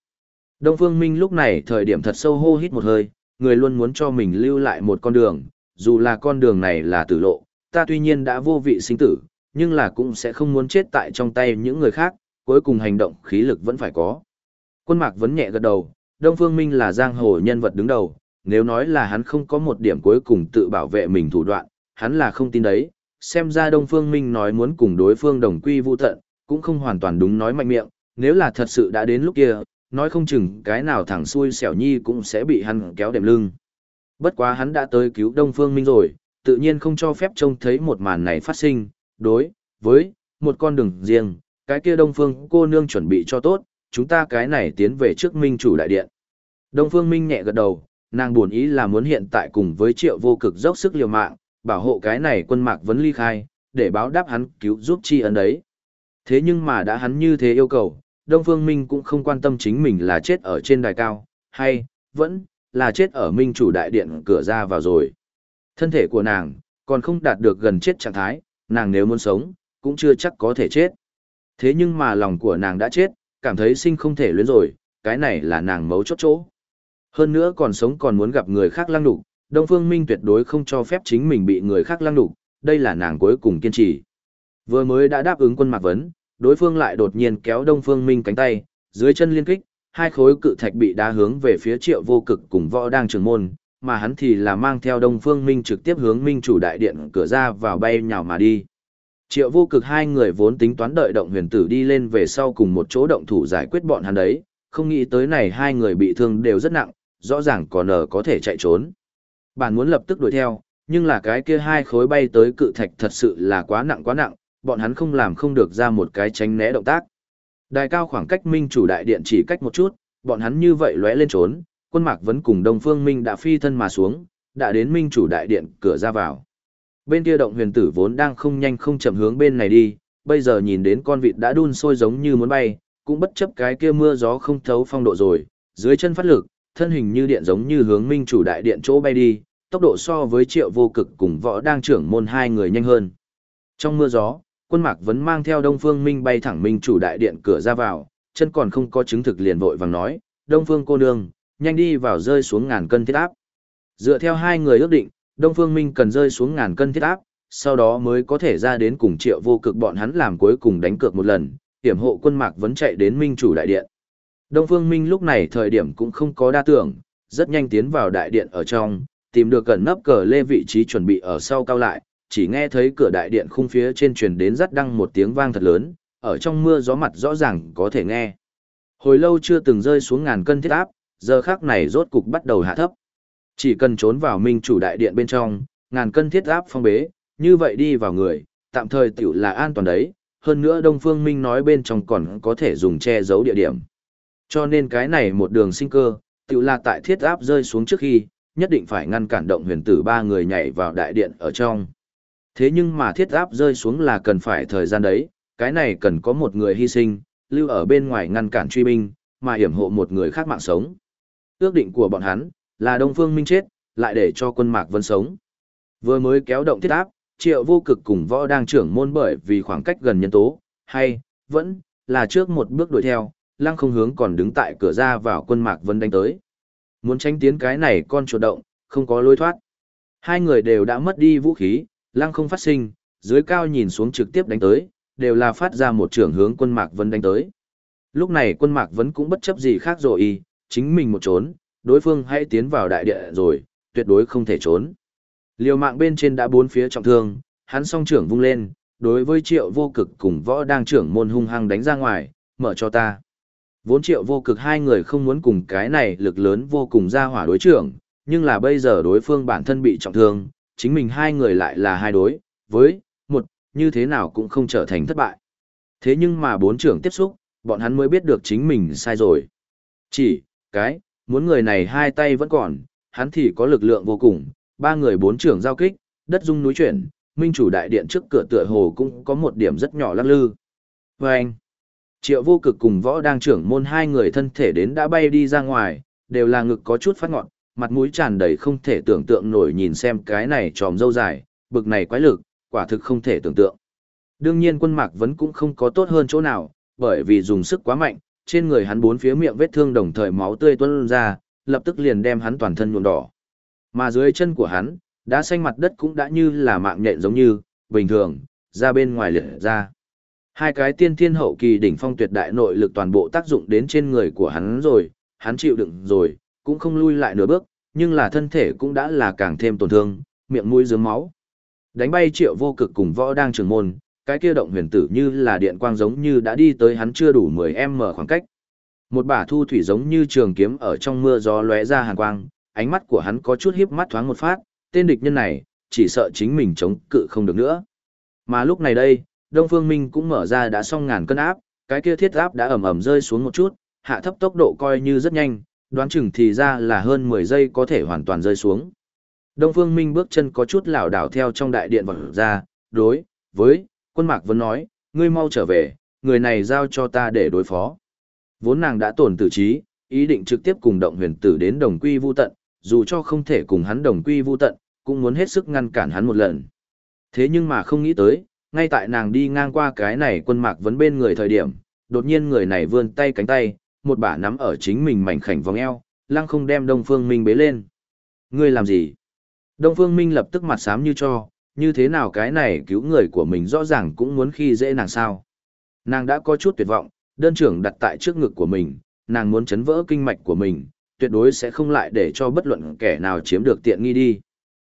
Đông Phương Minh lúc này thời điểm thật sâu hô hít một hơi, người luôn muốn cho mình lưu lại một con đường, dù là con đường này là tử lộ, ta tuy nhiên đã vô vị sinh tử, nhưng là cũng sẽ không muốn chết tại trong tay những người khác, cuối cùng hành động khí lực vẫn phải có. Quân mạc vẫn nhẹ gật đầu, Đông Phương Minh là giang hồ nhân vật đứng đầu, nếu nói là hắn không có một điểm cuối cùng tự bảo vệ mình thủ đoạn, hắn là không tin đấy, xem ra Đông Phương Minh nói muốn cùng đối phương đồng quy vu tận, cũng không hoàn toàn đúng nói mạnh miệng, nếu là thật sự đã đến lúc kia, nói không chừng cái nào thẳng xuôi xẻo nhi cũng sẽ bị hắn kéo đệm lưng. Bất quá hắn đã tới cứu Đông Phương Minh rồi, tự nhiên không cho phép trông thấy một màn này phát sinh, đối với một con đường riêng, cái kia Đông Phương cô nương chuẩn bị cho tốt, chúng ta cái này tiến về trước Minh chủ đại điện. Đông Phương Minh nhẹ gật đầu, nàng buồn ý là muốn hiện tại cùng với triệu vô cực dốc sức liều mạng, bảo hộ cái này quân mạc vấn ly khai, để báo đáp hắn cứu giúp chi ân đấy. Thế nhưng mà đã hắn như thế yêu cầu, Đông Phương Minh cũng không quan tâm chính mình là chết ở trên đài cao, hay, vẫn, là chết ở Minh chủ đại điện cửa ra vào rồi. Thân thể của nàng, còn không đạt được gần chết trạng thái, nàng nếu muốn sống, cũng chưa chắc có thể chết. Thế nhưng mà lòng của nàng đã chết, cảm thấy sinh không thể luyến rồi, cái này là nàng mấu chốt chỗ. Hơn nữa còn sống còn muốn gặp người khác lăng đục, Đông Phương Minh tuyệt đối không cho phép chính mình bị người khác lăng đục, đây là nàng cuối cùng kiên trì. Vừa mới đã đáp ứng quân Mạc Vấn, đối phương lại đột nhiên kéo Đông Phương Minh cánh tay, dưới chân liên kích, hai khối cự thạch bị đá hướng về phía Triệu Vô Cực cùng võ đang trường môn, mà hắn thì là mang theo Đông Phương Minh trực tiếp hướng Minh chủ đại điện cửa ra vào bay nhào mà đi. Triệu Vô Cực hai người vốn tính toán đợi động huyền tử đi lên về sau cùng một chỗ động thủ giải quyết bọn hắn đấy, không nghĩ tới này hai người bị thương đều rất nặng, rõ ràng còn nở có thể chạy trốn. Bản muốn lập tức đuổi theo, nhưng là cái kia hai khối bay tới cự thạch thật sự là quá nặng quá nặng, bọn hắn không làm không được ra một cái tránh né động tác. Đài cao khoảng cách Minh chủ đại điện chỉ cách một chút, bọn hắn như vậy lóe lên trốn, quân mạc vẫn cùng Đông Phương Minh đã phi thân mà xuống, đã đến Minh chủ đại điện cửa ra vào. Bên kia động huyền tử vốn đang không nhanh không chậm hướng bên này đi, bây giờ nhìn đến con vịt đã đun sôi giống như muốn bay, cũng bất chấp cái kia mưa gió không thấu phong độ rồi, dưới chân phát lực, thân hình như điện giống như hướng Minh chủ đại điện chỗ bay đi, tốc độ so với triệu vô cực cùng võ đang trưởng môn hai người nhanh hơn. Trong mưa gió, quân mạc vẫn mang theo Đông Phương Minh bay thẳng Minh chủ đại điện cửa ra vào, chân còn không có chứng thực liền vội vàng nói, Đông Phương cô nương, nhanh đi vào rơi xuống ngàn cân thiết áp. Dựa theo hai người ước định, Đông Phương Minh cần rơi xuống ngàn cân thiết áp, sau đó mới có thể ra đến cùng triệu vô cực bọn hắn làm cuối cùng đánh cược một lần, hiểm hộ quân mạc vẫn chạy đến Minh chủ đại điện. Đông Phương Minh lúc này thời điểm cũng không có đa tưởng, rất nhanh tiến vào đại điện ở trong, tìm được cẩn nấp cờ lê vị trí chuẩn bị ở sau cao lại, chỉ nghe thấy cửa đại điện khung phía trên truyền đến rắt đăng một tiếng vang thật lớn, ở trong mưa gió mặt rõ ràng có thể nghe. Hồi lâu chưa từng rơi xuống ngàn cân thiết áp, giờ khác này rốt cục bắt đầu hạ thấp. Chỉ cần trốn vào minh chủ đại điện bên trong, ngàn cân thiết áp phong bế, như vậy đi vào người, tạm thời tiểu là an toàn đấy, hơn nữa Đông Phương Minh nói bên trong còn có thể dùng che giấu địa điểm. Cho nên cái này một đường sinh cơ, tiểu là tại thiết áp rơi xuống trước khi, nhất định phải ngăn cản động huyền tử ba người nhảy vào đại điện ở trong. Thế nhưng mà thiết áp rơi xuống là cần phải thời gian đấy, cái này cần có một người hy sinh, lưu ở bên ngoài ngăn cản truy binh, mà hiểm hộ một người khác mạng sống. Ước định của bọn hắn là Đông Phương Minh chết, lại để cho quân Mạc Vân sống. Vừa mới kéo động thiết áp, triệu vô cực cùng võ đang trưởng môn bởi vì khoảng cách gần nhân tố, hay, vẫn, là trước một bước đuổi theo, lăng không hướng còn đứng tại cửa ra vào quân Mạc Vân đánh tới. Muốn tránh tiến cái này con chuột động, không có lối thoát. Hai người đều đã mất đi vũ khí, lăng không phát sinh, dưới cao nhìn xuống trực tiếp đánh tới, đều là phát ra một trưởng hướng quân Mạc Vân đánh tới. Lúc này quân Mạc Vân cũng bất chấp gì khác rồi y, chính mình một trốn, đối phương hãy tiến vào đại địa rồi, tuyệt đối không thể trốn. Liều mạng bên trên đã bốn phía trọng thương, hắn song trưởng vung lên, đối với triệu vô cực cùng võ đang trưởng môn hung hăng đánh ra ngoài, mở cho ta. Vốn triệu vô cực hai người không muốn cùng cái này lực lớn vô cùng ra hỏa đối trưởng, nhưng là bây giờ đối phương bản thân bị trọng thương, chính mình hai người lại là hai đối, với, một, như thế nào cũng không trở thành thất bại. Thế nhưng mà bốn trưởng tiếp xúc, bọn hắn mới biết được chính mình sai rồi. Chỉ, cái, muốn người này hai tay vẫn còn, hắn thì có lực lượng vô cùng, ba người bốn trưởng giao kích, đất rung núi chuyển, minh chủ đại điện trước cửa tựa hồ cũng có một điểm rất nhỏ lắc lư. Và anh, triệu vô cực cùng võ đang trưởng môn hai người thân thể đến đã bay đi ra ngoài, đều là ngực có chút phát ngọn, mặt mũi tràn đầy không thể tưởng tượng nổi nhìn xem cái này tròm dâu dài, bực này quái lực, quả thực không thể tưởng tượng. Đương nhiên quân mạc vẫn cũng không có tốt hơn chỗ nào, bởi vì dùng sức quá mạnh, trên người hắn bốn phía miệng vết thương đồng thời máu tươi tuôn ra, lập tức liền đem hắn toàn thân nhuộm đỏ. Mà dưới chân của hắn, đã xanh mặt đất cũng đã như là mạng nhện giống như, bình thường, ra bên ngoài liệt ra. Hai cái tiên thiên hậu kỳ đỉnh phong tuyệt đại nội lực toàn bộ tác dụng đến trên người của hắn rồi, hắn chịu đựng rồi, cũng không lui lại nửa bước, nhưng là thân thể cũng đã là càng thêm tổn thương, miệng mũi dướng máu. Đánh bay triệu vô cực cùng võ đang trường môn, cái kia động huyền tử như là điện quang giống như đã đi tới hắn chưa đủ 10m khoảng cách. Một bả thu thủy giống như trường kiếm ở trong mưa gió lóe ra hàn quang, ánh mắt của hắn có chút hiếp mắt thoáng một phát, tên địch nhân này, chỉ sợ chính mình chống cự không được nữa. Mà lúc này đây, Đông Phương Minh cũng mở ra đã xong ngàn cân áp, cái kia thiết áp đã ầm ầm rơi xuống một chút, hạ thấp tốc độ coi như rất nhanh, đoán chừng thì ra là hơn 10 giây có thể hoàn toàn rơi xuống. Đông Phương Minh bước chân có chút lảo đảo theo trong đại điện vọt ra, đối với quân Mạc vẫn nói, ngươi mau trở về, người này giao cho ta để đối phó. Vốn nàng đã tổn tử trí, ý định trực tiếp cùng động huyền tử đến đồng quy vu tận, dù cho không thể cùng hắn đồng quy vu tận, cũng muốn hết sức ngăn cản hắn một lần. Thế nhưng mà không nghĩ tới, ngay tại nàng đi ngang qua cái này quân mạc vấn bên người thời điểm, đột nhiên người này vươn tay cánh tay, một bả nắm ở chính mình mảnh khảnh vòng eo, lăng không đem Đông Phương Minh bế lên. Ngươi làm gì? Đông Phương Minh lập tức mặt xám như cho, như thế nào cái này cứu người của mình rõ ràng cũng muốn khi dễ nàng sao. Nàng đã có chút tuyệt vọng, đơn trưởng đặt tại trước ngực của mình, nàng muốn chấn vỡ kinh mạch của mình, tuyệt đối sẽ không lại để cho bất luận kẻ nào chiếm được tiện nghi đi.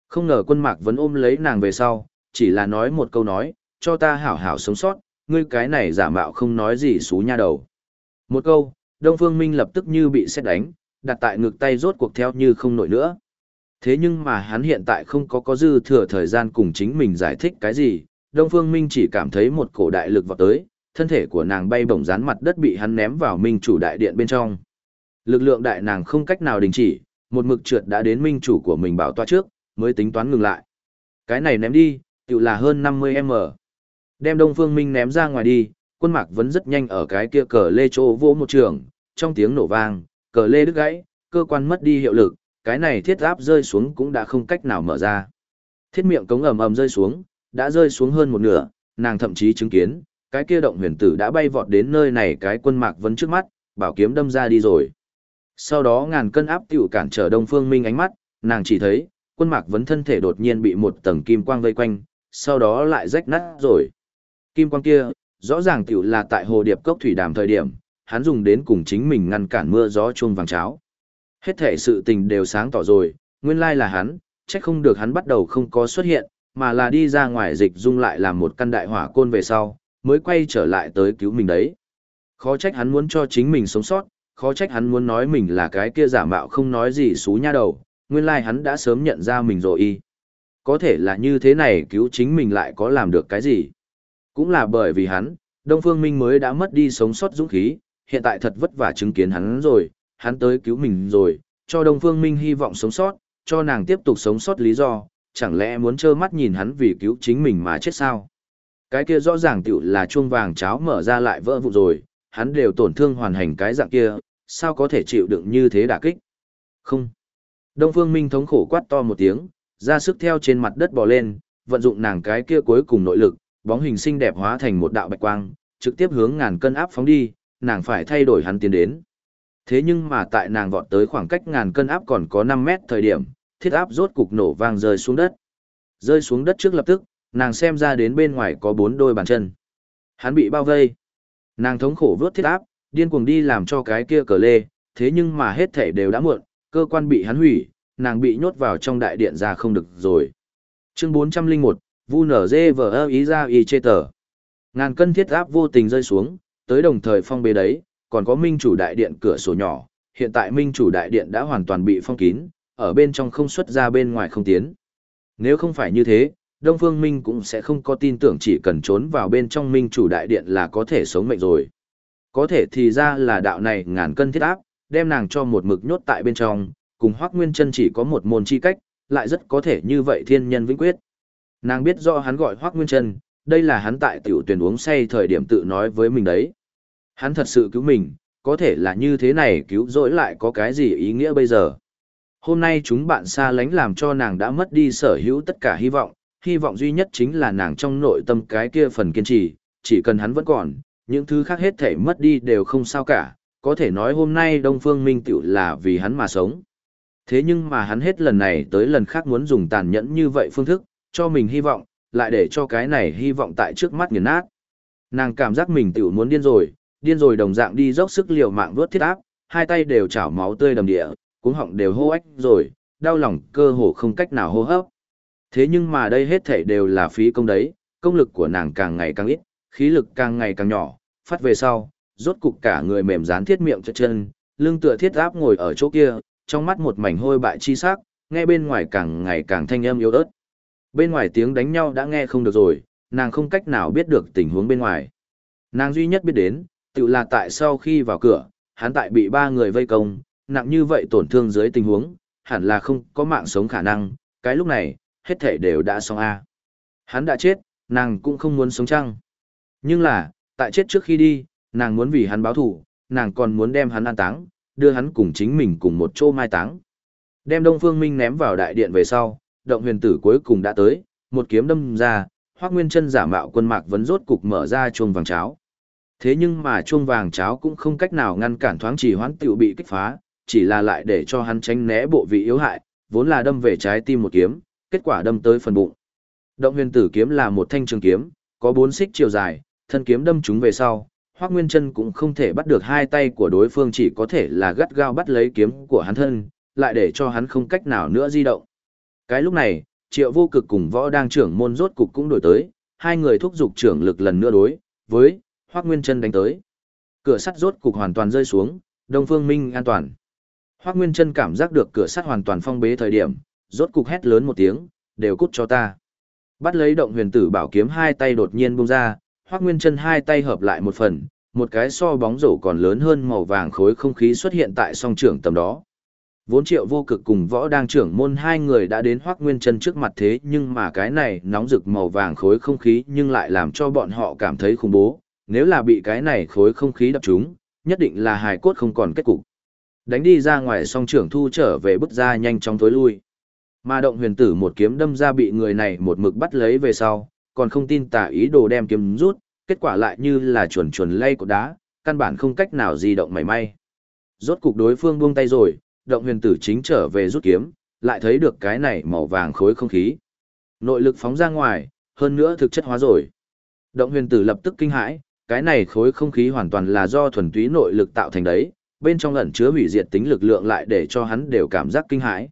Không ngờ quân mạc vẫn ôm lấy nàng về sau, chỉ là nói một câu nói, cho ta hảo hảo sống sót, ngươi cái này giả mạo không nói gì xú nha đầu. Một câu, Đông Phương Minh lập tức như bị xét đánh, đặt tại ngực tay rốt cuộc theo như không nổi nữa. Thế nhưng mà hắn hiện tại không có có dư thừa thời gian cùng chính mình giải thích cái gì, Đông Phương Minh chỉ cảm thấy một cổ đại lực vào tới, thân thể của nàng bay bổng dán mặt đất bị hắn ném vào Minh chủ đại điện bên trong. Lực lượng đại nàng không cách nào đình chỉ, một mực trượt đã đến Minh chủ của mình bảo toa trước, mới tính toán ngừng lại. Cái này ném đi, tự là hơn 50m. Đem Đông Phương Minh ném ra ngoài đi, quân mạc vẫn rất nhanh ở cái kia cờ lê chỗ vô một trường, trong tiếng nổ vang, cờ lê đứt gãy, cơ quan mất đi hiệu lực, cái này thiết áp rơi xuống cũng đã không cách nào mở ra. Thiết miệng cống ầm ầm rơi xuống, đã rơi xuống hơn một nửa, nàng thậm chí chứng kiến, cái kia động huyền tử đã bay vọt đến nơi này cái quân mạc vấn trước mắt, bảo kiếm đâm ra đi rồi. Sau đó ngàn cân áp tiểu cản trở Đông Phương Minh ánh mắt, nàng chỉ thấy, quân mạc vấn thân thể đột nhiên bị một tầng kim quang vây quanh, sau đó lại rách nát rồi. Kim quang kia, rõ ràng tiểu là tại hồ điệp cốc thủy đàm thời điểm, hắn dùng đến cùng chính mình ngăn cản mưa gió chuông vàng cháo. Hết thể sự tình đều sáng tỏ rồi, nguyên lai là hắn, trách không được hắn bắt đầu không có xuất hiện, mà là đi ra ngoài dịch dung lại làm một căn đại hỏa côn về sau, mới quay trở lại tới cứu mình đấy. Khó trách hắn muốn cho chính mình sống sót, khó trách hắn muốn nói mình là cái kia giả mạo không nói gì xú nha đầu, nguyên lai hắn đã sớm nhận ra mình rồi y. Có thể là như thế này cứu chính mình lại có làm được cái gì. Cũng là bởi vì hắn, Đông Phương Minh mới đã mất đi sống sót dũng khí, hiện tại thật vất vả chứng kiến hắn rồi, hắn tới cứu mình rồi, cho Đông Phương Minh hy vọng sống sót, cho nàng tiếp tục sống sót lý do, chẳng lẽ muốn trơ mắt nhìn hắn vì cứu chính mình mà chết sao? Cái kia rõ ràng tiểu là chuông vàng cháo mở ra lại vỡ vụ rồi, hắn đều tổn thương hoàn hành cái dạng kia, sao có thể chịu đựng như thế đả kích? Không. Đông Phương Minh thống khổ quát to một tiếng, ra sức theo trên mặt đất bò lên, vận dụng nàng cái kia cuối cùng nội lực, bóng hình xinh đẹp hóa thành một đạo bạch quang, trực tiếp hướng ngàn cân áp phóng đi, nàng phải thay đổi hắn tiến đến. Thế nhưng mà tại nàng vọt tới khoảng cách ngàn cân áp còn có 5 mét thời điểm, thiết áp rốt cục nổ vang rơi xuống đất. Rơi xuống đất trước lập tức, nàng xem ra đến bên ngoài có bốn đôi bàn chân. Hắn bị bao vây. Nàng thống khổ vớt thiết áp, điên cuồng đi làm cho cái kia cờ lê, thế nhưng mà hết thể đều đã muộn, cơ quan bị hắn hủy, nàng bị nhốt vào trong đại điện ra không được rồi. Chương 401, Vu nở dê vờ ý ra y chê tờ. Ngàn cân thiết áp vô tình rơi xuống, tới đồng thời phong bế đấy, còn có minh chủ đại điện cửa sổ nhỏ, hiện tại minh chủ đại điện đã hoàn toàn bị phong kín, ở bên trong không xuất ra bên ngoài không tiến. Nếu không phải như thế, Đông Phương Minh cũng sẽ không có tin tưởng chỉ cần trốn vào bên trong minh chủ đại điện là có thể sống mệnh rồi. Có thể thì ra là đạo này ngàn cân thiết áp, đem nàng cho một mực nhốt tại bên trong, cùng Hoắc Nguyên Chân chỉ có một môn chi cách, lại rất có thể như vậy thiên nhân vĩnh quyết. Nàng biết rõ hắn gọi Hoắc Nguyên Chân, đây là hắn tại tiểu tuyển uống say thời điểm tự nói với mình đấy. Hắn thật sự cứu mình, có thể là như thế này cứu rỗi lại có cái gì ý nghĩa bây giờ. Hôm nay chúng bạn xa lánh làm cho nàng đã mất đi sở hữu tất cả hy vọng, hy vọng duy nhất chính là nàng trong nội tâm cái kia phần kiên trì, chỉ cần hắn vẫn còn, những thứ khác hết thể mất đi đều không sao cả, có thể nói hôm nay Đông Phương Minh tiểu là vì hắn mà sống. Thế nhưng mà hắn hết lần này tới lần khác muốn dùng tàn nhẫn như vậy phương thức, cho mình hy vọng, lại để cho cái này hy vọng tại trước mắt nghiền nát. Nàng cảm giác mình tiểu muốn điên rồi, điên rồi đồng dạng đi dốc sức liều mạng vớt thiết áp, hai tay đều chảo máu tươi đầm địa, cuống họng đều hô ách rồi, đau lòng cơ hồ không cách nào hô hấp. Thế nhưng mà đây hết thảy đều là phí công đấy, công lực của nàng càng ngày càng ít, khí lực càng ngày càng nhỏ, phát về sau, rốt cục cả người mềm dán thiết miệng cho chân, lưng tựa thiết áp ngồi ở chỗ kia, trong mắt một mảnh hôi bại chi sắc, nghe bên ngoài càng ngày càng thanh âm yếu ớt. Bên ngoài tiếng đánh nhau đã nghe không được rồi, nàng không cách nào biết được tình huống bên ngoài. Nàng duy nhất biết đến, tự là tại sau khi vào cửa, hắn tại bị ba người vây công, nặng như vậy tổn thương dưới tình huống, hẳn là không có mạng sống khả năng, cái lúc này, hết thể đều đã xong a. Hắn đã chết, nàng cũng không muốn sống chăng. Nhưng là, tại chết trước khi đi, nàng muốn vì hắn báo thù, nàng còn muốn đem hắn an táng, đưa hắn cùng chính mình cùng một chỗ mai táng. Đem Đông Phương Minh ném vào đại điện về sau, động huyền tử cuối cùng đã tới, một kiếm đâm ra, Hoắc Nguyên Chân giả mạo quân mạc vẫn rốt cục mở ra chuông vàng cháo. Thế nhưng mà chuông vàng cháo cũng không cách nào ngăn cản thoáng chỉ hoán tiểu bị kích phá, chỉ là lại để cho hắn tránh né bộ vị yếu hại, vốn là đâm về trái tim một kiếm, kết quả đâm tới phần bụng. Động huyền tử kiếm là một thanh trường kiếm, có bốn xích chiều dài, thân kiếm đâm chúng về sau, Hoắc Nguyên Chân cũng không thể bắt được hai tay của đối phương chỉ có thể là gắt gao bắt lấy kiếm của hắn thân, lại để cho hắn không cách nào nữa di động. Cái lúc này, Triệu Vô Cực cùng Võ Đang trưởng môn rốt cục cũng đổi tới, hai người thúc giục trưởng lực lần nữa đối với Hoắc Nguyên Chân đánh tới. Cửa sắt rốt cục hoàn toàn rơi xuống, Đông Phương Minh an toàn. Hoắc Nguyên Chân cảm giác được cửa sắt hoàn toàn phong bế thời điểm, rốt cục hét lớn một tiếng, đều cút cho ta. Bắt lấy động huyền tử bảo kiếm hai tay đột nhiên bung ra, Hoắc Nguyên Chân hai tay hợp lại một phần, một cái so bóng rổ còn lớn hơn màu vàng khối không khí xuất hiện tại song trưởng tầm đó. Vốn triệu vô cực cùng võ đang trưởng môn hai người đã đến Hoắc Nguyên Chân trước mặt thế nhưng mà cái này nóng rực màu vàng khối không khí nhưng lại làm cho bọn họ cảm thấy khủng bố, nếu là bị cái này khối không khí đập trúng, nhất định là hài cốt không còn kết cục. Đánh đi ra ngoài song trưởng thu trở về bức ra nhanh chóng tối lui. Mà động huyền tử một kiếm đâm ra bị người này một mực bắt lấy về sau, còn không tin tả ý đồ đem kiếm rút, kết quả lại như là chuồn chuồn lay của đá, căn bản không cách nào di động mảy may. Rốt cục đối phương buông tay rồi, động huyền tử chính trở về rút kiếm, lại thấy được cái này màu vàng khối không khí. Nội lực phóng ra ngoài, hơn nữa thực chất hóa rồi. Động huyền tử lập tức kinh hãi, cái này khối không khí hoàn toàn là do thuần túy nội lực tạo thành đấy, bên trong ẩn chứa hủy diệt tính lực lượng lại để cho hắn đều cảm giác kinh hãi.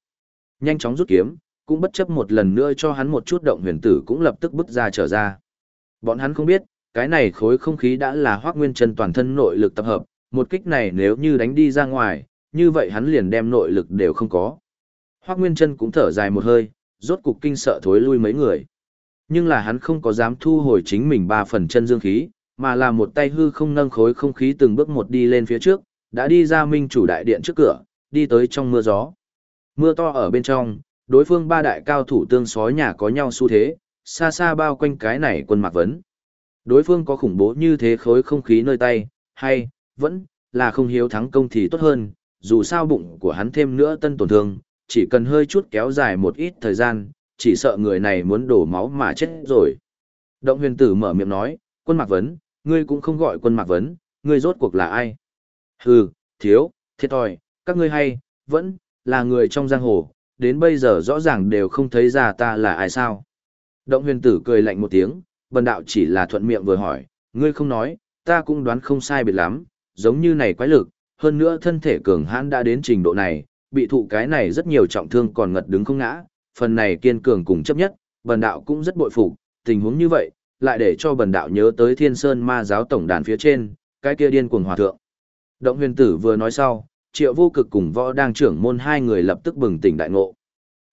Nhanh chóng rút kiếm, cũng bất chấp một lần nữa cho hắn một chút động huyền tử cũng lập tức bước ra trở ra. Bọn hắn không biết, cái này khối không khí đã là hoác nguyên chân toàn thân nội lực tập hợp, một kích này nếu như đánh đi ra ngoài, như vậy hắn liền đem nội lực đều không có. Hoác nguyên chân cũng thở dài một hơi, rốt cục kinh sợ thối lui mấy người. Nhưng là hắn không có dám thu hồi chính mình ba phần chân dương khí, mà là một tay hư không nâng khối không khí từng bước một đi lên phía trước, đã đi ra minh chủ đại điện trước cửa, đi tới trong mưa gió. Mưa to ở bên trong, đối phương ba đại cao thủ tương sói nhà có nhau xu thế, xa xa bao quanh cái này quân mạc vấn. Đối phương có khủng bố như thế khối không khí nơi tay, hay, vẫn, là không hiếu thắng công thì tốt hơn, dù sao bụng của hắn thêm nữa tân tổn thương, chỉ cần hơi chút kéo dài một ít thời gian, chỉ sợ người này muốn đổ máu mà chết rồi. Động huyền tử mở miệng nói, quân mạc vấn, ngươi cũng không gọi quân mạc vấn, ngươi rốt cuộc là ai? Hừ, thiếu, thiệt thòi, các ngươi hay, vẫn, là người trong giang hồ, đến bây giờ rõ ràng đều không thấy ra ta là ai sao. Động huyền tử cười lạnh một tiếng, bần đạo chỉ là thuận miệng vừa hỏi, ngươi không nói, ta cũng đoán không sai biệt lắm, giống như này quái lực, hơn nữa thân thể cường hãn đã đến trình độ này, bị thụ cái này rất nhiều trọng thương còn ngật đứng không ngã, phần này kiên cường cùng chấp nhất, bần đạo cũng rất bội phục, tình huống như vậy, lại để cho bần đạo nhớ tới thiên sơn ma giáo tổng đàn phía trên, cái kia điên cuồng hòa thượng. Động huyền tử vừa nói sau, triệu vô cực cùng võ đang trưởng môn hai người lập tức bừng tỉnh đại ngộ.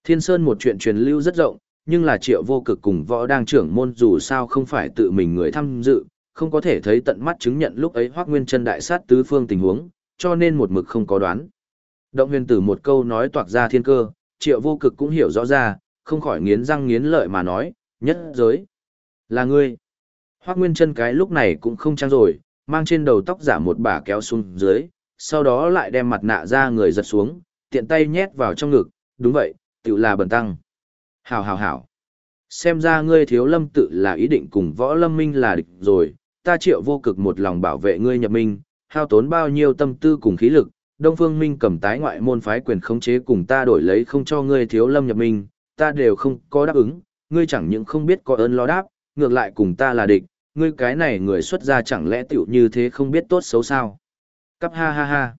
Thiên sơn một chuyện truyền lưu rất rộng, nhưng là triệu vô cực cùng võ đang trưởng môn dù sao không phải tự mình người tham dự, không có thể thấy tận mắt chứng nhận lúc ấy hoác nguyên chân đại sát tứ phương tình huống, cho nên một mực không có đoán. Động huyền tử một câu nói toạc ra thiên cơ, triệu vô cực cũng hiểu rõ ra, không khỏi nghiến răng nghiến lợi mà nói, nhất giới. Là ngươi. Hoác nguyên chân cái lúc này cũng không trang rồi, mang trên đầu tóc giả một bả kéo xuống dưới, sau đó lại đem mặt nạ ra người giật xuống, tiện tay nhét vào trong ngực, đúng vậy, tự là bần tăng. Hảo hảo hảo. Xem ra ngươi thiếu lâm tự là ý định cùng võ lâm minh là địch rồi, ta triệu vô cực một lòng bảo vệ ngươi nhập minh, hao tốn bao nhiêu tâm tư cùng khí lực, Đông Phương Minh cầm tái ngoại môn phái quyền khống chế cùng ta đổi lấy không cho ngươi thiếu lâm nhập minh, ta đều không có đáp ứng, ngươi chẳng những không biết có ơn lo đáp, ngược lại cùng ta là địch, ngươi cái này người xuất gia chẳng lẽ tiểu như thế không biết tốt xấu sao. Cắp ha ha ha.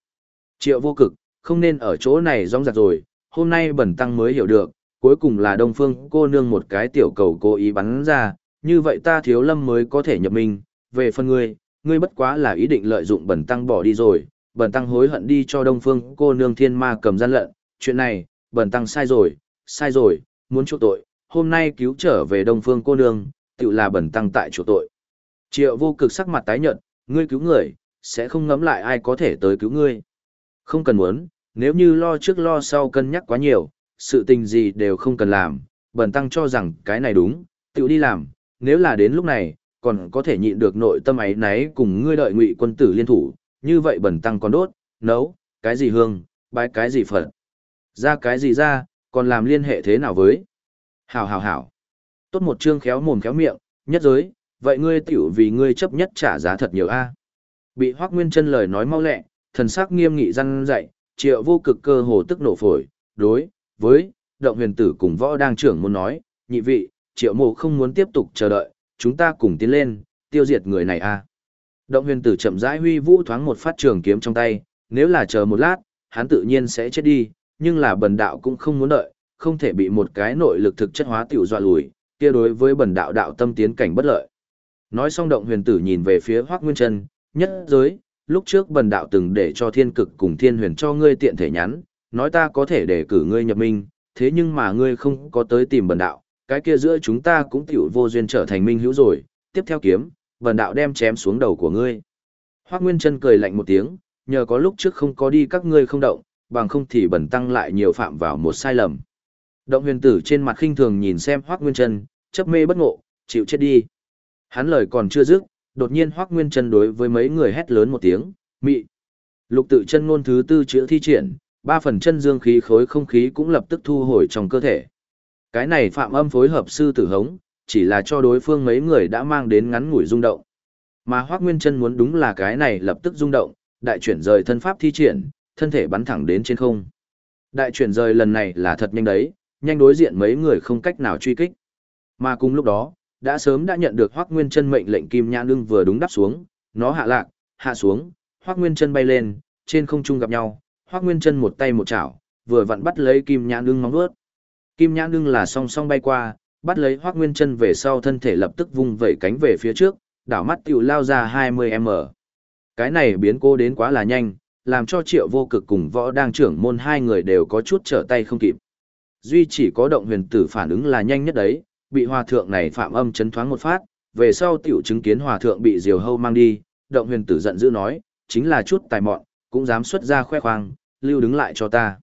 Triệu vô cực, không nên ở chỗ này rong rạc rồi, hôm nay bẩn tăng mới hiểu được, cuối cùng là đông phương cô nương một cái tiểu cầu cố ý bắn ra, như vậy ta thiếu lâm mới có thể nhập mình về phần ngươi, ngươi bất quá là ý định lợi dụng bẩn tăng bỏ đi rồi, bẩn tăng hối hận đi cho đông phương cô nương thiên ma cầm gian lận, chuyện này, bẩn tăng sai rồi, sai rồi, muốn chuộc tội, hôm nay cứu trở về đông phương cô nương, tự là bẩn tăng tại chỗ tội. Triệu vô cực sắc mặt tái nhợt, ngươi cứu người, sẽ không ngấm lại ai có thể tới cứu ngươi. Không cần muốn, nếu như lo trước lo sau cân nhắc quá nhiều, sự tình gì đều không cần làm, bẩn tăng cho rằng cái này đúng, tự đi làm, nếu là đến lúc này, còn có thể nhịn được nội tâm ấy náy cùng ngươi đợi ngụy quân tử liên thủ, như vậy bẩn tăng còn đốt, nấu, cái gì hương, bái cái gì phật, ra cái gì ra, còn làm liên hệ thế nào với. Hảo hảo hảo, tốt một chương khéo mồm khéo miệng, nhất giới, vậy ngươi tiểu vì ngươi chấp nhất trả giá thật nhiều a. Bị Hoắc Nguyên Chân lời nói mau lẹ, thần sắc nghiêm nghị răn dạy, Triệu Vô Cực cơ hồ tức nổ phổi, đối với Động Huyền Tử cùng Võ đang trưởng muốn nói, nhị vị, Triệu Mộ không muốn tiếp tục chờ đợi, chúng ta cùng tiến lên, tiêu diệt người này a. Động Huyền Tử chậm rãi huy vũ thoáng một phát trường kiếm trong tay, nếu là chờ một lát, hắn tự nhiên sẽ chết đi, nhưng là bần đạo cũng không muốn đợi, không thể bị một cái nội lực thực chất hóa tiểu dọa lùi, kia đối với bần đạo đạo tâm tiến cảnh bất lợi. Nói xong động huyền tử nhìn về phía Hoắc Nguyên Trân, nhất giới, lúc trước bần đạo từng để cho thiên cực cùng thiên huyền cho ngươi tiện thể nhắn, nói ta có thể để cử ngươi nhập minh, thế nhưng mà ngươi không có tới tìm bần đạo, cái kia giữa chúng ta cũng tiểu vô duyên trở thành minh hữu rồi, tiếp theo kiếm, bần đạo đem chém xuống đầu của ngươi. Hoắc Nguyên Trân cười lạnh một tiếng, nhờ có lúc trước không có đi các ngươi không động, bằng không thì bần tăng lại nhiều phạm vào một sai lầm. Động huyền tử trên mặt khinh thường nhìn xem Hoắc Nguyên Trân, chấp mê bất ngộ, chịu chết đi. Hắn lời còn chưa dứt, đột nhiên Hoắc Nguyên Trân đối với mấy người hét lớn một tiếng, "Mị!" Lục tự chân ngôn thứ tư chữa thi triển, ba phần chân dương khí khối không khí cũng lập tức thu hồi trong cơ thể. Cái này phạm âm phối hợp sư tử hống, chỉ là cho đối phương mấy người đã mang đến ngắn ngủi rung động. Mà Hoắc Nguyên Trân muốn đúng là cái này lập tức rung động, đại chuyển rời thân pháp thi triển, thân thể bắn thẳng đến trên không. Đại chuyển rời lần này là thật nhanh đấy, nhanh đối diện mấy người không cách nào truy kích. Mà cùng lúc đó, đã sớm đã nhận được Hoắc Nguyên Chân mệnh lệnh Kim Nhãn Lưng vừa đúng đáp xuống, nó hạ lạc, hạ xuống, Hoắc Nguyên Chân bay lên, trên không trung gặp nhau, Hoắc Nguyên Chân một tay một chảo, vừa vặn bắt lấy Kim Nhãn Lưng móng vuốt. Kim Nhãn Lưng là song song bay qua, bắt lấy Hoắc Nguyên Chân về sau thân thể lập tức vung vẩy cánh về phía trước, đảo mắt tiểu lao ra 20m. Cái này biến cô đến quá là nhanh, làm cho Triệu Vô Cực cùng Võ Đang trưởng môn hai người đều có chút trở tay không kịp. Duy chỉ có động huyền tử phản ứng là nhanh nhất đấy, bị hòa thượng này phạm âm chấn thoáng một phát, về sau tiểu chứng kiến hòa thượng bị diều hâu mang đi, động huyền tử giận dữ nói, chính là chút tài mọn, cũng dám xuất ra khoe khoang, lưu đứng lại cho ta.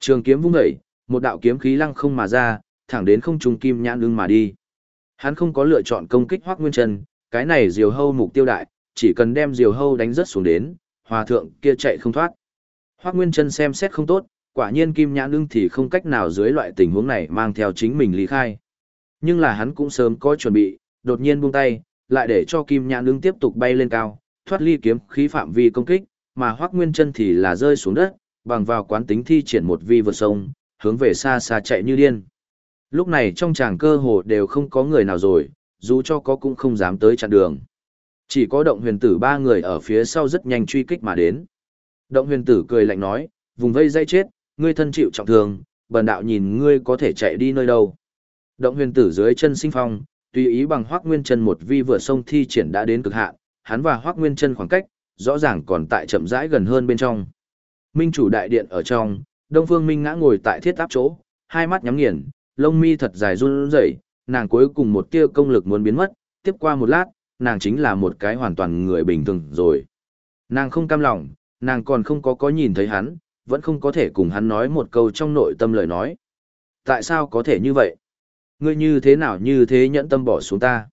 Trường kiếm vung dậy, một đạo kiếm khí lăng không mà ra, thẳng đến không trung kim nhãn ưng mà đi. Hắn không có lựa chọn công kích Hoắc Nguyên trần cái này Diều Hâu mục tiêu đại, chỉ cần đem Diều Hâu đánh rớt xuống đến, hòa thượng kia chạy không thoát. Hoắc Nguyên trần xem xét không tốt, quả nhiên kim nhãn ưng thì không cách nào dưới loại tình huống này mang theo chính mình lý khai. Nhưng là hắn cũng sớm có chuẩn bị, đột nhiên buông tay, lại để cho kim nhãn ưng tiếp tục bay lên cao, thoát ly kiếm khí phạm vi công kích, mà Hoắc Nguyên Chân thì là rơi xuống đất, bằng vào quán tính thi triển một vi vượt sông, hướng về xa xa chạy như điên. Lúc này trong tràng cơ hồ đều không có người nào rồi, dù cho có cũng không dám tới chặn đường. Chỉ có động huyền tử ba người ở phía sau rất nhanh truy kích mà đến. Động huyền tử cười lạnh nói, vùng vây dây chết, ngươi thân chịu trọng thương, bần đạo nhìn ngươi có thể chạy đi nơi đâu. Động huyền tử dưới chân sinh phong, tùy ý bằng hoác nguyên chân một vi vừa sông thi triển đã đến cực hạn, hắn và hoác nguyên chân khoảng cách, rõ ràng còn tại chậm rãi gần hơn bên trong. Minh chủ đại điện ở trong, Đông Phương Minh ngã ngồi tại thiết áp chỗ, hai mắt nhắm nghiền, lông mi thật dài run rẩy, nàng cuối cùng một tia công lực muốn biến mất, tiếp qua một lát, nàng chính là một cái hoàn toàn người bình thường rồi. Nàng không cam lòng, nàng còn không có có nhìn thấy hắn, vẫn không có thể cùng hắn nói một câu trong nội tâm lời nói. Tại sao có thể như vậy? Ngươi như thế nào như thế nhẫn tâm bỏ xuống ta?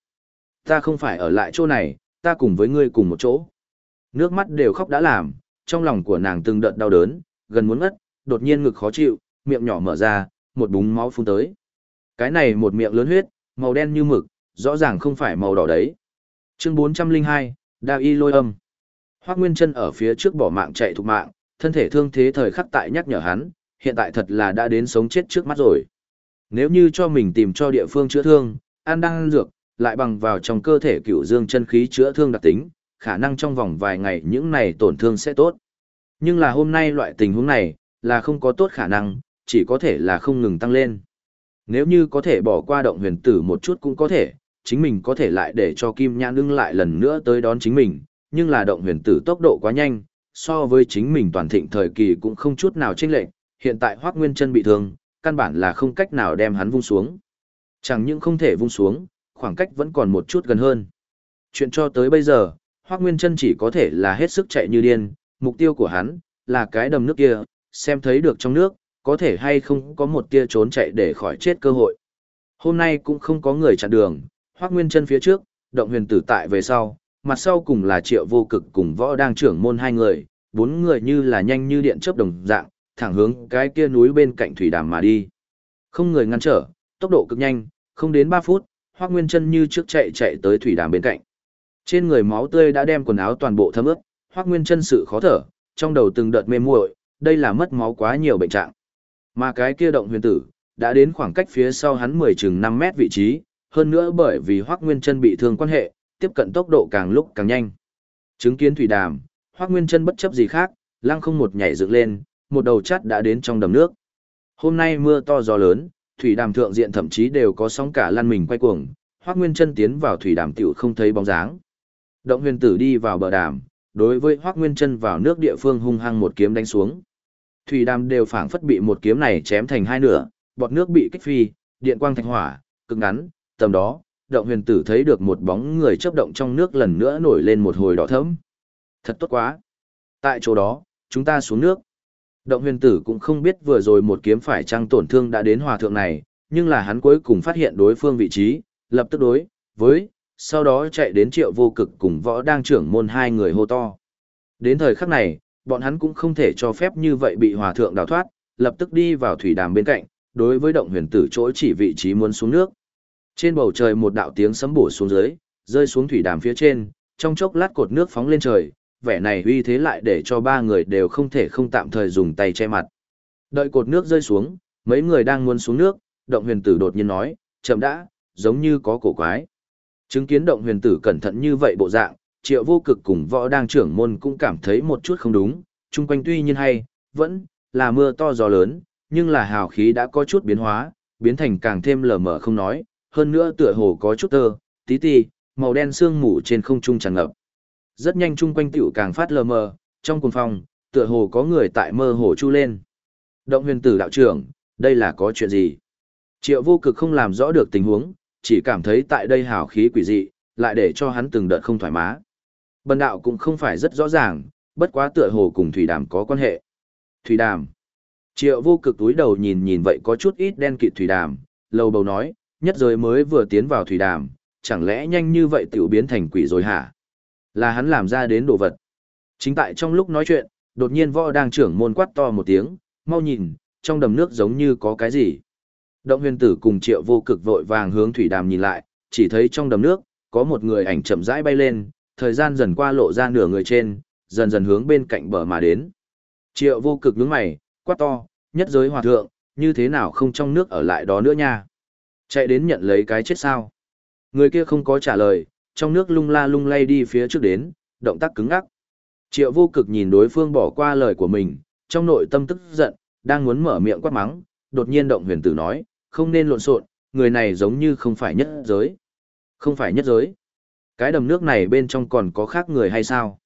Ta không phải ở lại chỗ này, ta cùng với ngươi cùng một chỗ. Nước mắt đều khóc đã làm, trong lòng của nàng từng đợt đau đớn, gần muốn ngất, đột nhiên ngực khó chịu, miệng nhỏ mở ra, một búng máu phun tới. Cái này một miệng lớn huyết, màu đen như mực, rõ ràng không phải màu đỏ đấy. Chương 402, Đao y lôi âm. Hoác Nguyên Trân ở phía trước bỏ mạng chạy thục mạng, thân thể thương thế thời khắc tại nhắc nhở hắn, hiện tại thật là đã đến sống chết trước mắt rồi. Nếu như cho mình tìm cho địa phương chữa thương, ăn đang dược, lại bằng vào trong cơ thể cựu dương chân khí chữa thương đặc tính, khả năng trong vòng vài ngày những này tổn thương sẽ tốt. Nhưng là hôm nay loại tình huống này, là không có tốt khả năng, chỉ có thể là không ngừng tăng lên. Nếu như có thể bỏ qua động huyền tử một chút cũng có thể, chính mình có thể lại để cho Kim Nhãn ưng lại lần nữa tới đón chính mình, nhưng là động huyền tử tốc độ quá nhanh, so với chính mình toàn thịnh thời kỳ cũng không chút nào chênh lệch, hiện tại Hoắc Nguyên Chân bị thương, căn bản là không cách nào đem hắn vung xuống. Chẳng những không thể vung xuống, khoảng cách vẫn còn một chút gần hơn. Chuyện cho tới bây giờ, Hoắc Nguyên Chân chỉ có thể là hết sức chạy như điên, mục tiêu của hắn là cái đầm nước kia, xem thấy được trong nước, có thể hay không có một tia trốn chạy để khỏi chết cơ hội. Hôm nay cũng không có người chặn đường, Hoắc Nguyên Chân phía trước, Động Huyền Tử tại về sau, mặt sau cùng là Triệu Vô Cực cùng Võ Đang trưởng môn hai người, bốn người như là nhanh như điện chớp đồng dạng, thẳng hướng cái kia núi bên cạnh thủy đàm mà đi. Không người ngăn trở, tốc độ cực nhanh, không đến 3 phút, Hoắc Nguyên Chân như trước chạy chạy tới thủy đàm bên cạnh. Trên người máu tươi đã đem quần áo toàn bộ thấm ướt, Hoắc Nguyên Chân sự khó thở, trong đầu từng đợt mê muội, đây là mất máu quá nhiều bệnh trạng. Mà cái kia động huyền tử, đã đến khoảng cách phía sau hắn 10 chừng 5 mét vị trí, hơn nữa bởi vì Hoắc Nguyên Chân bị thương quan hệ, tiếp cận tốc độ càng lúc càng nhanh. Chứng kiến thủy đàm, Hoắc Nguyên Chân bất chấp gì khác, lăng không một nhảy dựng lên, một đầu chắt đã đến trong đầm nước. Hôm nay mưa to gió lớn, thủy đàm thượng diện thậm chí đều có sóng cả lăn mình quay cuồng, Hoắc Nguyên Chân tiến vào thủy đàm tiểu không thấy bóng dáng. Động Huyền Tử đi vào bờ đàm, đối với Hoắc Nguyên Chân vào nước địa phương hung hăng một kiếm đánh xuống. Thủy đàm đều phảng phất bị một kiếm này chém thành hai nửa, bọt nước bị kích phi, điện quang thành hỏa, cực ngắn, tầm đó, Động Huyền Tử thấy được một bóng người chớp động trong nước lần nữa nổi lên một hồi đỏ thẫm. Thật tốt quá. Tại chỗ đó, chúng ta xuống nước. Động huyền tử cũng không biết vừa rồi một kiếm phải trăng tổn thương đã đến hòa thượng này, nhưng là hắn cuối cùng phát hiện đối phương vị trí, lập tức đối, với, sau đó chạy đến triệu vô cực cùng võ đang trưởng môn hai người hô to. Đến thời khắc này, bọn hắn cũng không thể cho phép như vậy bị hòa thượng đào thoát, lập tức đi vào thủy đàm bên cạnh, đối với động huyền tử chỗ chỉ vị trí muốn xuống nước. Trên bầu trời một đạo tiếng sấm bổ xuống dưới, rơi xuống thủy đàm phía trên, trong chốc lát cột nước phóng lên trời, vẻ này uy thế lại để cho ba người đều không thể không tạm thời dùng tay che mặt. Đợi cột nước rơi xuống, mấy người đang muốn xuống nước, động huyền tử đột nhiên nói, chậm đã, giống như có cổ quái. Chứng kiến động huyền tử cẩn thận như vậy bộ dạng, triệu vô cực cùng võ đang trưởng môn cũng cảm thấy một chút không đúng, chung quanh tuy nhiên hay, vẫn là mưa to gió lớn, nhưng là hào khí đã có chút biến hóa, biến thành càng thêm lờ mờ không nói, hơn nữa tựa hồ có chút tơ, tí tì màu đen sương mù trên không trung tràn ngập. Rất nhanh chung quanh tiểu càng phát lờ mờ, trong cùng phòng, tựa hồ có người tại mơ hồ chu lên. Động huyền tử đạo trưởng, đây là có chuyện gì? Triệu vô cực không làm rõ được tình huống, chỉ cảm thấy tại đây hào khí quỷ dị, lại để cho hắn từng đợt không thoải mái. Bần đạo cũng không phải rất rõ ràng, bất quá tựa hồ cùng Thủy Đàm có quan hệ. Thủy Đàm. Triệu vô cực túi đầu nhìn nhìn vậy có chút ít đen kịt thủy đàm, lâu bầu nói, nhất giới mới vừa tiến vào thủy đàm, chẳng lẽ nhanh như vậy tiểu biến thành quỷ rồi hả? Là hắn làm ra đến đồ vật. Chính tại trong lúc nói chuyện, đột nhiên võ đang trưởng môn quát to một tiếng, mau nhìn, trong đầm nước giống như có cái gì. Động huyền tử cùng triệu vô cực vội vàng hướng thủy đàm nhìn lại, chỉ thấy trong đầm nước, có một người ảnh chậm rãi bay lên, thời gian dần qua lộ ra nửa người trên, dần dần hướng bên cạnh bờ mà đến. Triệu vô cực nhướng mày, quát to, nhất giới hòa thượng, như thế nào không trong nước ở lại đó nữa nha. Chạy đến nhận lấy cái chết sao. Người kia không có trả lời, trong nước lung la lung lay đi phía trước đến, động tác cứng ngắc. Triệu vô cực nhìn đối phương bỏ qua lời của mình, trong nội tâm tức giận, đang muốn mở miệng quát mắng, đột nhiên động huyền tử nói, không nên lộn xộn, người này giống như không phải nhất giới. Không phải nhất giới. Cái đầm nước này bên trong còn có khác người hay sao?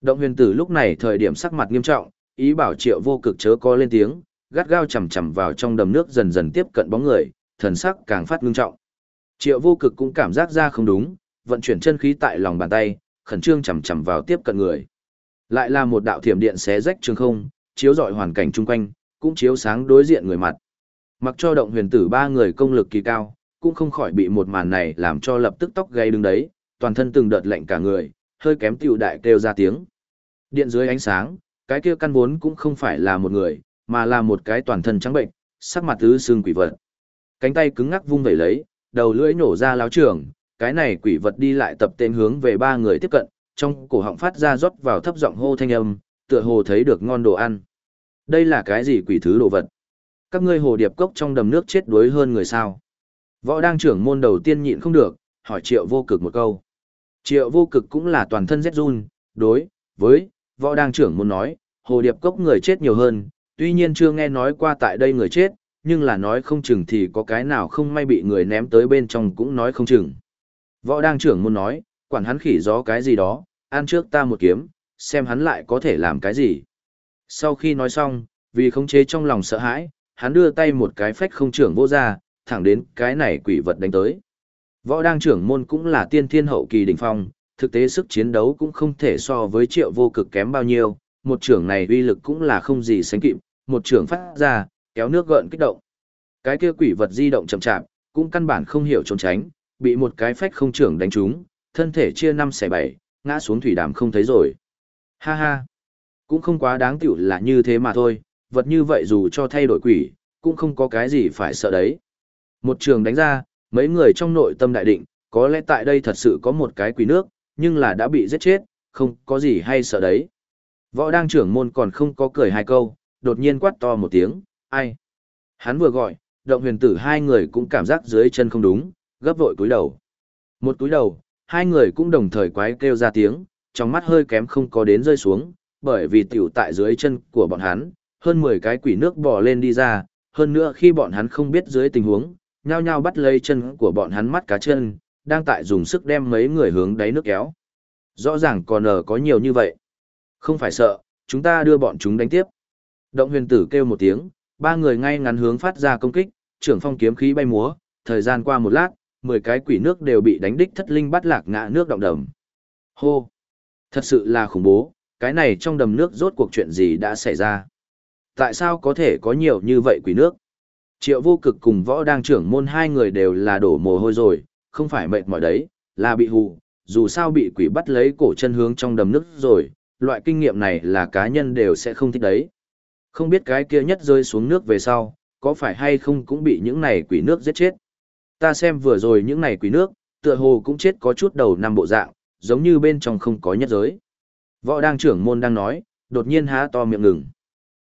Động huyền tử lúc này thời điểm sắc mặt nghiêm trọng, ý bảo triệu vô cực chớ có lên tiếng, gắt gao chầm chầm vào trong đầm nước dần dần tiếp cận bóng người, thần sắc càng phát ngưng trọng. Triệu vô cực cũng cảm giác ra không đúng, vận chuyển chân khí tại lòng bàn tay, khẩn trương chầm chầm vào tiếp cận người. Lại là một đạo thiểm điện xé rách trường không, chiếu rọi hoàn cảnh chung quanh, cũng chiếu sáng đối diện người mặt. Mặc cho động huyền tử ba người công lực kỳ cao, cũng không khỏi bị một màn này làm cho lập tức tóc gáy đứng đấy, toàn thân từng đợt lạnh cả người, hơi kém tiểu đại kêu ra tiếng. Điện dưới ánh sáng, cái kia căn vốn cũng không phải là một người, mà là một cái toàn thân trắng bệnh, sắc mặt tứ xương quỷ vật. Cánh tay cứng ngắc vung vẩy lấy, đầu lưỡi nổ ra láo trường, cái này quỷ vật đi lại tập tên hướng về ba người tiếp cận, trong cổ họng phát ra rót vào thấp giọng hô thanh âm, tựa hồ thấy được ngon đồ ăn. Đây là cái gì quỷ thứ đồ vật? Các ngươi hồ điệp cốc trong đầm nước chết đuối hơn người sao? Võ đang trưởng môn đầu tiên nhịn không được, hỏi triệu vô cực một câu. Triệu vô cực cũng là toàn thân rét run, đối, với, võ đang trưởng môn nói, hồ điệp cốc người chết nhiều hơn, tuy nhiên chưa nghe nói qua tại đây người chết, nhưng là nói không chừng thì có cái nào không may bị người ném tới bên trong cũng nói không chừng. Võ đang trưởng muốn nói, quản hắn khỉ gió cái gì đó, ăn trước ta một kiếm, xem hắn lại có thể làm cái gì. Sau khi nói xong, vì khống chế trong lòng sợ hãi, hắn đưa tay một cái phách không trưởng vô ra, thẳng đến cái này quỷ vật đánh tới. Võ đang trưởng môn cũng là tiên thiên hậu kỳ đỉnh phong, thực tế sức chiến đấu cũng không thể so với triệu vô cực kém bao nhiêu, một trưởng này uy lực cũng là không gì sánh kịp, một trưởng phát ra, kéo nước gợn kích động. Cái kia quỷ vật di động chậm chạp, cũng căn bản không hiểu trốn tránh, bị một cái phách không trưởng đánh trúng, thân thể chia năm xẻ bảy, ngã xuống thủy đàm không thấy rồi. Ha ha, cũng không quá đáng tiểu là như thế mà thôi, vật như vậy dù cho thay đổi quỷ, cũng không có cái gì phải sợ đấy. Một trường đánh ra, mấy người trong nội tâm đại định, có lẽ tại đây thật sự có một cái quỷ nước, nhưng là đã bị giết chết, không có gì hay sợ đấy. Võ đang trưởng môn còn không có cười hai câu, đột nhiên quát to một tiếng, ai? Hắn vừa gọi, động huyền tử hai người cũng cảm giác dưới chân không đúng, gấp vội cúi đầu. Một cúi đầu, hai người cũng đồng thời quái kêu ra tiếng, trong mắt hơi kém không có đến rơi xuống, bởi vì tiểu tại dưới chân của bọn hắn, hơn 10 cái quỷ nước bò lên đi ra, hơn nữa khi bọn hắn không biết dưới tình huống, nhao nhao bắt lấy chân của bọn hắn mắt cá chân, đang tại dùng sức đem mấy người hướng đáy nước kéo. Rõ ràng còn ở có nhiều như vậy. Không phải sợ, chúng ta đưa bọn chúng đánh tiếp. Động huyền tử kêu một tiếng, ba người ngay ngắn hướng phát ra công kích, trưởng phong kiếm khí bay múa, thời gian qua một lát, 10 cái quỷ nước đều bị đánh đích thất linh bắt lạc ngã nước động đầm. Hô! Thật sự là khủng bố, cái này trong đầm nước rốt cuộc chuyện gì đã xảy ra? Tại sao có thể có nhiều như vậy quỷ nước? Triệu vô cực cùng võ đang trưởng môn hai người đều là đổ mồ hôi rồi, không phải mệt mỏi đấy, là bị hù, dù sao bị quỷ bắt lấy cổ chân hướng trong đầm nước rồi, loại kinh nghiệm này là cá nhân đều sẽ không thích đấy. Không biết cái kia nhất rơi xuống nước về sau, có phải hay không cũng bị những này quỷ nước giết chết. Ta xem vừa rồi những này quỷ nước, tựa hồ cũng chết có chút đầu năm bộ dạng, giống như bên trong không có nhất giới. Võ đang trưởng môn đang nói, đột nhiên há to miệng ngừng.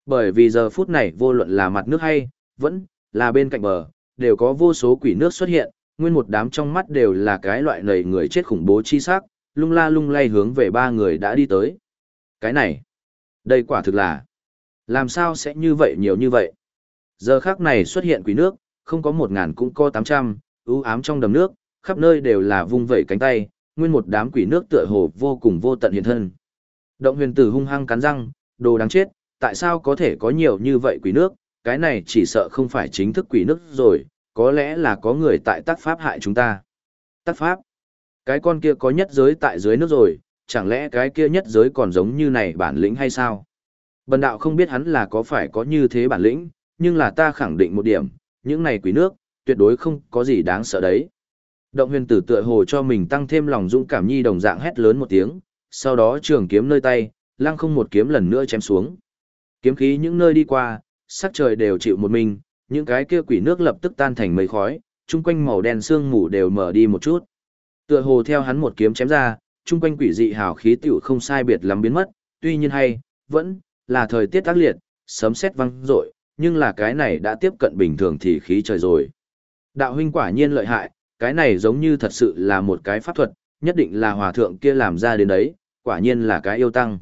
Bởi vì giờ phút này vô luận là mặt nước hay, vẫn là bên cạnh bờ, đều có vô số quỷ nước xuất hiện, nguyên một đám trong mắt đều là cái loại nầy người chết khủng bố chi sắc, lung la lung lay hướng về ba người đã đi tới. Cái này, đây quả thực là, làm sao sẽ như vậy nhiều như vậy? Giờ khác này xuất hiện quỷ nước, không có một ngàn cũng có tám trăm, ưu ám trong đầm nước, khắp nơi đều là vung vẩy cánh tay, nguyên một đám quỷ nước tựa hồ vô cùng vô tận hiện thân. Động huyền tử hung hăng cắn răng, đồ đáng chết, tại sao có thể có nhiều như vậy quỷ nước, cái này chỉ sợ không phải chính thức quỷ nước rồi, có lẽ là có người tại tác pháp hại chúng ta. Tác pháp? Cái con kia có nhất giới tại dưới nước rồi, chẳng lẽ cái kia nhất giới còn giống như này bản lĩnh hay sao? Bần đạo không biết hắn là có phải có như thế bản lĩnh, nhưng là ta khẳng định một điểm, những này quỷ nước, tuyệt đối không có gì đáng sợ đấy. Động huyền tử tựa hồ cho mình tăng thêm lòng dũng cảm nhi đồng dạng hét lớn một tiếng, sau đó trường kiếm nơi tay, lăng không một kiếm lần nữa chém xuống. Kiếm khí những nơi đi qua, sắc trời đều chịu một mình, những cái kia quỷ nước lập tức tan thành mây khói, chung quanh màu đen sương mù đều mở đi một chút. Tựa hồ theo hắn một kiếm chém ra, chung quanh quỷ dị hào khí tiểu không sai biệt lắm biến mất, tuy nhiên hay, vẫn là thời tiết tác liệt, sấm sét vang rội, nhưng là cái này đã tiếp cận bình thường thì khí trời rồi. Đạo huynh quả nhiên lợi hại, cái này giống như thật sự là một cái pháp thuật, nhất định là hòa thượng kia làm ra đến đấy, quả nhiên là cái yêu tăng.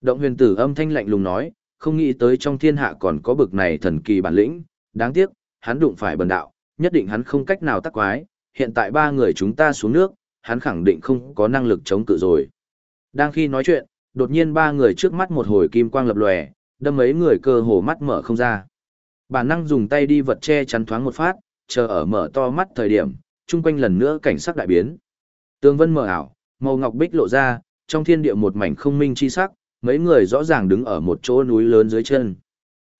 Động huyền tử âm thanh lạnh lùng nói, không nghĩ tới trong thiên hạ còn có bực này thần kỳ bản lĩnh, đáng tiếc, hắn đụng phải bần đạo, nhất định hắn không cách nào tắc quái, hiện tại ba người chúng ta xuống nước, hắn khẳng định không có năng lực chống cự rồi. Đang khi nói chuyện, đột nhiên ba người trước mắt một hồi kim quang lập lòe, đâm mấy người cơ hồ mắt mở không ra. Bản năng dùng tay đi vật che chắn thoáng một phát, chờ ở mở to mắt thời điểm, chung quanh lần nữa cảnh sắc đại biến. Tường vân mở ảo, màu ngọc bích lộ ra, trong thiên địa một mảnh không minh chi sắc, mấy người rõ ràng đứng ở một chỗ núi lớn dưới chân.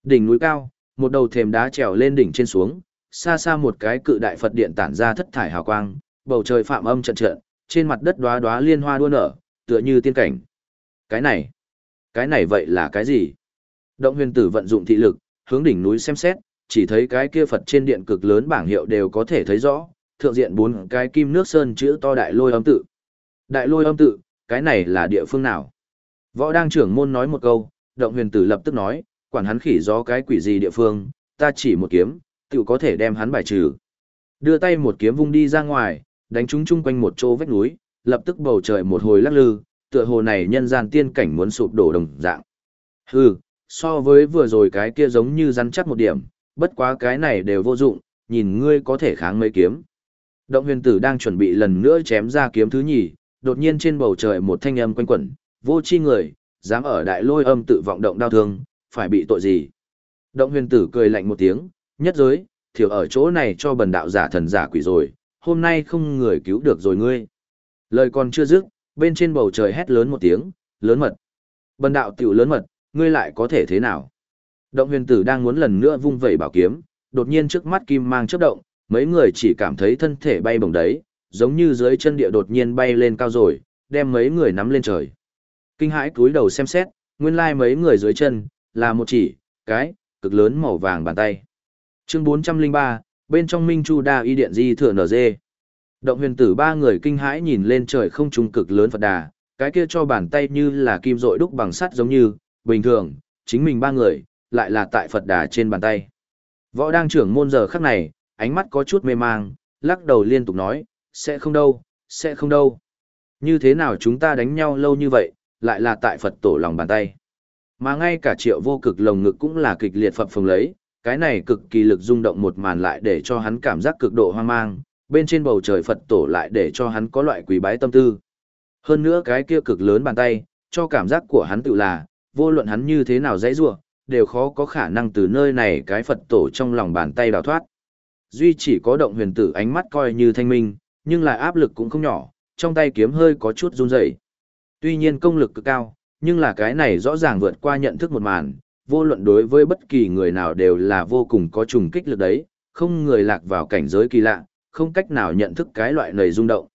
Đỉnh núi cao, một đầu thềm đá trèo lên đỉnh trên xuống, xa xa một cái cự đại Phật điện tản ra thất thải hào quang, bầu trời phạm âm trận trận, trên mặt đất đóa đóa liên hoa đua nở, tựa như tiên cảnh. Cái này, cái này vậy là cái gì? Động huyền tử vận dụng thị lực, hướng đỉnh núi xem xét, chỉ thấy cái kia Phật trên điện cực lớn bảng hiệu đều có thể thấy rõ, thượng diện bốn cái kim nước sơn chữ to đại lôi âm tự. Đại lôi âm tự, cái này là địa phương nào? Võ đang trưởng môn nói một câu, động huyền tử lập tức nói, quản hắn khỉ gió cái quỷ gì địa phương, ta chỉ một kiếm, tự có thể đem hắn bài trừ. Đưa tay một kiếm vung đi ra ngoài, đánh trúng chung quanh một chỗ vách núi, lập tức bầu trời một hồi lắc lư, tựa hồ này nhân gian tiên cảnh muốn sụp đổ đồng dạng. Hừ, so với vừa rồi cái kia giống như rắn chắc một điểm, bất quá cái này đều vô dụng, nhìn ngươi có thể kháng mấy kiếm. Động huyền tử đang chuẩn bị lần nữa chém ra kiếm thứ nhì, đột nhiên trên bầu trời một thanh âm quanh quẩn, vô chi người, dám ở đại lôi âm tự vọng động đau thương, phải bị tội gì. Động huyền tử cười lạnh một tiếng, nhất giới, thiểu ở chỗ này cho bần đạo giả thần giả quỷ rồi, hôm nay không người cứu được rồi ngươi. Lời còn chưa dứt, bên trên bầu trời hét lớn một tiếng, lớn mật. Bần đạo tiểu lớn mật, ngươi lại có thể thế nào? Động huyền tử đang muốn lần nữa vung vẩy bảo kiếm, đột nhiên trước mắt kim mang chớp động, mấy người chỉ cảm thấy thân thể bay bổng đấy, giống như dưới chân địa đột nhiên bay lên cao rồi, đem mấy người nắm lên trời. Kinh hãi cúi đầu xem xét, nguyên lai mấy người dưới chân, là một chỉ, cái, cực lớn màu vàng bàn tay. Chương 403, bên trong Minh Chu Đa y điện di thừa NG. Động huyền tử ba người kinh hãi nhìn lên trời không trung cực lớn Phật Đà, cái kia cho bàn tay như là kim rội đúc bằng sắt giống như, bình thường, chính mình ba người, lại là tại Phật Đà trên bàn tay. Võ đang trưởng môn giờ khắc này, ánh mắt có chút mê mang, lắc đầu liên tục nói, sẽ không đâu, sẽ không đâu. Như thế nào chúng ta đánh nhau lâu như vậy, lại là tại Phật tổ lòng bàn tay. Mà ngay cả triệu vô cực lồng ngực cũng là kịch liệt phập phồng lấy, cái này cực kỳ lực rung động một màn lại để cho hắn cảm giác cực độ hoang mang, bên trên bầu trời Phật tổ lại để cho hắn có loại quý bái tâm tư. Hơn nữa cái kia cực lớn bàn tay, cho cảm giác của hắn tự là, vô luận hắn như thế nào dãy ruột, đều khó có khả năng từ nơi này cái Phật tổ trong lòng bàn tay đào thoát. Duy chỉ có động huyền tử ánh mắt coi như thanh minh, nhưng lại áp lực cũng không nhỏ, trong tay kiếm hơi có chút run rẩy. Tuy nhiên công lực cực cao, nhưng là cái này rõ ràng vượt qua nhận thức một màn, vô luận đối với bất kỳ người nào đều là vô cùng có trùng kích lực đấy, không người lạc vào cảnh giới kỳ lạ, không cách nào nhận thức cái loại nầy rung động.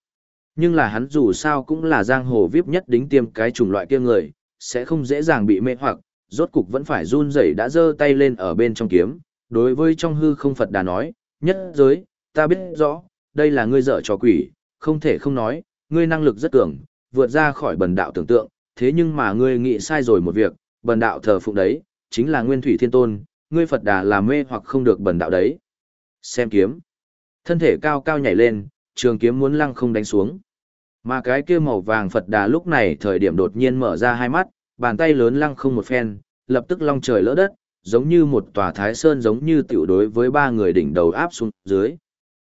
Nhưng là hắn dù sao cũng là giang hồ vip nhất đính tiêm cái chủng loại kia người, sẽ không dễ dàng bị mê hoặc, rốt cục vẫn phải run rẩy đã giơ tay lên ở bên trong kiếm, đối với trong hư không Phật đà nói, nhất giới, ta biết rõ, đây là ngươi dở trò quỷ, không thể không nói, ngươi năng lực rất cường, vượt ra khỏi bần đạo tưởng tượng, thế nhưng mà ngươi nghĩ sai rồi một việc, bần đạo thờ phụng đấy, chính là nguyên thủy thiên tôn, ngươi Phật đà là mê hoặc không được bần đạo đấy. Xem kiếm. Thân thể cao cao nhảy lên, trường kiếm muốn lăng không đánh xuống. Mà cái kia màu vàng Phật đà lúc này thời điểm đột nhiên mở ra hai mắt, bàn tay lớn lăng không một phen, lập tức long trời lỡ đất, giống như một tòa thái sơn giống như tiểu đối với ba người đỉnh đầu áp xuống dưới.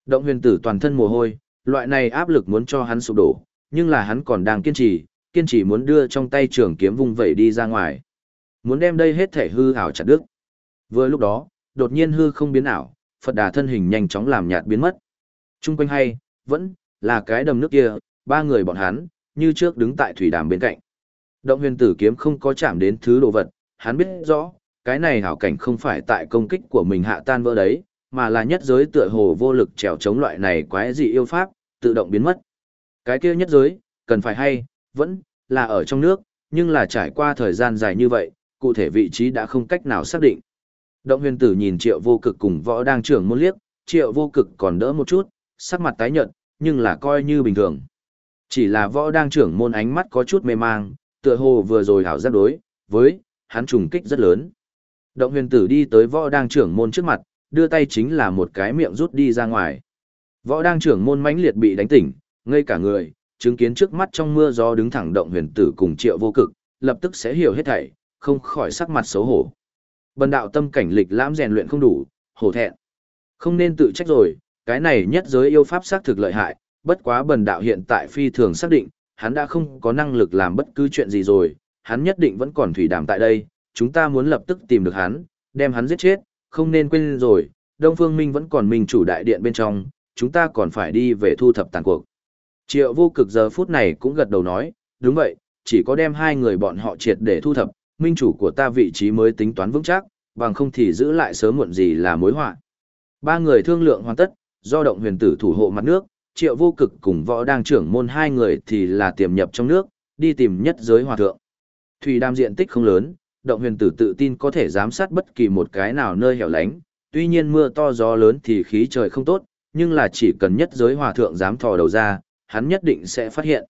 Động huyền tử toàn thân mồ hôi, loại này áp lực muốn cho hắn sụp đổ, nhưng là hắn còn đang kiên trì, kiên trì muốn đưa trong tay trường kiếm vung vẩy đi ra ngoài. Muốn đem đây hết thể hư ảo chặt đứt. Vừa lúc đó, đột nhiên hư không biến ảo, Phật đà thân hình nhanh chóng làm nhạt biến mất. Trung quanh hay, vẫn, là cái đầm nước kia, ba người bọn hắn, như trước đứng tại thủy đàm bên cạnh. Động huyền tử kiếm không có chạm đến thứ đồ vật, hắn biết rõ, cái này hảo cảnh không phải tại công kích của mình hạ tan vỡ đấy, mà là nhất giới tựa hồ vô lực trèo chống loại này quái dị yêu pháp, tự động biến mất. Cái kia nhất giới, cần phải hay, vẫn là ở trong nước, nhưng là trải qua thời gian dài như vậy, cụ thể vị trí đã không cách nào xác định. Động huyền tử nhìn triệu vô cực cùng võ đang trưởng môn liếc, triệu vô cực còn đỡ một chút, sắc mặt tái nhợt, nhưng là coi như bình thường. Chỉ là võ đang trưởng môn ánh mắt có chút mê mang, tựa hồ vừa rồi hảo giác đối, với, hắn trùng kích rất lớn. Động huyền tử đi tới võ đang trưởng môn trước mặt, đưa tay chính là một cái miệng rút đi ra ngoài. Võ đang trưởng môn mãnh liệt bị đánh tỉnh, ngây cả người, chứng kiến trước mắt trong mưa gió đứng thẳng động huyền tử cùng triệu vô cực, lập tức sẽ hiểu hết thảy, không khỏi sắc mặt xấu hổ. Bần đạo tâm cảnh lịch lãm rèn luyện không đủ, hổ thẹn. Không nên tự trách rồi, cái này nhất giới yêu pháp xác thực lợi hại, bất quá bần đạo hiện tại phi thường xác định, hắn đã không có năng lực làm bất cứ chuyện gì rồi, hắn nhất định vẫn còn thủy đàm tại đây, chúng ta muốn lập tức tìm được hắn, đem hắn giết chết, không nên quên rồi, Đông Phương Minh vẫn còn minh chủ đại điện bên trong, chúng ta còn phải đi về thu thập tàn cuộc. Triệu vô cực giờ phút này cũng gật đầu nói, đúng vậy, chỉ có đem hai người bọn họ triệt để thu thập, minh chủ của ta vị trí mới tính toán vững chắc, bằng không thì giữ lại sớm muộn gì là mối họa. Ba người thương lượng hoàn tất, do động huyền tử thủ hộ mặt nước, triệu vô cực cùng võ đang trưởng môn hai người thì là tiềm nhập trong nước, đi tìm nhất giới hòa thượng. Thủy đam diện tích không lớn, động huyền tử tự tin có thể giám sát bất kỳ một cái nào nơi hẻo lánh, tuy nhiên mưa to gió lớn thì khí trời không tốt, nhưng là chỉ cần nhất giới hòa thượng dám thò đầu ra, hắn nhất định sẽ phát hiện.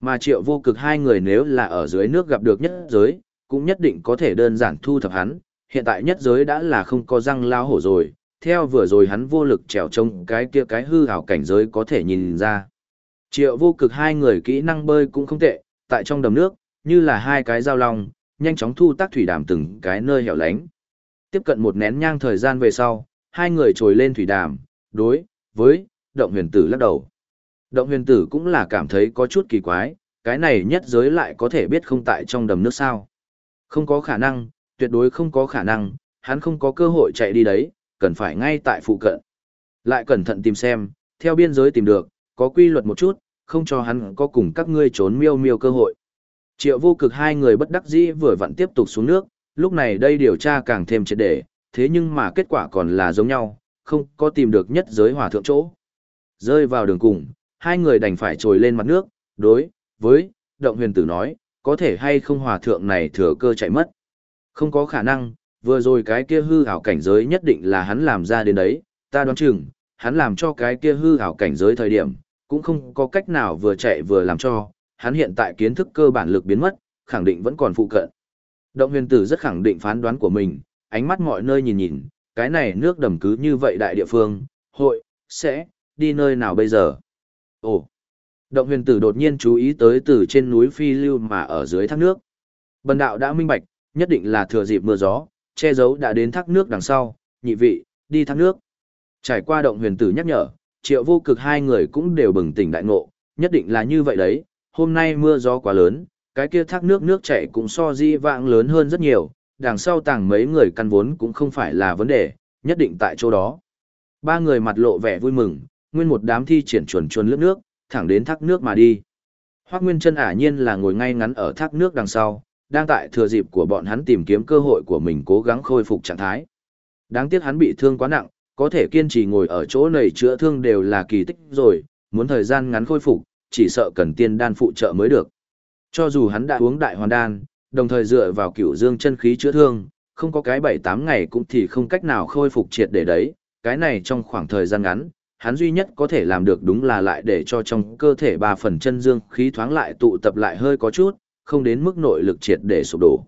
Mà triệu vô cực hai người nếu là ở dưới nước gặp được nhất giới, cũng nhất định có thể đơn giản thu thập hắn, hiện tại nhất giới đã là không có răng lao hổ rồi, theo vừa rồi hắn vô lực trèo trông cái kia cái hư hảo cảnh giới có thể nhìn ra. Triệu vô cực hai người kỹ năng bơi cũng không tệ, tại trong đầm nước, như là hai cái dao long, nhanh chóng thu tác thủy đàm từng cái nơi hẻo lánh. Tiếp cận một nén nhang thời gian về sau, hai người trồi lên thủy đàm, đối với động huyền tử lắc đầu. Động huyền tử cũng là cảm thấy có chút kỳ quái, cái này nhất giới lại có thể biết không tại trong đầm nước sao. Không có khả năng, tuyệt đối không có khả năng, hắn không có cơ hội chạy đi đấy, cần phải ngay tại phụ cận. Lại cẩn thận tìm xem, theo biên giới tìm được, có quy luật một chút, không cho hắn có cùng các ngươi trốn miêu miêu cơ hội. Triệu vô cực hai người bất đắc dĩ vừa vặn tiếp tục xuống nước, lúc này đây điều tra càng thêm triệt để, thế nhưng mà kết quả còn là giống nhau, không có tìm được nhất giới hòa thượng chỗ. Rơi vào đường cùng, hai người đành phải trồi lên mặt nước, đối với động huyền tử nói, có thể hay không hòa thượng này thừa cơ chạy mất. Không có khả năng, vừa rồi cái kia hư ảo cảnh giới nhất định là hắn làm ra đến đấy, ta đoán chừng, hắn làm cho cái kia hư ảo cảnh giới thời điểm, cũng không có cách nào vừa chạy vừa làm cho, hắn hiện tại kiến thức cơ bản lực biến mất, khẳng định vẫn còn phụ cận. Động huyền tử rất khẳng định phán đoán của mình, ánh mắt mọi nơi nhìn nhìn, cái này nước đầm cứ như vậy đại địa phương, hội, sẽ, đi nơi nào bây giờ? Ồ! Động huyền tử đột nhiên chú ý tới từ trên núi phi lưu mà ở dưới thác nước. Bần đạo đã minh bạch, nhất định là thừa dịp mưa gió, che giấu đã đến thác nước đằng sau, nhị vị, đi thác nước. Trải qua động huyền tử nhắc nhở, triệu vô cực hai người cũng đều bừng tỉnh đại ngộ, nhất định là như vậy đấy, hôm nay mưa gió quá lớn, cái kia thác nước nước chảy cũng so di vãng lớn hơn rất nhiều, đằng sau tàng mấy người căn vốn cũng không phải là vấn đề, nhất định tại chỗ đó. Ba người mặt lộ vẻ vui mừng, nguyên một đám thi triển chuẩn chuẩn lướt nước, thẳng đến thác nước mà đi. Hoác Nguyên Trân ả nhiên là ngồi ngay ngắn ở thác nước đằng sau, đang tại thừa dịp của bọn hắn tìm kiếm cơ hội của mình cố gắng khôi phục trạng thái. Đáng tiếc hắn bị thương quá nặng, có thể kiên trì ngồi ở chỗ này chữa thương đều là kỳ tích rồi, muốn thời gian ngắn khôi phục, chỉ sợ cần tiên đan phụ trợ mới được. Cho dù hắn đã uống đại hoàn đan, đồng thời dựa vào cửu dương chân khí chữa thương, không có cái 7-8 ngày cũng thì không cách nào khôi phục triệt để đấy, cái này trong khoảng thời gian ngắn, hắn duy nhất có thể làm được đúng là lại để cho trong cơ thể ba phần chân dương khí thoáng lại tụ tập lại hơi có chút, không đến mức nội lực triệt để sụp đổ.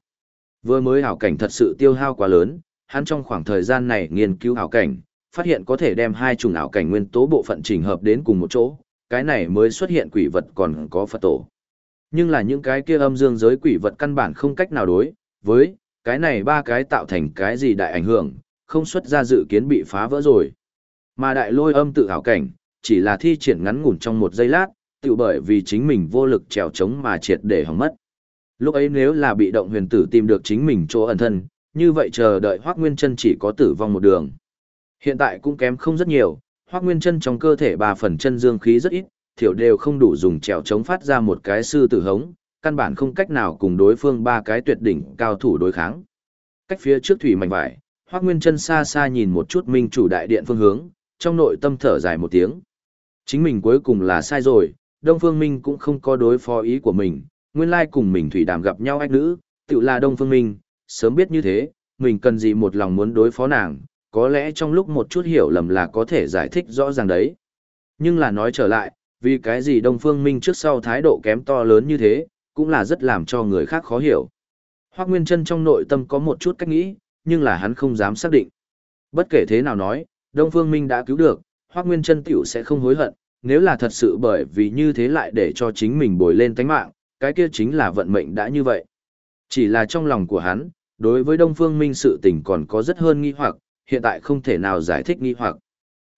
Vừa mới hảo cảnh thật sự tiêu hao quá lớn, hắn trong khoảng thời gian này nghiên cứu hảo cảnh, phát hiện có thể đem hai chủng ảo cảnh nguyên tố bộ phận chỉnh hợp đến cùng một chỗ, cái này mới xuất hiện quỷ vật còn có Phật tổ. Nhưng là những cái kia âm dương giới quỷ vật căn bản không cách nào đối với cái này ba cái tạo thành cái gì đại ảnh hưởng, không xuất ra dự kiến bị phá vỡ rồi. Mà đại lôi âm tự hảo cảnh, chỉ là thi triển ngắn ngủn trong một giây lát, tự bởi vì chính mình vô lực trèo trống mà triệt để hỏng mất. Lúc ấy nếu là bị động huyền tử tìm được chính mình chỗ ẩn thân, như vậy chờ đợi Hoác Nguyên chân chỉ có tử vong một đường. Hiện tại cũng kém không rất nhiều, Hoác Nguyên chân trong cơ thể ba phần chân dương khí rất ít, thiểu đều không đủ dùng trèo chống phát ra một cái sư tử hống, căn bản không cách nào cùng đối phương ba cái tuyệt đỉnh cao thủ đối kháng. Cách phía trước thủy mảnh vải, Hoắc Nguyên Chân xa xa nhìn một chút Minh chủ đại điện phương hướng, trong nội tâm thở dài một tiếng. Chính mình cuối cùng là sai rồi, Đông Phương Minh cũng không có đối phó ý của mình, nguyên lai cùng mình thủy đàm gặp nhau ách nữ, tự là Đông Phương Minh, sớm biết như thế, mình cần gì một lòng muốn đối phó nàng, có lẽ trong lúc một chút hiểu lầm là có thể giải thích rõ ràng đấy. Nhưng là nói trở lại, vì cái gì Đông Phương Minh trước sau thái độ kém to lớn như thế, cũng là rất làm cho người khác khó hiểu. Hoác Nguyên Trân trong nội tâm có một chút cách nghĩ, nhưng là hắn không dám xác định. Bất kể thế nào nói, Đông Phương Minh đã cứu được, Hoác Nguyên Trân tiểu sẽ không hối hận, nếu là thật sự bởi vì như thế lại để cho chính mình bồi lên tánh mạng, cái kia chính là vận mệnh đã như vậy. Chỉ là trong lòng của hắn, đối với Đông Phương Minh sự tình còn có rất hơn nghi hoặc, hiện tại không thể nào giải thích nghi hoặc.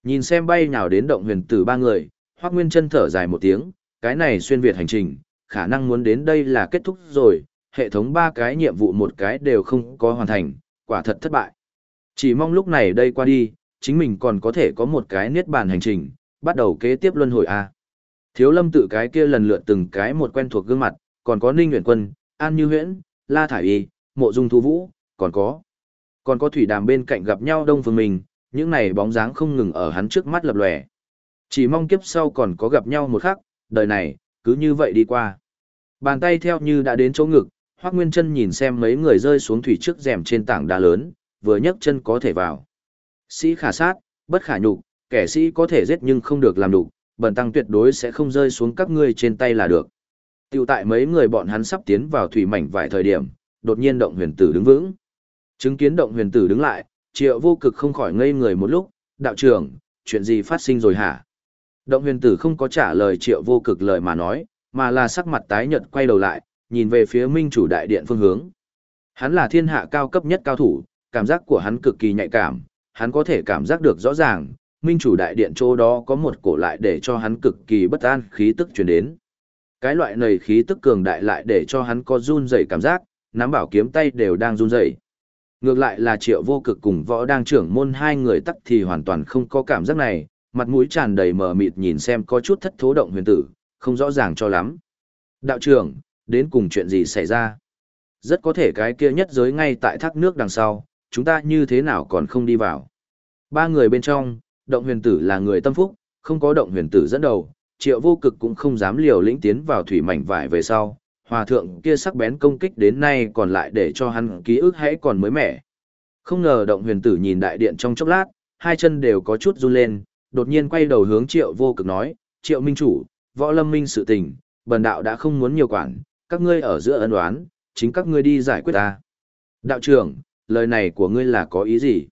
Nhìn xem bay nào đến động huyền tử ba người, Hoác Nguyên Trân thở dài một tiếng, cái này xuyên Việt hành trình, khả năng muốn đến đây là kết thúc rồi, hệ thống ba cái nhiệm vụ một cái đều không có hoàn thành, quả thật thất bại. Chỉ mong lúc này đây qua đi, chính mình còn có thể có một cái niết bàn hành trình, bắt đầu kế tiếp luân hồi A. Thiếu lâm tự cái kia lần lượt từng cái một quen thuộc gương mặt, còn có Ninh Nguyễn Quân, An Như Huyễn, La Thải Y, Mộ Dung Thu Vũ, còn có. Còn có Thủy Đàm bên cạnh gặp nhau Đông Phương mình những này bóng dáng không ngừng ở hắn trước mắt lập lòe. Chỉ mong kiếp sau còn có gặp nhau một khắc, đời này, cứ như vậy đi qua. Bàn tay theo như đã đến chỗ ngực, Hoác Nguyên chân nhìn xem mấy người rơi xuống thủy trước rèm trên tảng đá lớn, vừa nhấc chân có thể vào. Sĩ khả sát, bất khả nhục, kẻ sĩ có thể giết nhưng không được làm nhục, bần tăng tuyệt đối sẽ không rơi xuống các ngươi trên tay là được. Tiểu tại mấy người bọn hắn sắp tiến vào thủy mảnh vài thời điểm, đột nhiên động huyền tử đứng vững. Chứng kiến động huyền tử đứng lại, triệu vô cực không khỏi ngây người một lúc, đạo trưởng, chuyện gì phát sinh rồi hả? Động huyền tử không có trả lời triệu vô cực lời mà nói, mà là sắc mặt tái nhợt quay đầu lại, nhìn về phía minh chủ đại điện phương hướng. Hắn là thiên hạ cao cấp nhất cao thủ, cảm giác của hắn cực kỳ nhạy cảm, hắn có thể cảm giác được rõ ràng, minh chủ đại điện chỗ đó có một cổ lại để cho hắn cực kỳ bất an khí tức truyền đến. Cái loại này khí tức cường đại lại để cho hắn có run rẩy cảm giác, nắm bảo kiếm tay đều đang run rẩy. Ngược lại là triệu vô cực cùng võ đang trưởng môn hai người tắc thì hoàn toàn không có cảm giác này, mặt mũi tràn đầy mờ mịt nhìn xem có chút thất thố động huyền tử, không rõ ràng cho lắm. Đạo trưởng, đến cùng chuyện gì xảy ra? Rất có thể cái kia nhất giới ngay tại thác nước đằng sau, chúng ta như thế nào còn không đi vào. Ba người bên trong, động huyền tử là người tâm phúc, không có động huyền tử dẫn đầu, triệu vô cực cũng không dám liều lĩnh tiến vào thủy mảnh vải về sau. Hòa thượng kia sắc bén công kích đến nay còn lại để cho hắn ký ức hãy còn mới mẻ. Không ngờ động huyền tử nhìn đại điện trong chốc lát, hai chân đều có chút run lên, đột nhiên quay đầu hướng triệu vô cực nói, triệu minh chủ, võ lâm minh sự tình, bần đạo đã không muốn nhiều quản, các ngươi ở giữa ân đoán, chính các ngươi đi giải quyết ta. Đạo trưởng, lời này của ngươi là có ý gì?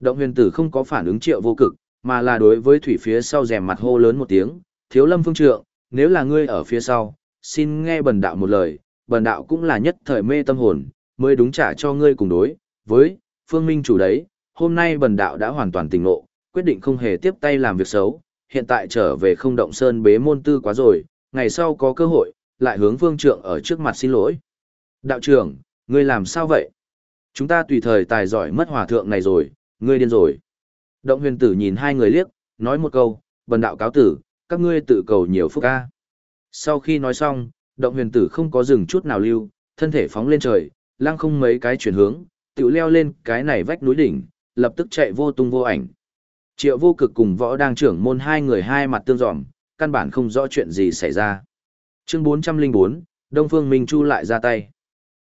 Động huyền tử không có phản ứng triệu vô cực, mà là đối với thủy phía sau rèm mặt hô lớn một tiếng, thiếu lâm phương trượng, nếu là ngươi ở phía sau, xin nghe bần đạo một lời, bần đạo cũng là nhất thời mê tâm hồn, mới đúng trả cho ngươi cùng đối, với, phương minh chủ đấy, hôm nay bần đạo đã hoàn toàn tỉnh ngộ, quyết định không hề tiếp tay làm việc xấu, hiện tại trở về không động sơn bế môn tư quá rồi, ngày sau có cơ hội, lại hướng phương trượng ở trước mặt xin lỗi. Đạo trưởng, ngươi làm sao vậy? Chúng ta tùy thời tài giỏi mất hòa thượng này rồi, ngươi điên rồi. Động huyền tử nhìn hai người liếc, nói một câu, bần đạo cáo tử, các ngươi tự cầu nhiều phúc ca. Sau khi nói xong, động huyền tử không có dừng chút nào lưu, thân thể phóng lên trời, lăng không mấy cái chuyển hướng, tự leo lên cái này vách núi đỉnh, lập tức chạy vô tung vô ảnh. Triệu vô cực cùng võ đang trưởng môn hai người hai mặt tương dòm, căn bản không rõ chuyện gì xảy ra. Chương 404, Đông Phương Minh Chu lại ra tay.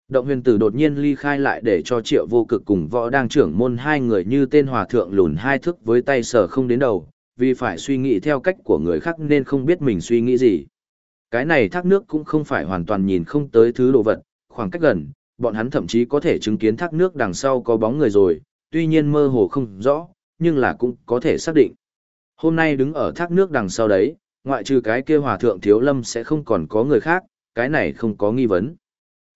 Động huyền tử đột nhiên ly khai lại để cho triệu vô cực cùng võ đang trưởng môn hai người như tên hòa thượng lùn hai thức với tay sở không đến đầu, vì phải suy nghĩ theo cách của người khác nên không biết mình suy nghĩ gì. Cái này thác nước cũng không phải hoàn toàn nhìn không tới thứ đồ vật, khoảng cách gần, bọn hắn thậm chí có thể chứng kiến thác nước đằng sau có bóng người rồi, tuy nhiên mơ hồ không rõ, nhưng là cũng có thể xác định. Hôm nay đứng ở thác nước đằng sau đấy, ngoại trừ cái kia hòa thượng thiếu lâm sẽ không còn có người khác, cái này không có nghi vấn.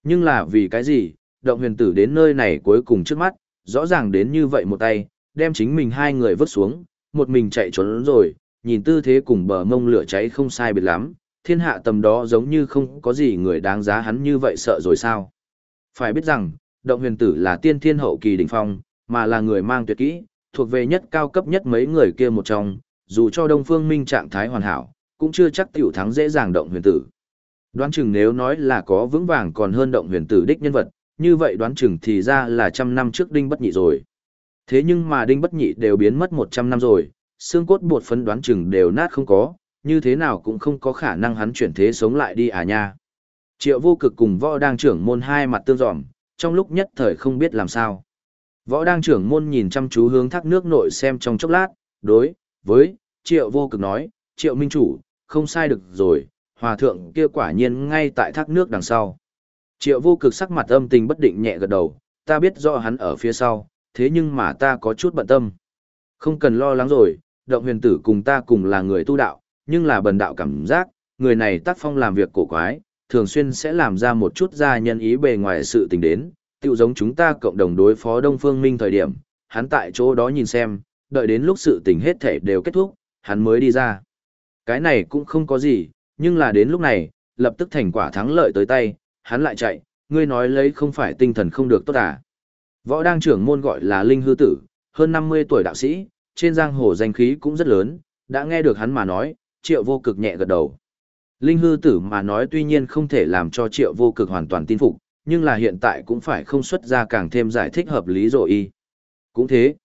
Nhưng là vì cái gì, động huyền tử đến nơi này cuối cùng trước mắt, rõ ràng đến như vậy một tay, đem chính mình hai người vứt xuống, một mình chạy trốn rồi, nhìn tư thế cùng bờ mông lửa cháy không sai biệt lắm, thiên hạ tầm đó giống như không có gì người đáng giá hắn như vậy sợ rồi sao. Phải biết rằng, động huyền tử là tiên thiên hậu kỳ đỉnh phong, mà là người mang tuyệt kỹ, thuộc về nhất cao cấp nhất mấy người kia một trong, dù cho Đông Phương Minh trạng thái hoàn hảo, cũng chưa chắc tiểu thắng dễ dàng động huyền tử. Đoán chừng nếu nói là có vững vàng còn hơn động huyền tử đích nhân vật, như vậy đoán chừng thì ra là trăm năm trước đinh bất nhị rồi. Thế nhưng mà đinh bất nhị đều biến mất một trăm năm rồi, xương cốt bột phấn đoán chừng đều nát không có, như thế nào cũng không có khả năng hắn chuyển thế sống lại đi à nha. Triệu vô cực cùng võ đang trưởng môn hai mặt tương dòm, trong lúc nhất thời không biết làm sao. Võ đang trưởng môn nhìn chăm chú hướng thác nước nội xem trong chốc lát, đối, với, triệu vô cực nói, triệu minh chủ, không sai được rồi, hòa thượng kia quả nhiên ngay tại thác nước đằng sau. Triệu vô cực sắc mặt âm tình bất định nhẹ gật đầu, ta biết rõ hắn ở phía sau, thế nhưng mà ta có chút bận tâm. Không cần lo lắng rồi, động huyền tử cùng ta cùng là người tu đạo, nhưng là bần đạo cảm giác, người này tác phong làm việc cổ quái, thường xuyên sẽ làm ra một chút gia nhân ý bề ngoài sự tình đến, tự giống chúng ta cộng đồng đối phó Đông Phương Minh thời điểm, hắn tại chỗ đó nhìn xem, đợi đến lúc sự tình hết thể đều kết thúc, hắn mới đi ra. Cái này cũng không có gì, nhưng là đến lúc này, lập tức thành quả thắng lợi tới tay, hắn lại chạy, ngươi nói lấy không phải tinh thần không được tốt à. Võ đang trưởng môn gọi là Linh Hư Tử, hơn 50 tuổi đạo sĩ, trên giang hồ danh khí cũng rất lớn, đã nghe được hắn mà nói, triệu vô cực nhẹ gật đầu. Linh hư tử mà nói tuy nhiên không thể làm cho triệu vô cực hoàn toàn tin phục, nhưng là hiện tại cũng phải không xuất ra càng thêm giải thích hợp lý rồi y. Cũng thế.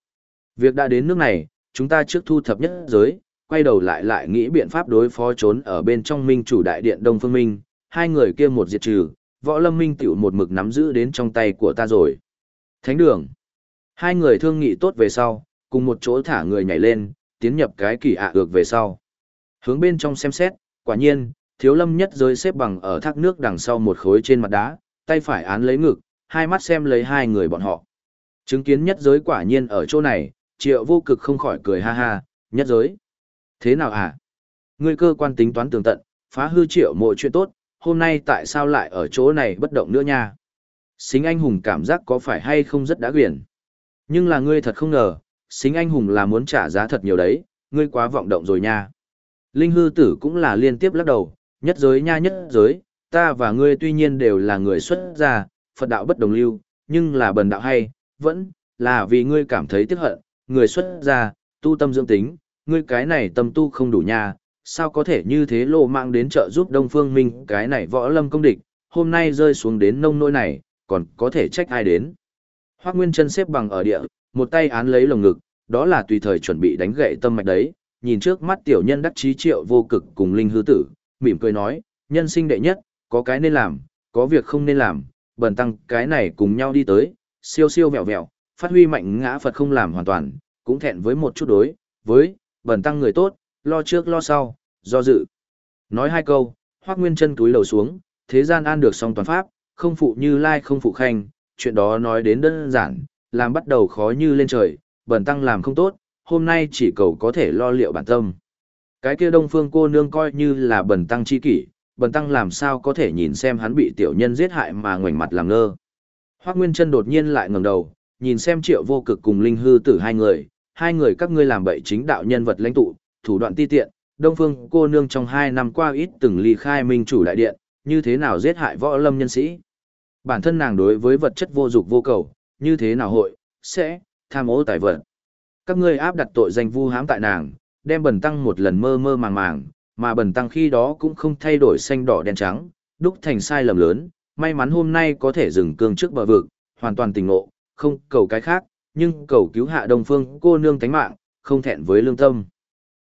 Việc đã đến nước này, chúng ta trước thu thập nhất giới, quay đầu lại lại nghĩ biện pháp đối phó trốn ở bên trong minh chủ đại điện Đông Phương Minh, hai người kia một diệt trừ, võ lâm minh tiểu một mực nắm giữ đến trong tay của ta rồi. Thánh đường. Hai người thương nghị tốt về sau, cùng một chỗ thả người nhảy lên, tiến nhập cái kỳ ạ à ược về sau. Hướng bên trong xem xét, quả nhiên, thiếu lâm nhất giới xếp bằng ở thác nước đằng sau một khối trên mặt đá, tay phải án lấy ngực, hai mắt xem lấy hai người bọn họ. Chứng kiến nhất giới quả nhiên ở chỗ này, triệu vô cực không khỏi cười ha ha, nhất giới. Thế nào à? Ngươi cơ quan tính toán tường tận, phá hư triệu mọi chuyện tốt, hôm nay tại sao lại ở chỗ này bất động nữa nha? Xính anh hùng cảm giác có phải hay không rất đã quyển. Nhưng là ngươi thật không ngờ, xính anh hùng là muốn trả giá thật nhiều đấy, ngươi quá vọng động rồi nha. Linh hư tử cũng là liên tiếp lắc đầu, nhất giới nha nhất giới, ta và ngươi tuy nhiên đều là người xuất gia, Phật đạo bất đồng lưu, nhưng là bần đạo hay, vẫn là vì ngươi cảm thấy tiếc hận, người xuất gia, tu tâm dưỡng tính, ngươi cái này tâm tu không đủ nha, sao có thể như thế lộ mạng đến trợ giúp Đông Phương Minh cái này võ lâm công địch, hôm nay rơi xuống đến nông nỗi này, còn có thể trách ai đến. Hoác Nguyên chân xếp bằng ở địa, một tay án lấy lồng ngực, đó là tùy thời chuẩn bị đánh gậy tâm mạch đấy, nhìn trước mắt tiểu nhân đắc chí triệu vô cực cùng linh hư tử, mỉm cười nói, nhân sinh đệ nhất, có cái nên làm, có việc không nên làm, bần tăng cái này cùng nhau đi tới, siêu siêu vẹo vẹo, phát huy mạnh ngã Phật không làm hoàn toàn, cũng thẹn với một chút đối, với, bần tăng người tốt, lo trước lo sau, do dự. Nói hai câu, hoác nguyên chân túi lầu xuống, thế gian an được song toàn pháp, không phụ như lai không phụ khanh, chuyện đó nói đến đơn giản, làm bắt đầu khó như lên trời, bần tăng làm không tốt, hôm nay chỉ cầu có thể lo liệu bản tâm. Cái kia đông phương cô nương coi như là bần tăng chi kỷ, bần tăng làm sao có thể nhìn xem hắn bị tiểu nhân giết hại mà ngoảnh mặt làm ngơ. Hoác Nguyên chân đột nhiên lại ngẩng đầu, nhìn xem triệu vô cực cùng linh hư tử hai người, hai người các ngươi làm bậy chính đạo nhân vật lãnh tụ, thủ đoạn ti tiện, đông phương cô nương trong hai năm qua ít từng ly khai minh chủ đại điện, như thế nào giết hại võ lâm nhân sĩ. Bản thân nàng đối với vật chất vô dục vô cầu, như thế nào hội, sẽ, tham ô tài vật. Các ngươi áp đặt tội danh vu hãm tại nàng, đem bần tăng một lần mơ mơ màng màng, mà bần tăng khi đó cũng không thay đổi xanh đỏ đen trắng, đúc thành sai lầm lớn, may mắn hôm nay có thể dừng cương trước bờ vực, hoàn toàn tỉnh ngộ, không cầu cái khác, nhưng cầu cứu hạ đông phương cô nương tánh mạng, không thẹn với lương tâm.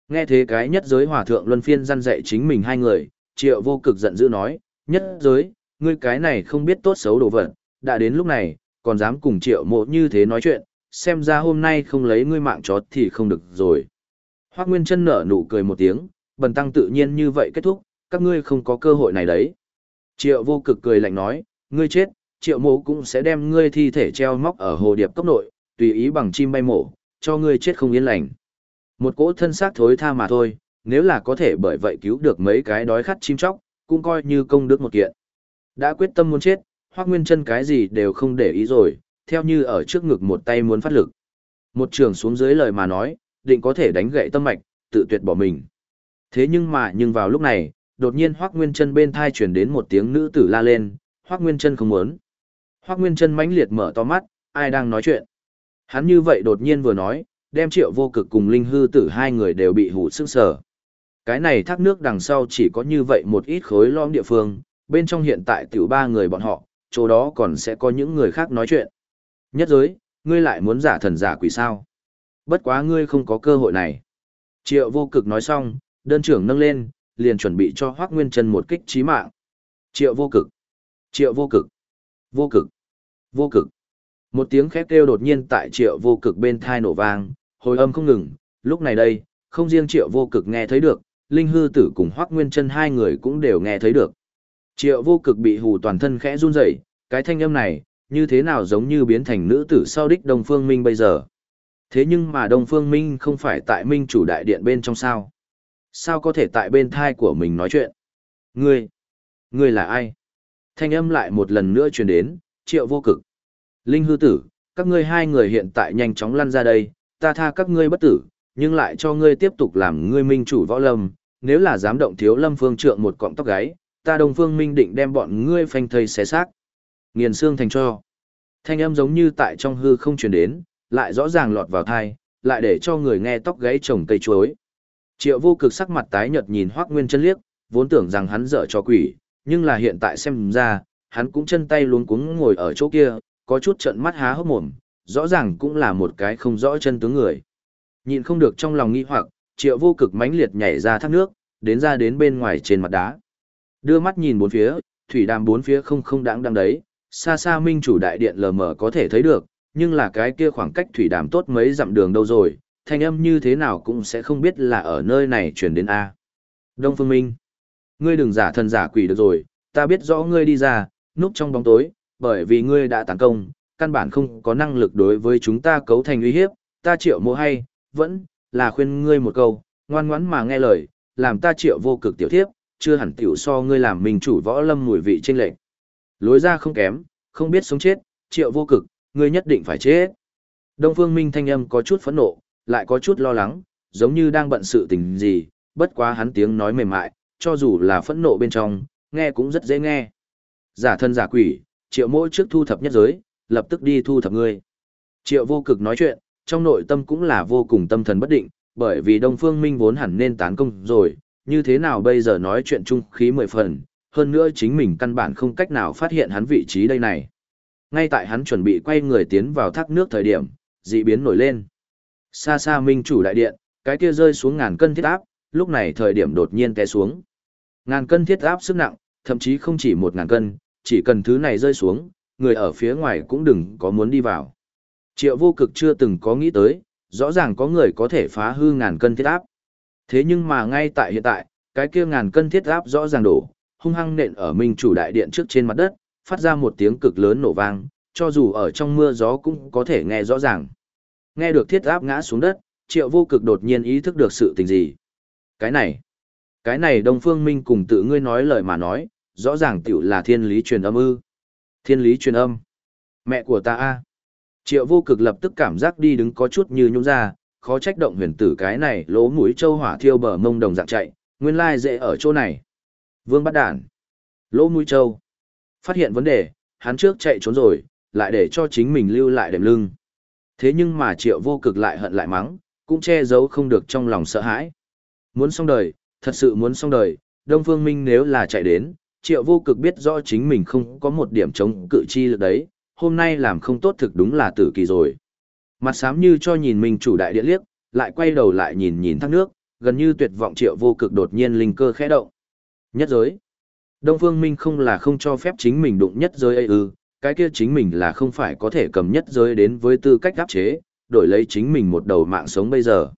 Nghe thế cái nhất giới hòa thượng luân phiên răn dạy chính mình hai người, triệu vô cực giận dữ nói, nhất giới, ngươi cái này không biết tốt xấu đồ vật, đã đến lúc này, còn dám cùng triệu mộ như thế nói chuyện, xem ra hôm nay không lấy ngươi mạng chó thì không được rồi. Hoác Nguyên chân nở nụ cười một tiếng, bần tăng tự nhiên như vậy kết thúc, các ngươi không có cơ hội này đấy. Triệu vô cực cười lạnh nói, ngươi chết, triệu mộ cũng sẽ đem ngươi thi thể treo móc ở hồ điệp cốc nội, tùy ý bằng chim bay mổ, cho ngươi chết không yên lành. Một cỗ thân xác thối tha mà thôi, nếu là có thể bởi vậy cứu được mấy cái đói khát chim chóc, cũng coi như công đức một kiện. Đã quyết tâm muốn chết, hoắc Nguyên chân cái gì đều không để ý rồi, theo như ở trước ngực một tay muốn phát lực. Một trường xuống dưới lời mà nói, định có thể đánh gậy tâm mạch, tự tuyệt bỏ mình. Thế nhưng mà nhưng vào lúc này, đột nhiên Hoắc Nguyên Chân bên thai truyền đến một tiếng nữ tử la lên, Hoắc Nguyên Chân không muốn. Hoắc Nguyên Chân mãnh liệt mở to mắt, ai đang nói chuyện? Hắn như vậy đột nhiên vừa nói, đem Triệu Vô Cực cùng Linh Hư Tử hai người đều bị hủ sức sờ. Cái này thác nước đằng sau chỉ có như vậy một ít khối lõm địa phương, bên trong hiện tại tiểu ba người bọn họ, chỗ đó còn sẽ có những người khác nói chuyện. Nhất giới, ngươi lại muốn giả thần giả quỷ sao? Bất quá ngươi không có cơ hội này. Triệu vô cực nói xong, đơn trưởng nâng lên, liền chuẩn bị cho Hoác Nguyên Trân một kích trí mạng. Triệu vô cực. Triệu vô cực. Vô cực. Vô cực. Một tiếng khét kêu đột nhiên tại triệu vô cực bên thai nổ vang, hồi âm không ngừng, lúc này đây, không riêng triệu vô cực nghe thấy được, Linh Hư Tử cùng Hoác Nguyên chân hai người cũng đều nghe thấy được. Triệu vô cực bị hù toàn thân khẽ run rẩy, cái thanh âm này, như thế nào giống như biến thành nữ tử sau đích Đông Phương Minh bây giờ. Thế nhưng mà Đông Phương Minh không phải tại Minh chủ đại điện bên trong sao. Sao có thể tại bên thai của mình nói chuyện? Ngươi, ngươi là ai? Thanh âm lại một lần nữa truyền đến, triệu vô cực. Linh hư tử, các ngươi hai người hiện tại nhanh chóng lăn ra đây, ta tha các ngươi bất tử, nhưng lại cho ngươi tiếp tục làm ngươi minh chủ võ lâm, nếu là dám động thiếu lâm phương trượng một cọng tóc gáy, ta đồng phương minh định đem bọn ngươi phanh thây xé xác. Nghiền xương thành cho. Thanh âm giống như tại trong hư không truyền đến, lại rõ ràng lọt vào thai, lại để cho người nghe tóc gáy trồng cây chuối. Triệu vô cực sắc mặt tái nhợt nhìn Hoắc Nguyên chân liếc, vốn tưởng rằng hắn dở cho quỷ, nhưng là hiện tại xem ra, hắn cũng chân tay luống cuống ngồi ở chỗ kia, có chút trận mắt há hốc mồm, rõ ràng cũng là một cái không rõ chân tướng người. Nhìn không được trong lòng nghi hoặc, triệu vô cực mãnh liệt nhảy ra thác nước, đến ra đến bên ngoài trên mặt đá. Đưa mắt nhìn bốn phía, thủy đàm bốn phía không không đáng đang đấy, xa xa minh chủ đại điện lờ mờ có thể thấy được, nhưng là cái kia khoảng cách thủy đàm tốt mấy dặm đường đâu rồi, thanh âm như thế nào cũng sẽ không biết là ở nơi này chuyển đến A. Đông Phương Minh, ngươi đừng giả thần giả quỷ được rồi, ta biết rõ ngươi đi ra, núp trong bóng tối, bởi vì ngươi đã tấn công, căn bản không có năng lực đối với chúng ta cấu thành uy hiếp, ta triệu mộ hay, vẫn là khuyên ngươi một câu, ngoan ngoãn mà nghe lời, làm ta triệu vô cực tiểu thiếp, chưa hẳn tiểu so ngươi làm mình chủ võ lâm mùi vị trên lệnh. Lối ra không kém, không biết sống chết, triệu vô cực, ngươi nhất định phải chết. Đông Phương Minh thanh âm có chút phẫn nộ, lại có chút lo lắng, giống như đang bận sự tình gì, bất quá hắn tiếng nói mềm mại, cho dù là phẫn nộ bên trong, nghe cũng rất dễ nghe. Giả thân giả quỷ, triệu mỗi trước thu thập nhất giới, lập tức đi thu thập ngươi. Triệu vô cực nói chuyện, trong nội tâm cũng là vô cùng tâm thần bất định, bởi vì Đông Phương Minh vốn hẳn nên tán công rồi, như thế nào bây giờ nói chuyện chung khí mười phần, hơn nữa chính mình căn bản không cách nào phát hiện hắn vị trí đây này. Ngay tại hắn chuẩn bị quay người tiến vào thác nước thời điểm, dị biến nổi lên. Xa xa Minh chủ đại điện, cái kia rơi xuống ngàn cân thiết áp, lúc này thời điểm đột nhiên té xuống. Ngàn cân thiết áp sức nặng, thậm chí không chỉ một ngàn cân, chỉ cần thứ này rơi xuống, người ở phía ngoài cũng đừng có muốn đi vào. Triệu vô cực chưa từng có nghĩ tới, rõ ràng có người có thể phá hư ngàn cân thiết áp. Thế nhưng mà ngay tại hiện tại, cái kia ngàn cân thiết áp rõ ràng đổ, hung hăng nện ở minh chủ đại điện trước trên mặt đất, phát ra một tiếng cực lớn nổ vang, cho dù ở trong mưa gió cũng có thể nghe rõ ràng. Nghe được thiết áp ngã xuống đất, triệu vô cực đột nhiên ý thức được sự tình gì. Cái này, cái này Đông Phương Minh cùng tự ngươi nói lời mà nói, rõ ràng tiểu là thiên lý truyền âm ư. Thiên lý truyền âm. Mẹ của ta a. Triệu vô cực lập tức cảm giác đi đứng có chút như nhũng ra, khó trách động huyền tử cái này lỗ mũi châu hỏa thiêu bờ mông đồng dạng chạy, nguyên lai dễ ở chỗ này. Vương bắt đản. Lỗ mũi châu. Phát hiện vấn đề, hắn trước chạy trốn rồi, lại để cho chính mình lưu lại đệm lưng. Thế nhưng mà triệu vô cực lại hận lại mắng, cũng che giấu không được trong lòng sợ hãi. Muốn xong đời, thật sự muốn xong đời, Đông Phương Minh nếu là chạy đến, triệu vô cực biết rõ chính mình không có một điểm chống cự chi lực đấy, hôm nay làm không tốt thực đúng là tử kỳ rồi. Mặt xám như cho nhìn mình chủ đại điện liếc, lại quay đầu lại nhìn nhìn thác nước, gần như tuyệt vọng triệu vô cực đột nhiên linh cơ khẽ động. Nhất giới. Đông Phương Minh không là không cho phép chính mình đụng nhất giới ấy ư, cái kia chính mình là không phải có thể cầm nhất giới đến với tư cách áp chế, đổi lấy chính mình một đầu mạng sống bây giờ.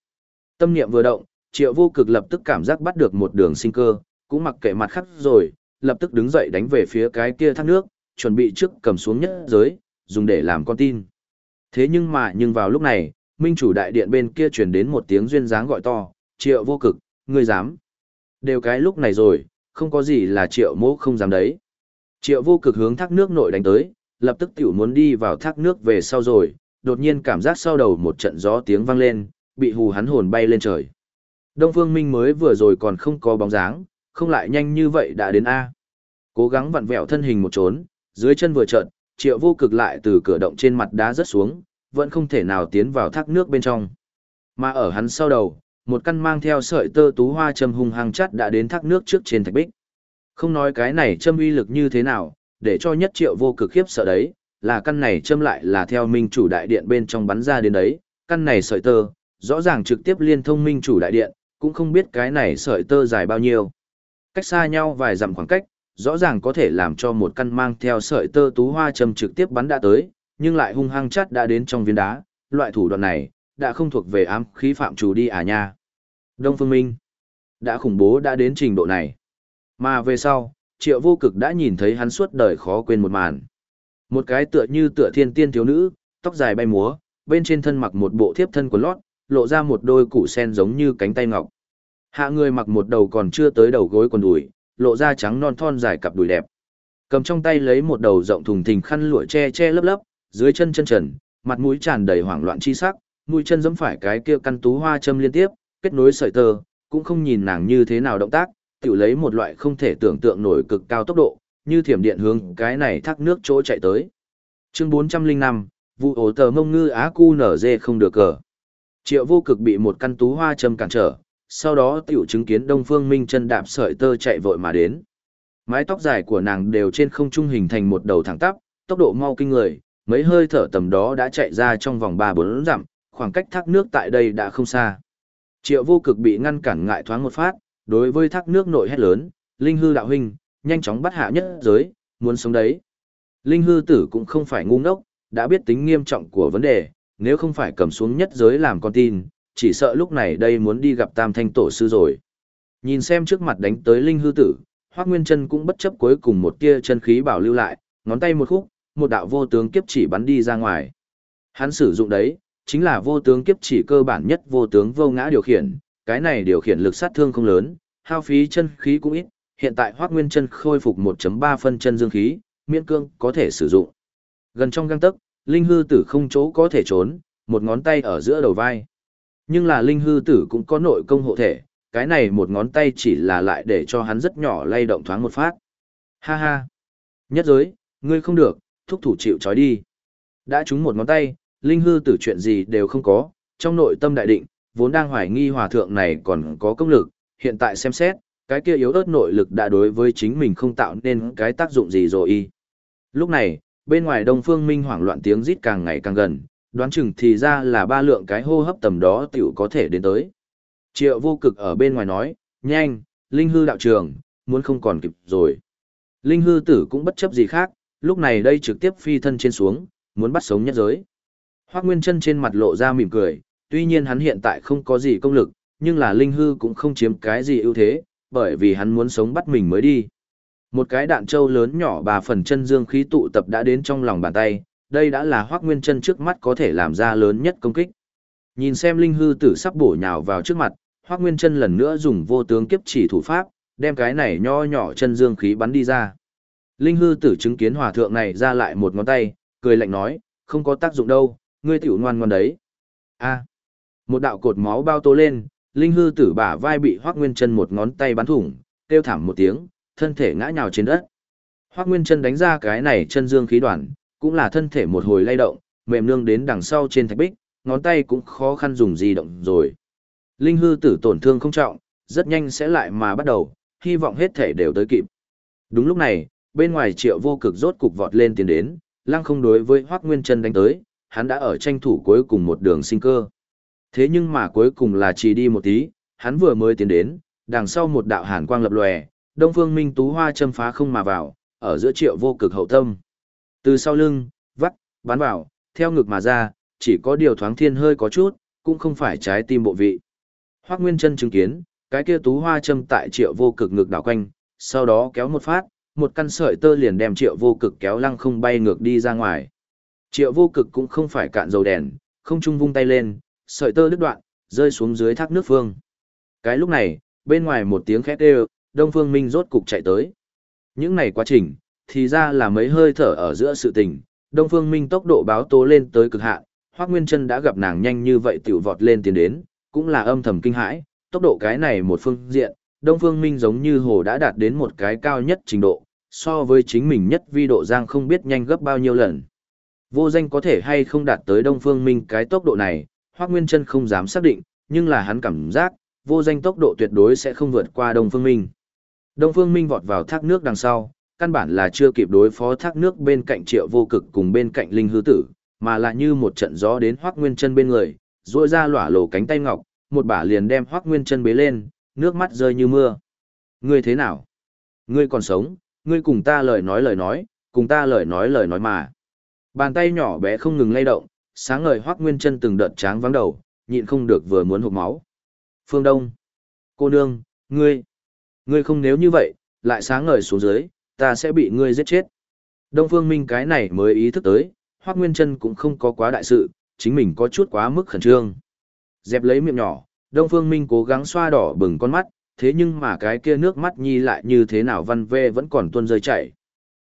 Tâm niệm vừa động, triệu vô cực lập tức cảm giác bắt được một đường sinh cơ, cũng mặc kệ mặt khắc rồi, lập tức đứng dậy đánh về phía cái kia thác nước, chuẩn bị trước cầm xuống nhất giới, dùng để làm con tin. Thế nhưng mà nhưng vào lúc này, minh chủ đại điện bên kia truyền đến một tiếng duyên dáng gọi to, triệu vô cực, ngươi dám. Đều cái lúc này rồi, không có gì là triệu mô không dám đấy. Triệu vô cực hướng thác nước nội đánh tới, lập tức tiểu muốn đi vào thác nước về sau rồi, đột nhiên cảm giác sau đầu một trận gió tiếng vang lên, bị hù hắn hồn bay lên trời. Đông Phương Minh mới vừa rồi còn không có bóng dáng, không lại nhanh như vậy đã đến A. Cố gắng vặn vẹo thân hình một trốn, dưới chân vừa trợn, triệu vô cực lại từ cửa động trên mặt đá rớt xuống, vẫn không thể nào tiến vào thác nước bên trong. Mà ở hắn sau đầu, một căn mang theo sợi tơ tú hoa châm hung hăng chắt đã đến thác nước trước trên thạch bích. Không nói cái này châm uy lực như thế nào, để cho nhất triệu vô cực khiếp sợ đấy, là căn này châm lại là theo minh chủ đại điện bên trong bắn ra đến đấy, căn này sợi tơ, rõ ràng trực tiếp liên thông minh chủ đại điện, cũng không biết cái này sợi tơ dài bao nhiêu. Cách xa nhau vài dặm khoảng cách, rõ ràng có thể làm cho một căn mang theo sợi tơ tú hoa châm trực tiếp bắn đã tới, nhưng lại hung hăng chắt đã đến trong viên đá, loại thủ đoạn này, đã không thuộc về ám khí phạm chủ đi à nha. Đông Phương Minh, đã khủng bố đã đến trình độ này. Mà về sau, triệu vô cực đã nhìn thấy hắn suốt đời khó quên một màn. Một cái tựa như tựa thiên tiên thiếu nữ, tóc dài bay múa, bên trên thân mặc một bộ thiếp thân của lót, lộ ra một đôi củ sen giống như cánh tay ngọc. Hạ người mặc một đầu còn chưa tới đầu gối quần đùi, lộ ra trắng non thon dài cặp đùi đẹp. Cầm trong tay lấy một đầu rộng thùng thình khăn lụa che che lấp lấp, dưới chân chân trần, mặt mũi tràn đầy hoảng loạn chi sắc, mũi chân giẫm phải cái kia căn tú hoa châm liên tiếp, kết nối sợi tơ, cũng không nhìn nàng như thế nào động tác, tự lấy một loại không thể tưởng tượng nổi cực cao tốc độ, như thiểm điện hướng cái này thác nước chỗ chạy tới. Chương 405, vụ ổ tờ mông ngư á cu nở dê không được cờ. Triệu vô cực bị một căn tú hoa châm cản trở, sau đó tiểu chứng kiến Đông Phương Minh chân đạp sợi tơ chạy vội mà đến. Mái tóc dài của nàng đều trên không trung hình thành một đầu thẳng tắp, tốc độ mau kinh người, mấy hơi thở tầm đó đã chạy ra trong vòng 3-4 dặm, khoảng cách thác nước tại đây đã không xa. Triệu vô cực bị ngăn cản ngại thoáng một phát, đối với thác nước nội hét lớn, Linh hư đạo huynh, nhanh chóng bắt hạ nhất giới, muốn sống đấy. Linh hư tử cũng không phải ngu ngốc, đã biết tính nghiêm trọng của vấn đề, nếu không phải cầm xuống nhất giới làm con tin, chỉ sợ lúc này đây muốn đi gặp tam thanh tổ sư rồi. Nhìn xem trước mặt đánh tới linh hư tử, Hoác Nguyên chân cũng bất chấp cuối cùng một tia chân khí bảo lưu lại, ngón tay một khúc, một đạo vô tướng kiếp chỉ bắn đi ra ngoài. Hắn sử dụng đấy, chính là vô tướng kiếp chỉ cơ bản nhất vô tướng vô ngã điều khiển, cái này điều khiển lực sát thương không lớn, hao phí chân khí cũng ít, hiện tại Hoắc Nguyên Chân khôi phục 1.3 phân chân dương khí, miễn cương có thể sử dụng. Gần trong gang tấc, linh hư tử không chỗ có thể trốn, một ngón tay ở giữa đầu vai. Nhưng là linh hư tử cũng có nội công hộ thể, cái này một ngón tay chỉ là lại để cho hắn rất nhỏ lay động thoáng một phát. Ha ha. Nhất giới, ngươi không được, thúc thủ chịu trói đi. Đã trúng một ngón tay, linh hư tử chuyện gì đều không có, trong nội tâm đại định, vốn đang hoài nghi hòa thượng này còn có công lực, hiện tại xem xét, cái kia yếu ớt nội lực đã đối với chính mình không tạo nên cái tác dụng gì rồi y. Lúc này, bên ngoài Đông Phương Minh hoảng loạn tiếng rít càng ngày càng gần, đoán chừng thì ra là ba lượng cái hô hấp tầm đó tiểu có thể đến tới. Triệu vô cực ở bên ngoài nói, nhanh, Linh hư đạo trường, muốn không còn kịp rồi. Linh hư tử cũng bất chấp gì khác, lúc này đây trực tiếp phi thân trên xuống, muốn bắt sống nhất giới. Hoác Nguyên chân trên mặt lộ ra mỉm cười, tuy nhiên hắn hiện tại không có gì công lực, nhưng là linh hư cũng không chiếm cái gì ưu thế, bởi vì hắn muốn sống bắt mình mới đi. Một cái đạn trâu lớn nhỏ bà phần chân dương khí tụ tập đã đến trong lòng bàn tay, đây đã là hoác nguyên chân trước mắt có thể làm ra lớn nhất công kích. Nhìn xem linh hư tử sắp bổ nhào vào trước mặt, hoác nguyên chân lần nữa dùng vô tướng kiếp chỉ thủ pháp, đem cái này nho nhỏ chân dương khí bắn đi ra. Linh hư tử chứng kiến hòa thượng này ra lại một ngón tay, cười lạnh nói, không có tác dụng đâu, ngươi tiểu ngoan ngoan đấy. a một đạo cột máu bao tô lên, linh hư tử bả vai bị hoác nguyên chân một ngón tay bắn thủng, kêu thảm một tiếng, thân thể ngã nhào trên đất. Hoác nguyên chân đánh ra cái này chân dương khí đoàn, cũng là thân thể một hồi lay động, mềm nương đến đằng sau trên thạch bích, ngón tay cũng khó khăn dùng di động rồi. Linh hư tử tổn thương không trọng, rất nhanh sẽ lại mà bắt đầu, hy vọng hết thể đều tới kịp. Đúng lúc này, bên ngoài triệu vô cực rốt cục vọt lên tiến đến, lăng không đối với Hoác Nguyên Trân đánh tới, hắn đã ở tranh thủ cuối cùng một đường sinh cơ. Thế nhưng mà cuối cùng là chỉ đi một tí, hắn vừa mới tiến đến, đằng sau một đạo hàn quang lập lòe, Đông Phương Minh Tú Hoa châm phá không mà vào, ở giữa triệu vô cực hậu tâm. Từ sau lưng, vắt, bắn vào, theo ngực mà ra, chỉ có điều thoáng thiên hơi có chút, cũng không phải trái tim bộ vị. Hoác Nguyên chân chứng kiến, cái kia Tú Hoa châm tại triệu vô cực ngực đảo quanh, sau đó kéo một phát, một căn sợi tơ liền đem triệu vô cực kéo lăng không bay ngược đi ra ngoài. Triệu vô cực cũng không phải cạn dầu đèn, không trung vung tay lên, sợi tơ đứt đoạn, rơi xuống dưới thác nước phương. Cái lúc này, bên ngoài một tiếng khét đều, Đông Phương Minh rốt cục chạy tới. Những này quá trình, thì ra là mấy hơi thở ở giữa sự tình, Đông Phương Minh tốc độ báo tố lên tới cực hạn, Hoắc Nguyên Chân đã gặp nàng nhanh như vậy tiểu vọt lên tiến đến, cũng là âm thầm kinh hãi, tốc độ cái này một phương diện, Đông Phương Minh giống như hồ đã đạt đến một cái cao nhất trình độ, so với chính mình nhất vi độ giang không biết nhanh gấp bao nhiêu lần. Vô danh có thể hay không đạt tới Đông Phương Minh cái tốc độ này, Hoắc Nguyên Trân không dám xác định, nhưng là hắn cảm giác, vô danh tốc độ tuyệt đối sẽ không vượt qua Đông Phương Minh. Đông Phương Minh vọt vào thác nước đằng sau, căn bản là chưa kịp đối phó thác nước bên cạnh triệu vô cực cùng bên cạnh linh hư tử, mà là như một trận gió đến Hoắc Nguyên Chân bên người, duỗi ra lỏa lổ cánh tay ngọc, một bả liền đem Hoắc Nguyên Chân bế lên, nước mắt rơi như mưa. Ngươi thế nào? Ngươi còn sống, ngươi cùng ta lời nói lời nói, cùng ta lời nói lời nói mà. Bàn tay nhỏ bé không ngừng lay động, sáng ngời Hoắc Nguyên Chân từng đợt tráng vắng đầu, nhịn không được vừa muốn hụt máu. Phương Đông, cô nương, ngươi, ngươi không nếu như vậy, lại sáng ngời xuống dưới, ta sẽ bị ngươi giết chết. Đông Phương Minh cái này mới ý thức tới, Hoắc Nguyên Chân cũng không có quá đại sự, chính mình có chút quá mức khẩn trương. Dẹp lấy miệng nhỏ, Đông Phương Minh cố gắng xoa đỏ bừng con mắt, thế nhưng mà cái kia nước mắt nhi lại như thế nào văn vê vẫn còn tuôn rơi chảy.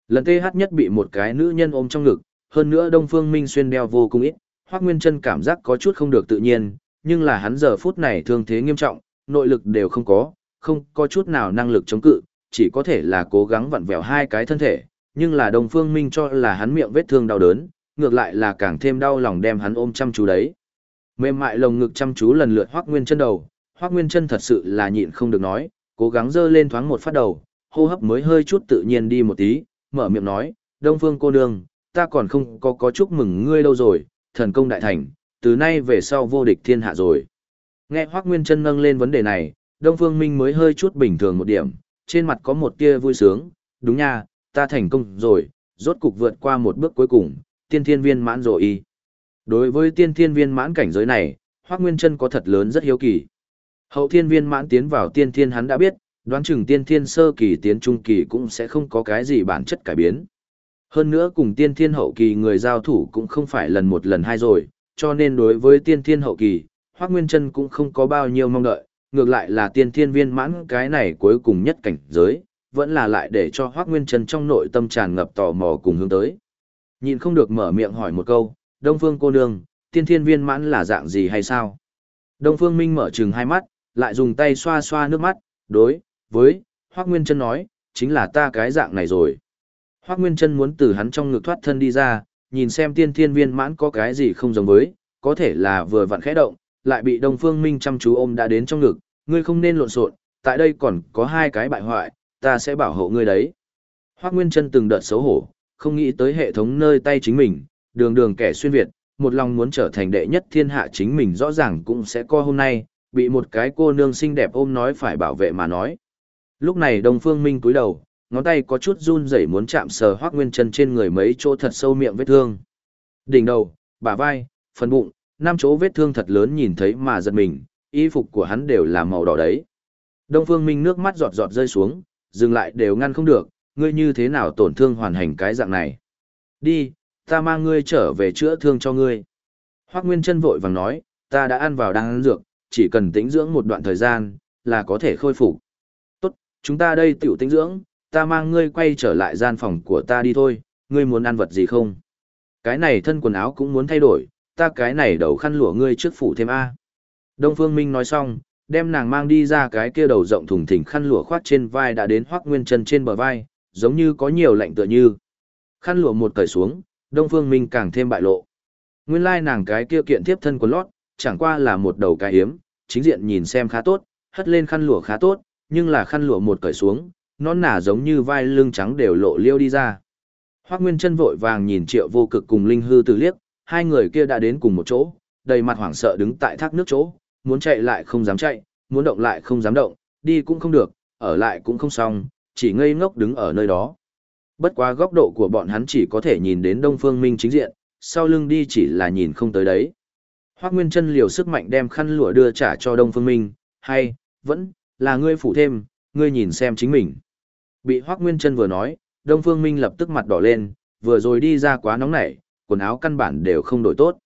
Lần TH nhất bị một cái nữ nhân ôm trong ngực, hơn nữa Đông Phương Minh xuyên đeo vô cùng ít, Hoắc Nguyên Chân cảm giác có chút không được tự nhiên, nhưng là hắn giờ phút này thương thế nghiêm trọng, nội lực đều không có, không có chút nào năng lực chống cự, chỉ có thể là cố gắng vặn vẹo hai cái thân thể, nhưng là Đông Phương Minh cho là hắn miệng vết thương đau đớn, ngược lại là càng thêm đau lòng đem hắn ôm chăm chú đấy. Mềm mại lồng ngực chăm chú lần lượt Hoắc Nguyên Chân đầu, Hoắc Nguyên Chân thật sự là nhịn không được nói, cố gắng giơ lên thoáng một phát đầu, hô hấp mới hơi chút tự nhiên đi một tí, mở miệng nói, Đông Phương cô nương, ta còn không có có chúc mừng ngươi đâu rồi, thần công đại thành, từ nay về sau vô địch thiên hạ rồi. Nghe hoắc Nguyên chân nâng lên vấn đề này, Đông Phương Minh mới hơi chút bình thường một điểm, trên mặt có một tia vui sướng, đúng nha, ta thành công rồi, rốt cục vượt qua một bước cuối cùng, tiên thiên viên mãn rồi y. Đối với tiên thiên viên mãn cảnh giới này, Hoác Nguyên Trân có thật lớn rất hiếu kỳ. Hậu thiên viên mãn tiến vào tiên thiên hắn đã biết, đoán chừng tiên thiên sơ kỳ tiến trung kỳ cũng sẽ không có cái gì bản chất cải biến. Hơn nữa cùng tiên thiên hậu kỳ người giao thủ cũng không phải lần một lần hai rồi, cho nên đối với tiên thiên hậu kỳ, Hoác Nguyên Trân cũng không có bao nhiêu mong đợi, ngược lại là tiên thiên viên mãn cái này cuối cùng nhất cảnh giới, vẫn là lại để cho Hoác Nguyên Trân trong nội tâm tràn ngập tò mò cùng hướng tới. Nhìn không được mở miệng hỏi một câu, Đông Phương cô nương, tiên thiên viên mãn là dạng gì hay sao? Đông Phương Minh mở trừng hai mắt, lại dùng tay xoa xoa nước mắt, đối, với, Hoác Nguyên Trân nói, chính là ta cái dạng này rồi. Hoác Nguyên Trân muốn từ hắn trong ngực thoát thân đi ra, nhìn xem tiên thiên viên mãn có cái gì không giống với, có thể là vừa vặn khẽ động, lại bị Đông Phương Minh chăm chú ôm đã đến trong ngực, ngươi không nên lộn xộn, tại đây còn có hai cái bại hoại, ta sẽ bảo hộ ngươi đấy. Hoắc Nguyên Trân từng đợt xấu hổ, không nghĩ tới hệ thống nơi tay chính mình, đường đường kẻ xuyên Việt, một lòng muốn trở thành đệ nhất thiên hạ chính mình rõ ràng cũng sẽ co hôm nay, bị một cái cô nương xinh đẹp ôm nói phải bảo vệ mà nói. Lúc này Đông Phương Minh cúi đầu, ngón tay có chút run rẩy muốn chạm sờ Hoắc Nguyên Chân trên người mấy chỗ thật sâu miệng vết thương. Đỉnh đầu, bả vai, phần bụng, năm chỗ vết thương thật lớn nhìn thấy mà giật mình, y phục của hắn đều là màu đỏ đấy. Đông Phương Minh nước mắt giọt giọt rơi xuống, dừng lại đều ngăn không được, ngươi như thế nào tổn thương hoàn hành cái dạng này. Đi, ta mang ngươi trở về chữa thương cho ngươi. Hoắc Nguyên Trân vội vàng nói, ta đã ăn vào đang ăn dược, chỉ cần tĩnh dưỡng một đoạn thời gian, là có thể khôi phục. Tốt, chúng ta đây tiểu tĩnh dưỡng, ta mang ngươi quay trở lại gian phòng của ta đi thôi, ngươi muốn ăn vật gì không? Cái này thân quần áo cũng muốn thay đổi, ta cái này đầu khăn lụa ngươi trước phủ thêm A. Đông Phương Minh nói xong, đem nàng mang đi ra cái kia đầu rộng thùng thình khăn lụa khoát trên vai đã đến hoác nguyên chân trên bờ vai, giống như có nhiều lạnh tựa như. Khăn lụa một cởi xuống, Đông Phương Minh càng thêm bại lộ. Nguyên lai nàng cái kia kiện tiếp thân của lót, chẳng qua là một đầu cái hiếm, chính diện nhìn xem khá tốt, hất lên khăn lụa khá tốt, nhưng là khăn lụa một cởi xuống, nó nả giống như vai lưng trắng đều lộ liêu đi ra. Hoác Nguyên chân vội vàng nhìn triệu vô cực cùng Linh Hư từ liếc, hai người kia đã đến cùng một chỗ, đầy mặt hoảng sợ đứng tại thác nước chỗ, muốn chạy lại không dám chạy, muốn động lại không dám động, đi cũng không được, ở lại cũng không xong, chỉ ngây ngốc đứng ở nơi đó. Bất quá góc độ của bọn hắn chỉ có thể nhìn đến Đông Phương Minh chính diện, sau lưng đi chỉ là nhìn không tới đấy. Hoác Nguyên chân liều sức mạnh đem khăn lụa đưa trả cho Đông Phương Minh, hay, vẫn, là ngươi phủ thêm, ngươi nhìn xem chính mình. Bị Hoác Nguyên chân vừa nói, Đông Phương Minh lập tức mặt đỏ lên, vừa rồi đi ra quá nóng nảy, quần áo căn bản đều không đổi tốt.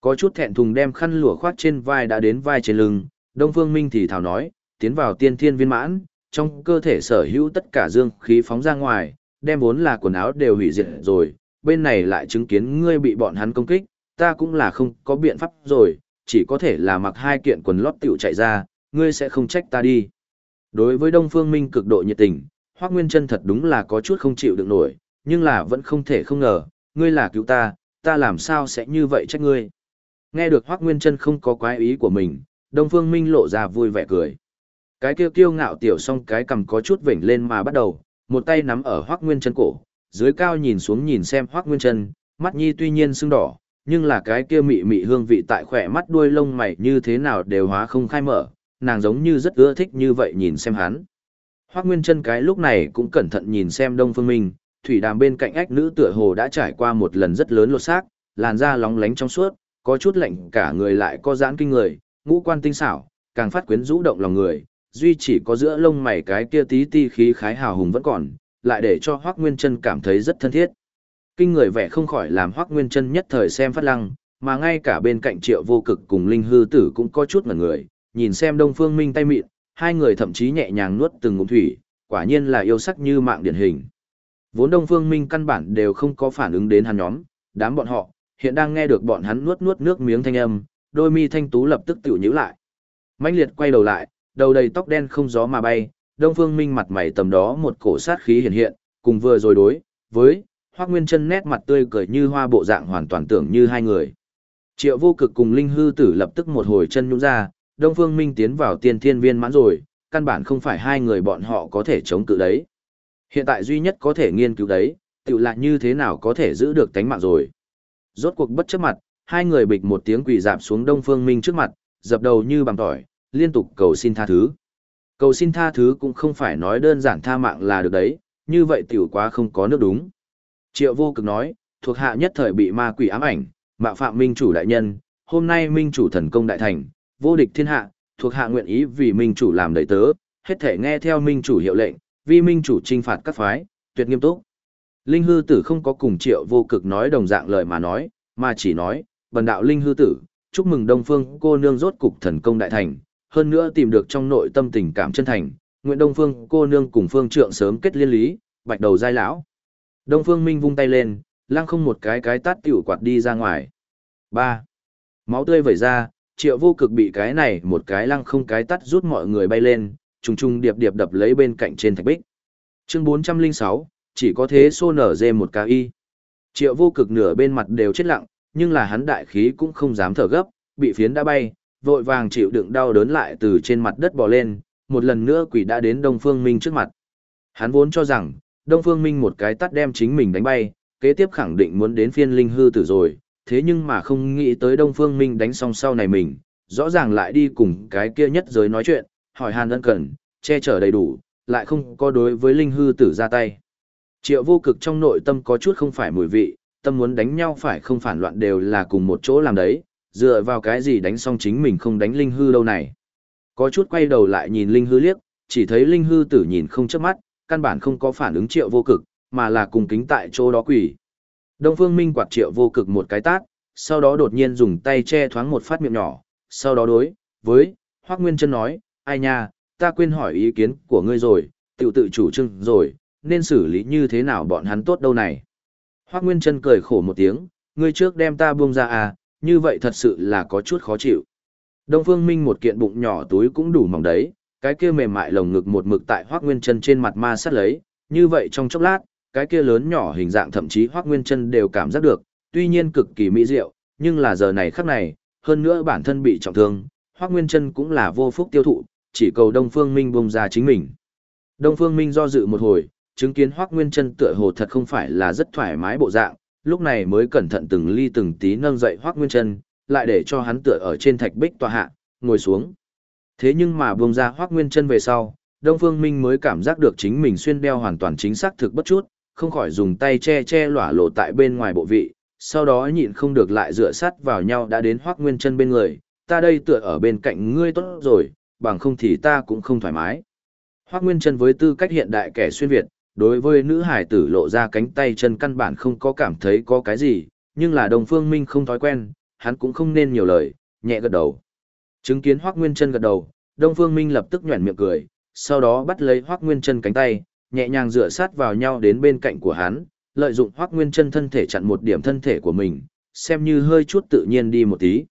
Có chút thẹn thùng đem khăn lụa khoác trên vai đã đến vai trên lưng, Đông Phương Minh thì thào nói, tiến vào tiên thiên viên mãn, trong cơ thể sở hữu tất cả dương khí phóng ra ngoài, đem vốn là quần áo đều hủy diệt rồi, bên này lại chứng kiến ngươi bị bọn hắn công kích, ta cũng là không có biện pháp rồi, chỉ có thể là mặc hai kiện quần lót tiểu chạy ra, ngươi sẽ không trách ta đi. Đối với Đông Phương Minh cực độ nhiệt tình, Hoắc Nguyên Chân thật đúng là có chút không chịu được nổi, nhưng là vẫn không thể không ngờ, ngươi là cứu ta, ta làm sao sẽ như vậy trách ngươi. Nghe được Hoắc Nguyên Trân không có quái ý của mình, Đông Phương Minh lộ ra vui vẻ cười. Cái kia kiêu ngạo tiểu xong cái cầm có chút vểnh lên mà bắt đầu, một tay nắm ở Hoắc Nguyên Trân cổ, dưới cao nhìn xuống nhìn xem Hoắc Nguyên Trân, mắt nhi tuy nhiên sưng đỏ, nhưng là cái kia mị mị hương vị tại khỏe mắt đuôi lông mày như thế nào đều hóa không khai mở, nàng giống như rất ưa thích như vậy nhìn xem hắn. Hoắc Nguyên Trân cái lúc này cũng cẩn thận nhìn xem Đông Phương Minh, thủy đàm bên cạnh ách nữ tựa hồ đã trải qua một lần rất lớn lột xác, làn da lóng lánh trong suốt, có chút lạnh cả người lại có giãn kinh người, ngũ quan tinh xảo, càng phát quyến rũ động lòng người, duy chỉ có giữa lông mày cái kia tí ti khí khái hào hùng vẫn còn, lại để cho Hoắc Nguyên Chân cảm thấy rất thân thiết. Kinh người vẻ không khỏi làm Hoắc Nguyên Chân nhất thời xem phát lăng, mà ngay cả bên cạnh Triệu Vô Cực cùng Linh Hư Tử cũng có chút ngẩn người, nhìn xem Đông Phương Minh tay mịn, hai người thậm chí nhẹ nhàng nuốt từng ngụm thủy, quả nhiên là yêu sắc như mạng điển hình. Vốn Đông Phương Minh căn bản đều không có phản ứng đến hắn nhóm, đám bọn họ, hiện đang nghe được bọn hắn nuốt nuốt nước miếng thanh âm, đôi mi thanh tú lập tức tiểu nhíu lại. Mạnh liệt quay đầu lại, đầu đầy tóc đen không gió mà bay, Đông Phương Minh mặt mày tầm đó một cổ sát khí hiện hiện, cùng vừa rồi đối với Hoác Nguyên Chân nét mặt tươi cười như hoa bộ dạng hoàn toàn tưởng như hai người. Triệu Vô Cực cùng Linh Hư Tử lập tức một hồi chân nhũn ra, Đông Phương Minh tiến vào tiên thiên viên mãn rồi, căn bản không phải hai người bọn họ có thể chống cự đấy. Hiện tại duy nhất có thể nghiên cứu đấy, tự lại như thế nào có thể giữ được tánh mạng rồi. Rốt cuộc bất chấp mặt, hai người bịch một tiếng quỳ dạp xuống Đông Phương Minh trước mặt, dập đầu như bằng tỏi, liên tục cầu xin tha thứ. Cầu xin tha thứ cũng không phải nói đơn giản tha mạng là được đấy, như vậy tiểu quá không có nước đúng. Triệu vô cực nói, thuộc hạ nhất thời bị ma quỷ ám ảnh, mạo phạm minh chủ đại nhân, hôm nay minh chủ thần công đại thành, vô địch thiên hạ, thuộc hạ nguyện ý vì minh chủ làm đầy tớ, hết thể nghe theo minh chủ hiệu lệnh, Vi minh chủ trinh phạt các phái, tuyệt nghiêm túc. Linh hư tử không có cùng triệu vô cực nói đồng dạng lời mà nói, mà chỉ nói, bần đạo linh hư tử, chúc mừng đông phương cô nương rốt cục thần công đại thành, hơn nữa tìm được trong nội tâm tình cảm chân thành, nguyện đông phương cô nương cùng phương trượng sớm kết liên lý, bạch đầu giai lão. Đông phương minh vung tay lên, lăng không một cái cái tát tiểu quạt đi ra ngoài. 3. Máu tươi vẩy ra, triệu vô cực bị cái này một cái lăng không cái tát rút mọi người bay lên, trùng trùng điệp điệp đập lấy bên cạnh trên thạch bích. Chương 406, chỉ có thế xô nở dê một ca y. Triệu vô cực nửa bên mặt đều chết lặng, nhưng là hắn đại khí cũng không dám thở gấp, bị phiến đã bay, vội vàng chịu đựng đau đớn lại từ trên mặt đất bò lên, một lần nữa quỷ đã đến Đông Phương Minh trước mặt. Hắn vốn cho rằng, Đông Phương Minh một cái tắt đem chính mình đánh bay, kế tiếp khẳng định muốn đến phiên linh hư tử rồi, thế nhưng mà không nghĩ tới Đông Phương Minh đánh xong sau này mình, rõ ràng lại đi cùng cái kia nhất giới nói chuyện, hỏi hàn ân cần, che chở đầy đủ, lại không có đối với linh hư tử ra tay. Triệu vô cực trong nội tâm có chút không phải mùi vị, tâm muốn đánh nhau phải không phản loạn đều là cùng một chỗ làm đấy, dựa vào cái gì đánh xong chính mình không đánh linh hư đâu này. Có chút quay đầu lại nhìn linh hư liếc, chỉ thấy linh hư tử nhìn không chớp mắt, căn bản không có phản ứng triệu vô cực, mà là cùng kính tại chỗ đó quỷ. Đông Phương Minh quạt triệu vô cực một cái tát, sau đó đột nhiên dùng tay che thoáng một phát miệng nhỏ, sau đó đối với Hoắc Nguyên Chân nói, ai nha, ta quên hỏi ý kiến của ngươi rồi, tự tự chủ trương rồi, nên xử lý như thế nào bọn hắn tốt đâu này. Hoác Nguyên Trân cười khổ một tiếng, ngươi trước đem ta buông ra à, như vậy thật sự là có chút khó chịu. Đông Phương Minh một kiện bụng nhỏ túi cũng đủ mỏng đấy, cái kia mềm mại lồng ngực một mực tại Hoác Nguyên Trân trên mặt ma sát lấy, như vậy trong chốc lát, cái kia lớn nhỏ hình dạng thậm chí Hoác Nguyên Trân đều cảm giác được, tuy nhiên cực kỳ mỹ diệu, nhưng là giờ này khắc này, hơn nữa bản thân bị trọng thương, Hoác Nguyên Trân cũng là vô phúc tiêu thụ, chỉ cầu Đông Phương Minh buông ra chính mình. Đông Phương Minh do dự một hồi, chứng kiến Hoắc Nguyên Chân tựa hồ thật không phải là rất thoải mái bộ dạng, lúc này mới cẩn thận từng ly từng tí nâng dậy Hoắc Nguyên Chân, lại để cho hắn tựa ở trên thạch bích tòa hạ, ngồi xuống. Thế nhưng mà buông ra Hoắc Nguyên Chân về sau, Đông Phương Minh mới cảm giác được chính mình xuyên đeo hoàn toàn chính xác thực bất chút, không khỏi dùng tay che che lỏa lộ tại bên ngoài bộ vị, sau đó nhịn không được lại dựa sát vào nhau đã đến Hoắc Nguyên Chân bên người, ta đây tựa ở bên cạnh ngươi tốt rồi, bằng không thì ta cũng không thoải mái. Hoắc Nguyên Trân với tư cách hiện đại kẻ xuyên việt, đối với nữ hải tử lộ ra cánh tay chân căn bản không có cảm thấy có cái gì, nhưng là đồng phương minh không thói quen, hắn cũng không nên nhiều lời, nhẹ gật đầu. Chứng kiến Hoác Nguyên Trân gật đầu, Đông Phương Minh lập tức nhuẩn miệng cười, sau đó bắt lấy Hoác Nguyên Trân cánh tay, nhẹ nhàng dựa sát vào nhau đến bên cạnh của hắn, lợi dụng Hoác Nguyên Trân thân thể chặn một điểm thân thể của mình, xem như hơi chút tự nhiên đi một tí.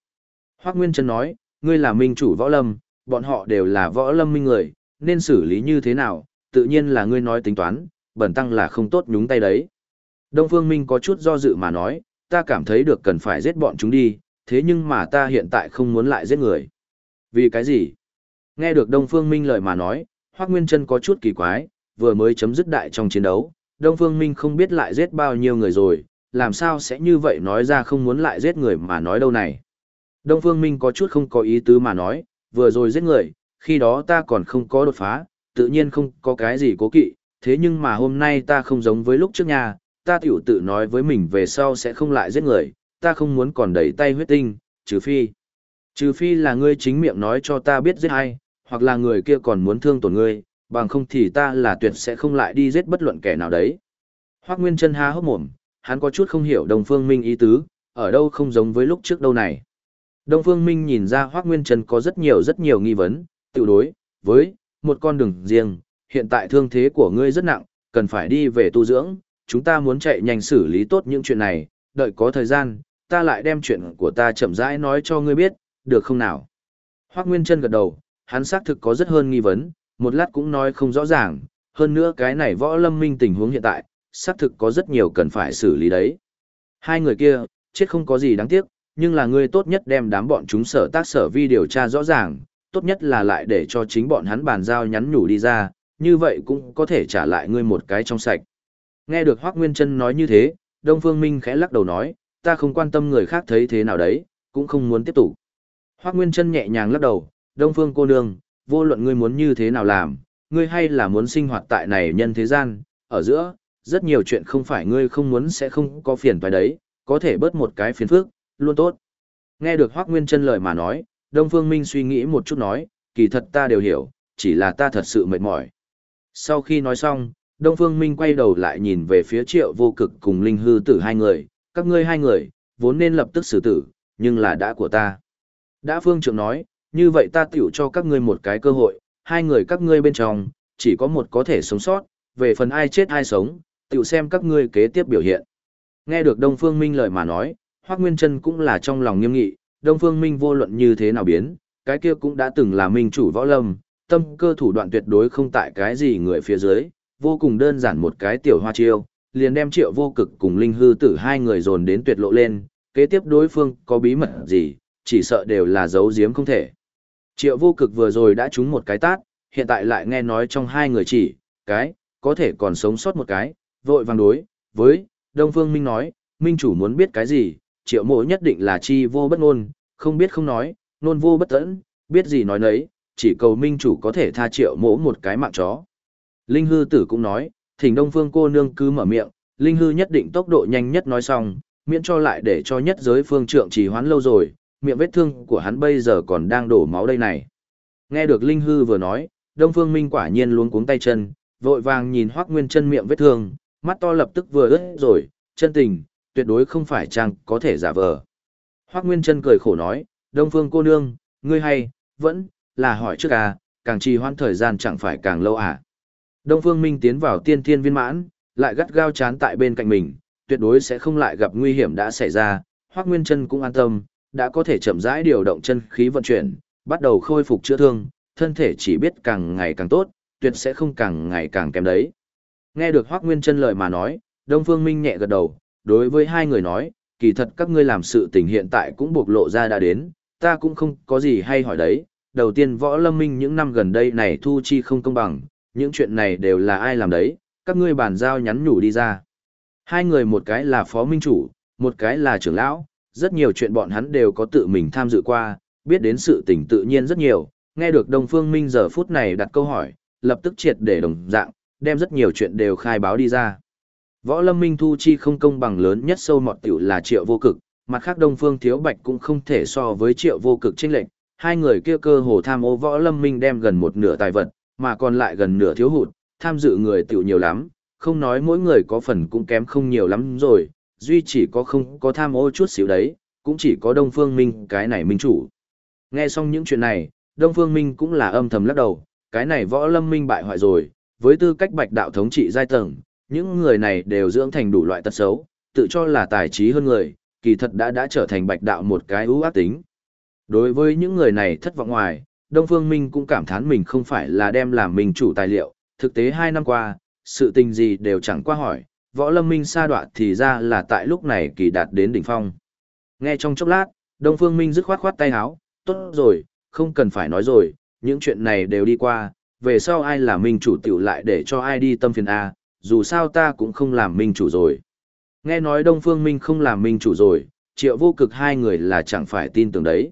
Hoác Nguyên Trân nói, ngươi là minh chủ võ lâm, bọn họ đều là võ lâm minh người, nên xử lý như thế nào, tự nhiên là ngươi nói tính toán, bẩn tăng là không tốt nhúng tay đấy. Đông Phương Minh có chút do dự mà nói, ta cảm thấy được cần phải giết bọn chúng đi, thế nhưng mà ta hiện tại không muốn lại giết người. Vì cái gì? Nghe được Đông Phương Minh lời mà nói, Hoác Nguyên Trân có chút kỳ quái, vừa mới chấm dứt đại trong chiến đấu, Đông Phương Minh không biết lại giết bao nhiêu người rồi, làm sao sẽ như vậy nói ra không muốn lại giết người mà nói đâu này. Đông Phương Minh có chút không có ý tứ mà nói, vừa rồi giết người, khi đó ta còn không có đột phá, tự nhiên không có cái gì cố kỵ, thế nhưng mà hôm nay ta không giống với lúc trước nhà, ta tiểu tự nói với mình về sau sẽ không lại giết người, ta không muốn còn đẩy tay huyết tinh, trừ phi. Trừ phi là ngươi chính miệng nói cho ta biết giết ai, hoặc là người kia còn muốn thương tổn ngươi, bằng không thì ta là tuyệt sẽ không lại đi giết bất luận kẻ nào đấy. Hoác Nguyên chân há hốc mồm, hắn có chút không hiểu Đồng Phương Minh ý tứ, ở đâu không giống với lúc trước đâu này. Đông Phương Minh nhìn ra Hoác Nguyên Trần có rất nhiều rất nhiều nghi vấn, tự đối, với, một con đường riêng, hiện tại thương thế của ngươi rất nặng, cần phải đi về tu dưỡng, chúng ta muốn chạy nhanh xử lý tốt những chuyện này, đợi có thời gian, ta lại đem chuyện của ta chậm rãi nói cho ngươi biết, được không nào? Hoác Nguyên Trân gật đầu, hắn xác thực có rất hơn nghi vấn, một lát cũng nói không rõ ràng, hơn nữa cái này võ lâm minh tình huống hiện tại, xác thực có rất nhiều cần phải xử lý đấy. Hai người kia, chết không có gì đáng tiếc, nhưng là ngươi tốt nhất đem đám bọn chúng sở tác sở vi điều tra rõ ràng, tốt nhất là lại để cho chính bọn hắn bàn giao nhắn nhủ đi ra, như vậy cũng có thể trả lại ngươi một cái trong sạch. Nghe được Hoác Nguyên Trân nói như thế, Đông Phương Minh khẽ lắc đầu nói, ta không quan tâm người khác thấy thế nào đấy, cũng không muốn tiếp tục. Hoác Nguyên Trân nhẹ nhàng lắc đầu, Đông Phương cô nương, vô luận ngươi muốn như thế nào làm, ngươi hay là muốn sinh hoạt tại này nhân thế gian, ở giữa, rất nhiều chuyện không phải ngươi không muốn sẽ không có phiền phải đấy, có thể bớt một cái phiền phức, luôn tốt. Nghe được Hoác Nguyên Trân lời mà nói, Đông Phương Minh suy nghĩ một chút nói, kỳ thật ta đều hiểu, chỉ là ta thật sự mệt mỏi. Sau khi nói xong, Đông Phương Minh quay đầu lại nhìn về phía triệu vô cực cùng linh hư tử hai người, các ngươi hai người, vốn nên lập tức xử tử, nhưng là đã của ta. Đã phương Trượng nói, như vậy ta tiểu cho các ngươi một cái cơ hội, hai người các ngươi bên trong, chỉ có một có thể sống sót, về phần ai chết ai sống, tiểu xem các ngươi kế tiếp biểu hiện. Nghe được Đông Phương Minh lời mà nói, Hoác Nguyên Trân cũng là trong lòng nghiêm nghị, Đông Phương Minh vô luận như thế nào biến, cái kia cũng đã từng là minh chủ võ lâm, tâm cơ thủ đoạn tuyệt đối không tại cái gì người phía dưới, vô cùng đơn giản một cái tiểu hoa chiêu, liền đem triệu vô cực cùng linh hư tử hai người dồn đến tuyệt lộ lên, kế tiếp đối phương có bí mật gì, chỉ sợ đều là giấu giếm không thể. Triệu vô cực vừa rồi đã trúng một cái tát, hiện tại lại nghe nói trong hai người chỉ, cái, có thể còn sống sót một cái, vội vàng đối, với, Đông Phương Minh nói, Minh chủ muốn biết cái gì, triệu mộ nhất định là chi vô bất ngôn, không biết không nói, nôn vô bất tẫn, biết gì nói nấy, chỉ cầu Minh chủ có thể tha triệu mộ một cái mạng chó. Linh hư tử cũng nói, thỉnh Đông Phương cô nương cứ mở miệng, Linh hư nhất định tốc độ nhanh nhất nói xong, miễn cho lại để cho nhất giới phương trượng trì hoãn lâu rồi, miệng vết thương của hắn bây giờ còn đang đổ máu đây này. Nghe được Linh hư vừa nói, Đông Phương Minh quả nhiên luống cuống tay chân, vội vàng nhìn Hoắc Nguyên chân miệng vết thương, mắt to lập tức vừa ướt rồi, chân tình, tuyệt đối không phải chàng có thể giả vờ. Hoắc Nguyên Trân cười khổ nói, Đông Phương cô nương, ngươi hay, vẫn, là hỏi trước à, càng trì hoãn thời gian chẳng phải càng lâu à. Đông Phương Minh tiến vào tiên thiên viên mãn, lại gắt gao chán tại bên cạnh mình, tuyệt đối sẽ không lại gặp nguy hiểm đã xảy ra, Hoắc Nguyên Trân cũng an tâm, đã có thể chậm rãi điều động chân khí vận chuyển, bắt đầu khôi phục chữa thương, thân thể chỉ biết càng ngày càng tốt, tuyệt sẽ không càng ngày càng kém đấy. Nghe được Hoắc Nguyên Trân lời mà nói, Đông Phương Minh nhẹ gật đầu, đối với hai người nói, kỳ thật các ngươi làm sự tình hiện tại cũng bộc lộ ra đã đến, ta cũng không có gì hay hỏi đấy. Đầu tiên võ lâm minh những năm gần đây này thu chi không công bằng, những chuyện này đều là ai làm đấy, các ngươi bàn giao nhắn nhủ đi ra. Hai người một cái là phó minh chủ, một cái là trưởng lão, rất nhiều chuyện bọn hắn đều có tự mình tham dự qua, biết đến sự tình tự nhiên rất nhiều, nghe được Đông Phương Minh giờ phút này đặt câu hỏi, lập tức triệt để đồng dạng, đem rất nhiều chuyện đều khai báo đi ra. Võ Lâm Minh thu chi không công bằng lớn nhất sâu mọt tiểu là Triệu Vô Cực, mặt khác Đông Phương Thiếu Bạch cũng không thể so với Triệu Vô Cực chênh lệnh, hai người kia cơ hồ tham ô Võ Lâm Minh đem gần một nửa tài vật, mà còn lại gần nửa thiếu hụt, tham dự người tiểu nhiều lắm, không nói mỗi người có phần cũng kém không nhiều lắm rồi, duy chỉ có không có tham ô chút xíu đấy, cũng chỉ có Đông Phương Minh cái này minh chủ. Nghe xong những chuyện này, Đông Phương Minh cũng là âm thầm lắc đầu, cái này võ lâm minh bại hoại rồi, với tư cách bạch đạo thống trị giai tầng, những người này đều dưỡng thành đủ loại tật xấu, tự cho là tài trí hơn người, kỳ thật đã đã trở thành bạch đạo một cái ưu ác tính. Đối với những người này thất vọng ngoài, Đông Phương Minh cũng cảm thán mình không phải là đem làm mình chủ tài liệu, thực tế hai năm qua, sự tình gì đều chẳng qua hỏi, võ lâm minh sa đoạn thì ra là tại lúc này kỳ đạt đến đỉnh phong. Nghe trong chốc lát, Đông Phương Minh dứt khoát khoát tay áo, tốt rồi, không cần phải nói rồi, những chuyện này đều đi qua, về sau ai là minh chủ tiểu lại để cho ai đi tâm phiền A, dù sao ta cũng không làm minh chủ rồi. Nghe nói Đông Phương Minh không làm minh chủ rồi, triệu vô cực hai người là chẳng phải tin tưởng đấy.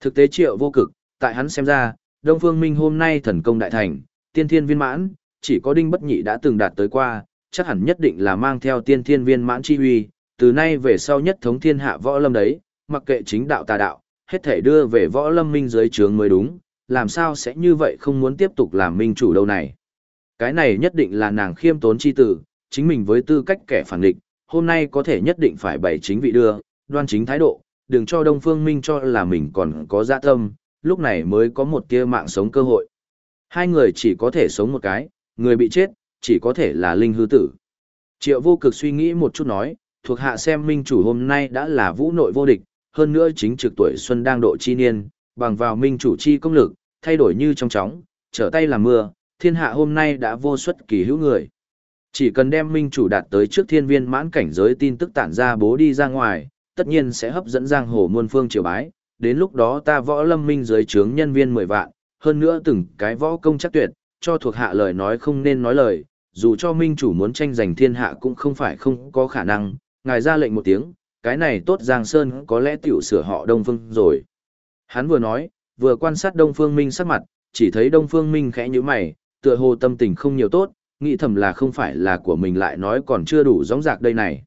Thực tế triệu vô cực, tại hắn xem ra, Đông Phương Minh hôm nay thần công đại thành, tiên thiên viên mãn, chỉ có đinh bất nhị đã từng đạt tới qua, chắc hẳn nhất định là mang theo tiên thiên viên mãn chi huy, từ nay về sau nhất thống thiên hạ võ lâm đấy, mặc kệ chính đạo tà đạo, hết thể đưa về võ lâm minh dưới trướng mới đúng, làm sao sẽ như vậy không muốn tiếp tục làm minh chủ đâu này. Cái này nhất định là nàng khiêm tốn chi tử, chính mình với tư cách kẻ phản địch, hôm nay có thể nhất định phải bày chính vị đưa, đoan chính thái độ, đừng cho Đông Phương Minh cho là mình còn có dạ tâm, lúc này mới có một tia mạng sống cơ hội. Hai người chỉ có thể sống một cái, người bị chết, chỉ có thể là linh hư tử. Triệu vô cực suy nghĩ một chút nói, thuộc hạ xem minh chủ hôm nay đã là vũ nội vô địch, hơn nữa chính trực tuổi xuân đang độ chi niên, bằng vào minh chủ chi công lực, thay đổi như trong chóng, trở tay làm mưa, thiên hạ hôm nay đã vô xuất kỳ hữu người. Chỉ cần đem minh chủ đạt tới trước thiên viên mãn cảnh giới tin tức tản ra bố đi ra ngoài, tất nhiên sẽ hấp dẫn giang hồ muôn phương triều bái, đến lúc đó ta võ lâm minh giới trướng nhân viên 10 vạn, hơn nữa từng cái võ công chắc tuyệt, cho thuộc hạ lời nói không nên nói lời, dù cho minh chủ muốn tranh giành thiên hạ cũng không phải không có khả năng, ngài ra lệnh một tiếng, cái này tốt Giang Sơn có lẽ tiểu sửa họ Đông Phương rồi. Hắn vừa nói, vừa quan sát Đông Phương Minh sắc mặt, chỉ thấy Đông Phương Minh khẽ như mày, tựa hồ tâm tình không nhiều tốt, nghĩ thầm là không phải là của mình lại nói còn chưa đủ rõ rạc đây này.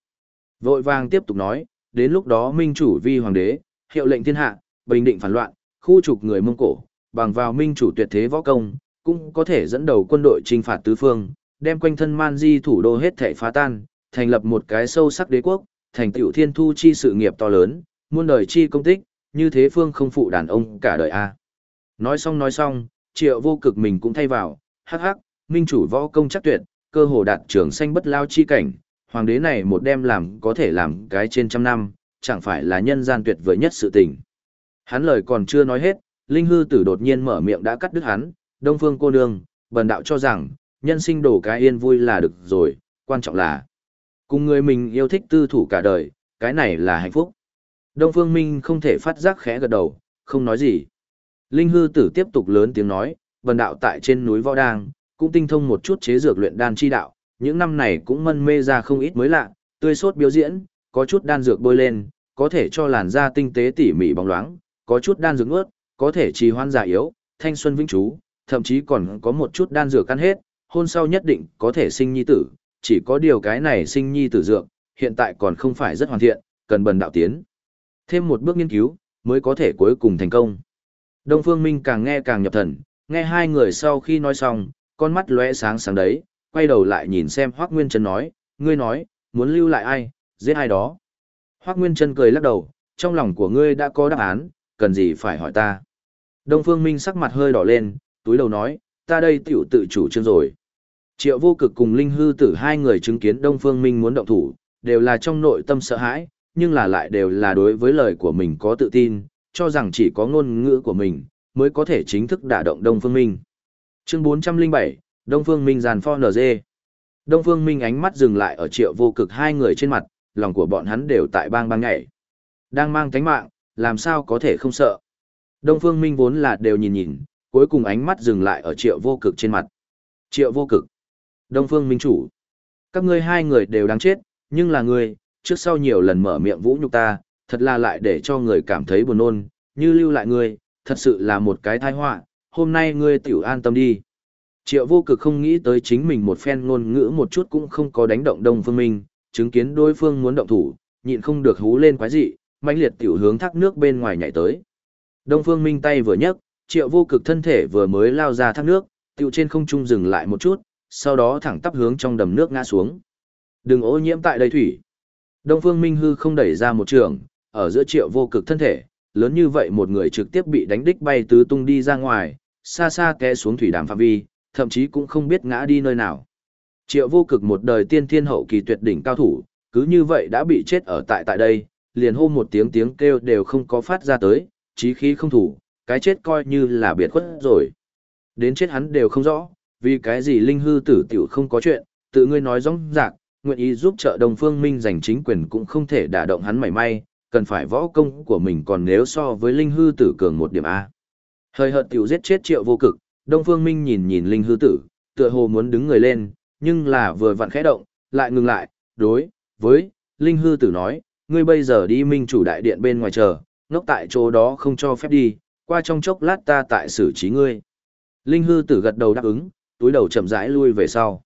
Vội vàng tiếp tục nói, đến lúc đó Minh chủ vi hoàng đế, hiệu lệnh thiên hạ, bình định phản loạn, khu trục người Mông Cổ, bằng vào Minh chủ tuyệt thế võ công, cũng có thể dẫn đầu quân đội trinh phạt tứ phương, đem quanh thân man di thủ đô hết thể phá tan, thành lập một cái sâu sắc đế quốc, thành tựu thiên thu chi sự nghiệp to lớn, muôn đời chi công tích, như thế phương không phụ đàn ông cả đời a. Nói xong nói xong, triệu vô cực mình cũng thay vào, hắc hắc, minh chủ võ công chắc tuyệt, cơ hồ đạt trường xanh bất lao chi cảnh, hoàng đế này một đêm làm có thể làm cái trên trăm năm, chẳng phải là nhân gian tuyệt vời nhất sự tình. Hắn lời còn chưa nói hết, Linh hư tử đột nhiên mở miệng đã cắt đứt hắn, Đông Phương cô nương, bần đạo cho rằng, nhân sinh đổ cái yên vui là được rồi, quan trọng là cùng người mình yêu thích tư thủ cả đời, cái này là hạnh phúc. Đông Phương Minh không thể phát giác khẽ gật đầu, không nói gì. Linh hư tử tiếp tục lớn tiếng nói, bần đạo tại trên núi Võ Đang, cũng tinh thông một chút chế dược luyện đan chi đạo, những năm này cũng mân mê ra không ít mới lạ, tươi sốt biểu diễn, có chút đan dược bôi lên, có thể cho làn da tinh tế tỉ mỉ bóng loáng, có chút đan dược ướt, có thể trì hoãn già yếu, thanh xuân vĩnh chú, thậm chí còn có một chút đan dược ăn hết, hôn sau nhất định có thể sinh nhi tử, chỉ có điều cái này sinh nhi tử dược, hiện tại còn không phải rất hoàn thiện, cần bần đạo tiến. Thêm một bước nghiên cứu, mới có thể cuối cùng thành công. Đông Phương Minh càng nghe càng nhập thần, nghe hai người sau khi nói xong, con mắt lóe sáng sáng đấy, quay đầu lại nhìn xem Hoắc Nguyên Trân nói, ngươi nói, muốn lưu lại ai, giết ai đó. Hoắc Nguyên Trân cười lắc đầu, trong lòng của ngươi đã có đáp án, cần gì phải hỏi ta. Đông Phương Minh sắc mặt hơi đỏ lên, túi đầu nói, ta đây tiểu tự chủ trương rồi. Triệu vô cực cùng Linh Hư tử hai người chứng kiến Đông Phương Minh muốn động thủ, đều là trong nội tâm sợ hãi, nhưng là lại đều là đối với lời của mình có tự tin, cho rằng chỉ có ngôn ngữ của mình, mới có thể chính thức đả động Đông Phương Minh. Chương 407, Đông Phương Minh giàn pho NG. Đông Phương Minh ánh mắt dừng lại ở triệu vô cực hai người trên mặt, lòng của bọn hắn đều tại bang bang nhảy. Đang mang tánh mạng, làm sao có thể không sợ. Đông Phương Minh vốn là đều nhìn nhìn, cuối cùng ánh mắt dừng lại ở triệu vô cực trên mặt. Triệu vô cực. Đông Phương Minh chủ. Các ngươi hai người đều đáng chết, nhưng là ngươi, trước sau nhiều lần mở miệng vũ nhục ta, thật là lại để cho người cảm thấy buồn nôn, như lưu lại ngươi, thật sự là một cái tai họa, hôm nay ngươi tiểu an tâm đi. Triệu vô cực không nghĩ tới chính mình một phen ngôn ngữ một chút cũng không có đánh động Đông Phương Minh, chứng kiến đối phương muốn động thủ, nhịn không được hú lên quái dị, mãnh liệt tiểu hướng thác nước bên ngoài nhảy tới. Đông Phương Minh tay vừa nhấc, Triệu vô cực thân thể vừa mới lao ra thác nước, tiểu trên không trung dừng lại một chút, sau đó thẳng tắp hướng trong đầm nước ngã xuống. Đừng ô nhiễm tại đây thủy. Đông Phương Minh hư không đẩy ra một trường, ở giữa Triệu vô cực thân thể, lớn như vậy một người trực tiếp bị đánh đích bay tứ tung đi ra ngoài, xa xa té xuống thủy đàm phạm vi, thậm chí cũng không biết ngã đi nơi nào. Triệu vô cực một đời tiên thiên hậu kỳ tuyệt đỉnh cao thủ, cứ như vậy đã bị chết ở tại tại đây, liền hô một tiếng tiếng kêu đều không có phát ra tới, chí khí không thủ, cái chết coi như là biệt khuất rồi. Đến chết hắn đều không rõ, vì cái gì linh hư tử tiểu không có chuyện, tự ngươi nói rõ rạc, nguyện ý giúp trợ đồng phương minh giành chính quyền cũng không thể đả động hắn mảy may, cần phải võ công của mình còn nếu so với linh hư tử cường một điểm A. Hơi hợt tiểu giết chết triệu vô cực, Đông Phương Minh nhìn nhìn Linh Hư Tử, tựa hồ muốn đứng người lên, nhưng là vừa vặn khẽ động, lại ngừng lại, đối với Linh Hư Tử nói, ngươi bây giờ đi Minh chủ đại điện bên ngoài chờ, ngốc tại chỗ đó không cho phép đi, qua trong chốc lát ta tại xử trí ngươi. Linh Hư Tử gật đầu đáp ứng, túi đầu chậm rãi lui về sau.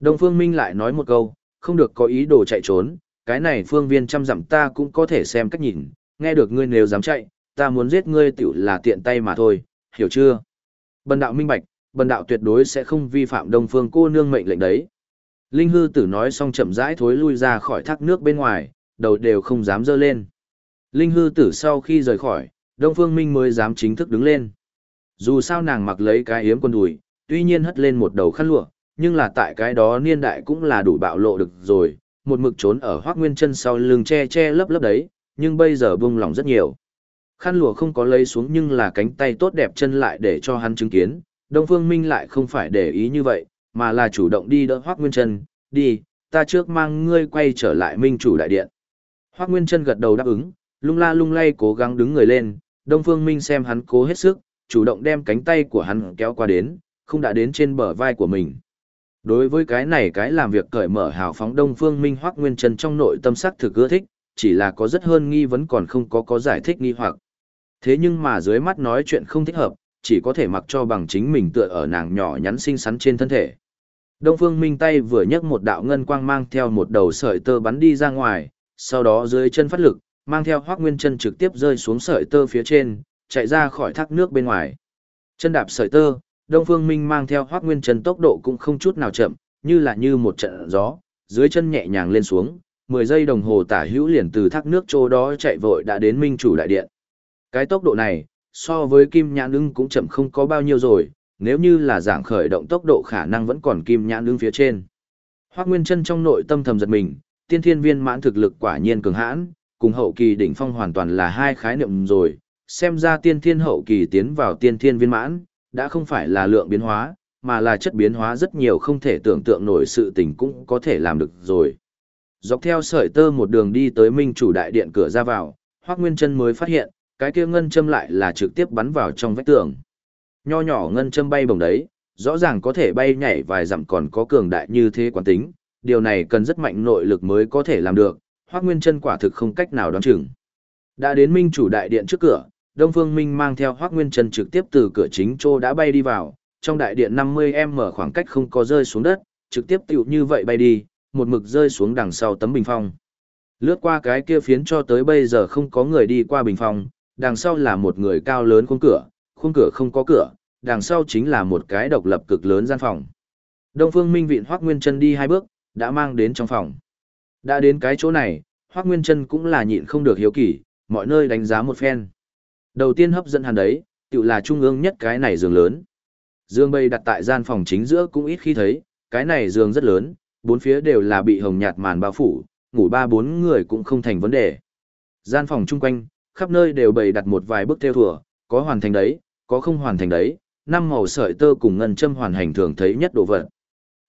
Đông Phương Minh lại nói một câu, không được có ý đồ chạy trốn, cái này phương viên trăm dặm ta cũng có thể xem cách nhìn, nghe được ngươi nếu dám chạy, ta muốn giết ngươi tiểu là tiện tay mà thôi, hiểu chưa? Bần đạo minh bạch, bần đạo tuyệt đối sẽ không vi phạm Đông Phương cô nương mệnh lệnh đấy. Linh hư tử nói xong chậm rãi thối lui ra khỏi thác nước bên ngoài, đầu đều không dám dơ lên. Linh hư tử sau khi rời khỏi, Đông Phương Minh mới dám chính thức đứng lên. Dù sao nàng mặc lấy cái yếm quần đùi, tuy nhiên hất lên một đầu khăn lụa, nhưng là tại cái đó niên đại cũng là đủ bạo lộ được rồi, một mực trốn ở hoác nguyên chân sau lưng che che lấp lấp đấy, nhưng bây giờ bung lỏng rất nhiều. Khăn lụa không có lấy xuống nhưng là cánh tay tốt đẹp chân lại để cho hắn chứng kiến, Đông Phương Minh lại không phải để ý như vậy, mà là chủ động đi đỡ hoác nguyên chân, đi, ta trước mang ngươi quay trở lại minh chủ đại điện. Hoác nguyên chân gật đầu đáp ứng, lung la lung lay cố gắng đứng người lên, Đông Phương Minh xem hắn cố hết sức, chủ động đem cánh tay của hắn kéo qua đến, không đã đến trên bờ vai của mình. Đối với cái này cái làm việc cởi mở hào phóng Đông Phương Minh Hoắc Nguyên Trần trong nội tâm sắc thực ưa thích, chỉ là có rất hơn nghi vấn còn không có có giải thích nghi hoặc. Thế nhưng mà dưới mắt nói chuyện không thích hợp, chỉ có thể mặc cho bằng chính mình tựa ở nàng nhỏ nhắn xinh xắn trên thân thể. Đông Phương Minh tay vừa nhấc một đạo ngân quang mang theo một đầu sợi tơ bắn đi ra ngoài, sau đó dưới chân phát lực, mang theo Hoắc Nguyên Chân trực tiếp rơi xuống sợi tơ phía trên, chạy ra khỏi thác nước bên ngoài. Chân đạp sợi tơ, Đông Phương Minh mang theo Hoắc Nguyên Trần tốc độ cũng không chút nào chậm, như là như một trận gió, dưới chân nhẹ nhàng lên xuống, 10 giây đồng hồ tả hữu liền từ thác nước chỗ đó chạy vội đã đến Minh chủ đại điện. Cái tốc độ này, so với Kim Nhãn Ưng cũng chậm không có bao nhiêu rồi, nếu như là dạng khởi động tốc độ khả năng vẫn còn Kim Nhãn Ưng phía trên. Hoắc Nguyên Trân trong nội tâm thầm giật mình, tiên thiên viên mãn thực lực quả nhiên cường hãn, cùng hậu kỳ đỉnh phong hoàn toàn là hai khái niệm rồi, xem ra tiên thiên hậu kỳ tiến vào tiên thiên viên mãn, đã không phải là lượng biến hóa, mà là chất biến hóa rất nhiều không thể tưởng tượng nổi sự tình cũng có thể làm được rồi. Dọc theo sợi tơ một đường đi tới minh chủ đại điện cửa ra vào, Hoắc Nguyên Chân mới phát hiện, cái kia ngân châm lại là trực tiếp bắn vào trong vách tường. Nho nhỏ ngân châm bay bổng đấy, rõ ràng có thể bay nhảy vài dặm còn có cường đại như thế quán tính, điều này cần rất mạnh nội lực mới có thể làm được, Hoắc Nguyên Chân quả thực không cách nào đoán chừng. Đã đến minh chủ đại điện trước cửa, Đông Phương Minh mang theo Hoắc Nguyên Trần trực tiếp từ cửa chính trô đã bay đi vào, trong đại điện 50m khoảng cách không có rơi xuống đất, trực tiếp tiểu như vậy bay đi, một mực rơi xuống đằng sau tấm bình phong. Lướt qua cái kia phiến cho tới bây giờ không có người đi qua bình phong, đằng sau là một người cao lớn khung cửa, khung cửa không có cửa, đằng sau chính là một cái độc lập cực lớn gian phòng. Đông Phương Minh vịn Hoắc Nguyên Trân đi hai bước, đã mang đến trong phòng. Đã đến cái chỗ này, Hoắc Nguyên Trân cũng là nhịn không được hiếu kỳ, mọi nơi đánh giá một phen. Đầu tiên hấp dẫn hắn đấy, tự là trung ương nhất cái này giường lớn. Dương bầy đặt tại gian phòng chính giữa cũng ít khi thấy, cái này giường rất lớn, bốn phía đều là bị hồng nhạt màn bao phủ, ngủ ba bốn người cũng không thành vấn đề. Gian phòng chung quanh, khắp nơi đều bày đặt một vài bức theo thùa, có hoàn thành đấy, có không hoàn thành đấy, năm màu sợi tơ cùng ngân châm hoàn hành thường thấy nhất đồ vật.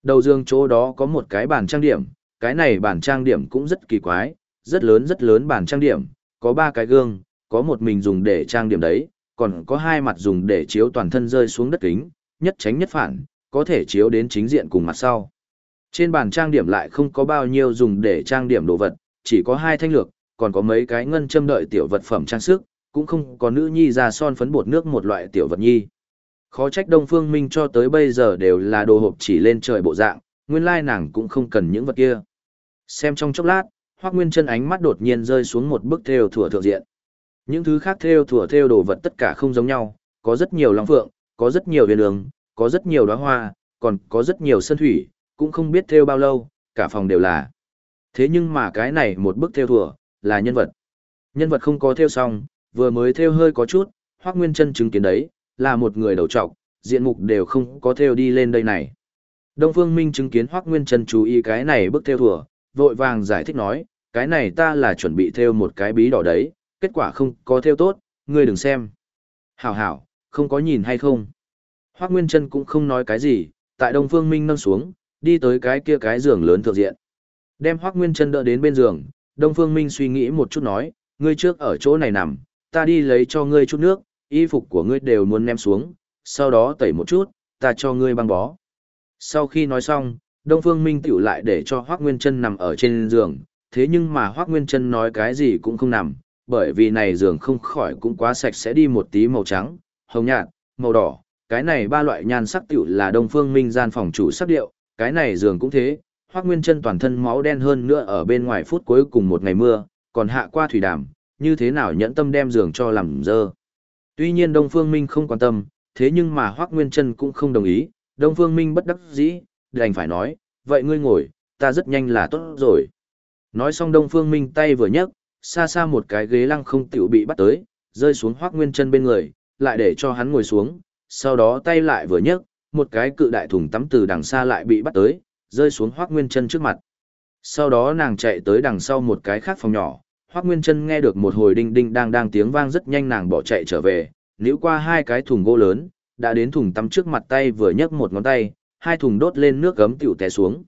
Đầu giường chỗ đó có một cái bàn trang điểm, cái này bàn trang điểm cũng rất kỳ quái, rất lớn rất lớn bàn trang điểm, có ba cái gương, có một mình dùng để trang điểm đấy, còn có hai mặt dùng để chiếu toàn thân rơi xuống đất kính, nhất tránh nhất phản, có thể chiếu đến chính diện cùng mặt sau. Trên bàn trang điểm lại không có bao nhiêu dùng để trang điểm đồ vật, chỉ có hai thanh lược, còn có mấy cái ngân châm đợi tiểu vật phẩm trang sức, cũng không có nữ nhi ra son phấn bột nước một loại tiểu vật nhi. Khó trách Đông Phương Minh cho tới bây giờ đều là đồ hộp chỉ lên trời bộ dạng, nguyên lai nàng cũng không cần những vật kia. Xem trong chốc lát, Hoắc Nguyên Chân ánh mắt đột nhiên rơi xuống một bức thêu thủa thượng diện. Những thứ khác theo thủa theo đồ vật tất cả không giống nhau, có rất nhiều long phượng, có rất nhiều huyền đường, có rất nhiều đóa hoa, còn có rất nhiều sân thủy, cũng không biết theo bao lâu, cả phòng đều là. Thế nhưng mà cái này một bức theo thủa, là nhân vật. Nhân vật không có theo xong, vừa mới theo hơi có chút, Hoắc Nguyên Chân chứng kiến đấy, là một người đầu trọc, diện mục đều không có theo đi lên đây này. Đông Phương Minh chứng kiến Hoắc Nguyên Chân chú ý cái này bức theo thủa, vội vàng giải thích nói, cái này ta là chuẩn bị theo một cái bí đỏ đấy, kết quả không có theo tốt, ngươi đừng xem. Hảo hảo, không có nhìn hay không. Hoác Nguyên Trân cũng không nói cái gì, tại Đông Phương Minh nâng xuống, đi tới cái kia cái giường lớn thượng diện. Đem Hoác Nguyên Trân đỡ đến bên giường, Đông Phương Minh suy nghĩ một chút nói, ngươi trước ở chỗ này nằm, ta đi lấy cho ngươi chút nước, y phục của ngươi đều muốn ném xuống, sau đó tẩy một chút, ta cho ngươi băng bó. Sau khi nói xong, Đông Phương Minh tiểu lại để cho Hoác Nguyên Trân nằm ở trên giường, thế nhưng mà Hoác Nguyên Trân nói cái gì cũng không nằm, bởi vì này giường không khỏi cũng quá sạch sẽ đi một tí màu trắng, hồng nhạt, màu đỏ, cái này ba loại nhan sắc tiểu là Đông Phương Minh gian phòng chủ sắc điệu, cái này giường cũng thế, Hoắc Nguyên Chân toàn thân máu đen hơn nữa ở bên ngoài phút cuối cùng một ngày mưa, còn hạ qua thủy đàm, như thế nào nhẫn tâm đem giường cho làm dơ. Tuy nhiên Đông Phương Minh không quan tâm, thế nhưng mà Hoắc Nguyên Chân cũng không đồng ý, Đông Phương Minh bất đắc dĩ, đành phải nói, vậy ngươi ngồi, ta rất nhanh là tốt rồi. Nói xong Đông Phương Minh tay vừa nhấc, xa xa một cái ghế lăng không tiểu bị bắt tới, rơi xuống Hoắc Nguyên Chân bên người, lại để cho hắn ngồi xuống, sau đó tay lại vừa nhấc, một cái cự đại thùng tắm từ đằng xa lại bị bắt tới, rơi xuống Hoác Nguyên chân trước mặt. Sau đó nàng chạy tới đằng sau một cái khác phòng nhỏ, Hoác Nguyên chân nghe được một hồi đinh đinh đang đang tiếng vang rất nhanh nàng bỏ chạy trở về, níu qua hai cái thùng gỗ lớn, đã đến thùng tắm trước mặt tay vừa nhấc một ngón tay, hai thùng đốt lên nước gấm tiểu té xuống.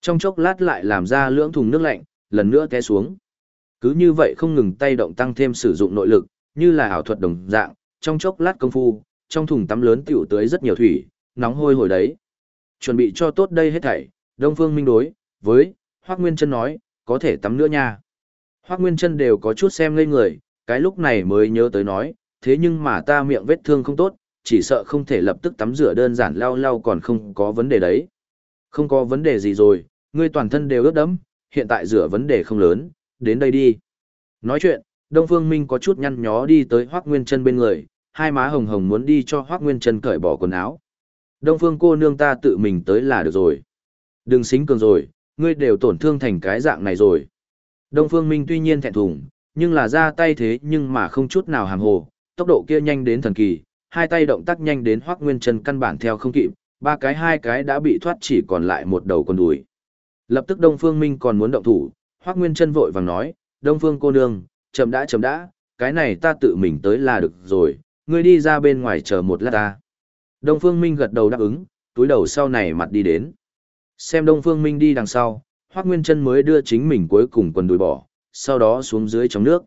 Trong chốc lát lại làm ra lưỡng thùng nước lạnh, lần nữa té xuống. Cứ như vậy không ngừng tay động tăng thêm sử dụng nội lực, như là ảo thuật đồng dạng, trong chốc lát công phu, trong thùng tắm lớn tiểu tới rất nhiều thủy, nóng hôi hồi đấy. Chuẩn bị cho tốt đây hết thảy, Đông Phương Minh đối với Hoắc Nguyên Chân nói, có thể tắm nữa nha. Hoắc Nguyên Chân đều có chút xem ngây người, cái lúc này mới nhớ tới nói, thế nhưng mà ta miệng vết thương không tốt, chỉ sợ không thể lập tức tắm rửa đơn giản lau lau còn không có vấn đề đấy. Không có vấn đề gì rồi, ngươi toàn thân đều ướt đẫm, hiện tại rửa vấn đề không lớn, đến đây đi. Nói chuyện, Đông Phương Minh có chút nhăn nhó đi tới Hoắc Nguyên Trân bên người, hai má hồng hồng muốn đi cho Hoắc Nguyên Trân cởi bỏ quần áo. Đông Phương cô nương ta tự mình tới là được rồi. Đừng xính cường rồi, ngươi đều tổn thương thành cái dạng này rồi. Đông Phương Minh tuy nhiên thẹn thùng, nhưng là ra tay thế nhưng mà không chút nào hàm hồ, tốc độ kia nhanh đến thần kỳ, hai tay động tác nhanh đến Hoắc Nguyên Trân căn bản theo không kịp, ba cái hai cái đã bị thoát chỉ còn lại một đầu con đùi. Lập tức Đông Phương Minh còn muốn động thủ, Hoắc Nguyên Chân vội vàng nói, "Đông Phương cô nương, chậm đã chậm đã, cái này ta tự mình tới là được rồi, ngươi đi ra bên ngoài chờ một lát ta." Đông Phương Minh gật đầu đáp ứng, túi đầu sau này mặt đi đến. Xem Đông Phương Minh đi đằng sau, Hoác Nguyên Trân mới đưa chính mình cuối cùng quần đùi bỏ, sau đó xuống dưới trong nước.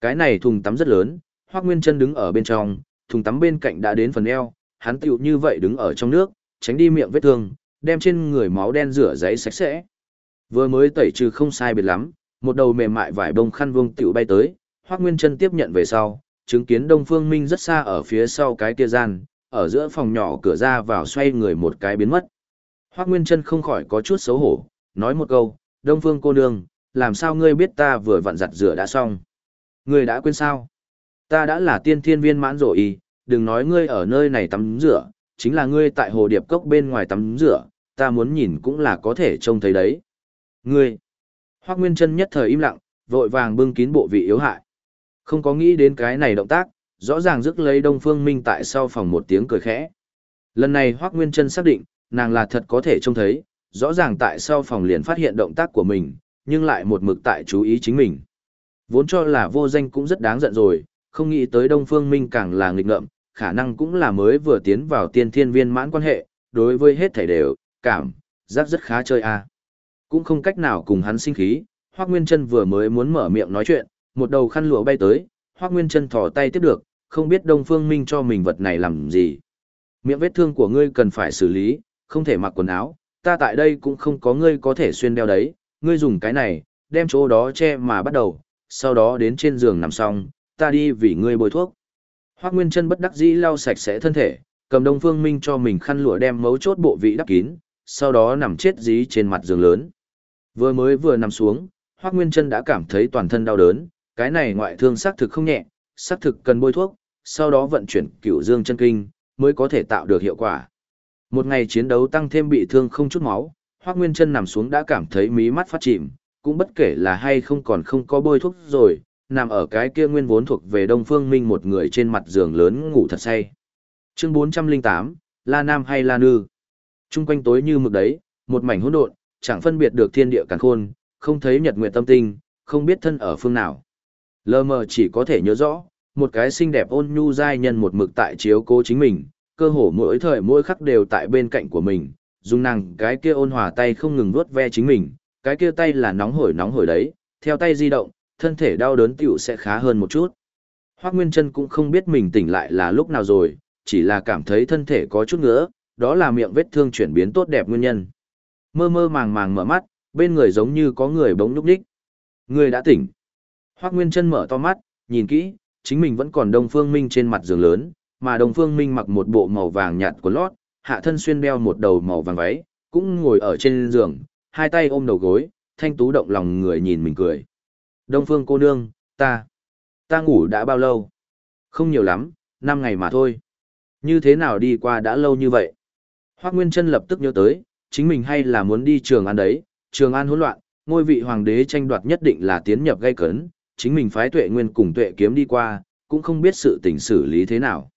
Cái này thùng tắm rất lớn, Hoác Nguyên Trân đứng ở bên trong, thùng tắm bên cạnh đã đến phần eo, hắn tựu như vậy đứng ở trong nước, tránh đi miệng vết thương, đem trên người máu đen rửa giấy sạch sẽ. Vừa mới tẩy trừ không sai biệt lắm, một đầu mềm mại vải bông khăn vuông tiểu bay tới, Hoắc Nguyên Trân tiếp nhận về sau, chứng kiến Đông Phương Minh rất xa ở phía sau cái kia gian, ở giữa phòng nhỏ cửa ra vào xoay người một cái biến mất. Hoắc Nguyên Trân không khỏi có chút xấu hổ, nói một câu, Đông Phương cô nương, làm sao ngươi biết ta vừa vặn giặt rửa đã xong? Ngươi đã quên sao? Ta đã là tiên thiên viên mãn rồi đừng nói ngươi ở nơi này tắm rửa, chính là ngươi tại hồ điệp cốc bên ngoài tắm rửa, ta muốn nhìn cũng là có thể trông thấy đấy. Ngươi! Hoác Nguyên Trân nhất thời im lặng, vội vàng bưng kín bộ vị yếu hại. Không có nghĩ đến cái này động tác, rõ ràng rước lấy Đông Phương Minh tại sau phòng một tiếng cười khẽ. Lần này Hoác Nguyên Trân xác định, nàng là thật có thể trông thấy, rõ ràng tại sau phòng liền phát hiện động tác của mình, nhưng lại một mực tại chú ý chính mình. Vốn cho là vô danh cũng rất đáng giận rồi, không nghĩ tới Đông Phương Minh càng là nghịch ngợm, khả năng cũng là mới vừa tiến vào tiên thiên viên mãn quan hệ, đối với hết thảy đều, cảm, giác rất khá chơi a. Cũng không cách nào cùng hắn sinh khí, Hoắc Nguyên Chân vừa mới muốn mở miệng nói chuyện, một đầu khăn lụa bay tới, Hoắc Nguyên Chân thò tay tiếp được, không biết Đông Phương Minh cho mình vật này làm gì. Miệng vết thương của ngươi cần phải xử lý, không thể mặc quần áo, ta tại đây cũng không có ngươi có thể xuyên đeo đấy, ngươi dùng cái này, đem chỗ đó che mà bắt đầu, sau đó đến trên giường nằm xong, ta đi vì ngươi bôi thuốc. Hoác Nguyên Trân bất đắc dĩ lau sạch sẽ thân thể, cầm Đông Phương Minh cho mình khăn lụa đem mấu chốt bộ vị đắp kín, sau đó nằm chết dí trên mặt giường lớn. Vừa mới vừa nằm xuống, Hoác Nguyên Trân đã cảm thấy toàn thân đau đớn, cái này ngoại thương xác thực không nhẹ, xác thực cần bôi thuốc, sau đó vận chuyển cửu dương chân kinh, mới có thể tạo được hiệu quả. Một ngày chiến đấu tăng thêm bị thương không chút máu, Hoác Nguyên Trân nằm xuống đã cảm thấy mí mắt phát chìm, cũng bất kể là hay không còn không có bôi thuốc rồi, nằm ở cái kia nguyên vốn thuộc về Đông Phương Minh một người trên mặt giường lớn ngủ thật say. Chương 408, La Nam hay La Nư? Trung quanh tối như mực đấy, một mảnh hỗn độn, chẳng phân biệt được thiên địa càn khôn, không thấy nhật nguyệt tâm tinh, không biết thân ở phương nào. Lơ mờ chỉ có thể nhớ rõ, một cái xinh đẹp ôn nhu giai nhân một mực tại chiếu cố chính mình, cơ hồ mỗi thời mỗi khắc đều tại bên cạnh của mình, dùng nàng cái kia ôn hòa tay không ngừng vuốt ve chính mình, cái kia tay là nóng hổi nóng hổi đấy, theo tay di động, thân thể đau đớn tiểu sẽ khá hơn một chút. Hoắc Nguyên Trân cũng không biết mình tỉnh lại là lúc nào rồi, chỉ là cảm thấy thân thể có chút ngứa, đó là miệng vết thương chuyển biến tốt đẹp nguyên nhân. Mơ mơ màng màng mở mắt, bên người giống như có người bỗng nhúc nhích. Người đã tỉnh. Hoắc Nguyên Chân mở to mắt, nhìn kỹ, chính mình vẫn còn Đông Phương Minh trên mặt giường lớn, mà Đông Phương Minh mặc một bộ màu vàng nhạt của lót, hạ thân xuyên đeo một đầu màu vàng váy, cũng ngồi ở trên giường, hai tay ôm đầu gối, thanh tú động lòng người nhìn mình cười. Đông Phương cô nương, ta, ta ngủ đã bao lâu? Không nhiều lắm, năm ngày mà thôi. Như thế nào đi qua đã lâu như vậy? Hoác Nguyên Trân lập tức nhớ tới, chính mình hay là muốn đi trường an đấy, trường an hỗn loạn, ngôi vị hoàng đế tranh đoạt nhất định là tiến nhập gây cấn, chính mình phái tuệ nguyên cùng tuệ kiếm đi qua, cũng không biết sự tình xử lý thế nào.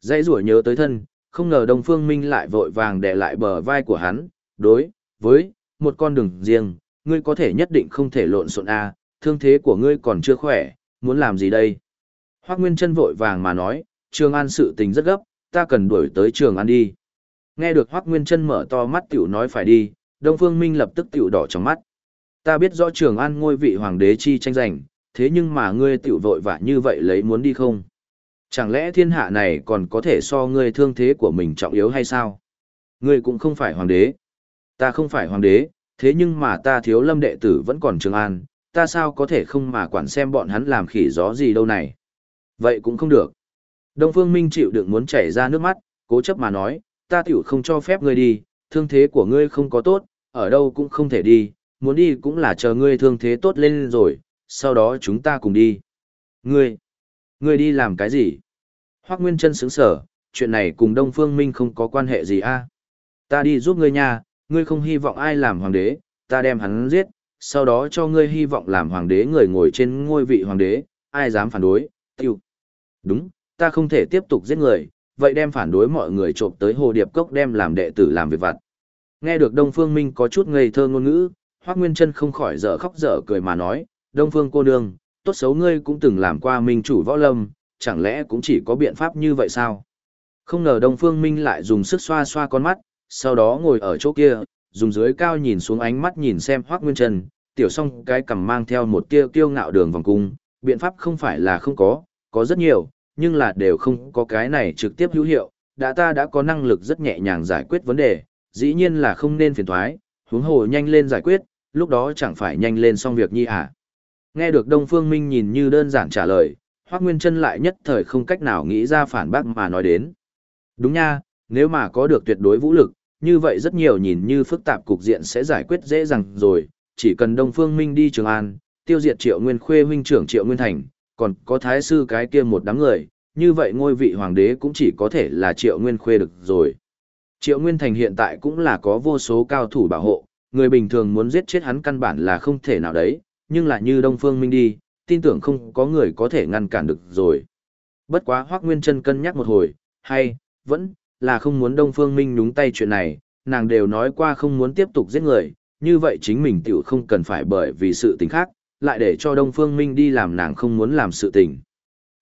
Dãy rủa nhớ tới thân, không ngờ Đông Phương Minh lại vội vàng đè lại bờ vai của hắn, đối với một con đường riêng, ngươi có thể nhất định không thể lộn xộn a, thương thế của ngươi còn chưa khỏe, muốn làm gì đây? Hoắc Nguyên Chân vội vàng mà nói, Trường An sự tình rất gấp, ta cần đuổi tới Trường An đi. Nghe được Hoắc Nguyên Chân mở to mắt tiểu nói phải đi, Đông Phương Minh lập tức tiểu đỏ trong mắt. Ta biết rõ Trường An ngôi vị hoàng đế chi tranh giành, thế nhưng mà ngươi tiểu vội vã như vậy lấy muốn đi không? Chẳng lẽ thiên hạ này còn có thể so ngươi thương thế của mình trọng yếu hay sao? Ngươi cũng không phải hoàng đế. Ta không phải hoàng đế, thế nhưng mà ta thiếu lâm đệ tử vẫn còn Trường An, ta sao có thể không mà quản xem bọn hắn làm khỉ gió gì đâu này. Vậy cũng không được. Đông Phương Minh chịu đựng muốn chảy ra nước mắt, cố chấp mà nói, ta tiểu không cho phép ngươi đi, thương thế của ngươi không có tốt, ở đâu cũng không thể đi, muốn đi cũng là chờ ngươi thương thế tốt lên rồi, sau đó chúng ta cùng đi. Ngươi, ngươi đi làm cái gì? Hoác Nguyên Trân sướng sở, chuyện này cùng Đông Phương Minh không có quan hệ gì a Ta đi giúp ngươi nha, ngươi không hy vọng ai làm hoàng đế, ta đem hắn giết, sau đó cho ngươi hy vọng làm hoàng đế người ngồi trên ngôi vị hoàng đế, ai dám phản đối, tiêu. Đúng, ta không thể tiếp tục giết người, vậy đem phản đối mọi người trộm tới hồ điệp cốc đem làm đệ tử làm việc vặt. Nghe được Đông Phương Minh có chút ngây thơ ngôn ngữ, Hoác Nguyên Chân không khỏi dở khóc dở cười mà nói, Đông Phương cô nương, tốt xấu ngươi cũng từng làm qua minh chủ võ lâm, chẳng lẽ cũng chỉ có biện pháp như vậy sao? Không ngờ Đông Phương Minh lại dùng sức xoa xoa con mắt, sau đó ngồi ở chỗ kia, dùng dưới cao nhìn xuống ánh mắt nhìn xem Hoắc Nguyên Trần, tiểu song cái cầm mang theo một tia kiêu ngạo đường vòng cung, biện pháp không phải là không có, có rất nhiều, nhưng là đều không có cái này trực tiếp hữu hiệu, đã ta đã có năng lực rất nhẹ nhàng giải quyết vấn đề, dĩ nhiên là không nên phiền thoái, huống hồ nhanh lên giải quyết, lúc đó chẳng phải nhanh lên xong việc nhi à. Nghe được Đông Phương Minh nhìn như đơn giản trả lời, Hoắc Nguyên Trân lại nhất thời không cách nào nghĩ ra phản bác mà nói đến. Đúng nha, nếu mà có được tuyệt đối vũ lực, như vậy rất nhiều nhìn như phức tạp cục diện sẽ giải quyết dễ dàng rồi, chỉ cần Đông Phương Minh đi Trường An, tiêu diệt Triệu Nguyên Khuê huynh trưởng Triệu Nguyên Thành, còn có thái sư cái kia một đám người, như vậy ngôi vị hoàng đế cũng chỉ có thể là Triệu Nguyên Khuê được rồi. Triệu Nguyên Thành hiện tại cũng là có vô số cao thủ bảo hộ, người bình thường muốn giết chết hắn căn bản là không thể nào đấy, nhưng là như Đông Phương Minh đi, tin tưởng không có người có thể ngăn cản được rồi. Bất quá Hoắc Nguyên Chân cân nhắc một hồi, hay vẫn là không muốn Đông Phương Minh nhúng tay chuyện này, nàng đều nói qua không muốn tiếp tục giết người, như vậy chính mình tiểu không cần phải bởi vì sự tình khác, lại để cho Đông Phương Minh đi làm nàng không muốn làm sự tình.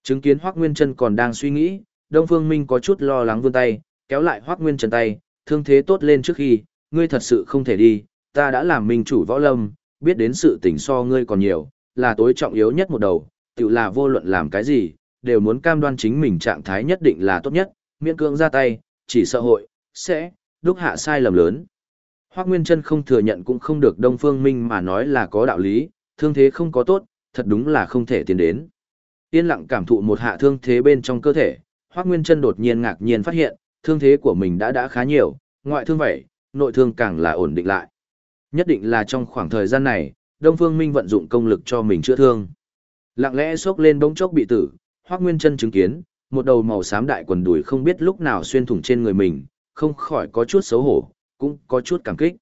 Chứng kiến Hoắc Nguyên Trân còn đang suy nghĩ, Đông Phương Minh có chút lo lắng vươn tay, kéo lại Hoắc Nguyên Trân tay, thương thế tốt lên trước khi, ngươi thật sự không thể đi, ta đã làm minh chủ võ lâm, biết đến sự tình so ngươi còn nhiều, là tối trọng yếu nhất một đầu, tự là vô luận làm cái gì, đều muốn cam đoan chính mình trạng thái nhất định là tốt nhất, miễn cưỡng ra tay, chỉ sợ hội, sẽ, đúc hạ sai lầm lớn. Hoác Nguyên Trân không thừa nhận cũng không được Đông Phương Minh mà nói là có đạo lý, thương thế không có tốt, thật đúng là không thể tiến đến. Yên lặng cảm thụ một hạ thương thế bên trong cơ thể, Hoắc Nguyên Trân đột nhiên ngạc nhiên phát hiện, thương thế của mình đã đã khá nhiều, ngoại thương vậy, nội thương càng là ổn định lại. Nhất định là trong khoảng thời gian này, Đông Phương Minh vận dụng công lực cho mình chữa thương. Lặng lẽ xốc lên bỗng chốc bị tử, Hoắc Nguyên Trân chứng kiến, một đầu màu xám đại quần đùi không biết lúc nào xuyên thủng trên người mình, không khỏi có chút xấu hổ, cũng có chút cảm kích.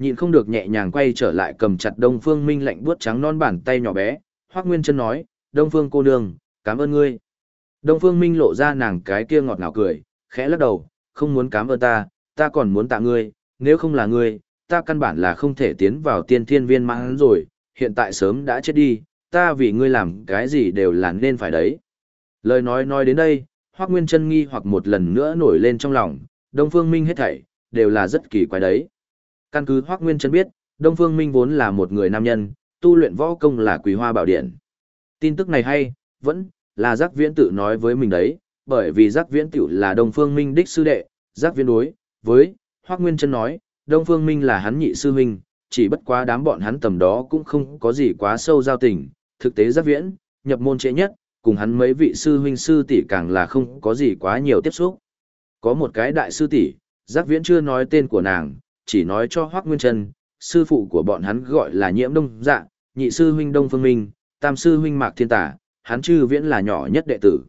Nhịn không được nhẹ nhàng quay trở lại cầm chặt Đông Phương Minh lạnh buốt trắng non bàn tay nhỏ bé, Hoắc Nguyên Chân nói, "Đông Phương cô nương, cảm ơn ngươi." Đông Phương Minh lộ ra nàng cái kia ngọt ngào cười, khẽ lắc đầu, "Không muốn cảm ơn ta, ta còn muốn tạ ngươi, nếu không là ngươi, ta căn bản là không thể tiến vào tiên thiên viên mãn rồi, hiện tại sớm đã chết đi, ta vì ngươi làm cái gì đều là nên phải đấy." Lời nói nói đến đây, Hoác Nguyên chân nghi hoặc một lần nữa nổi lên trong lòng, Đông Phương Minh hết thảy, đều là rất kỳ quái đấy. Căn cứ Hoác Nguyên chân biết, Đông Phương Minh vốn là một người nam nhân, tu luyện võ công là quý hoa bảo điện. Tin tức này hay, vẫn là giác viễn tự nói với mình đấy, bởi vì giác viễn tiểu là Đông Phương Minh đích sư đệ, giác viễn đối, với, Hoác Nguyên Trân nói, Đông Phương Minh là hắn nhị sư huynh, chỉ bất quá đám bọn hắn tầm đó cũng không có gì quá sâu giao tình, thực tế giác viễn, nhập môn trễ nhất, cùng hắn mấy vị sư huynh sư tỷ càng là không có gì quá nhiều tiếp xúc. Có một cái đại sư tỷ, giác viễn chưa nói tên của nàng, chỉ nói cho Hoác Nguyên Trân, sư phụ của bọn hắn gọi là nhiễm đông dạ, nhị sư huynh Đông Phương Minh, tam sư huynh Mạc Thiên Tả, hắn chư viễn là nhỏ nhất đệ tử.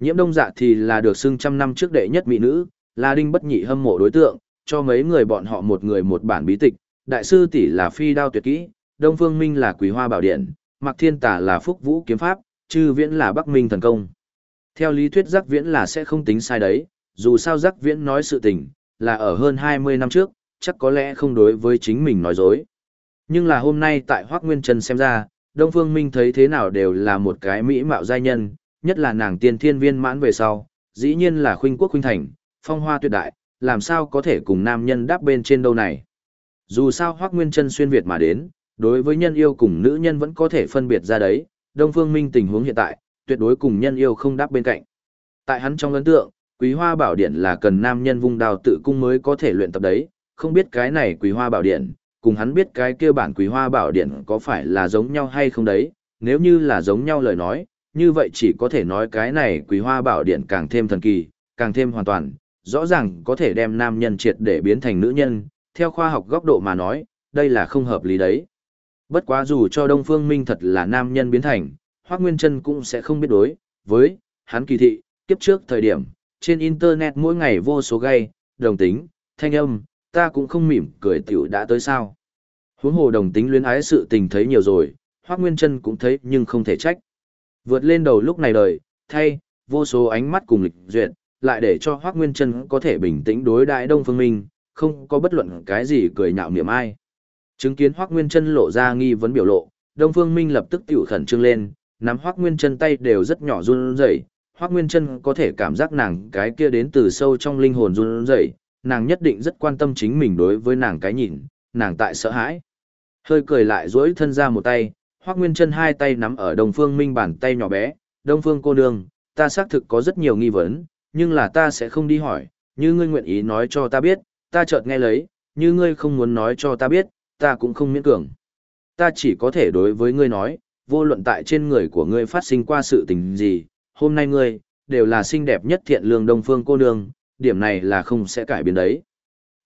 Nhiễm đông dạ thì là được xưng trăm năm trước đệ nhất mỹ nữ, là đinh bất nhị hâm mộ đối tượng, cho mấy người bọn họ một người một bản bí tịch, đại sư tỷ là phi đao tuyệt kỹ, Đông Phương Minh là quý hoa bảo điện, Mạc Thiên Tả là phúc vũ kiếm pháp, chư viễn là Bắc Minh thần công. Theo lý thuyết giác viễn là sẽ không tính sai đấy, dù sao giác viễn nói sự tình, là ở hơn 20 năm trước, chắc có lẽ không đối với chính mình nói dối. Nhưng là hôm nay tại Hoác Nguyên Trần xem ra, Đông Phương Minh thấy thế nào đều là một cái mỹ mạo giai nhân, nhất là nàng tiên thiên viên mãn về sau, dĩ nhiên là khuynh quốc khuynh thành, phong hoa tuyệt đại, làm sao có thể cùng nam nhân đáp bên trên đâu này. Dù sao Hoác Nguyên Trân xuyên Việt mà đến, đối với nhân yêu cùng nữ nhân vẫn có thể phân biệt ra đấy, Đông Phương Minh tình huống hiện tại, tuyệt đối cùng nhân yêu không đáp bên cạnh. Tại hắn trong ấn tượng, Quý Hoa Bảo Điện là cần nam nhân vung đào tự cung mới có thể luyện tập đấy, không biết cái này Quý Hoa Bảo Điện, cùng hắn biết cái kia bản Quý Hoa Bảo Điện có phải là giống nhau hay không đấy, nếu như là giống nhau lời nói, như vậy chỉ có thể nói cái này Quý Hoa Bảo Điện càng thêm thần kỳ, càng thêm hoàn toàn, rõ ràng có thể đem nam nhân triệt để biến thành nữ nhân, theo khoa học góc độ mà nói, đây là không hợp lý đấy. Bất quá dù cho Đông Phương Minh thật là nam nhân biến thành, Hoác Nguyên Trân cũng sẽ không biết đối, với, hắn kỳ thị, kiếp trước thời điểm, trên Internet mỗi ngày vô số gay, đồng tính, thanh âm, ta cũng không mỉm cười tiểu đã tới sao. Huống hồ đồng tính luyến ái sự tình thấy nhiều rồi, Hoác Nguyên Trân cũng thấy nhưng không thể trách. Vượt lên đầu lúc này đời, thay, vô số ánh mắt cùng lịch duyệt, lại để cho Hoác Nguyên Trân có thể bình tĩnh đối đại Đông Phương Minh, không có bất luận cái gì cười nhạo niệm ai. Chứng kiến Hoác Nguyên Trân lộ ra nghi vấn biểu lộ, Đông Phương Minh lập tức tiểu khẩn trương lên, nắm Hoác Nguyên Trân tay đều rất nhỏ run rẩy, Hoác Nguyên Trân có thể cảm giác nàng cái kia đến từ sâu trong linh hồn run rẩy, nàng nhất định rất quan tâm chính mình đối với nàng cái nhìn, nàng tại sợ hãi. Hơi cười lại duỗi thân ra một tay, hoắc Nguyên chân hai tay nắm ở Đông Phương Minh bàn tay nhỏ bé, Đông Phương cô nương, ta xác thực có rất nhiều nghi vấn, nhưng là ta sẽ không đi hỏi, như ngươi nguyện ý nói cho ta biết, ta chợt nghe lấy, như ngươi không muốn nói cho ta biết, ta cũng không miễn cưỡng, Ta chỉ có thể đối với ngươi nói, vô luận tại trên người của ngươi phát sinh qua sự tình gì, hôm nay ngươi, đều là xinh đẹp nhất thiện lương đông phương cô nương, điểm này là không sẽ cải biến đấy.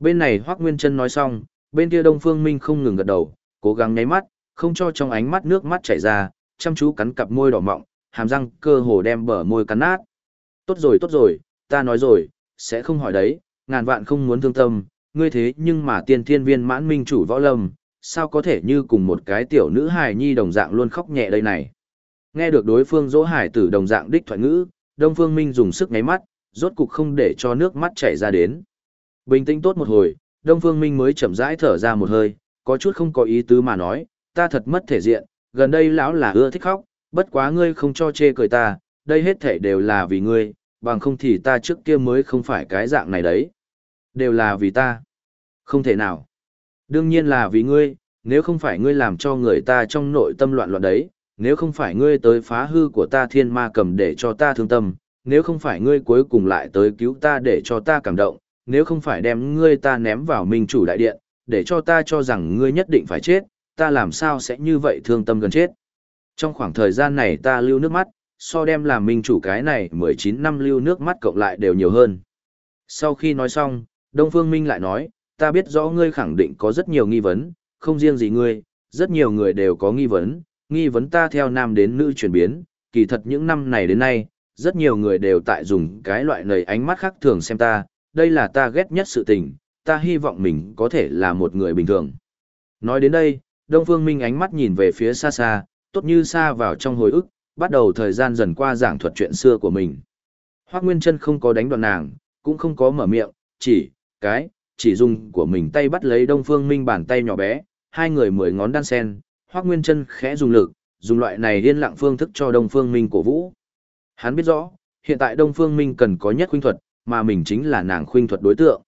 Bên này Hoác Nguyên Trân nói xong, bên kia Đông Phương Minh không ngừng gật đầu, cố gắng nháy mắt, không cho trong ánh mắt nước mắt chảy ra, chăm chú cắn cặp môi đỏ mọng, hàm răng cơ hồ đem bờ môi cắn nát. Tốt rồi tốt rồi, ta nói rồi, sẽ không hỏi đấy, ngàn vạn không muốn thương tâm, ngươi thế nhưng mà tiên thiên viên mãn minh chủ võ lâm, sao có thể như cùng một cái tiểu nữ hài nhi đồng dạng luôn khóc nhẹ đây này. Nghe được đối phương dỗ hải tử đồng dạng đích thoại ngữ, Đông Phương Minh dùng sức ngáy mắt, rốt cục không để cho nước mắt chảy ra đến. Bình tĩnh tốt một hồi, Đông Phương Minh mới chậm rãi thở ra một hơi, có chút không có ý tứ mà nói, ta thật mất thể diện, gần đây lão là ưa thích khóc, bất quá ngươi không cho chê cười ta, đây hết thể đều là vì ngươi, bằng không thì ta trước kia mới không phải cái dạng này đấy. Đều là vì ta. Không thể nào. Đương nhiên là vì ngươi, nếu không phải ngươi làm cho người ta trong nội tâm loạn loạn đấy, nếu không phải ngươi tới phá hư của ta thiên ma cầm để cho ta thương tâm, nếu không phải ngươi cuối cùng lại tới cứu ta để cho ta cảm động, nếu không phải đem ngươi ta ném vào minh chủ đại điện, để cho ta cho rằng ngươi nhất định phải chết, ta làm sao sẽ như vậy thương tâm gần chết. Trong khoảng thời gian này ta lưu nước mắt, so đem làm minh chủ cái này 19 năm lưu nước mắt cộng lại đều nhiều hơn. Sau khi nói xong, Đông Phương Minh lại nói, ta biết rõ ngươi khẳng định có rất nhiều nghi vấn, không riêng gì ngươi, rất nhiều người đều có nghi vấn, nghi vấn ta theo nam đến nữ chuyển biến, kỳ thật những năm này đến nay, rất nhiều người đều tại dùng cái loại nầy ánh mắt khác thường xem ta, đây là ta ghét nhất sự tình, ta hy vọng mình có thể là một người bình thường. Nói đến đây, Đông Phương Minh ánh mắt nhìn về phía xa xa, tốt như xa vào trong hồi ức, bắt đầu thời gian dần qua giảng thuật chuyện xưa của mình. Hoác Nguyên Trân không có đánh đoạn nàng, cũng không có mở miệng, chỉ, cái, chỉ dùng của mình tay bắt lấy Đông Phương Minh bàn tay nhỏ bé, hai người mười ngón đan sen, Hoắc Nguyên Trân khẽ dùng lực, dùng loại này điên lặng phương thức cho Đông Phương Minh cổ vũ. Hắn biết rõ, hiện tại Đông Phương Minh cần có nhất khuynh thuật, mà mình chính là nàng khuynh thuật đối tượng.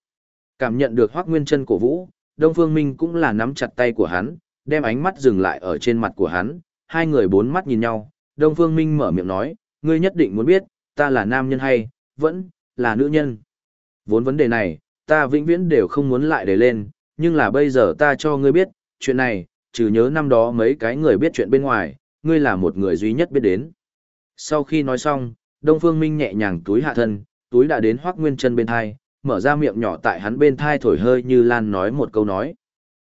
Cảm nhận được Hoắc Nguyên Chân cổ vũ, Đông Phương Minh cũng là nắm chặt tay của hắn, đem ánh mắt dừng lại ở trên mặt của hắn, hai người bốn mắt nhìn nhau, Đông Phương Minh mở miệng nói, ngươi nhất định muốn biết, ta là nam nhân hay, vẫn, là nữ nhân. Vốn vấn đề này, ta vĩnh viễn đều không muốn lại để lên, nhưng là bây giờ ta cho ngươi biết, chuyện này, trừ nhớ năm đó mấy cái người biết chuyện bên ngoài, ngươi là một người duy nhất biết đến. Sau khi nói xong, Đông Phương Minh nhẹ nhàng túi hạ thân, túi đã đến Hoắc Nguyên Chân bên thai, mở ra miệng nhỏ tại hắn bên thai thổi hơi như lan nói một câu nói.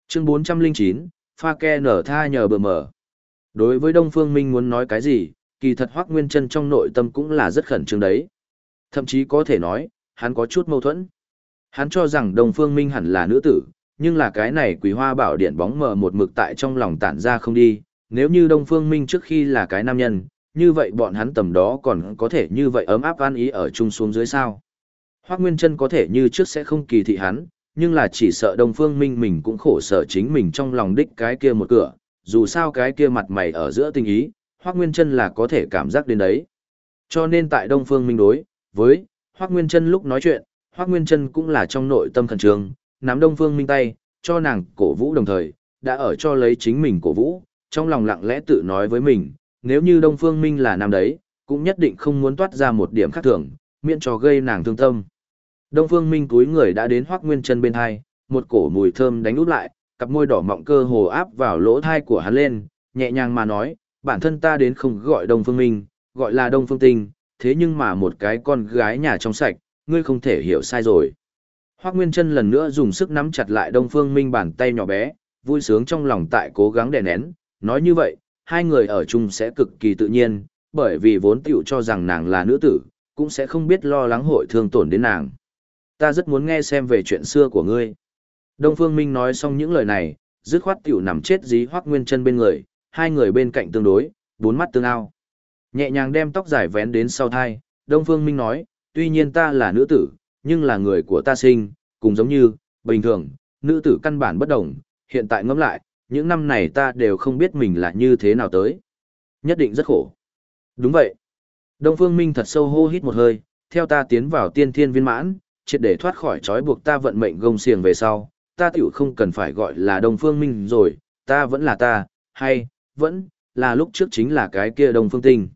Chương 409, pha ke nở tha nhờ bờ mở. Đối với Đông Phương Minh muốn nói cái gì, kỳ thật Hoắc Nguyên Chân trong nội tâm cũng là rất khẩn trương đấy. Thậm chí có thể nói, hắn có chút mâu thuẫn. Hắn cho rằng Đông Phương Minh hẳn là nữ tử, nhưng là cái này Quý Hoa Bảo Điện bóng mờ một mực tại trong lòng tản ra không đi, nếu như Đông Phương Minh trước khi là cái nam nhân, như vậy bọn hắn tầm đó còn có thể như vậy ấm áp an ý ở chung xuống dưới sao. Hoác Nguyên Trân có thể như trước sẽ không kỳ thị hắn, nhưng là chỉ sợ Đông Phương Minh mình cũng khổ sở chính mình trong lòng đích cái kia một cửa, dù sao cái kia mặt mày ở giữa tình ý, Hoác Nguyên Trân là có thể cảm giác đến đấy. Cho nên tại Đông Phương Minh đối, với Hoác Nguyên Trân lúc nói chuyện, Hoác Nguyên Trân cũng là trong nội tâm khẩn trương, nắm Đông Phương Minh tay, cho nàng cổ vũ đồng thời, đã ở cho lấy chính mình cổ vũ, trong lòng lặng lẽ tự nói với mình, nếu như Đông Phương Minh là nam đấy, cũng nhất định không muốn toát ra một điểm khác thường, miễn cho gây nàng thương tâm. Đông Phương Minh túi người đã đến Hoắc Nguyên Chân bên hai, một cổ mùi thơm đánh úp lại, cặp môi đỏ mọng cơ hồ áp vào lỗ thai của hắn lên, nhẹ nhàng mà nói, bản thân ta đến không gọi Đông Phương Minh, gọi là Đông Phương Tinh, thế nhưng mà một cái con gái nhà trong sạch, ngươi không thể hiểu sai rồi. Hoắc Nguyên Chân lần nữa dùng sức nắm chặt lại Đông Phương Minh bàn tay nhỏ bé, vui sướng trong lòng tại cố gắng đè nén, nói như vậy, hai người ở chung sẽ cực kỳ tự nhiên, bởi vì vốn tiểu cho rằng nàng là nữ tử, cũng sẽ không biết lo lắng hội thương tổn đến nàng. Ta rất muốn nghe xem về chuyện xưa của ngươi. Đông Phương Minh nói xong những lời này, dứt khoát tiểu nằm chết dí hoác nguyên chân bên người, hai người bên cạnh tương đối, bốn mắt tương ao. Nhẹ nhàng đem tóc dài vén đến sau thai, Đông Phương Minh nói, tuy nhiên ta là nữ tử, nhưng là người của ta sinh, cùng giống như, bình thường, nữ tử căn bản bất đồng, hiện tại ngẫm lại, những năm này ta đều không biết mình là như thế nào tới. Nhất định rất khổ. Đúng vậy. Đông Phương Minh thật sâu hô hít một hơi, theo ta tiến vào tiên thiên viên mãn, triệt để thoát khỏi trói buộc ta vận mệnh gông xiềng về sau, ta tiểu không cần phải gọi là Đông Phương Minh rồi, ta vẫn là ta, hay, vẫn, là lúc trước chính là cái kia Đông Phương Tinh.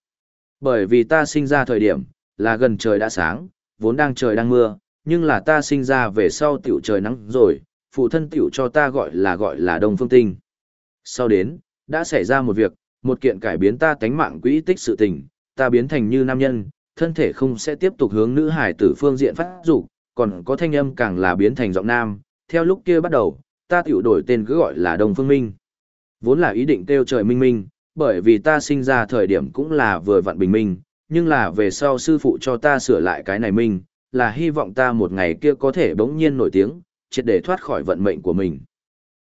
Bởi vì ta sinh ra thời điểm, là gần trời đã sáng, vốn đang trời đang mưa, nhưng là ta sinh ra về sau tiểu trời nắng rồi, phụ thân tiểu cho ta gọi là gọi là Đông Phương Tinh. Sau đến, đã xảy ra một việc, một kiện cải biến ta tánh mạng quỹ tích sự tình, ta biến thành như nam nhân, thân thể không sẽ tiếp tục hướng nữ hải tử phương diện phát dục, còn có thanh âm càng là biến thành giọng nam, theo lúc kia bắt đầu, ta tiểu đổi tên cứ gọi là Đông Phương Minh. Vốn là ý định kêu trời minh minh, bởi vì ta sinh ra thời điểm cũng là vừa vặn bình minh, nhưng là về sau sư phụ cho ta sửa lại cái này minh, là hy vọng ta một ngày kia có thể bỗng nhiên nổi tiếng, triệt để thoát khỏi vận mệnh của mình.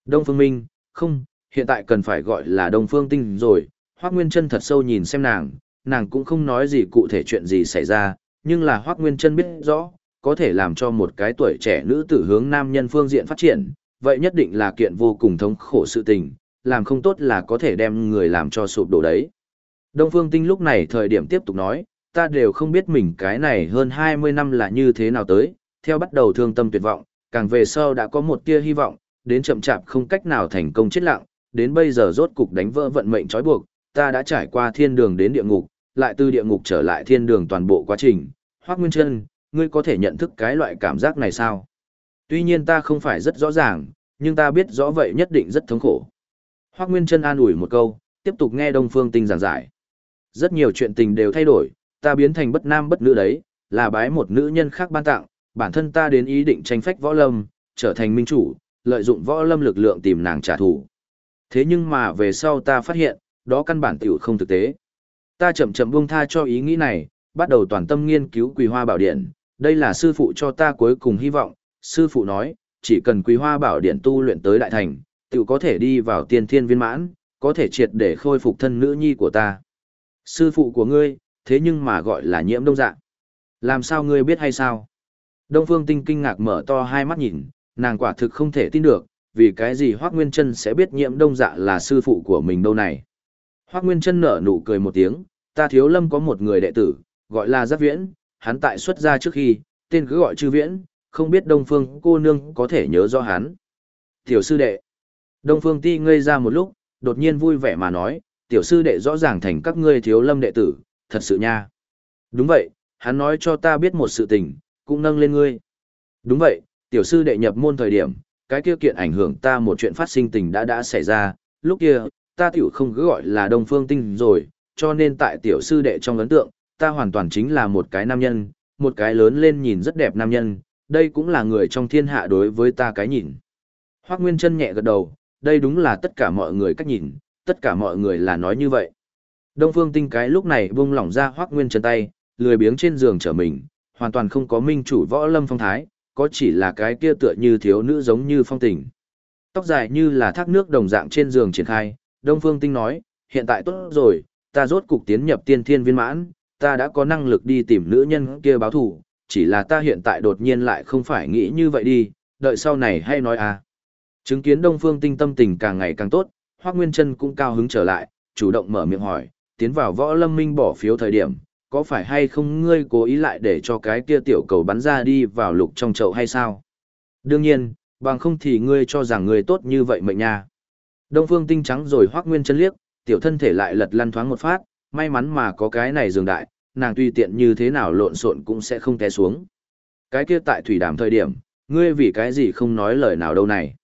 Đông Phương Minh, không, hiện tại cần phải gọi là Đông Phương Tinh rồi, Hoác Nguyên Trân thật sâu nhìn xem nàng, nàng cũng không nói gì cụ thể chuyện gì xảy ra, nhưng là Hoác Nguyên Trân biết rõ, có thể làm cho một cái tuổi trẻ nữ tử hướng nam nhân phương diện phát triển, vậy nhất định là kiện vô cùng thống khổ sự tình, làm không tốt là có thể đem người làm cho sụp đổ đấy. Đông Phương Tinh lúc này thời điểm tiếp tục nói, ta đều không biết mình cái này hơn 20 năm là như thế nào tới, theo bắt đầu thương tâm tuyệt vọng, càng về sau đã có một tia hy vọng, đến chậm chạp không cách nào thành công chết lặng, đến bây giờ rốt cục đánh vỡ vận mệnh trói buộc, ta đã trải qua thiên đường đến địa ngục, lại từ địa ngục trở lại thiên đường toàn bộ quá trình. Hoắc Nguyên Trân, ngươi có thể nhận thức cái loại cảm giác này sao? Tuy nhiên ta không phải rất rõ ràng, nhưng ta biết rõ vậy nhất định rất thống khổ. Hoắc Nguyên Trân an ủi một câu, tiếp tục nghe Đông Phương Tinh giảng giải. Rất nhiều chuyện tình đều thay đổi, ta biến thành bất nam bất nữ đấy, là bái một nữ nhân khác ban tặng, bản thân ta đến ý định tranh phách võ lâm, trở thành minh chủ, lợi dụng võ lâm lực lượng tìm nàng trả thù. Thế nhưng mà về sau ta phát hiện, đó căn bản tiểu không thực tế. Ta chậm chậm buông tha cho ý nghĩ này, bắt đầu toàn tâm nghiên cứu Quỳ Hoa Bảo Điện, đây là sư phụ cho ta cuối cùng hy vọng, sư phụ nói, chỉ cần Quỳ Hoa Bảo Điện tu luyện tới đại thành, tiểu có thể đi vào tiên thiên viên mãn, có thể triệt để khôi phục thân nữ nhi của ta. Sư phụ của ngươi, thế nhưng mà gọi là nhiễm đông dạng Làm sao ngươi biết hay sao? Đông Phương Tinh kinh ngạc mở to hai mắt nhìn, nàng quả thực không thể tin được, vì cái gì Hoác Nguyên Trân sẽ biết nhiễm đông dạ là sư phụ của mình đâu này. Hoác Nguyên Trân nở nụ cười một tiếng, ta thiếu lâm có một người đệ tử, gọi là Giáp Viễn, hắn tại xuất gia trước khi, tên cứ gọi chư Viễn, không biết Đông Phương cô nương có thể nhớ rõ hắn. Tiểu sư đệ. Đông Phương ti ngây ra một lúc, đột nhiên vui vẻ mà nói, tiểu sư đệ rõ ràng thành các ngươi thiếu lâm đệ tử, thật sự nha. Đúng vậy, hắn nói cho ta biết một sự tình, cũng nâng lên ngươi. Đúng vậy, tiểu sư đệ nhập môn thời điểm, cái kia kiện ảnh hưởng ta một chuyện phát sinh tình đã đã xảy ra, lúc kia, ta tiểu không cứ gọi là Đông Phương Tinh rồi, cho nên tại tiểu sư đệ trong ấn tượng, ta hoàn toàn chính là một cái nam nhân, một cái lớn lên nhìn rất đẹp nam nhân, đây cũng là người trong thiên hạ đối với ta cái nhìn. Hoác Nguyên chân nhẹ gật đầu, đây đúng là tất cả mọi người cách nhìn, tất cả mọi người là nói như vậy. Đông Phương Tinh cái lúc này buông lỏng ra Hoác Nguyên chân tay, lười biếng trên giường trở mình, hoàn toàn không có minh chủ võ lâm phong thái, có chỉ là cái kia tựa như thiếu nữ giống như phong tình. Tóc dài như là thác nước đồng dạng trên giường triển khai, Đông Phương Tinh nói, hiện tại tốt rồi, ta rốt cục tiến nhập tiên thiên viên mãn, ta đã có năng lực đi tìm nữ nhân kia báo thù, chỉ là ta hiện tại đột nhiên lại không phải nghĩ như vậy đi, đợi sau này hay nói à. Chứng kiến Đông Phương Tinh tâm tình càng ngày càng tốt, Hoắc Nguyên Trân cũng cao hứng trở lại, chủ động mở miệng hỏi, tiến vào võ lâm minh bỏ phiếu thời điểm, có phải hay không ngươi cố ý lại để cho cái kia tiểu cầu bắn ra đi vào lục trong chậu hay sao? Đương nhiên, bằng không thì ngươi cho rằng ngươi tốt như vậy mệnh nha. Đông Phương Tinh trắng rồi hoác Nguyên chân liếc, tiểu thân thể lại lật lăn thoáng một phát, may mắn mà có cái này dường đại, nàng tùy tiện như thế nào lộn xộn cũng sẽ không té xuống. Cái kia tại thủy đàm thời điểm, ngươi vì cái gì không nói lời nào đâu này.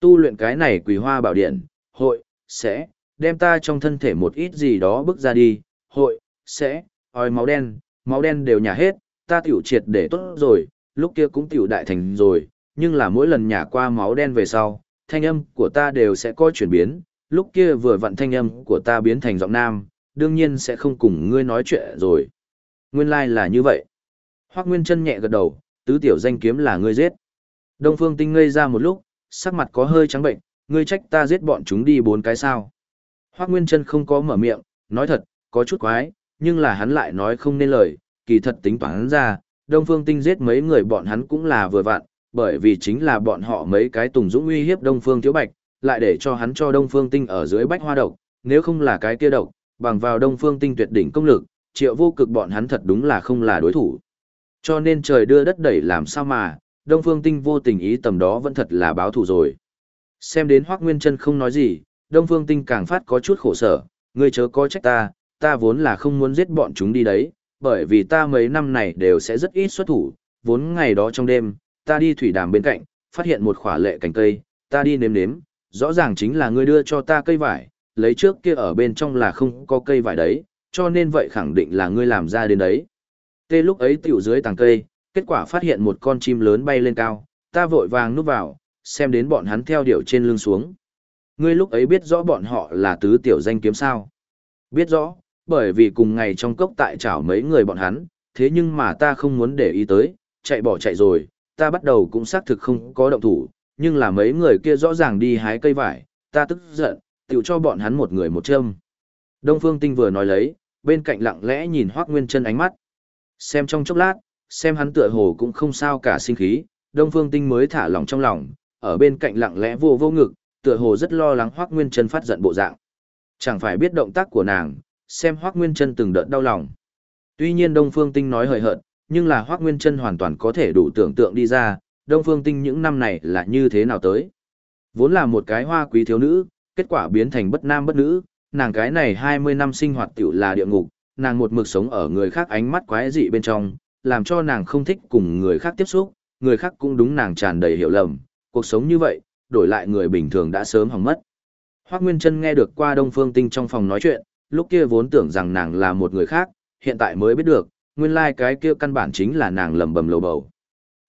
Tu luyện cái này quỳ hoa bảo điện, hội, sẽ, đem ta trong thân thể một ít gì đó bước ra đi, hội, sẽ, oi máu đen, máu đen đều nhả hết, ta tiểu triệt để tốt rồi, lúc kia cũng tiểu đại thành rồi, nhưng là mỗi lần nhả qua máu đen về sau, thanh âm của ta đều sẽ có chuyển biến, lúc kia vừa vặn thanh âm của ta biến thành giọng nam, đương nhiên sẽ không cùng ngươi nói chuyện rồi. Nguyên lai like là như vậy. Hoác Nguyên chân nhẹ gật đầu, tứ tiểu danh kiếm là ngươi giết. Đông Phương Tinh ngây ra một lúc, sắc mặt có hơi trắng bệnh, ngươi trách ta giết bọn chúng đi bốn cái sao. Hoác Nguyên chân không có mở miệng, nói thật, có chút quái, nhưng là hắn lại nói không nên lời, kỳ thật tính toán ra, Đông Phương Tinh giết mấy người bọn hắn cũng là vừa vặn, bởi vì chính là bọn họ mấy cái tùng dũng uy hiếp Đông Phương Thiếu Bạch, lại để cho hắn cho Đông Phương Tinh ở dưới bách hoa độc, nếu không là cái kia độc, bằng vào Đông Phương Tinh tuyệt đỉnh công lực, triệu vô cực bọn hắn thật đúng là không là đối thủ. Cho nên trời đưa đất đẩy làm sao mà, Đông Phương Tinh vô tình ý tầm đó vẫn thật là báo thù rồi. Xem đến Hoắc Nguyên Chân không nói gì, Đông Phương Tinh càng phát có chút khổ sở, ngươi chớ có trách ta, ta vốn là không muốn giết bọn chúng đi đấy, bởi vì ta mấy năm này đều sẽ rất ít xuất thủ, vốn ngày đó trong đêm, ta đi thủy đàm bên cạnh, phát hiện một khỏa lệ cành cây, ta đi nếm nếm, rõ ràng chính là ngươi đưa cho ta cây vải, lấy trước kia ở bên trong là không có cây vải đấy, cho nên vậy khẳng định là ngươi làm ra đến đấy. Tê lúc ấy tiểu dưới tàng cây, kết quả phát hiện một con chim lớn bay lên cao, ta vội vàng núp vào, xem đến bọn hắn theo điệu trên lưng xuống. Ngươi lúc ấy biết rõ bọn họ là tứ tiểu danh kiếm sao? Biết rõ, bởi vì cùng ngày trong cốc tại chảo mấy người bọn hắn, thế nhưng mà ta không muốn để ý tới, chạy bỏ chạy rồi, ta bắt đầu cũng xác thực không có động thủ, nhưng là mấy người kia rõ ràng đi hái cây vải, ta tức giận, tiểu cho bọn hắn một người một châm. Đông Phương Tinh vừa nói lấy, bên cạnh lặng lẽ nhìn Hoắc Nguyên Trân ánh mắt. Xem trong chốc lát, xem hắn tựa hồ cũng không sao cả sinh khí, Đông Phương Tinh mới thả lỏng trong lòng, ở bên cạnh lặng lẽ vô vô ngực, tựa hồ rất lo lắng Hoắc Nguyên Trân phát giận bộ dạng. Chẳng phải biết động tác của nàng, xem Hoắc Nguyên Trân từng đợt đau lòng. Tuy nhiên Đông Phương Tinh nói hời hợt, nhưng là Hoắc Nguyên Trân hoàn toàn có thể đủ tưởng tượng đi ra, Đông Phương Tinh những năm này là như thế nào tới. Vốn là một cái hoa quý thiếu nữ, kết quả biến thành bất nam bất nữ, nàng cái này 20 năm sinh hoạt tiểu là địa ngục, nàng một mực sống ở người khác ánh mắt quái dị bên trong, làm cho nàng không thích cùng người khác tiếp xúc, người khác cũng đúng nàng tràn đầy hiểu lầm, cuộc sống như vậy, đổi lại người bình thường đã sớm hỏng mất. Hoác Nguyên Trân nghe được qua Đông Phương Tinh trong phòng nói chuyện, lúc kia vốn tưởng rằng nàng là một người khác, hiện tại mới biết được, nguyên lai like cái kia căn bản chính là nàng lầm bầm lầu bầu.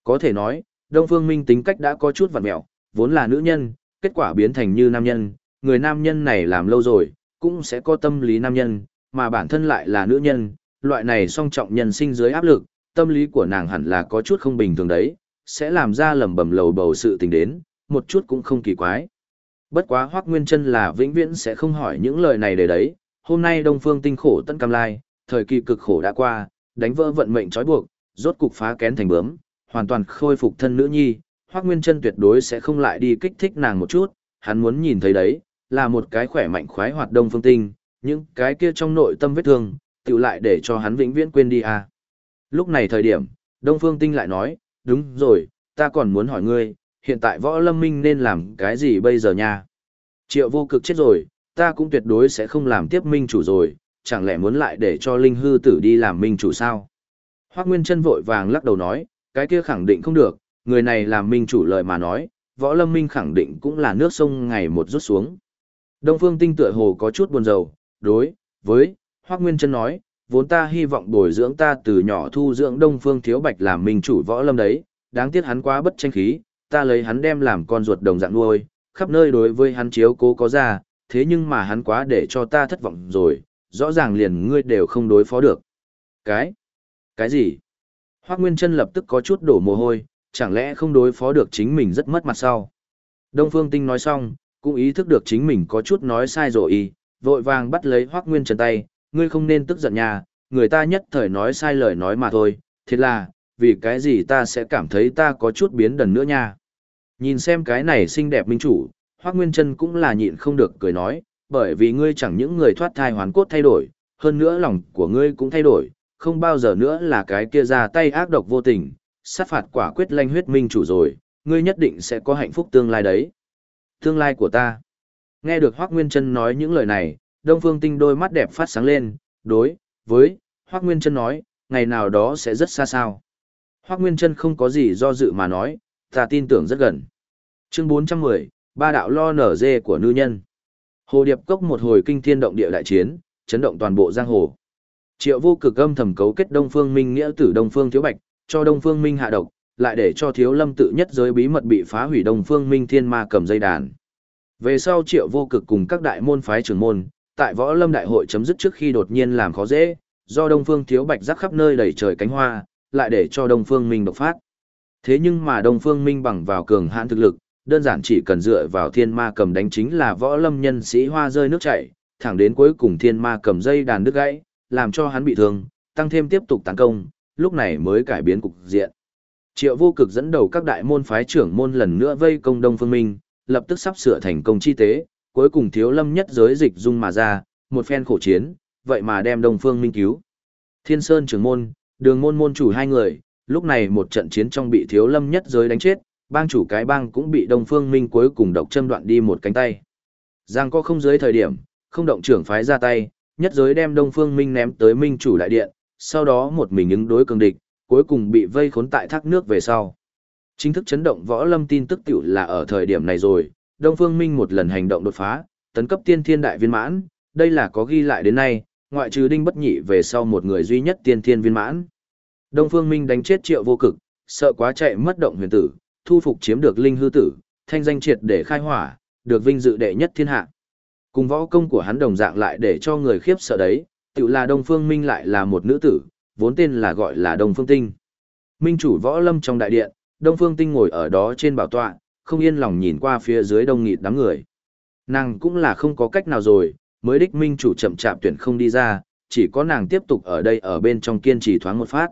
Có thể nói, Đông Phương Minh tính cách đã có chút vặn mẹo, vốn là nữ nhân, kết quả biến thành như nam nhân, người nam nhân này làm lâu rồi, cũng sẽ có tâm lý nam nhân, mà bản thân lại là nữ nhân, loại này song trọng nhân sinh dưới áp lực, tâm lý của nàng hẳn là có chút không bình thường đấy, sẽ làm ra lầm bầm lầu bầu sự tình đến, một chút cũng không kỳ quái. Bất quá Hoắc Nguyên Chân là vĩnh viễn sẽ không hỏi những lời này để đấy, hôm nay Đông Phương Tinh khổ tận cam lai, thời kỳ cực khổ đã qua, đánh vỡ vận mệnh trói buộc, rốt cục phá kén thành bướm, hoàn toàn khôi phục thân nữ nhi, Hoắc Nguyên Chân tuyệt đối sẽ không lại đi kích thích nàng một chút, hắn muốn nhìn thấy đấy, là một cái khỏe mạnh khoái hoạt đông phương tinh, những cái kia trong nội tâm vết thương, tự lại để cho hắn vĩnh viễn quên đi à. Lúc này thời điểm, Đông Phương Tinh lại nói, đúng rồi, ta còn muốn hỏi ngươi, hiện tại võ lâm minh nên làm cái gì bây giờ nha? Triệu vô cực chết rồi, ta cũng tuyệt đối sẽ không làm tiếp minh chủ rồi, chẳng lẽ muốn lại để cho linh hư tử đi làm minh chủ sao? Hoác Nguyên Trân vội vàng lắc đầu nói, cái kia khẳng định không được, người này làm minh chủ lời mà nói, võ lâm minh khẳng định cũng là nước sông ngày một rút xuống. Đông Phương Tinh tựa hồ có chút buồn rầu, đối với Hoác Nguyên Trân nói, vốn ta hy vọng bồi dưỡng ta từ nhỏ thu dưỡng Đông Phương Thiếu Bạch làm minh chủ võ lâm đấy, đáng tiếc hắn quá bất tranh khí, ta lấy hắn đem làm con ruột đồng dạng nuôi, khắp nơi đối với hắn chiếu cố có ra, thế nhưng mà hắn quá để cho ta thất vọng rồi, rõ ràng liền ngươi đều không đối phó được. Cái? Cái gì? Hoác Nguyên Trân lập tức có chút đổ mồ hôi, chẳng lẽ không đối phó được chính mình rất mất mặt sao? Đông Phương Tinh nói xong, cũng ý thức được chính mình có chút nói sai rồi y, vội vàng bắt lấy Hoác Nguyên Trân tay, ngươi không nên tức giận nha, người ta nhất thời nói sai lời nói mà thôi, thiệt là, vì cái gì ta sẽ cảm thấy ta có chút biến đần nữa nha. Nhìn xem cái này xinh đẹp minh chủ, Hoác Nguyên Trân cũng là nhịn không được cười nói, bởi vì ngươi chẳng những người thoát thai hoàn cốt thay đổi, hơn nữa lòng của ngươi cũng thay đổi, không bao giờ nữa là cái kia ra tay ác độc vô tình, sát phạt quả quyết lanh huyết minh chủ rồi, ngươi nhất định sẽ có hạnh phúc tương lai đấy. Tương lai của ta. Nghe được Hoác Nguyên Trân nói những lời này, Đông Phương Tinh đôi mắt đẹp phát sáng lên, đối, với, Hoác Nguyên Trân nói, ngày nào đó sẽ rất xa sao. Hoác Nguyên Trân không có gì do dự mà nói, ta tin tưởng rất gần. Chương 410, ba đạo lo nở dê của nữ nhân. Hồ Điệp Cốc một hồi kinh thiên động địa đại chiến, chấn động toàn bộ giang hồ. Triệu vô cực âm thầm cấu kết Đông Phương Minh nghĩa tử Đông Phương Thiếu Bạch, cho Đông Phương Minh hạ độc, lại để cho Thiếu Lâm tự nhất giới bí mật bị phá hủy Đông Phương Minh thiên ma cầm dây đàn. Về sau Triệu vô cực cùng các đại môn phái trưởng môn, tại Võ Lâm đại hội chấm dứt trước khi đột nhiên làm khó dễ, do Đông Phương Thiếu Bạch rắc khắp nơi đầy trời cánh hoa, lại để cho Đông Phương Minh độc phát. Thế nhưng mà Đông Phương Minh bằng vào cường hãn thực lực, đơn giản chỉ cần dựa vào thiên ma cầm đánh chính là võ lâm nhân sĩ hoa rơi nước chảy, thẳng đến cuối cùng thiên ma cầm dây đàn đứt gãy, làm cho hắn bị thương, tăng thêm tiếp tục tấn công, lúc này mới cải biến cục diện. Triệu vô cực dẫn đầu các đại môn phái trưởng môn lần nữa vây công Đông Phương Minh, lập tức sắp sửa thành công chi tế, cuối cùng thiếu lâm nhất giới dịch dung mà ra, một phen khổ chiến, vậy mà đem Đông Phương Minh cứu. Thiên Sơn trưởng môn, đường môn môn chủ hai người, lúc này một trận chiến trong bị thiếu lâm nhất giới đánh chết, bang chủ cái bang cũng bị Đông Phương Minh cuối cùng độc châm đoạn đi một cánh tay. Giang có không dưới thời điểm, không động trưởng phái ra tay, nhất giới đem Đông Phương Minh ném tới Minh chủ đại điện, sau đó một mình ứng đối cường địch, cuối cùng bị vây khốn tại thác nước về sau. Chính thức chấn động võ lâm tin tức tiểu là ở thời điểm này rồi, Đông Phương Minh một lần hành động đột phá, tấn cấp tiên thiên đại viên mãn, đây là có ghi lại đến nay, ngoại trừ đinh bất nhị về sau một người duy nhất tiên thiên viên mãn. Đông Phương Minh đánh chết triệu vô cực, sợ quá chạy mất động huyền tử, thu phục chiếm được linh hư tử, thanh danh triệt để khai hỏa, được vinh dự đệ nhất thiên hạ. Cùng võ công của hắn đồng dạng lại để cho người khiếp sợ đấy, tự là Đông Phương Minh lại là một nữ tử, vốn tên là gọi là Đông Phương Tinh. Minh chủ võ lâm trong đại điện, Đông Phương Tinh ngồi ở đó trên bảo tọa, không yên lòng nhìn qua phía dưới đông nghịt đám người. Nàng cũng là không có cách nào rồi, mới đích minh chủ chậm chạp tuyển không đi ra, chỉ có nàng tiếp tục ở đây ở bên trong kiên trì thoáng một phát.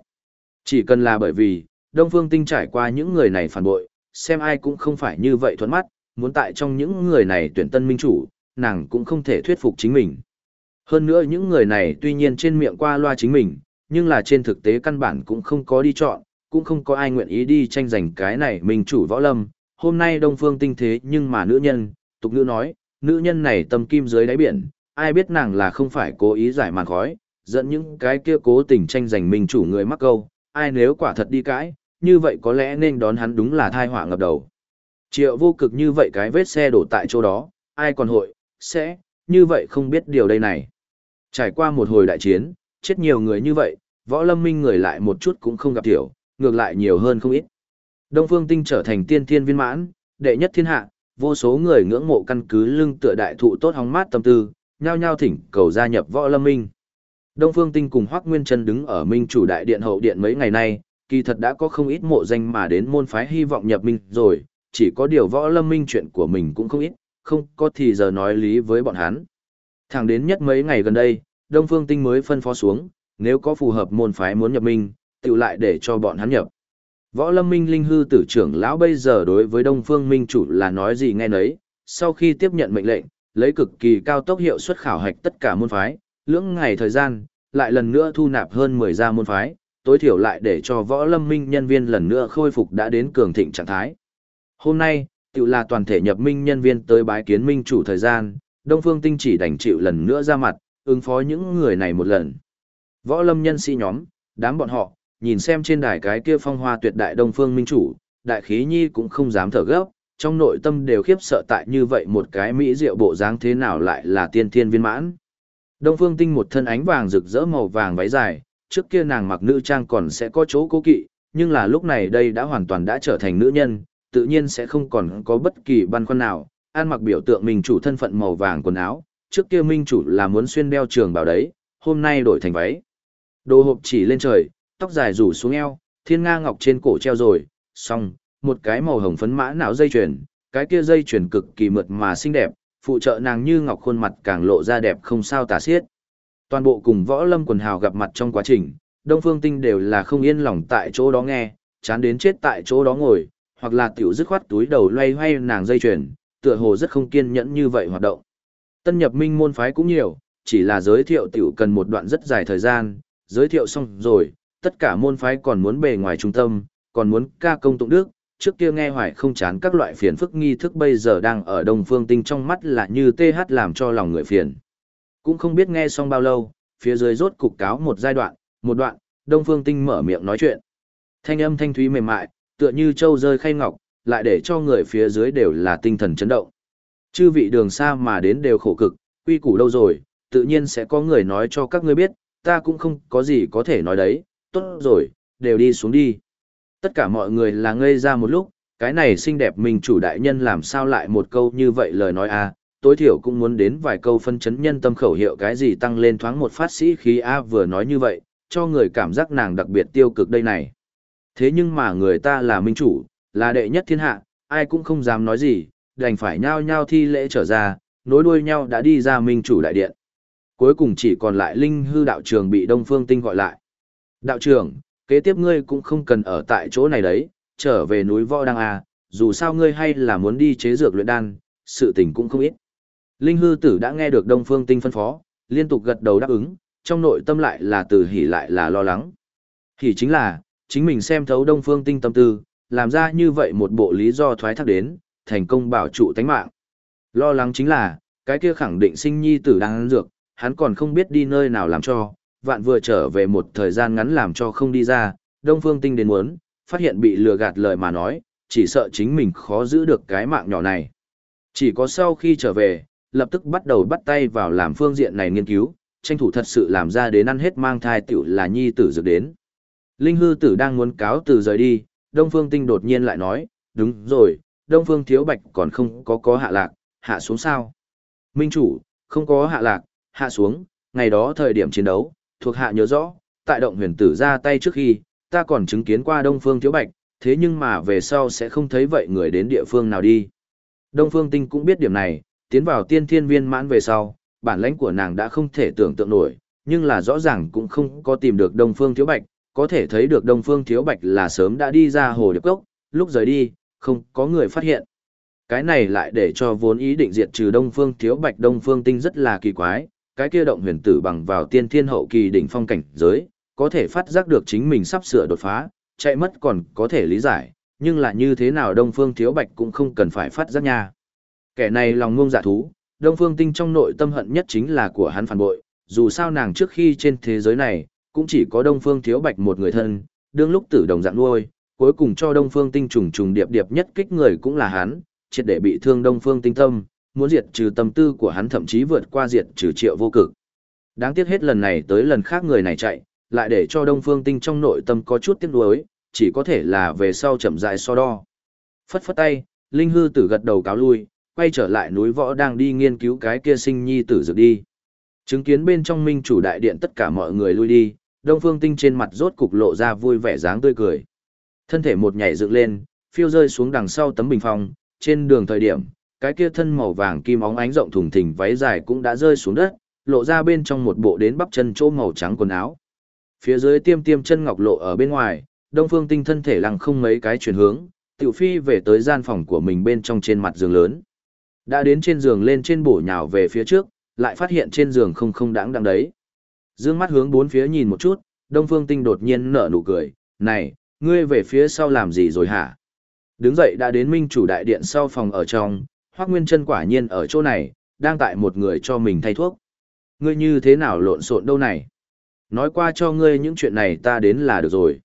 Chỉ cần là bởi vì, Đông Phương Tinh trải qua những người này phản bội, xem ai cũng không phải như vậy thuận mắt, muốn tại trong những người này tuyển tân minh chủ, nàng cũng không thể thuyết phục chính mình. Hơn nữa những người này tuy nhiên trên miệng qua loa chính mình, nhưng là trên thực tế căn bản cũng không có đi chọn, cũng không có ai nguyện ý đi tranh giành cái này minh chủ võ lâm. Hôm nay Đông Phương Tinh thế nhưng mà nữ nhân, tục nữ nói, nữ nhân này tâm kim dưới đáy biển, ai biết nàng là không phải cố ý giải màn khói, dẫn những cái kia cố tình tranh giành minh chủ người mắc câu, ai nếu quả thật đi cãi, như vậy có lẽ nên đón hắn đúng là thai họa ngập đầu. Triệu vô cực như vậy cái vết xe đổ tại chỗ đó, ai còn hội, sẽ, như vậy không biết điều đây này. Trải qua một hồi đại chiến, chết nhiều người như vậy, võ lâm minh người lại một chút cũng không gặp thiểu, ngược lại nhiều hơn không ít. Đông Phương Tinh trở thành tiên thiên viên mãn, đệ nhất thiên hạ, vô số người ngưỡng mộ căn cứ lưng tựa đại thụ tốt hóng mát tâm tư, nhao nhao thỉnh cầu gia nhập võ lâm minh. Đông Phương Tinh cùng Hoắc Nguyên Trân đứng ở minh chủ đại điện hậu điện mấy ngày nay, kỳ thật đã có không ít mộ danh mà đến môn phái hy vọng nhập minh rồi, chỉ có điều võ lâm minh chuyện của mình cũng không ít, không có thì giờ nói lý với bọn hắn. Thẳng đến nhất mấy ngày gần đây, Đông Phương Tinh mới phân phó xuống, nếu có phù hợp môn phái muốn nhập minh, tự lại để cho bọn hắn nhập. Võ lâm minh linh hư tử trưởng lão bây giờ đối với Đông Phương Minh chủ là nói gì nghe nấy, sau khi tiếp nhận mệnh lệnh, lấy cực kỳ cao tốc hiệu suất khảo hạch tất cả môn phái, lưỡng ngày thời gian, lại lần nữa thu nạp hơn 10 gia môn phái, tối thiểu lại để cho võ lâm minh nhân viên lần nữa khôi phục đã đến cường thịnh trạng thái. Hôm nay, tự là toàn thể nhập minh nhân viên tới bái kiến minh chủ thời gian, Đông Phương Tinh chỉ đành chịu lần nữa ra mặt, ứng phó những người này một lần. Võ lâm nhân sĩ nhóm, đám bọn họ, nhìn xem trên đài cái kia phong hoa tuyệt đại đông phương minh chủ, đại khí nhi cũng không dám thở gấp, trong nội tâm đều khiếp sợ tại như vậy một cái mỹ diệu bộ dáng thế nào lại là tiên thiên viên mãn. Đông phương tinh một thân ánh vàng rực rỡ màu vàng váy dài, trước kia nàng mặc nữ trang còn sẽ có chỗ cố kỵ, nhưng là lúc này đây đã hoàn toàn đã trở thành nữ nhân, tự nhiên sẽ không còn có bất kỳ băn khoăn nào, An mặc biểu tượng mình chủ thân phận màu vàng quần áo, trước kia minh chủ là muốn xuyên đeo trường bảo đấy, hôm nay đổi thành váy. Đồ hộp chỉ lên trời, tóc dài rủ xuống eo, thiên nga ngọc trên cổ treo rồi, xong, một cái màu hồng phấn mã não dây chuyền, cái kia dây chuyền cực kỳ mượt mà xinh đẹp, phụ trợ nàng như ngọc khuôn mặt càng lộ ra đẹp không sao tả xiết. Toàn bộ cùng võ lâm quần hào gặp mặt trong quá trình, Đông Phương Tinh đều là không yên lòng tại chỗ đó nghe, chán đến chết tại chỗ đó ngồi, hoặc là tiểu dứt khoát túi đầu loay hoay nàng dây chuyền, tựa hồ rất không kiên nhẫn như vậy hoạt động. Tân nhập minh môn phái cũng nhiều, chỉ là giới thiệu tiểu cần một đoạn rất dài thời gian, giới thiệu xong rồi, tất cả môn phái còn muốn bề ngoài trung tâm, còn muốn ca công tụng đức, trước kia nghe hoài không chán các loại phiền phức nghi thức bây giờ đang ở Đông Phương Tinh trong mắt là như TH làm cho lòng người phiền. Cũng không biết nghe xong bao lâu, phía dưới rốt cục cáo một giai đoạn, một đoạn, Đông Phương Tinh mở miệng nói chuyện. Thanh âm thanh thúy mềm mại, tựa như châu rơi khay ngọc, lại để cho người phía dưới đều là tinh thần chấn động. Chư vị đường xa mà đến đều khổ cực, quy củ đâu rồi, tự nhiên sẽ có người nói cho các ngươi biết, ta cũng không có gì có thể nói đấy, tốt rồi, đều đi xuống đi. Tất cả mọi người là ngây ra một lúc, cái này xinh đẹp mình chủ đại nhân làm sao lại một câu như vậy lời nói a tối thiểu cũng muốn đến vài câu phân chấn nhân tâm khẩu hiệu cái gì tăng lên thoáng một phát sĩ khí a vừa nói như vậy, cho người cảm giác nàng đặc biệt tiêu cực đây này. Thế nhưng mà người ta là minh chủ, là đệ nhất thiên hạ, ai cũng không dám nói gì, đành phải nhao nhao thi lễ trở ra, nối đuôi nhau đã đi ra minh chủ đại điện. Cuối cùng chỉ còn lại linh hư đạo trường bị Đông Phương Tinh gọi lại. Đạo trưởng, kế tiếp ngươi cũng không cần ở tại chỗ này đấy, trở về núi võ đăng a. dù sao ngươi hay là muốn đi chế dược luyện đan, sự tình cũng không ít. Linh hư tử đã nghe được Đông Phương Tinh phân phó, liên tục gật đầu đáp ứng, trong nội tâm lại là từ hỉ lại là lo lắng. Hỉ chính là, chính mình xem thấu Đông Phương Tinh tâm tư, làm ra như vậy một bộ lý do thoái thác đến, thành công bảo trụ tánh mạng. Lo lắng chính là, cái kia khẳng định sinh nhi tử đang ăn dược, hắn còn không biết đi nơi nào làm cho, vạn vừa trở về một thời gian ngắn làm cho không đi ra, Đông Phương Tinh đến muốn, phát hiện bị lừa gạt lời mà nói, chỉ sợ chính mình khó giữ được cái mạng nhỏ này. Chỉ có sau khi trở về, lập tức bắt đầu bắt tay vào làm phương diện này nghiên cứu, tranh thủ thật sự làm ra đến ăn hết mang thai tiểu là nhi tử dược đến. Linh hư tử đang muốn cáo từ rời đi, Đông Phương Tinh đột nhiên lại nói, đúng rồi, Đông Phương Thiếu Bạch còn không có có hạ lạc, hạ xuống sao. Minh chủ, không có hạ lạc, hạ xuống, ngày đó thời điểm chiến đấu, thuộc hạ nhớ rõ, tại động huyền tử ra tay trước khi, ta còn chứng kiến qua Đông Phương Thiếu Bạch, thế nhưng mà về sau sẽ không thấy vậy người đến địa phương nào đi. Đông Phương Tinh cũng biết điểm này, tiến vào tiên thiên viên mãn về sau, bản lãnh của nàng đã không thể tưởng tượng nổi, nhưng là rõ ràng cũng không có tìm được Đông Phương Thiếu Bạch, có thể thấy được Đông Phương Thiếu Bạch là sớm đã đi ra hồ điệp cốc, lúc rời đi, không có người phát hiện. Cái này lại để cho vốn ý định diệt trừ Đông Phương Thiếu Bạch Đông Phương Tinh rất là kỳ quái, cái kia động huyền tử bằng vào tiên thiên hậu kỳ đỉnh phong cảnh giới, có thể phát giác được chính mình sắp sửa đột phá, chạy mất còn có thể lý giải, nhưng là như thế nào Đông Phương Thiếu Bạch cũng không cần phải phát giác nha. Kẻ này lòng ngông dạ thú, Đông Phương Tinh trong nội tâm hận nhất chính là của hắn phản bội, dù sao nàng trước khi trên thế giới này, cũng chỉ có Đông Phương Thiếu Bạch một người thân, đương lúc tử đồng dạng nuôi, cuối cùng cho Đông Phương Tinh trùng trùng điệp điệp nhất kích người cũng là hắn, triệt để bị thương Đông Phương Tinh tâm, muốn diệt trừ tâm tư của hắn thậm chí vượt qua diệt trừ triệu vô cực. Đáng tiếc hết lần này tới lần khác người này chạy, lại để cho Đông Phương Tinh trong nội tâm có chút tiếc nuối, chỉ có thể là về sau chậm rãi so đo. Phất phất tay, Linh Hư Tử gật đầu cáo lui, quay trở lại núi võ đang đi nghiên cứu cái kia sinh nhi tử dược đi. Chứng kiến bên trong minh chủ đại điện tất cả mọi người lui đi, Đông Phương Tinh trên mặt rốt cục lộ ra vui vẻ dáng tươi cười. Thân thể một nhảy dựng lên, phiêu rơi xuống đằng sau tấm bình phong, trên đường thời điểm, cái kia thân màu vàng kim óng ánh rộng thùng thình váy dài cũng đã rơi xuống đất, lộ ra bên trong một bộ đến bắp chân chỗ màu trắng quần áo. Phía dưới tiêm tiêm chân ngọc lộ ở bên ngoài, Đông Phương Tinh thân thể lăng không mấy cái chuyển hướng, tiểu phi về tới gian phòng của mình bên trong trên mặt giường lớn. Đã đến trên giường lên trên bổ nhào về phía trước, lại phát hiện trên giường không không đáng đang đấy. Dương mắt hướng bốn phía nhìn một chút, Đông Phương Tinh đột nhiên nở nụ cười, này, ngươi về phía sau làm gì rồi hả? Đứng dậy đã đến minh chủ đại điện sau phòng ở trong, Hoác Nguyên chân quả nhiên ở chỗ này, đang tại một người cho mình thay thuốc. Ngươi như thế nào lộn xộn đâu này? Nói qua cho ngươi những chuyện này ta đến là được rồi.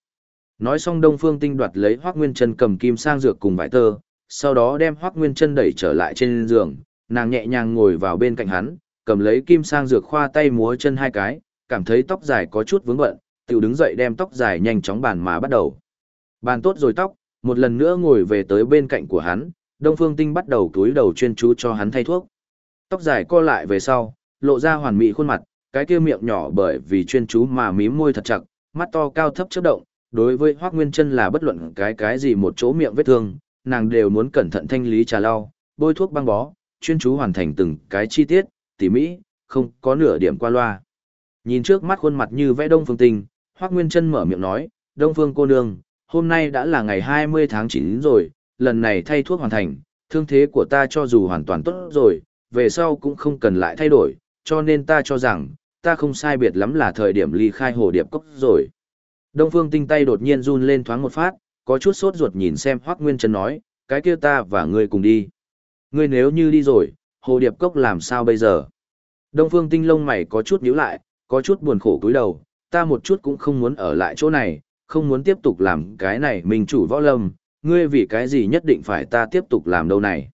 Nói xong Đông Phương Tinh đoạt lấy Hoắc Nguyên Chân cầm kim sang dược cùng vải tơ, sau đó đem Hoắc Nguyên Chân đẩy trở lại trên giường, nàng nhẹ nhàng ngồi vào bên cạnh hắn, cầm lấy kim sang dược khoa tay múa chân hai cái, cảm thấy tóc dài có chút vướng bận, tiểu đứng dậy đem tóc dài nhanh chóng bàn mà bắt đầu. Bàn tốt rồi tóc, một lần nữa ngồi về tới bên cạnh của hắn, Đông Phương Tinh bắt đầu túi đầu chuyên chú cho hắn thay thuốc. Tóc dài co lại về sau, lộ ra hoàn mỹ khuôn mặt, cái kia miệng nhỏ bởi vì chuyên chú mà mím môi thật chặt, mắt to cao thấp chớp động, đối với Hoắc Nguyên Chân là bất luận cái cái gì một chỗ miệng vết thương, nàng đều muốn cẩn thận thanh lý trà lau, bôi thuốc băng bó, chuyên chú hoàn thành từng cái chi tiết, tỉ mỹ, không có nửa điểm qua loa. Nhìn trước mắt khuôn mặt như vẽ Đông Phương Tinh, Hoắc Nguyên Chân mở miệng nói, "Đông Phương cô nương, hôm nay đã là ngày 20 tháng 9 rồi, lần này thay thuốc hoàn thành, thương thế của ta cho dù hoàn toàn tốt rồi, về sau cũng không cần lại thay đổi, cho nên ta cho rằng, ta không sai biệt lắm là thời điểm ly khai hồ điệp cốc rồi." Đông Phương Tinh tay đột nhiên run lên thoáng một phát, có chút sốt ruột nhìn xem Hoắc Nguyên Trân nói, "Cái kia ta và ngươi cùng đi." "Ngươi nếu như đi rồi, hồ điệp cốc làm sao bây giờ?" Đông Phương Tinh lông mày có chút nhíu lại, có chút buồn khổ cúi đầu, ta một chút cũng không muốn ở lại chỗ này, không muốn tiếp tục làm cái này mình chủ võ lâm, ngươi vì cái gì nhất định phải ta tiếp tục làm đâu này.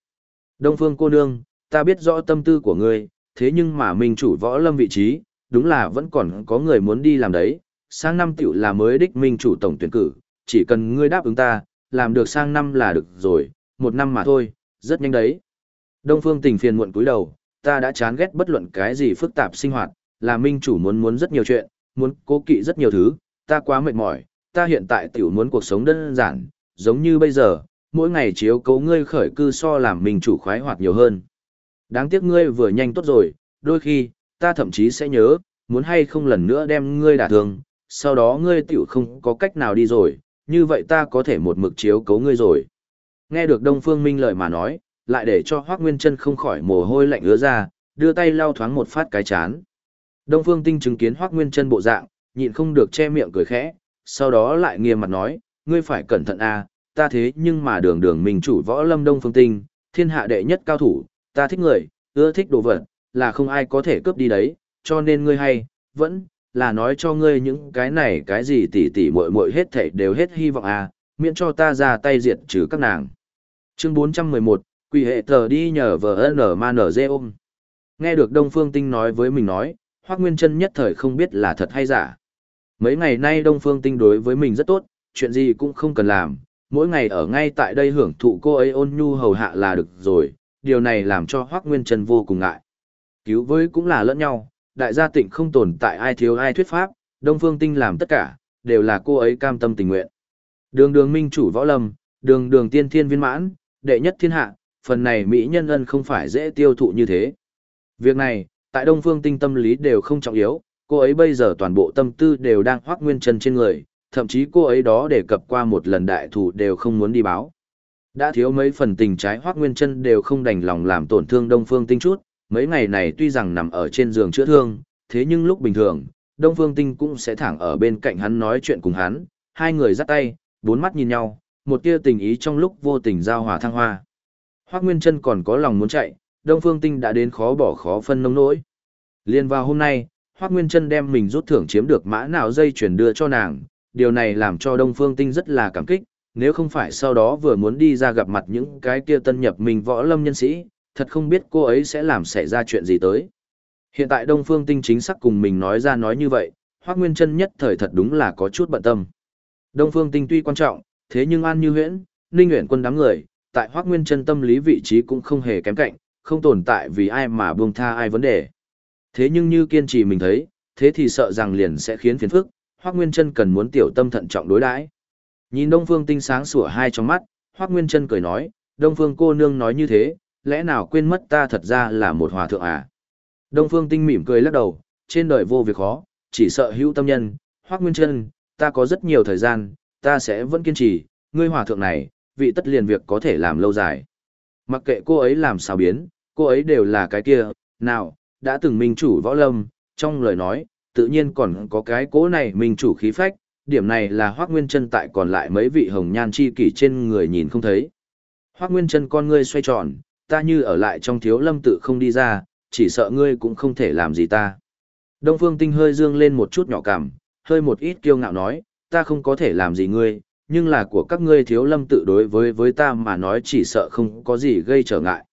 Đông Phương cô nương, ta biết rõ tâm tư của ngươi, thế nhưng mà mình chủ võ lâm vị trí, đúng là vẫn còn có người muốn đi làm đấy, sang năm tiểu là mới đích minh chủ tổng tuyển cử, chỉ cần ngươi đáp ứng ta, làm được sang năm là được rồi, một năm mà thôi, rất nhanh đấy. Đông Phương tình phiền muộn cúi đầu, ta đã chán ghét bất luận cái gì phức tạp sinh hoạt, là minh chủ muốn muốn rất nhiều chuyện, muốn cố kỵ rất nhiều thứ, ta quá mệt mỏi, ta hiện tại tiểu muốn cuộc sống đơn giản, giống như bây giờ, mỗi ngày chiếu cố ngươi khởi cư so làm minh chủ khoái hoạt nhiều hơn. Đáng tiếc ngươi vừa nhanh tốt rồi, đôi khi, ta thậm chí sẽ nhớ, muốn hay không lần nữa đem ngươi đả thương, sau đó ngươi tiểu không có cách nào đi rồi, như vậy ta có thể một mực chiếu cấu ngươi rồi. Nghe được Đông Phương Minh lời mà nói, lại để cho Hoác Nguyên Trân không khỏi mồ hôi lạnh ứa ra, đưa tay lau thoáng một phát cái chán. Đông Phương Tinh chứng kiến Hoắc Nguyên Trân bộ dạng, nhịn không được che miệng cười khẽ, sau đó lại nghiêm mặt nói, ngươi phải cẩn thận à, ta thế nhưng mà đường đường mình chủ võ lâm Đông Phương Tinh, thiên hạ đệ nhất cao thủ, ta thích người, ưa thích đồ vật, là không ai có thể cướp đi đấy, cho nên ngươi hay, vẫn là nói cho ngươi những cái này cái gì tỉ tỉ muội muội hết thảy đều hết hy vọng à? miễn cho ta ra tay diệt trừ các nàng. Chương 411, quỷ hệ thờ đi nhờ vợ nở ma nở dê ôm. Nghe được Đông Phương Tinh nói với mình nói, Hoác Nguyên Trân nhất thời không biết là thật hay giả. Mấy ngày nay Đông Phương Tinh đối với mình rất tốt, chuyện gì cũng không cần làm, mỗi ngày ở ngay tại đây hưởng thụ cô ấy ôn nhu hầu hạ là được rồi, điều này làm cho Hoác Nguyên Trân vô cùng ngại. Cứu với cũng là lẫn nhau, đại gia tịnh không tồn tại ai thiếu ai thuyết pháp, Đông Phương Tinh làm tất cả, đều là cô ấy cam tâm tình nguyện. Đường đường minh chủ võ lâm, đường đường tiên thiên viên mãn, đệ nhất thiên hạ, phần này Mỹ nhân ân không phải dễ tiêu thụ như thế. Việc này, tại Đông Phương Tinh tâm lý đều không trọng yếu, cô ấy bây giờ toàn bộ tâm tư đều đang hoác nguyên chân trên người, thậm chí cô ấy đó đề cập qua một lần đại thủ đều không muốn đi báo. Đã thiếu mấy phần tình trái hoác nguyên chân đều không đành lòng làm tổn thương Đông Phương Tinh chút, mấy ngày này tuy rằng nằm ở trên giường chữa thương, thế nhưng lúc bình thường, Đông Phương Tinh cũng sẽ thẳng ở bên cạnh hắn nói chuyện cùng hắn, hai người dắt tay, bốn mắt nhìn nhau, một tia tình ý trong lúc vô tình giao hòa thăng hoa. Hoác Nguyên Chân còn có lòng muốn chạy, Đông Phương Tinh đã đến khó bỏ khó phân nông nỗi. Liên vào hôm nay, Hoác Nguyên Trân đem mình rút thưởng chiếm được mã nào dây chuyển đưa cho nàng, điều này làm cho Đông Phương Tinh rất là cảm kích, nếu không phải sau đó vừa muốn đi ra gặp mặt những cái kia tân nhập mình võ lâm nhân sĩ, thật không biết cô ấy sẽ làm xảy ra chuyện gì tới. Hiện tại Đông Phương Tinh chính xác cùng mình nói ra nói như vậy, Hoác Nguyên Trân nhất thời thật đúng là có chút bận tâm. Đông Phương Tinh tuy quan trọng, thế nhưng An Như Huyễn, Ninh Uyển quân đám người, tại Hoác Nguyên Trân tâm lý vị trí cũng không hề kém cạnh, không tồn tại vì ai mà buông tha ai vấn đề. Thế nhưng như kiên trì mình thấy, thế thì sợ rằng liền sẽ khiến phiền phức, Hoắc Nguyên Chân cần muốn tiểu tâm thận trọng đối đãi. Nhìn Đông Phương Tinh sáng sủa hai trong mắt, Hoắc Nguyên Chân cười nói, Đông Phương cô nương nói như thế, lẽ nào quên mất ta thật ra là một hòa thượng à? Đông Phương Tinh mỉm cười lắc đầu, trên đời vô việc khó, chỉ sợ hữu tâm nhân, Hoắc Nguyên Chân, ta có rất nhiều thời gian, ta sẽ vẫn kiên trì, ngươi hòa thượng này, vị tất liền việc có thể làm lâu dài. Mặc kệ cô ấy làm sao biến, cô ấy đều là cái kia, nào, đã từng minh chủ võ lâm, trong lời nói, tự nhiên còn có cái cố này minh chủ khí phách, điểm này là Hoác Nguyên Trân tại còn lại mấy vị hồng nhan chi kỷ trên người nhìn không thấy. Hoác Nguyên Trân con ngươi xoay tròn, ta như ở lại trong thiếu lâm tự không đi ra, chỉ sợ ngươi cũng không thể làm gì ta. Đông Phương Tinh hơi dương lên một chút nhỏ cảm, hơi một ít kiêu ngạo nói, ta không có thể làm gì ngươi, nhưng là của các ngươi thiếu lâm tự đối với với ta mà nói chỉ sợ không có gì gây trở ngại.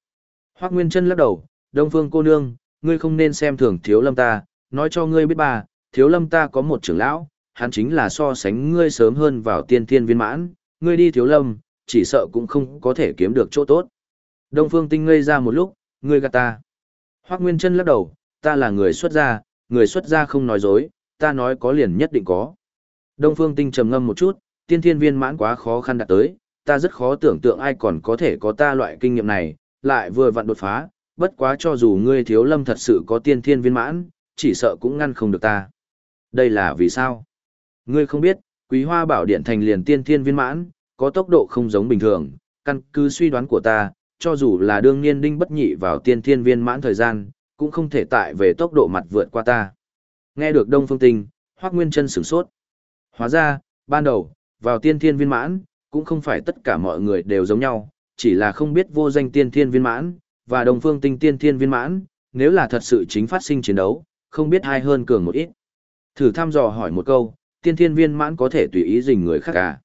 Hoác Nguyên Trân lắc đầu, Đông Phương cô nương, ngươi không nên xem thường thiếu lâm ta, nói cho ngươi biết bà, thiếu lâm ta có một trưởng lão, hắn chính là so sánh ngươi sớm hơn vào tiên thiên viên mãn, ngươi đi thiếu lâm, chỉ sợ cũng không có thể kiếm được chỗ tốt. Đông Phương Tinh ngây ra một lúc, ngươi gạt ta. Hoác Nguyên Trân lắc đầu, ta là người xuất gia, người xuất gia không nói dối, ta nói có liền nhất định có. Đông Phương Tinh trầm ngâm một chút, tiên thiên viên mãn quá khó khăn đạt tới, ta rất khó tưởng tượng ai còn có thể có ta loại kinh nghiệm này, lại vừa vặn đột phá, bất quá cho dù ngươi thiếu lâm thật sự có tiên thiên viên mãn, chỉ sợ cũng ngăn không được ta. Đây là vì sao? Ngươi không biết, quý hoa bảo điện thành liền tiên thiên viên mãn, có tốc độ không giống bình thường, căn cứ suy đoán của ta, cho dù là đương nhiên đinh bất nhị vào tiên thiên viên mãn thời gian, cũng không thể tại về tốc độ mặt vượt qua ta. Nghe được Đông Phương Tinh, Hoắc Nguyên Chân sửng sốt. Hóa ra, ban đầu, vào tiên thiên viên mãn, cũng không phải tất cả mọi người đều giống nhau, chỉ là không biết vô danh tiên thiên viên mãn, và Đông Phương Tinh tiên thiên viên mãn, nếu là thật sự chính phát sinh chiến đấu, không biết ai hơn cường một ít. Thử thăm dò hỏi một câu, tiên thiên viên mãn có thể tùy ý dình người khác à?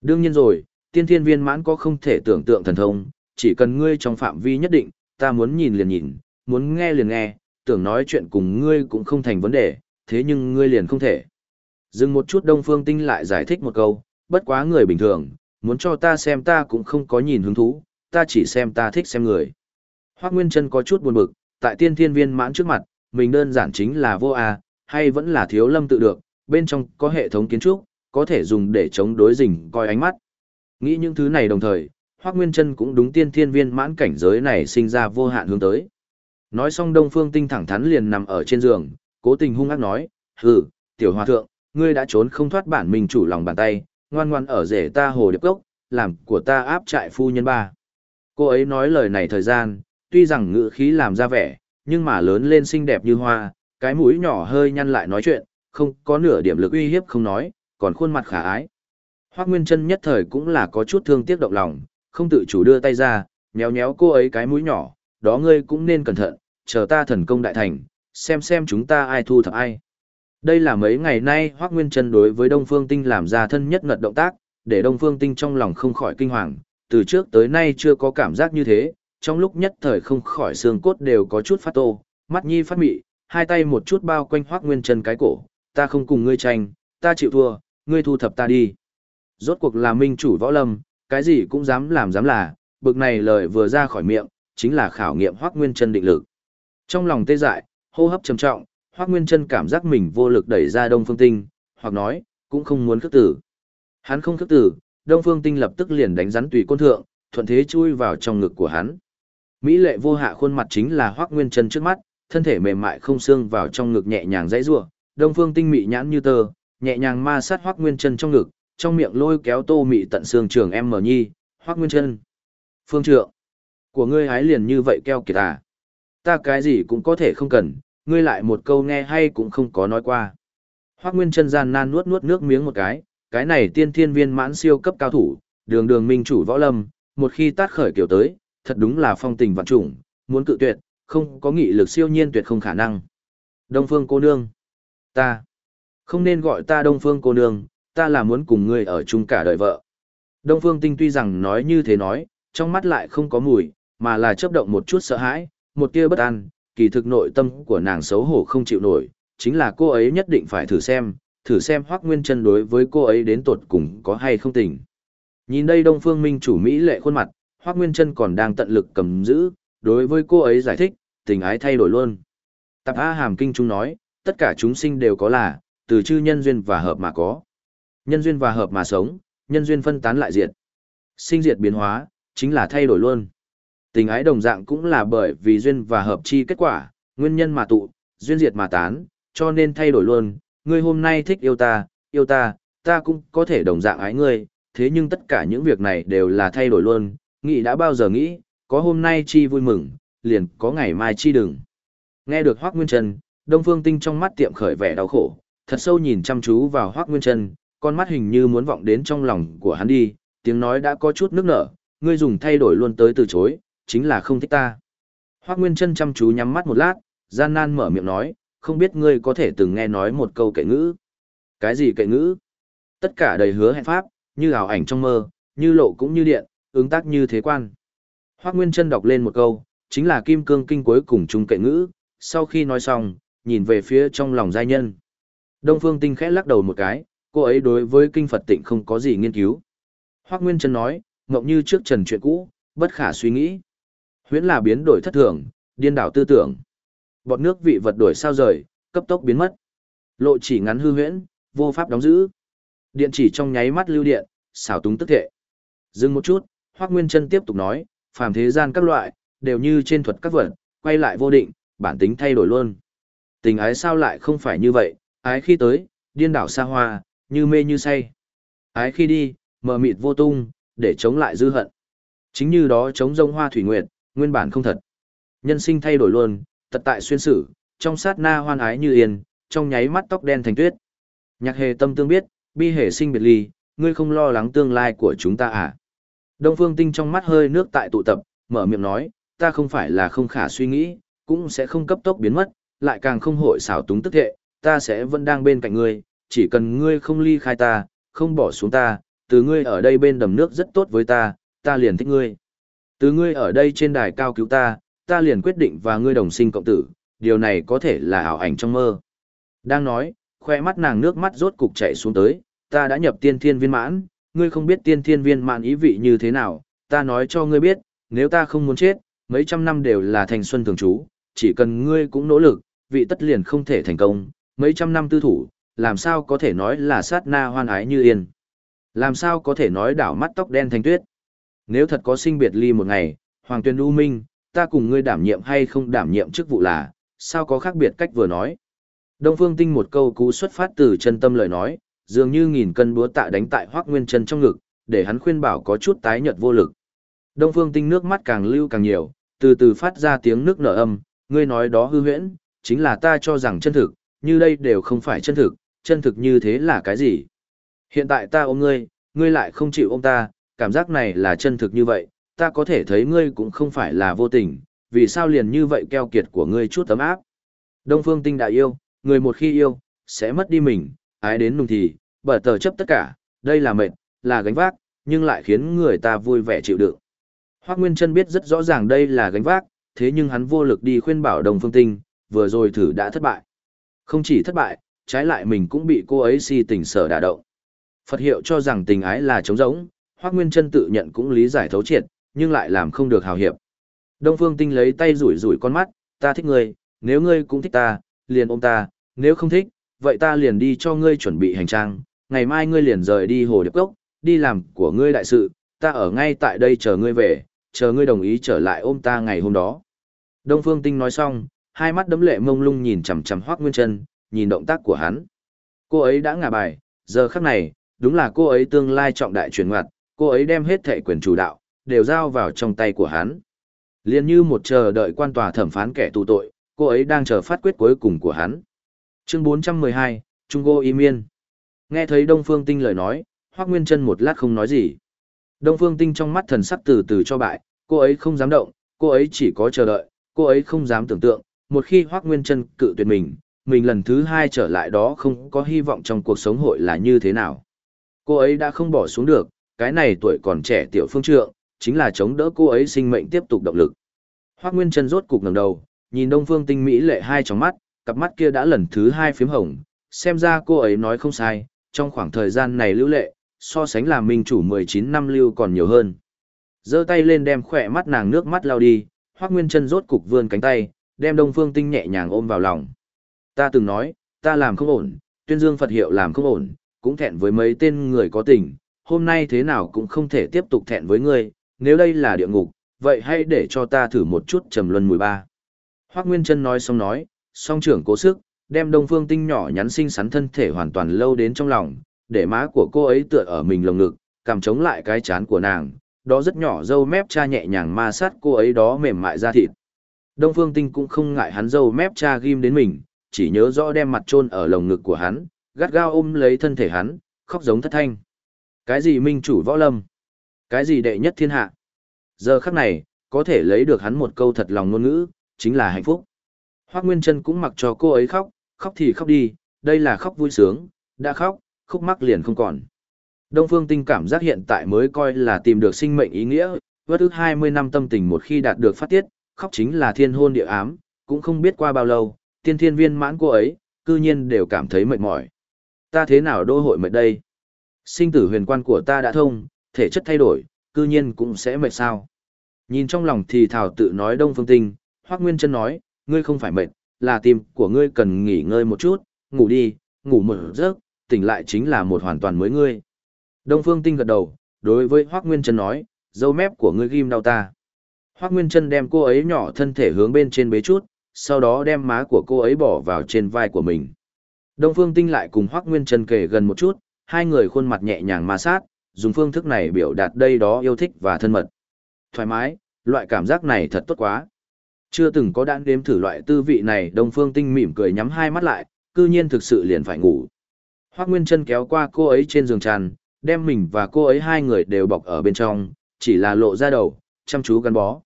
Đương nhiên rồi, tiên thiên viên mãn có không thể tưởng tượng thần thông, chỉ cần ngươi trong phạm vi nhất định, ta muốn nhìn liền nhìn, muốn nghe liền nghe, tưởng nói chuyện cùng ngươi cũng không thành vấn đề, thế nhưng ngươi liền không thể. Dừng một chút Đông Phương Tinh lại giải thích một câu, bất quá người bình thường, muốn cho ta xem ta cũng không có nhìn hứng thú, ta chỉ xem ta thích xem người. Hoác Nguyên Trân có chút buồn bực, tại tiên thiên viên mãn trước mặt, mình đơn giản chính là vô a hay vẫn là thiếu lâm tự được, bên trong có hệ thống kiến trúc, có thể dùng để chống đối rình coi ánh mắt. Nghĩ những thứ này đồng thời, Hoắc Nguyên Trân cũng đúng tiên thiên viên mãn cảnh giới này sinh ra vô hạn hướng tới. Nói xong Đông Phương Tinh thẳng thắn liền nằm ở trên giường, cố tình hung ác nói, hừ, tiểu hòa thượng, ngươi đã trốn không thoát bản mình chủ lòng bàn tay, ngoan ngoan ở rể ta hồ điệp cốc, làm của ta áp trại phu nhân ba. Cô ấy nói lời này thời gian, tuy rằng ngữ khí làm ra vẻ, nhưng mà lớn lên xinh đẹp như hoa, cái mũi nhỏ hơi nhăn lại nói chuyện, không có nửa điểm lực uy hiếp không nói, còn khuôn mặt khả ái. Hoác Nguyên Trân nhất thời cũng là có chút thương tiếc động lòng, không tự chủ đưa tay ra, nhéo nhéo cô ấy cái mũi nhỏ, đó ngươi cũng nên cẩn thận, chờ ta thần công đại thành, xem xem chúng ta ai thu thập ai. Đây là mấy ngày nay Hoác Nguyên Trân đối với Đông Phương Tinh làm ra thân nhất ngật động tác, để Đông Phương Tinh trong lòng không khỏi kinh hoàng, từ trước tới nay chưa có cảm giác như thế, trong lúc nhất thời không khỏi xương cốt đều có chút phát tô, mắt nhi phát mị, hai tay một chút bao quanh Hoác Nguyên Trân cái cổ, ta không cùng ngươi tranh, ta chịu thua, ngươi thu thập ta đi. Rốt cuộc là minh chủ võ lâm, cái gì cũng dám làm dám là, bực này lời vừa ra khỏi miệng, chính là khảo nghiệm Hoắc Nguyên Chân định lực. Trong lòng tê dại, hô hấp trầm trọng, Hoắc Nguyên Chân cảm giác mình vô lực đẩy ra Đông Phương Tinh, hoặc nói, cũng không muốn khước tử. Hắn không khước tử, Đông Phương Tinh lập tức liền đánh rắn tùy côn thượng, thuận thế chui vào trong ngực của hắn. Mỹ lệ vô hạ khuôn mặt chính là Hoắc Nguyên Chân trước mắt, thân thể mềm mại không xương vào trong ngực nhẹ nhàng dãy rủa, Đông Phương Tinh mị nhãn như tờ nhẹ nhàng ma sát Hoắc Nguyên Chân trong ngực, trong miệng lôi kéo Tô Mị tận xương trường em mờ nhi, Hoắc Nguyên Chân. Phương trượng, của ngươi hái liền như vậy keo kiệt à? Ta cái gì cũng có thể không cần, ngươi lại một câu nghe hay cũng không có nói qua. Hoắc Nguyên Chân gian nan nuốt nuốt nước miếng một cái, cái này tiên thiên viên mãn siêu cấp cao thủ, đường đường minh chủ võ lâm, một khi tát khởi kiểu tới, thật đúng là phong tình vạn trùng, muốn cự tuyệt, không có nghị lực siêu nhiên tuyệt không khả năng. Đông Phương cô nương, ta không nên gọi ta Đông Phương cô nương, ta là muốn cùng ngươi ở chung cả đời vợ. Đông Phương Tinh tuy rằng nói như thế nói, trong mắt lại không có mùi, mà là chớp động một chút sợ hãi, một tia bất an, kỳ thực nội tâm của nàng xấu hổ không chịu nổi, chính là cô ấy nhất định phải thử xem, thử xem Hoắc Nguyên Chân đối với cô ấy đến tột cùng có hay không tình. Nhìn đây Đông Phương Minh chủ mỹ lệ khuôn mặt, Hoắc Nguyên Chân còn đang tận lực cầm giữ, đối với cô ấy giải thích, tình ái thay đổi luôn. Tạp A Hàm Kinh chúng nói, tất cả chúng sinh đều có là, từ chư nhân duyên và hợp mà có. Nhân duyên và hợp mà sống, nhân duyên phân tán lại diệt. Sinh diệt biến hóa, chính là thay đổi luôn. Tình ái đồng dạng cũng là bởi vì duyên và hợp chi kết quả, nguyên nhân mà tụ, duyên diệt mà tán, cho nên thay đổi luôn. Ngươi hôm nay thích yêu ta, yêu ta, ta cũng có thể đồng dạng ái ngươi, thế nhưng tất cả những việc này đều là thay đổi luôn. Nghĩ đã bao giờ nghĩ, có hôm nay chi vui mừng, liền có ngày mai chi đừng. Nghe được Hoác Nguyên Trần, Đông Phương Tinh trong mắt tiệm khởi vẻ đau khổ, thật sâu nhìn chăm chú vào Hoác Nguyên Trần, con mắt hình như muốn vọng đến trong lòng của hắn đi, tiếng nói đã có chút nước nở, ngươi dùng thay đổi luôn tới từ chối, chính là không thích ta. Hoác Nguyên Trân chăm chú nhắm mắt một lát, gian nan mở miệng nói, không biết ngươi có thể từng nghe nói một câu kệ ngữ. Cái gì kệ ngữ? Tất cả đầy hứa hẹn pháp, như ảo ảnh trong mơ, như lộ cũng như điện, ứng tác như thế quan. Hoác Nguyên Trân đọc lên một câu, chính là kim cương kinh cuối cùng chung kệ ngữ, sau khi nói xong, nhìn về phía trong lòng giai nhân. Đông Phương Tinh khẽ lắc đầu một cái, cô ấy đối với kinh Phật tịnh không có gì nghiên cứu. Hoác Nguyên Trân nói, ngộng như trước trần chuyện cũ, bất khả suy nghĩ. Huyễn là biến đổi thất thường, điên đảo tư tưởng. Bọt nước vị vật đổi sao rời, cấp tốc biến mất. Lộ chỉ ngắn hư huyễn, vô pháp đóng giữ. Điện chỉ trong nháy mắt lưu điện, xảo túng tức thệ. Dừng một chút, Hoắc Nguyên Trân tiếp tục nói, phàm thế gian các loại, đều như trên thuật các vật, quay lại vô định, bản tính thay đổi luôn. Tình ái sao lại không phải như vậy, ái khi tới, điên đảo xa hoa, như mê như say. Ái khi đi, mờ mịt vô tung, để chống lại dư hận. Chính như đó chống rông hoa thủy nguyệt, nguyên bản không thật. Nhân sinh thay đổi luôn, tật tại xuyên sử, trong sát na hoan ái như yên, trong nháy mắt tóc đen thành tuyết. Nhạc hề tâm tương biết, bi hề sinh biệt ly, ngươi không lo lắng tương lai của chúng ta à? Đông Phương Tinh trong mắt hơi nước tại tụ tập, mở miệng nói, ta không phải là không khả suy nghĩ, cũng sẽ không cấp tốc biến mất, lại càng không hội xảo túng tức thệ, ta sẽ vẫn đang bên cạnh ngươi, chỉ cần ngươi không ly khai ta, không bỏ xuống ta, từ ngươi ở đây bên đầm nước rất tốt với ta, ta liền thích ngươi. Từ ngươi ở đây trên đài cao cứu ta, ta liền quyết định và ngươi đồng sinh cộng tử, điều này có thể là ảo ảnh trong mơ. Đang nói, khoe mắt nàng nước mắt rốt cục chảy xuống tới, ta đã nhập tiên thiên viên mãn, ngươi không biết tiên thiên viên mãn ý vị như thế nào, ta nói cho ngươi biết, nếu ta không muốn chết, mấy trăm năm đều là thành xuân thường trú, chỉ cần ngươi cũng nỗ lực, vị tất liền không thể thành công, mấy trăm năm tư thủ, làm sao có thể nói là sát na hoan ái như yên. Làm sao có thể nói đảo mắt tóc đen thành tuyết. Nếu thật có sinh biệt ly một ngày, Hoàng Tuyên U Minh, ta cùng ngươi đảm nhiệm hay không đảm nhiệm chức vụ là, sao có khác biệt cách vừa nói. Đông Phương Tinh một câu cú xuất phát từ chân tâm lời nói, dường như nghìn cân búa tạ đánh tại Hoắc Nguyên Chân trong ngực, để hắn khuyên bảo có chút tái nhợt vô lực. Đông Phương Tinh nước mắt càng lưu càng nhiều, từ từ phát ra tiếng nước nở âm, ngươi nói đó hư huyễn, chính là ta cho rằng chân thực, như đây đều không phải chân thực, chân thực như thế là cái gì? Hiện tại ta ôm ngươi, ngươi lại không chịu ôm ta, cảm giác này là chân thực như vậy, ta có thể thấy ngươi cũng không phải là vô tình, vì sao liền như vậy keo kiệt của ngươi chút tấm áp. Đông Phương Tinh đã yêu, người một khi yêu, sẽ mất đi mình, ái đến nùng thì, bở tờ chấp tất cả, đây là mệnh, là gánh vác, nhưng lại khiến người ta vui vẻ chịu đựng. Hoác Nguyên Trân biết rất rõ ràng đây là gánh vác, thế nhưng hắn vô lực đi khuyên bảo Đông Phương Tinh, vừa rồi thử đã thất bại. Không chỉ thất bại, trái lại mình cũng bị cô ấy si tình sở đả động. Phật hiệu cho rằng tình ái là trống rỗng, Hoắc Nguyên Trân tự nhận cũng lý giải thấu triệt, nhưng lại làm không được hào hiệp. Đông Phương Tinh lấy tay rủi rủi con mắt, ta thích ngươi, nếu ngươi cũng thích ta, liền ôm ta, nếu không thích, vậy ta liền đi cho ngươi chuẩn bị hành trang, ngày mai ngươi liền rời đi hồ điệp cốc, đi làm của ngươi đại sự, ta ở ngay tại đây chờ ngươi về, chờ ngươi đồng ý trở lại ôm ta ngày hôm đó. Đông Phương Tinh nói xong, hai mắt đấm lệ mông lung nhìn chằm chằm Hoắc Nguyên Chân, nhìn động tác của hắn. Cô ấy đã ngả bài, giờ khắc này, đúng là cô ấy tương lai trọng đại truyền ngoặt, cô ấy đem hết thệ quyền chủ đạo, đều giao vào trong tay của hắn. Liên như một chờ đợi quan tòa thẩm phán kẻ tù tội, cô ấy đang chờ phát quyết cuối cùng của hắn. Chương 412, Trung Gô Y Miên. Nghe thấy Đông Phương Tinh lời nói, Hoắc Nguyên Chân một lát không nói gì. Đông Phương Tinh trong mắt thần sắc từ từ cho bại, cô ấy không dám động, cô ấy chỉ có chờ đợi, cô ấy không dám tưởng tượng, một khi Hoắc Nguyên Chân cự tuyệt mình, mình lần thứ hai trở lại đó không có hy vọng trong cuộc sống hội là như thế nào. Cô ấy đã không bỏ xuống được, cái này tuổi còn trẻ tiểu phương trượng, chính là chống đỡ cô ấy sinh mệnh tiếp tục động lực. Hoắc Nguyên Chân rốt cục ngẩng đầu, nhìn Đông Phương Tinh mỹ lệ hai tròng mắt, cặp mắt kia đã lần thứ hai phím hồng, xem ra cô ấy nói không sai, trong khoảng thời gian này lưu lệ, so sánh là minh chủ 19 năm lưu còn nhiều hơn. giơ tay lên đem khỏe mắt nàng nước mắt lao đi, Hoắc Nguyên Chân rốt cục vươn cánh tay, đem Đông Phương Tinh nhẹ nhàng ôm vào lòng. Ta từng nói, ta làm không ổn, tuyên dương Phật hiệu làm không ổn, cũng thẹn với mấy tên người có tình, hôm nay thế nào cũng không thể tiếp tục thẹn với ngươi, nếu đây là địa ngục, vậy hãy để cho ta thử một chút trầm luân mùi ba. Hoác Nguyên Trân nói xong nói, song trưởng cố sức, đem đông phương tinh nhỏ nhắn xinh xắn thân thể hoàn toàn lâu đến trong lòng, để má của cô ấy tựa ở mình lồng ngực, cảm chống lại cái chán của nàng, đó rất nhỏ dâu mép cha nhẹ nhàng ma sát cô ấy đó mềm mại ra thịt. Đông phương tinh cũng không ngại hắn dâu mép cha ghim đến mình, chỉ nhớ rõ đem mặt chôn ở lồng ngực của hắn, gắt gao ôm lấy thân thể hắn, khóc giống thất thanh. Cái gì minh chủ võ lâm? Cái gì đệ nhất thiên hạ? Giờ khắc này, có thể lấy được hắn một câu thật lòng ngôn ngữ, chính là hạnh phúc. Hoác Nguyên Trân cũng mặc cho cô ấy khóc, khóc thì khóc đi, đây là khóc vui sướng, đã khóc, khúc mắc liền không còn. Đông Phương Tinh cảm giác hiện tại mới coi là tìm được sinh mệnh ý nghĩa, vất ức 20 năm tâm tình một khi đạt được phát tiết, khóc chính là thiên hôn địa ám, cũng không biết qua bao lâu, tiên thiên viên mãn cô ấy, cư nhiên đều cảm thấy mệt mỏi. Ta thế nào đô hội mệt đây? Sinh tử huyền quan của ta đã thông, thể chất thay đổi, cư nhiên cũng sẽ mệt sao? Nhìn trong lòng thì thảo tự nói Đông Phương Tinh, Hoắc Nguyên Trân nói, ngươi không phải mệt, là tim của ngươi cần nghỉ ngơi một chút, ngủ đi, ngủ một giấc, tỉnh lại chính là một hoàn toàn mới ngươi. Đông Phương Tinh gật đầu, đối với Hoắc Nguyên Trân nói, dâu mép của ngươi ghim đau ta. Hoắc Nguyên Trân đem cô ấy nhỏ thân thể hướng bên trên bế chút, sau đó đem má của cô ấy bỏ vào trên vai của mình. Đông Phương Tinh lại cùng Hoắc Nguyên Trần kề gần một chút, hai người khuôn mặt nhẹ nhàng ma sát, dùng phương thức này biểu đạt đây đó yêu thích và thân mật. Thoải mái, loại cảm giác này thật tốt quá. Chưa từng có đạn đếm thử loại tư vị này Đông Phương Tinh mỉm cười nhắm hai mắt lại, cư nhiên thực sự liền phải ngủ. Hoắc Nguyên Trần kéo qua cô ấy trên giường tràn, đem mình và cô ấy hai người đều bọc ở bên trong, chỉ là lộ ra đầu, chăm chú gắn bó.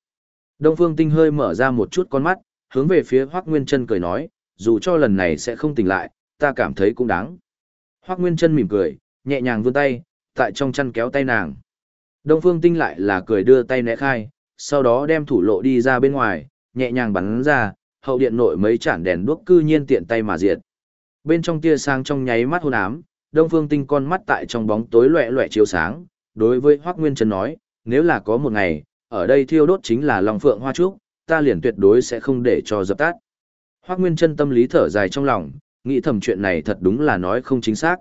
Đông Phương Tinh hơi mở ra một chút con mắt, hướng về phía Hoác Nguyên chân cười nói, dù cho lần này sẽ không tỉnh lại, ta cảm thấy cũng đáng. Hoác Nguyên chân mỉm cười, nhẹ nhàng vươn tay, tại trong chăn kéo tay nàng. Đông Phương Tinh lại là cười đưa tay né khai, sau đó đem thủ lộ đi ra bên ngoài, nhẹ nhàng bắn ra, hậu điện nội mấy chản đèn đuốc cư nhiên tiện tay mà diệt. Bên trong tia sáng trong nháy mắt hôn ám, Đông Phương Tinh con mắt tại trong bóng tối loẹ loẹ chiếu sáng, đối với Hoắc Nguyên Trần nói, nếu là có một ngày, ở đây thiêu đốt chính là Long Phượng Hoa Trúc, ta liền tuyệt đối sẽ không để cho dập tắt. Hoác Nguyên Trân tâm lý thở dài trong lòng, nghĩ thầm chuyện này thật đúng là nói không chính xác.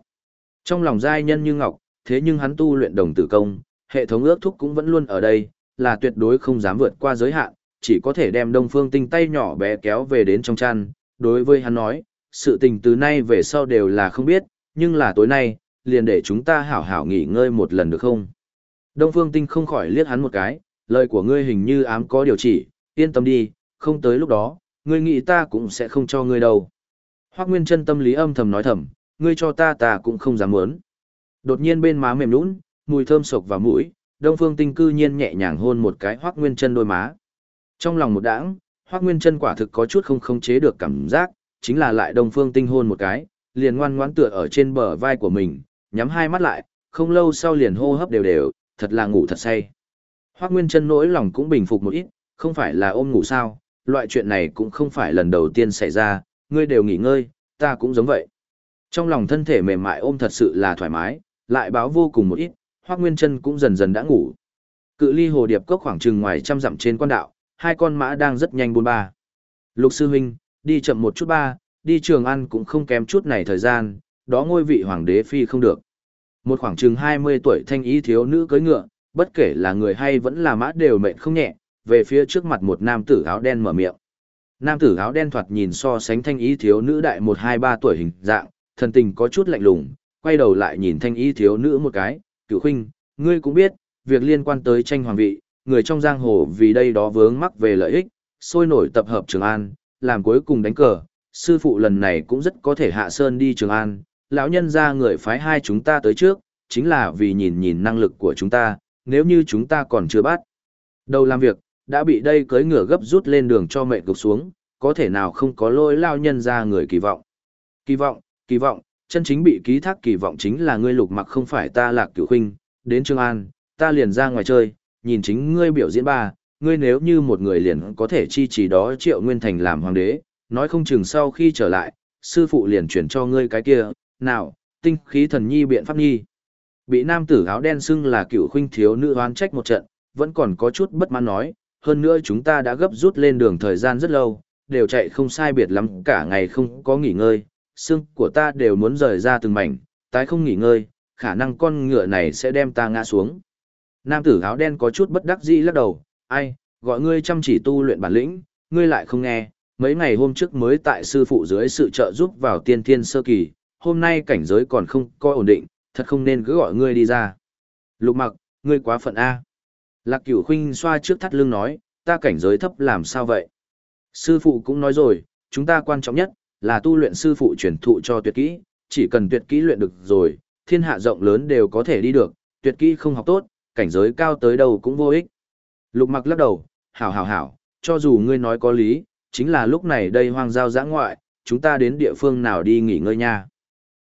Trong lòng giai nhân như ngọc, thế nhưng hắn tu luyện đồng tử công, hệ thống ước thúc cũng vẫn luôn ở đây, là tuyệt đối không dám vượt qua giới hạn, chỉ có thể đem Đông Phương Tinh tay nhỏ bé kéo về đến trong chăn, đối với hắn nói, sự tình từ nay về sau đều là không biết, nhưng là tối nay, liền để chúng ta hảo hảo nghỉ ngơi một lần được không? Đông Phương Tinh không khỏi liếc hắn một cái, lời của ngươi hình như ám có điều chỉ, yên tâm đi, không tới lúc đó, ngươi nghĩ ta cũng sẽ không cho ngươi đâu. Hoác Nguyên chân tâm lý âm thầm nói thầm, ngươi cho ta ta cũng không dám muốn. Đột nhiên bên má mềm nũng, mùi thơm sộc vào mũi, Đông Phương Tinh cư nhiên nhẹ nhàng hôn một cái Hoắc Nguyên Chân đôi má. Trong lòng một đãng, Hoắc Nguyên Chân quả thực có chút không khống chế được cảm giác, chính là lại Đông Phương Tinh hôn một cái, liền ngoan ngoãn tựa ở trên bờ vai của mình, nhắm hai mắt lại, không lâu sau liền hô hấp đều đều, thật là ngủ thật say. Hoắc Nguyên Chân nỗi lòng cũng bình phục một ít, không phải là ôm ngủ sao, loại chuyện này cũng không phải lần đầu tiên xảy ra, ngươi đều nghỉ ngơi, ta cũng giống vậy. Trong lòng thân thể mềm mại ôm thật sự là thoải mái, lại báo vô cùng một ít, Hoắc Nguyên Chân cũng dần dần đã ngủ. Cự ly hồ điệp cốc khoảng chừng ngoài trăm dặm trên quan đạo, hai con mã đang rất nhanh buôn ba. Lục sư huynh, đi chậm một chút ba, đi trường ăn cũng không kém chút này thời gian, đó ngôi vị hoàng đế phi không được. Một khoảng chừng 20 tuổi thanh ý thiếu nữ cưỡi ngựa, bất kể là người hay vẫn là mã đều mệt không nhẹ, về phía trước mặt một nam tử áo đen mở miệng. Nam tử áo đen thoạt nhìn so sánh thanh ý thiếu nữ đại 1-2-3 tuổi hình dạng, thần tình có chút lạnh lùng, quay đầu lại nhìn thanh ý thiếu nữ một cái, cựu khinh, ngươi cũng biết, việc liên quan tới tranh hoàng vị, người trong giang hồ vì đây đó vướng mắc về lợi ích, sôi nổi tập hợp Trường An, làm cuối cùng đánh cờ, sư phụ lần này cũng rất có thể hạ sơn đi Trường An, lão nhân ra người phái hai chúng ta tới trước, chính là vì nhìn nhìn năng lực của chúng ta, nếu như chúng ta còn chưa bắt. Đầu làm việc, đã bị đây cưới ngựa gấp rút lên đường cho mẹ gục xuống, có thể nào không có lỗi lao nhân ra người kỳ vọng. Kỳ vọng, kỳ vọng, chân chính bị ký thác kỳ vọng chính là ngươi lục mặc không phải ta lạc cửu huynh, đến Trương An, ta liền ra ngoài chơi, nhìn chính ngươi biểu diễn ba, ngươi nếu như một người liền có thể chi trì đó triệu nguyên thành làm hoàng đế, nói không chừng sau khi trở lại, sư phụ liền chuyển cho ngươi cái kia, nào, tinh khí thần nhi biện pháp nhi. Bị nam tử áo đen xưng là cựu khuynh thiếu nữ oán trách một trận, vẫn còn có chút bất mãn nói, hơn nữa chúng ta đã gấp rút lên đường thời gian rất lâu, đều chạy không sai biệt lắm cả ngày không có nghỉ ngơi, xương của ta đều muốn rời ra từng mảnh, tái không nghỉ ngơi, khả năng con ngựa này sẽ đem ta ngã xuống. Nam tử áo đen có chút bất đắc dĩ lắc đầu, ai, gọi ngươi chăm chỉ tu luyện bản lĩnh, ngươi lại không nghe, mấy ngày hôm trước mới tại sư phụ dưới sự trợ giúp vào tiên thiên sơ kỳ, hôm nay cảnh giới còn không coi ổn định, thật không nên cứ gọi ngươi đi ra. Lục mặc, ngươi quá phận A. Lạc cửu khinh xoa trước thắt lưng nói, ta cảnh giới thấp làm sao vậy? Sư phụ cũng nói rồi, chúng ta quan trọng nhất, là tu luyện sư phụ truyền thụ cho tuyệt kỹ, chỉ cần tuyệt kỹ luyện được rồi, thiên hạ rộng lớn đều có thể đi được, tuyệt kỹ không học tốt, cảnh giới cao tới đâu cũng vô ích. Lục mặc lắc đầu, hảo hảo hảo, cho dù ngươi nói có lý, chính là lúc này đây hoang giao giã ngoại, chúng ta đến địa phương nào đi nghỉ ngơi nha.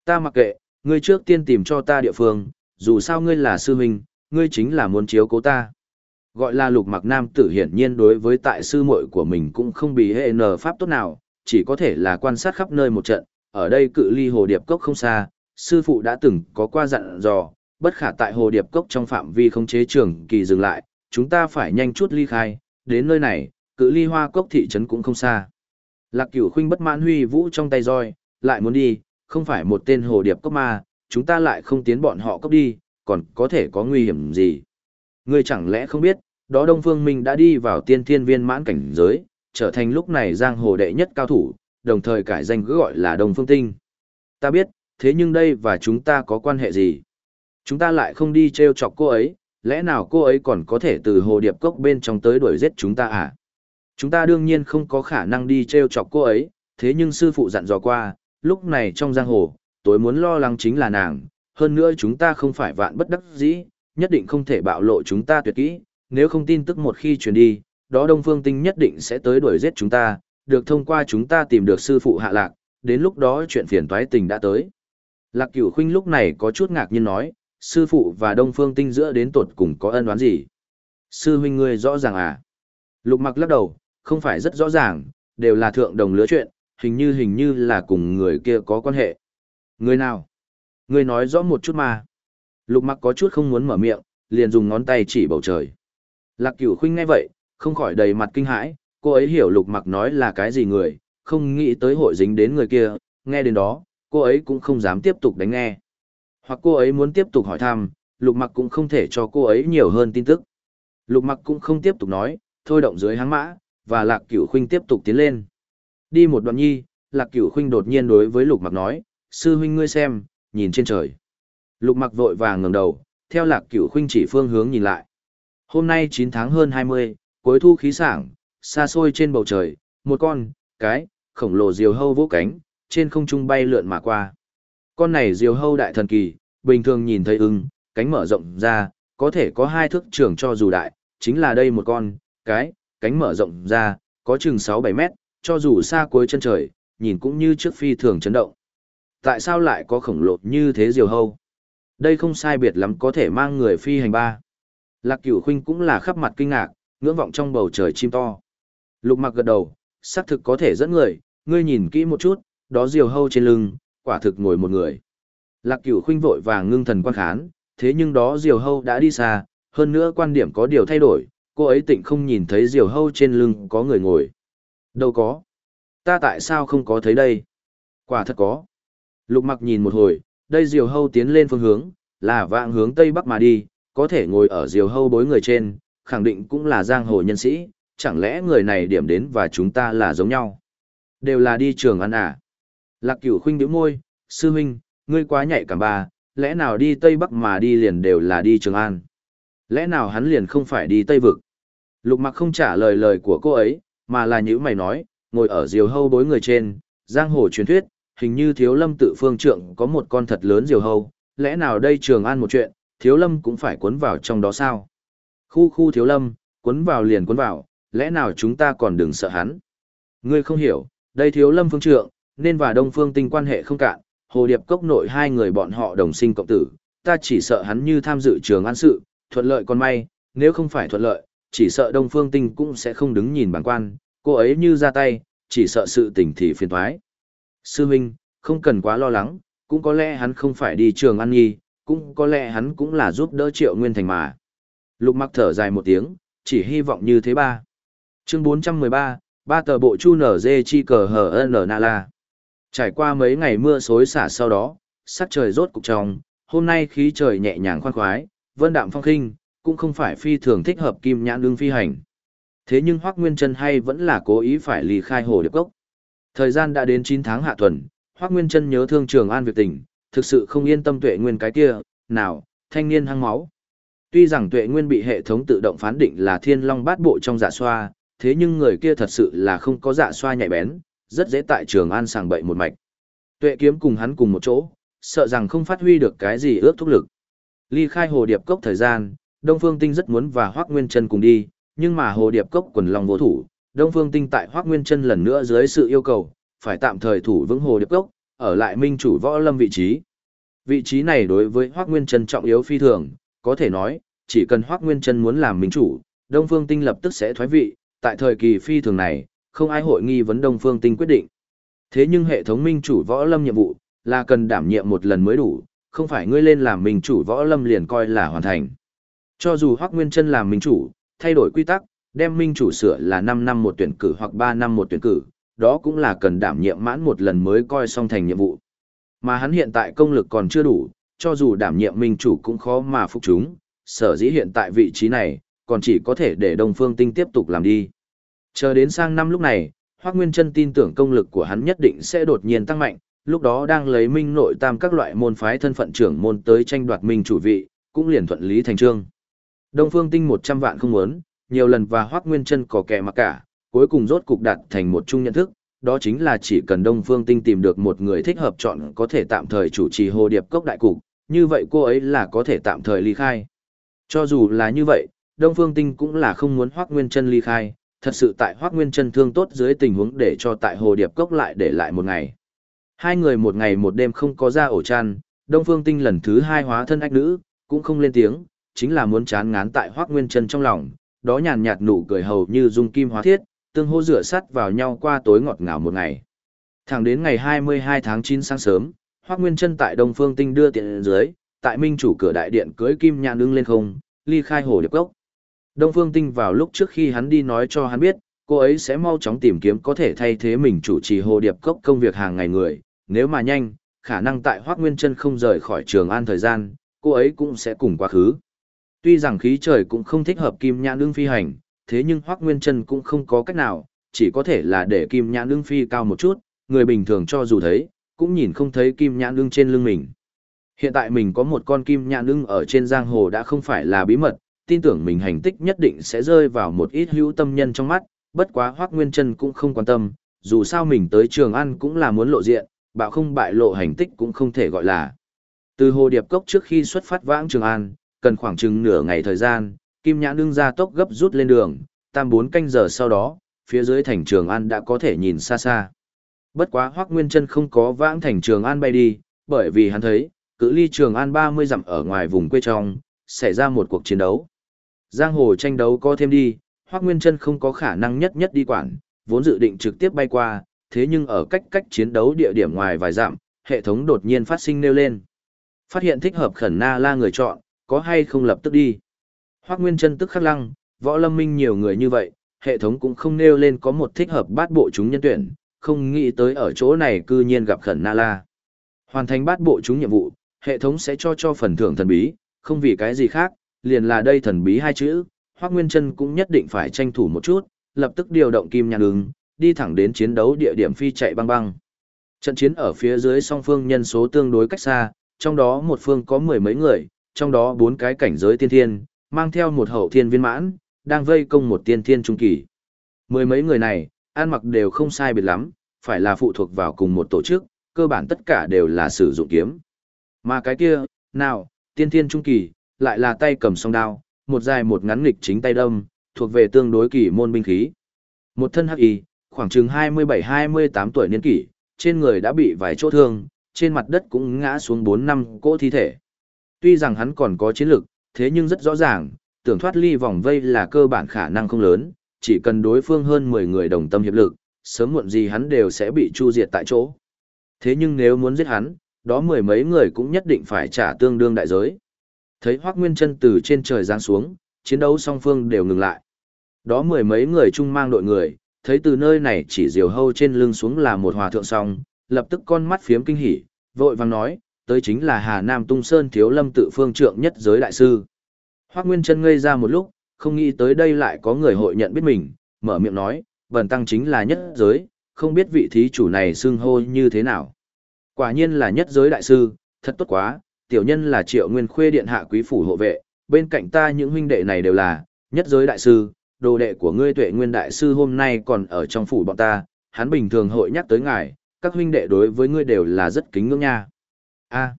Ta mặc kệ, Ngươi trước tiên tìm cho ta địa phương, dù sao ngươi là sư huynh, ngươi chính là muốn chiếu cố ta. Gọi là lục mặc nam tử hiển nhiên đối với tại sư muội của mình cũng không bị hệ nờ pháp tốt nào, chỉ có thể là quan sát khắp nơi một trận, ở đây cự ly hồ điệp cốc không xa, sư phụ đã từng có qua dặn dò, bất khả tại hồ điệp cốc trong phạm vi không chế trường kỳ dừng lại, chúng ta phải nhanh chút ly khai, đến nơi này, cự ly hoa cốc thị trấn cũng không xa. Lạc cửu khuynh bất mãn huy vũ trong tay roi, lại muốn đi, không phải một tên hồ điệp cốc ma, chúng ta lại không tiến bọn họ cốc đi, còn có thể có nguy hiểm gì. Ngươi chẳng lẽ không biết, đó Đông Phương Minh đã đi vào tiên thiên viên mãn cảnh giới, trở thành lúc này giang hồ đệ nhất cao thủ, đồng thời cải danh cứ gọi là Đông Phương Tinh. Ta biết, thế nhưng đây và chúng ta có quan hệ gì? Chúng ta lại không đi treo chọc cô ấy, lẽ nào cô ấy còn có thể từ hồ điệp cốc bên trong tới đuổi giết chúng ta à? Chúng ta đương nhiên không có khả năng đi treo chọc cô ấy, thế nhưng sư phụ dặn dò qua, lúc này trong giang hồ, tối muốn lo lắng chính là nàng, hơn nữa chúng ta không phải vạn bất đắc dĩ, nhất định không thể bạo lộ chúng ta tuyệt kỹ, nếu không tin tức một khi truyền đi, đó Đông Phương Tinh nhất định sẽ tới đuổi giết chúng ta, được thông qua chúng ta tìm được sư phụ hạ lạc, đến lúc đó chuyện phiền toái tình đã tới. Lạc Cửu Khuynh lúc này có chút ngạc nhiên nói, sư phụ và Đông Phương Tinh giữa đến tột cùng có ân oán gì? Sư huynh ngươi rõ ràng à? Lục Mặc lắc đầu, không phải rất rõ ràng, đều là thượng đồng lứa chuyện, hình như hình như là cùng người kia có quan hệ. Người nào? Ngươi nói rõ một chút mà. Lục Mặc có chút không muốn mở miệng, liền dùng ngón tay chỉ bầu trời. Lạc Cửu Khuynh nghe vậy, không khỏi đầy mặt kinh hãi, cô ấy hiểu Lục Mặc nói là cái gì người, không nghĩ tới hội dính đến người kia, nghe đến đó, cô ấy cũng không dám tiếp tục đánh nghe. Hoặc cô ấy muốn tiếp tục hỏi thăm, Lục Mặc cũng không thể cho cô ấy nhiều hơn tin tức. Lục Mặc cũng không tiếp tục nói, thôi động dưới háng mã, và Lạc Cửu Khuynh tiếp tục tiến lên. Đi một đoạn nhi, Lạc Cửu Khuynh đột nhiên đối với Lục Mặc nói, sư huynh ngươi xem, nhìn trên trời. Lục Mặc vội vàng ngẩng đầu, theo Lạc Cửu Khuynh chỉ phương hướng nhìn lại. Hôm nay 9 tháng hơn 20, cuối thu khí sảng, xa xôi trên bầu trời, một con, cái, khổng lồ diều hâu vỗ cánh, trên không trung bay lượn mà qua. Con này diều hâu đại thần kỳ, bình thường nhìn thấy ưng, cánh mở rộng ra, có thể có hai thước trưởng cho dù đại, chính là đây một con, cái, cánh mở rộng ra, có chừng 6-7 mét, cho dù xa cuối chân trời, nhìn cũng như trước phi thường chấn động. Tại sao lại có khổng lồ như thế diều hâu? Đây không sai biệt lắm có thể mang người phi hành ba. Lạc cửu khuynh cũng là khắp mặt kinh ngạc, ngưỡng vọng trong bầu trời chim to. Lục mặc gật đầu, xác thực có thể dẫn người, ngươi nhìn kỹ một chút, đó diều hâu trên lưng, quả thực ngồi một người. Lạc cửu khuynh vội vàng ngưng thần quan khán, thế nhưng đó diều hâu đã đi xa, hơn nữa quan điểm có điều thay đổi, cô ấy tịnh không nhìn thấy diều hâu trên lưng có người ngồi. Đâu có. Ta tại sao không có thấy đây? Quả thật có. Lục mặc nhìn một hồi, đây diều hâu tiến lên phương hướng, là vạng hướng tây bắc mà đi, có thể ngồi ở diều hâu bối người trên, khẳng định cũng là giang hồ nhân sĩ, chẳng lẽ người này điểm đến và chúng ta là giống nhau? Đều là đi trường ăn à? Lạc cửu khuynh điểm môi, sư huynh, ngươi quá nhạy cảm ba, lẽ nào đi Tây Bắc mà đi liền đều là đi Trường An? Lẽ nào hắn liền không phải đi Tây Vực? Lục mặc không trả lời lời của cô ấy, mà là những mày nói, ngồi ở diều hâu bối người trên, giang hồ truyền thuyết, hình như thiếu lâm tự phương trượng có một con thật lớn diều hâu, lẽ nào đây Trường An một chuyện, thiếu lâm cũng phải cuốn vào trong đó sao? Khu khu thiếu lâm, cuốn vào liền cuốn vào, lẽ nào chúng ta còn đừng sợ hắn? Ngươi không hiểu, đây thiếu lâm phương trượng, nên và đông phương tinh quan hệ không cạn, hồ điệp cốc nội hai người bọn họ đồng sinh cộng tử, ta chỉ sợ hắn như tham dự trường an sự, thuận lợi còn may, nếu không phải thuận lợi, chỉ sợ đông phương tinh cũng sẽ không đứng nhìn bản quan, cô ấy như ra tay, chỉ sợ sự tình thì phiền thoái. Sư Minh, không cần quá lo lắng, cũng có lẽ hắn không phải đi trường an nhi, cũng có lẽ hắn cũng là giúp đỡ triệu nguyên thành mà. Lục mặc thở dài một tiếng, chỉ hy vọng như thế ba. Chương 413, ba tờ bộ chu nở dê chi cờ hờ n na la. Trải qua mấy ngày mưa xối xả sau đó, sắc trời rốt cục trong, hôm nay khí trời nhẹ nhàng khoan khoái, vân đạm phong khinh, cũng không phải phi thường thích hợp kim nhãn đương phi hành. Thế nhưng Hoắc Nguyên Chân hay vẫn là cố ý phải ly khai hồ điệp cốc. Thời gian đã đến 9 tháng hạ tuần, Hoắc Nguyên Chân nhớ thương Trường An việc tình, thực sự không yên tâm Tuệ Nguyên cái kia, nào, thanh niên hăng máu. Tuy rằng Tuệ Nguyên bị hệ thống tự động phán định là Thiên Long Bát Bộ trong dạ xoa, thế nhưng người kia thật sự là không có dạ xoa nhạy bén, rất dễ tại Trường An sàng bậy một mạch. Tuệ kiếm cùng hắn cùng một chỗ, sợ rằng không phát huy được cái gì ước thúc lực. Ly khai hồ điệp cốc thời gian, Đông Phương Tinh rất muốn và Hoắc Nguyên Chân cùng đi, nhưng mà hồ điệp cốc quần lòng vô thủ, Đông Phương Tinh tại Hoắc Nguyên Chân lần nữa dưới sự yêu cầu, phải tạm thời thủ vững hồ điệp cốc, ở lại minh chủ võ lâm vị trí. Vị trí này đối với Hoác Nguyên Trân trọng yếu phi thường, có thể nói, chỉ cần Hoác Nguyên Trân muốn làm minh chủ, Đông Phương Tinh lập tức sẽ thoái vị, tại thời kỳ phi thường này, không ai hội nghi vấn Đông Phương Tinh quyết định. Thế nhưng hệ thống minh chủ võ lâm nhiệm vụ, là cần đảm nhiệm một lần mới đủ, không phải ngươi lên làm minh chủ võ lâm liền coi là hoàn thành. Cho dù Hoắc Nguyên Trân làm minh chủ, thay đổi quy tắc, đem minh chủ sửa là 5 năm một tuyển cử hoặc 3 năm một tuyển cử, đó cũng là cần đảm nhiệm mãn một lần mới coi xong thành nhiệm vụ. Mà hắn hiện tại công lực còn chưa đủ, cho dù đảm nhiệm minh chủ cũng khó mà phục chúng, sở dĩ hiện tại vị trí này, còn chỉ có thể để Đông Phương Tinh tiếp tục làm đi. Chờ đến sang năm lúc này, Hoắc Nguyên Chân tin tưởng công lực của hắn nhất định sẽ đột nhiên tăng mạnh, lúc đó đang lấy minh nội tam các loại môn phái thân phận trưởng môn tới tranh đoạt minh chủ vị, cũng liền thuận lý thành trương. Đông Phương Tinh 100 vạn không muốn, nhiều lần và Hoắc Nguyên Chân có kẻ mà cả, cuối cùng rốt cục đạt thành một chung nhận thức, đó chính là chỉ cần Đông Phương Tinh tìm được một người thích hợp chọn có thể tạm thời chủ trì Hồ Điệp Cốc đại cục, như vậy cô ấy là có thể tạm thời ly khai. Cho dù là như vậy, Đông Phương Tinh cũng là không muốn Hoắc Nguyên Chân ly khai, thật sự tại Hoắc Nguyên Chân thương tốt dưới tình huống để cho tại Hồ Điệp Cốc lại để lại một ngày. Hai người một ngày một đêm không có ra ổ chăn, Đông Phương Tinh lần thứ hai hóa thân ách nữ, cũng không lên tiếng, chính là muốn chán ngán tại Hoắc Nguyên Chân trong lòng, đó nhàn nhạt nụ cười hầu như dung kim hóa thiết, tương hô rửa sắt vào nhau qua tối ngọt ngào một ngày. Thẳng đến ngày 22 tháng 9 sáng sớm, Hoắc Nguyên Chân tại Đông Phương Tinh đưa tiện dưới, tại Minh chủ cửa đại điện cưới kim nhạn đứng lên không, ly khai hồ điệp cốc. Đông Phương Tinh vào lúc trước khi hắn đi nói cho hắn biết, cô ấy sẽ mau chóng tìm kiếm có thể thay thế mình chủ trì hồ điệp cốc công việc hàng ngày người, nếu mà nhanh, khả năng tại Hoắc Nguyên Trân không rời khỏi trường an thời gian, cô ấy cũng sẽ cùng quá khứ. Tuy rằng khí trời cũng không thích hợp Kim Nhãn Đương phi hành, thế nhưng Hoắc Nguyên Trân cũng không có cách nào, chỉ có thể là để Kim Nhãn Đương phi cao một chút, người bình thường cho dù thấy, cũng nhìn không thấy Kim Nhãn Đương trên lưng mình. Hiện tại mình có một con Kim Nhãn Đương ở trên giang hồ đã không phải là bí mật, tin tưởng mình hành tích nhất định sẽ rơi vào một ít hữu tâm nhân trong mắt, bất quá Hoắc Nguyên Trân cũng không quan tâm, dù sao mình tới Trường An cũng là muốn lộ diện, bạo không bại lộ hành tích cũng không thể gọi là. Từ Hồ Điệp Cốc trước khi xuất phát vãng Trường An, cần khoảng chừng nửa ngày thời gian, Kim Nhãn đương ra tốc gấp rút lên đường, tam bốn canh giờ sau đó, phía dưới thành Trường An đã có thể nhìn xa xa. Bất quá Hoắc Nguyên Chân không có vãng thành Trường An bay đi, bởi vì hắn thấy, cự ly Trường An 30 dặm ở ngoài vùng quê trong, xảy ra một cuộc chiến đấu. Giang hồ tranh đấu có thêm đi, Hoắc Nguyên Chân không có khả năng nhất nhất đi quản, vốn dự định trực tiếp bay qua, thế nhưng ở cách cách chiến đấu địa điểm ngoài vài dặm, hệ thống đột nhiên phát sinh nêu lên. Phát hiện thích hợp khẩn na la người chọn, có hay không lập tức đi. Hoác Nguyên chân tức khắc lăng, võ lâm minh nhiều người như vậy, hệ thống cũng không nêu lên có một thích hợp bát bộ chúng nhân tuyển, không nghĩ tới ở chỗ này cư nhiên gặp khẩn na la. Hoàn thành bát bộ chúng nhiệm vụ, hệ thống sẽ cho cho phần thưởng thần bí, không vì cái gì khác, liền là đây thần bí hai chữ, Hoác Nguyên chân cũng nhất định phải tranh thủ một chút, lập tức điều động kim nhàn ứng, đi thẳng đến chiến đấu địa điểm phi chạy băng băng. Trận chiến ở phía dưới song phương nhân số tương đối cách xa, trong đó một phương có mười mấy người, trong đó bốn cái cảnh giới tiên thiên, mang theo một hậu thiên viên mãn, đang vây công một tiên thiên trung kỳ. Mười mấy người này, ăn mặc đều không sai biệt lắm, phải là phụ thuộc vào cùng một tổ chức, cơ bản tất cả đều là sử dụng kiếm. Mà cái kia, nào, tiên thiên trung kỳ, lại là tay cầm song đao, một dài một ngắn nghịch chính tay đâm, thuộc về tương đối kỳ môn binh khí. Một thân hắc y, khoảng chừng 27-28 tuổi niên kỷ, trên người đã bị vài chỗ thương, trên mặt đất cũng ngã xuống 4 năm cỗ thi thể. Tuy rằng hắn còn có chiến lực, thế nhưng rất rõ ràng, tưởng thoát ly vòng vây là cơ bản khả năng không lớn, chỉ cần đối phương hơn 10 người đồng tâm hiệp lực, sớm muộn gì hắn đều sẽ bị chu diệt tại chỗ. Thế nhưng nếu muốn giết hắn, đó mười mấy người cũng nhất định phải trả tương đương đại giới. Thấy Hoắc Nguyên Chân từ trên trời giáng xuống, chiến đấu song phương đều ngừng lại. Đó mười mấy người chung mang đội người, thấy từ nơi này chỉ diều hâu trên lưng xuống là một hòa thượng song, lập tức con mắt phiếm kinh hỉ, vội vàng nói, tới chính là Hà Nam Tung Sơn Thiếu Lâm tự phương trượng nhất giới đại sư. Hoác Nguyên Trân ngây ra một lúc, không nghĩ tới đây lại có người hội nhận biết mình, mở miệng nói, bần tăng chính là nhất giới, không biết vị thí chủ này xưng hô như thế nào. Quả nhiên là nhất giới đại sư, thật tốt quá, tiểu nhân là triệu nguyên khuê điện hạ quý phủ hộ vệ, bên cạnh ta những huynh đệ này đều là, nhất giới đại sư, đồ đệ của ngươi tuệ nguyên đại sư hôm nay còn ở trong phủ bọn ta, hắn bình thường hội nhắc tới ngài, các huynh đệ đối với ngươi đều là rất kính ngưỡng nha. A,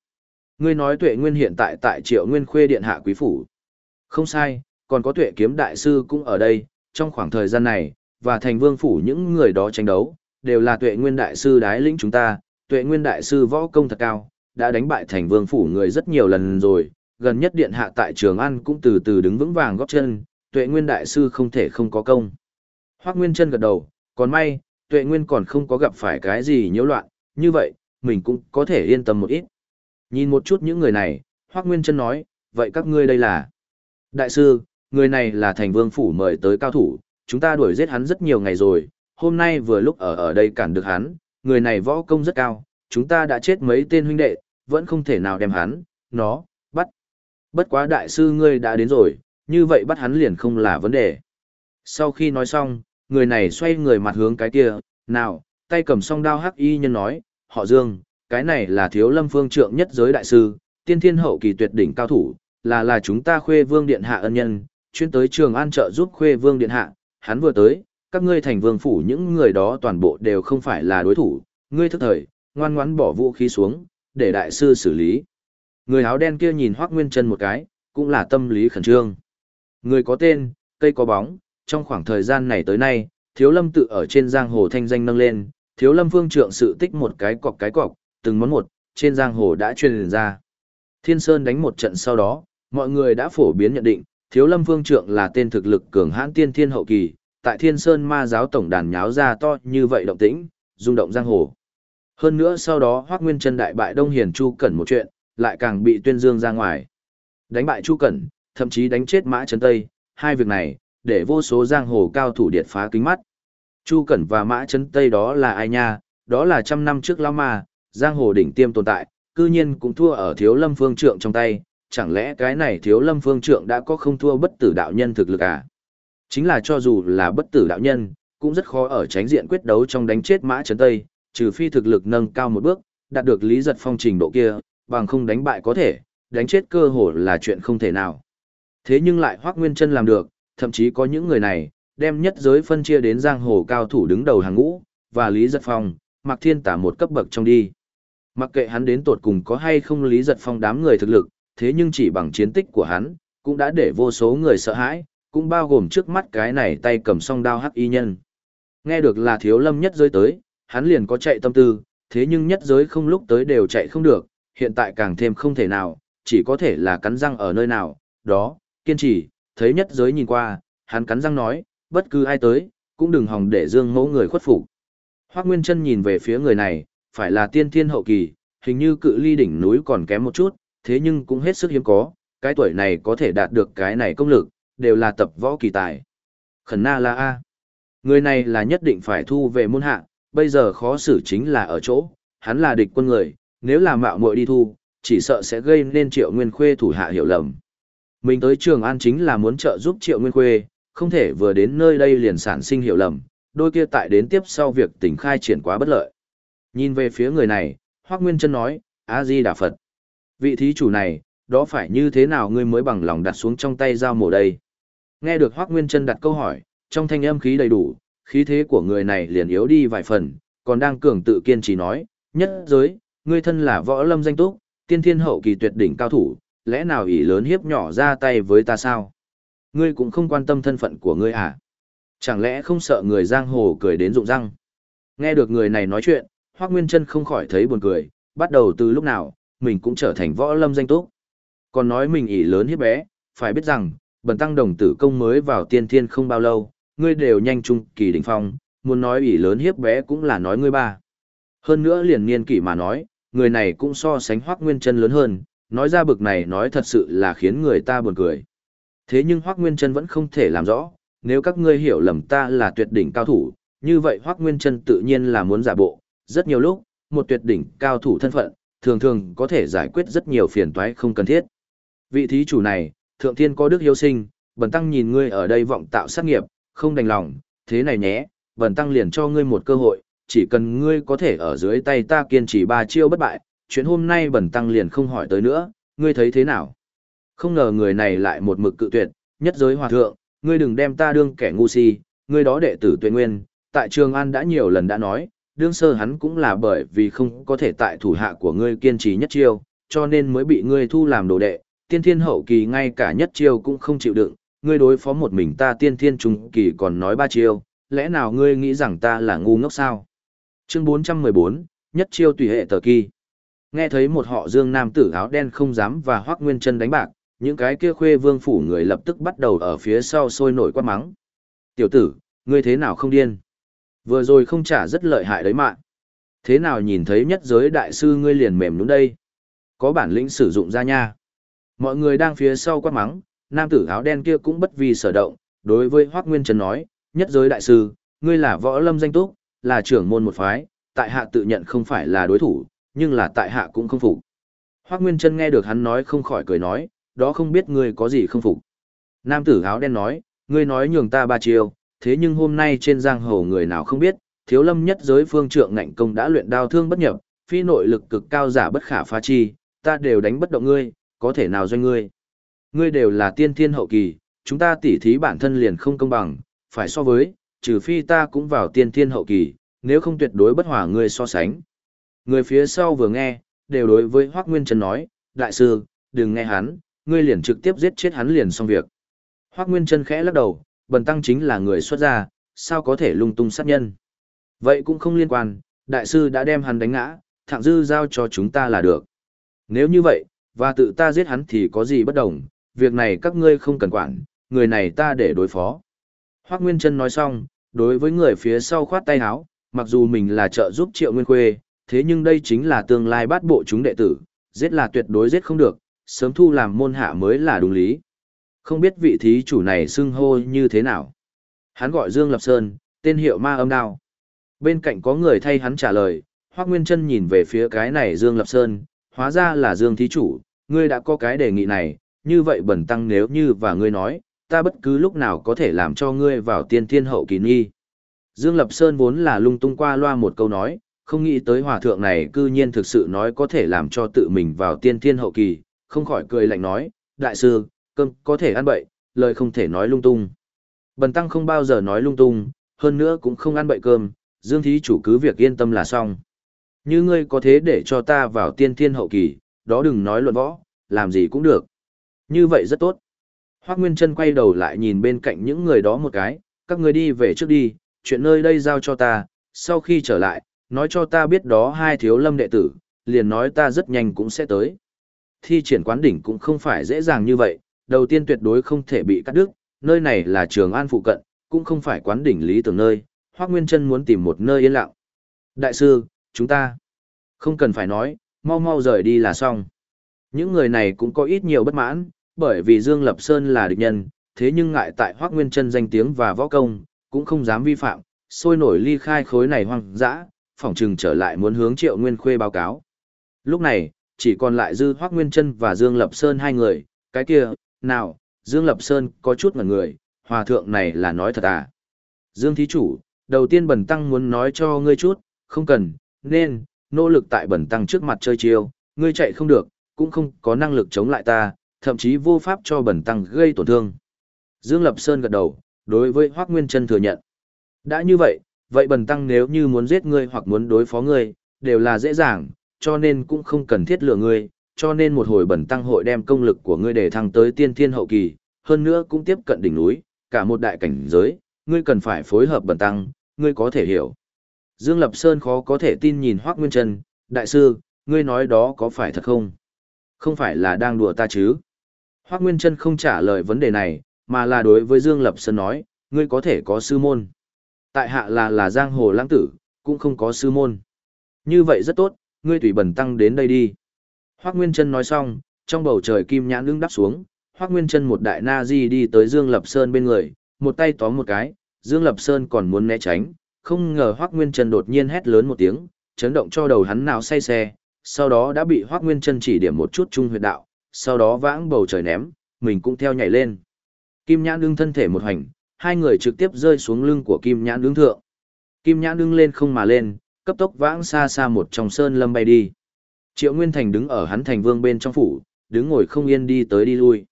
ngươi nói tuệ nguyên hiện tại tại triệu nguyên khuê điện hạ quý phủ. Không sai, còn có tuệ kiếm đại sư cũng ở đây, trong khoảng thời gian này, và thành vương phủ những người đó tranh đấu, đều là tuệ nguyên đại sư đái lĩnh chúng ta, tuệ nguyên đại sư võ công thật cao, đã đánh bại thành vương phủ người rất nhiều lần rồi, gần nhất điện hạ tại Trường An cũng từ từ đứng vững vàng góp chân, tuệ nguyên đại sư không thể không có công. Hoác Nguyên chân gật đầu, còn may, tuệ nguyên còn không có gặp phải cái gì nhiễu loạn, như vậy, mình cũng có thể yên tâm một ít. Nhìn một chút những người này, Hoác Nguyên Trân nói, vậy các ngươi đây là... Đại sư, người này là thành vương phủ mời tới cao thủ, chúng ta đuổi giết hắn rất nhiều ngày rồi, hôm nay vừa lúc ở ở đây cản được hắn, người này võ công rất cao, chúng ta đã chết mấy tên huynh đệ, vẫn không thể nào đem hắn, nó, bắt. Bất quá đại sư ngươi đã đến rồi, như vậy bắt hắn liền không là vấn đề. Sau khi nói xong, người này xoay người mặt hướng cái kia, nào, tay cầm song đao hắc y nhân nói, họ Dương, cái này là thiếu lâm phương trượng nhất giới đại sư, tiên thiên hậu kỳ tuyệt đỉnh cao thủ, là là chúng ta khuê vương điện hạ ân nhân, chuyên tới trường an trợ giúp khuê vương điện hạ, hắn vừa tới, các ngươi thành vương phủ những người đó toàn bộ đều không phải là đối thủ, ngươi thức thời, ngoan ngoãn bỏ vũ khí xuống, để đại sư xử lý. Người áo đen kia nhìn Hoắc Nguyên Chân một cái, cũng là tâm lý khẩn trương. Người có tên, cây có bóng, trong khoảng thời gian này tới nay, Thiếu Lâm tự ở trên giang hồ thanh danh nâng lên, Thiếu Lâm Vương trượng sự tích một cái cọc cái cọc, từng món một, trên giang hồ đã truyền ra. Thiên Sơn đánh một trận sau đó, mọi người đã phổ biến nhận định, Thiếu Lâm Vương trượng là tên thực lực cường hãn tiên thiên hậu kỳ, tại Thiên Sơn ma giáo tổng đàn nháo ra to như vậy động tĩnh, rung động giang hồ. Hơn nữa sau đó Hoắc Nguyên Chân đại bại Đông Hiền Chu Cẩn một chuyện, lại càng bị tuyên dương ra ngoài. Đánh bại Chu Cẩn, thậm chí đánh chết Mã Trấn Tây, hai việc này, để vô số giang hồ cao thủ điệt phá kính mắt. Chu Cẩn và Mã Trấn Tây đó là ai nha, đó là trăm năm trước lão ma, giang hồ đỉnh tiêm tồn tại, cư nhiên cũng thua ở thiếu lâm phương trượng trong tay, chẳng lẽ cái này thiếu lâm phương trượng đã có không thua bất tử đạo nhân thực lực à? Chính là cho dù là bất tử đạo nhân, cũng rất khó ở tránh diện quyết đấu trong đánh chết Mã chấn Tây, trừ phi thực lực nâng cao một bước, đạt được lý giật phong trình độ kia, bằng không đánh bại có thể, đánh chết cơ hồ là chuyện không thể nào. Thế nhưng lại Hoắc Nguyên Chân làm được, thậm chí có những người này, đem nhất giới phân chia đến giang hồ cao thủ đứng đầu hàng ngũ, và Lý Giật Phong, Mạc Thiên Tả một cấp bậc trong đi. Mặc kệ hắn đến tột cùng có hay không Lý Giật Phong đám người thực lực, thế nhưng chỉ bằng chiến tích của hắn, cũng đã để vô số người sợ hãi, cũng bao gồm trước mắt cái này tay cầm song đao hắc y nhân. Nghe được là thiếu lâm nhất giới tới, hắn liền có chạy tâm tư, thế nhưng nhất giới không lúc tới đều chạy không được, hiện tại càng thêm không thể nào, chỉ có thể là cắn răng ở nơi nào, đó, kiên trì, thấy nhất giới nhìn qua, hắn cắn răng nói, bất cứ ai tới, cũng đừng hòng để dương mẫu người khuất phục. Hoác Nguyên chân nhìn về phía người này, phải là tiên thiên hậu kỳ, hình như cự ly đỉnh núi còn kém một chút, thế nhưng cũng hết sức hiếm có, cái tuổi này có thể đạt được cái này công lực, đều là tập võ kỳ tài. Khẩn na la A. Người này là nhất định phải thu về môn hạ, bây giờ khó xử chính là ở chỗ, hắn là địch quân người, nếu là mạo muội đi thu, chỉ sợ sẽ gây nên triệu nguyên khuê thủ hạ hiểu lầm. Mình tới Trường An chính là muốn trợ giúp triệu nguyên khuê, không thể vừa đến nơi đây liền sản sinh hiểu lầm, đôi kia tại đến tiếp sau việc tỉnh khai triển quá bất lợi. Nhìn về phía người này, Hoác Nguyên Trân nói, A-di Đà Phật. Vị thí chủ này, đó phải như thế nào ngươi mới bằng lòng đặt xuống trong tay dao mổ đây? Nghe được Hoác Nguyên Trân đặt câu hỏi, trong thanh âm khí đầy đủ, khí thế của người này liền yếu đi vài phần, còn đang cường tự kiên trì nói, nhất giới, ngươi thân là võ lâm danh túc, tiên thiên hậu kỳ tuyệt đỉnh cao thủ, lẽ nào ỷ lớn hiếp nhỏ ra tay với ta sao? Ngươi cũng không quan tâm thân phận của ngươi à? Chẳng lẽ không sợ người giang hồ cười đến rụng răng? Nghe được người này nói chuyện, Hoác Nguyên Trân không khỏi thấy buồn cười, bắt đầu từ lúc nào, mình cũng trở thành võ lâm danh túc. Còn nói mình ỷ lớn hiếp bé, phải biết rằng, bần tăng đồng tử công mới vào tiên thiên không bao lâu, ngươi đều nhanh trung kỳ đỉnh phong, muốn nói ỷ lớn hiếp bé cũng là nói ngươi ba. Hơn nữa liền niên kỷ mà nói, người này cũng so sánh Hoắc Nguyên Trân lớn hơn, nói ra bực này nói thật sự là khiến người ta buồn cười. Thế nhưng Hoắc Nguyên Trân vẫn không thể làm rõ, nếu các ngươi hiểu lầm ta là tuyệt đỉnh cao thủ, như vậy Hoắc Nguyên Trân tự nhiên là muốn giả bộ, rất nhiều lúc, một tuyệt đỉnh cao thủ thân phận, thường thường có thể giải quyết rất nhiều phiền toái không cần thiết. Vị thí chủ này, thượng thiên có đức hiếu sinh, bần tăng nhìn ngươi ở đây vọng tạo sát nghiệp, không đành lòng, thế này nhé, bần tăng liền cho ngươi một cơ hội, chỉ cần ngươi có thể ở dưới tay ta kiên trì ba chiêu bất bại, chuyện hôm nay bần tăng liền không hỏi tới nữa, ngươi thấy thế nào? Không ngờ người này lại một mực cự tuyệt, nhất giới hòa thượng, ngươi đừng đem ta đương kẻ ngu si, ngươi đó đệ tử tuệ nguyên, tại Trường An đã nhiều lần đã nói, đương sơ hắn cũng là bởi vì không có thể tại thủ hạ của ngươi kiên trì nhất chiêu, cho nên mới bị ngươi thu làm đồ đệ, tiên thiên hậu kỳ ngay cả nhất chiêu cũng không chịu đựng, ngươi đối phó một mình ta tiên thiên trung kỳ còn nói ba chiêu, lẽ nào ngươi nghĩ rằng ta là ngu ngốc sao? Chương 414, nhất chiêu tùy hệ tờ kỳ. Nghe thấy một họ dương nam tử áo đen không dám và hoác nguyên chân đánh bạc, những cái kia khuê vương phủ người lập tức bắt đầu ở phía sau sôi nổi quát mắng. Tiểu tử, ngươi thế nào không điên? Vừa rồi không trả rất lợi hại đấy mà. Thế nào nhìn thấy nhất giới đại sư ngươi liền mềm đúng đây? Có bản lĩnh sử dụng ra nha. Mọi người đang phía sau quát mắng, nam tử áo đen kia cũng bất vì sở động, đối với Hoác Nguyên Trần nói, nhất giới đại sư, ngươi là võ lâm danh túc, là trưởng môn một phái, tại hạ tự nhận không phải là đối thủ, nhưng là tại hạ cũng không phục. Hoác Nguyên Trân nghe được hắn nói không khỏi cười nói, đó không biết ngươi có gì không phục. Nam tử áo đen nói, ngươi nói nhường ta ba chiêu, thế nhưng hôm nay trên giang hồ người nào không biết, thiếu lâm nhất giới phương trượng ngạnh công đã luyện đao thương bất nhập, phi nội lực cực cao giả bất khả phá chi, ta đều đánh bất động ngươi, có thể nào doanh ngươi. Ngươi đều là tiên thiên hậu kỳ, chúng ta tỉ thí bản thân liền không công bằng, phải so với, trừ phi ta cũng vào tiên thiên hậu kỳ, nếu không tuyệt đối bất hòa ngươi so sánh. Người phía sau vừa nghe, đều đối với Hoác Nguyên Trần nói, đại sư, đừng nghe hắn, ngươi liền trực tiếp giết chết hắn liền xong việc. Hoác Nguyên Trân khẽ lắc đầu, bần tăng chính là người xuất gia, sao có thể lung tung sát nhân. Vậy cũng không liên quan, đại sư đã đem hắn đánh ngã, thạng dư giao cho chúng ta là được. Nếu như vậy, và tự ta giết hắn thì có gì bất đồng, việc này các ngươi không cần quản, người này ta để đối phó. Hoác Nguyên Trân nói xong, đối với người phía sau khoát tay áo, mặc dù mình là trợ giúp Triệu Nguyên Khuê, thế nhưng đây chính là tương lai bát bộ chúng đệ tử, giết là tuyệt đối giết không được, sớm thu làm môn hạ mới là đúng lý. Không biết vị thí chủ này xưng hô như thế nào. Hắn gọi Dương Lập Sơn, tên hiệu ma âm đao. Bên cạnh có người thay hắn trả lời, Hoác Nguyên Trân nhìn về phía cái này Dương Lập Sơn, hóa ra là Dương thí chủ, ngươi đã có cái đề nghị này, như vậy bẩn tăng nếu như và ngươi nói, ta bất cứ lúc nào có thể làm cho ngươi vào tiên thiên hậu kỳ nghi. Dương Lập Sơn vốn là lung tung qua loa một câu nói, không nghĩ tới hòa thượng này cư nhiên thực sự nói có thể làm cho tự mình vào tiên thiên hậu kỳ, không khỏi cười lạnh nói, đại sư, cơm có thể ăn bậy, lời không thể nói lung tung. Bần tăng không bao giờ nói lung tung, hơn nữa cũng không ăn bậy cơm, Dương thí chủ cứ việc yên tâm là xong. Như ngươi có thế để cho ta vào tiên thiên hậu kỳ, đó đừng nói luận võ, làm gì cũng được. Như vậy rất tốt. Hoác Nguyên Trân quay đầu lại nhìn bên cạnh những người đó một cái, các người đi về trước đi, chuyện nơi đây giao cho ta, sau khi trở lại, nói cho ta biết đó hai thiếu lâm đệ tử, liền nói ta rất nhanh cũng sẽ tới. Thi triển quán đỉnh cũng không phải dễ dàng như vậy, đầu tiên tuyệt đối không thể bị cắt đứt, nơi này là trường an phụ cận, cũng không phải quán đỉnh lý tưởng nơi, Hoắc Nguyên Trân muốn tìm một nơi yên lặng. Đại sư, chúng ta không cần phải nói, mau mau rời đi là xong. Những người này cũng có ít nhiều bất mãn, bởi vì Dương Lập Sơn là địch nhân, thế nhưng ngại tại Hoắc Nguyên Trân danh tiếng và võ công, cũng không dám vi phạm, sôi nổi ly khai khối này hoang dã, phỏng trường trở lại muốn hướng Triệu Nguyên Khuê báo cáo. Lúc này, chỉ còn lại Dư Hoắc Nguyên Trân và Dương Lập Sơn hai người, cái kia, nào, Dương Lập Sơn có chút ngẩn người, hòa thượng này là nói thật à. Dương Thí Chủ, đầu tiên Bần Tăng muốn nói cho ngươi chút, không cần, nên, nỗ lực tại Bần Tăng trước mặt chơi chiêu, ngươi chạy không được, cũng không có năng lực chống lại ta, thậm chí vô pháp cho Bần Tăng gây tổn thương. Dương Lập Sơn gật đầu, đối với Hoác Nguyên Trân thừa nhận. Đã như vậy, vậy Bần Tăng nếu như muốn giết ngươi hoặc muốn đối phó ngươi, đều là dễ dàng, cho nên cũng không cần thiết lừa ngươi, cho nên một hồi bẩn Tăng hội đem công lực của ngươi để thăng tới tiên thiên hậu kỳ, hơn nữa cũng tiếp cận đỉnh núi, cả một đại cảnh giới, ngươi cần phải phối hợp bẩn Tăng, ngươi có thể hiểu. Dương Lập Sơn khó có thể tin nhìn Hoác Nguyên Trân, đại sư, ngươi nói đó có phải thật không? Không phải là đang đùa ta chứ? Hoác Nguyên Trân không trả lời vấn đề này, mà là đối với Dương Lập Sơn nói, ngươi có thể có sư môn. Tại hạ là là giang hồ lãng tử, cũng không có sư môn. Như vậy rất tốt, ngươi tùy bẩn tăng đến đây đi. Hoác Nguyên Trân nói xong, trong bầu trời kim nhãn lưng đắp xuống, Hoác Nguyên Trân một đại na di đi tới Dương Lập Sơn bên người, một tay tóm một cái, Dương Lập Sơn còn muốn né tránh, không ngờ Hoác Nguyên Trân đột nhiên hét lớn một tiếng, chấn động cho đầu hắn nào say xe, sau đó đã bị Hoác Nguyên Trân chỉ điểm một chút trung huyệt đạo, sau đó vãng bầu trời ném, mình cũng theo nhảy lên. Kim nhãn đương thân thể một hành, hai người trực tiếp rơi xuống lưng của Kim nhãn đương thượng. Kim nhãn đương lên không mà lên, cấp tốc vãng xa xa một trong sơn lâm bay đi. Triệu Nguyên Thành đứng ở hắn thành vương bên trong phủ, đứng ngồi không yên đi tới đi lui.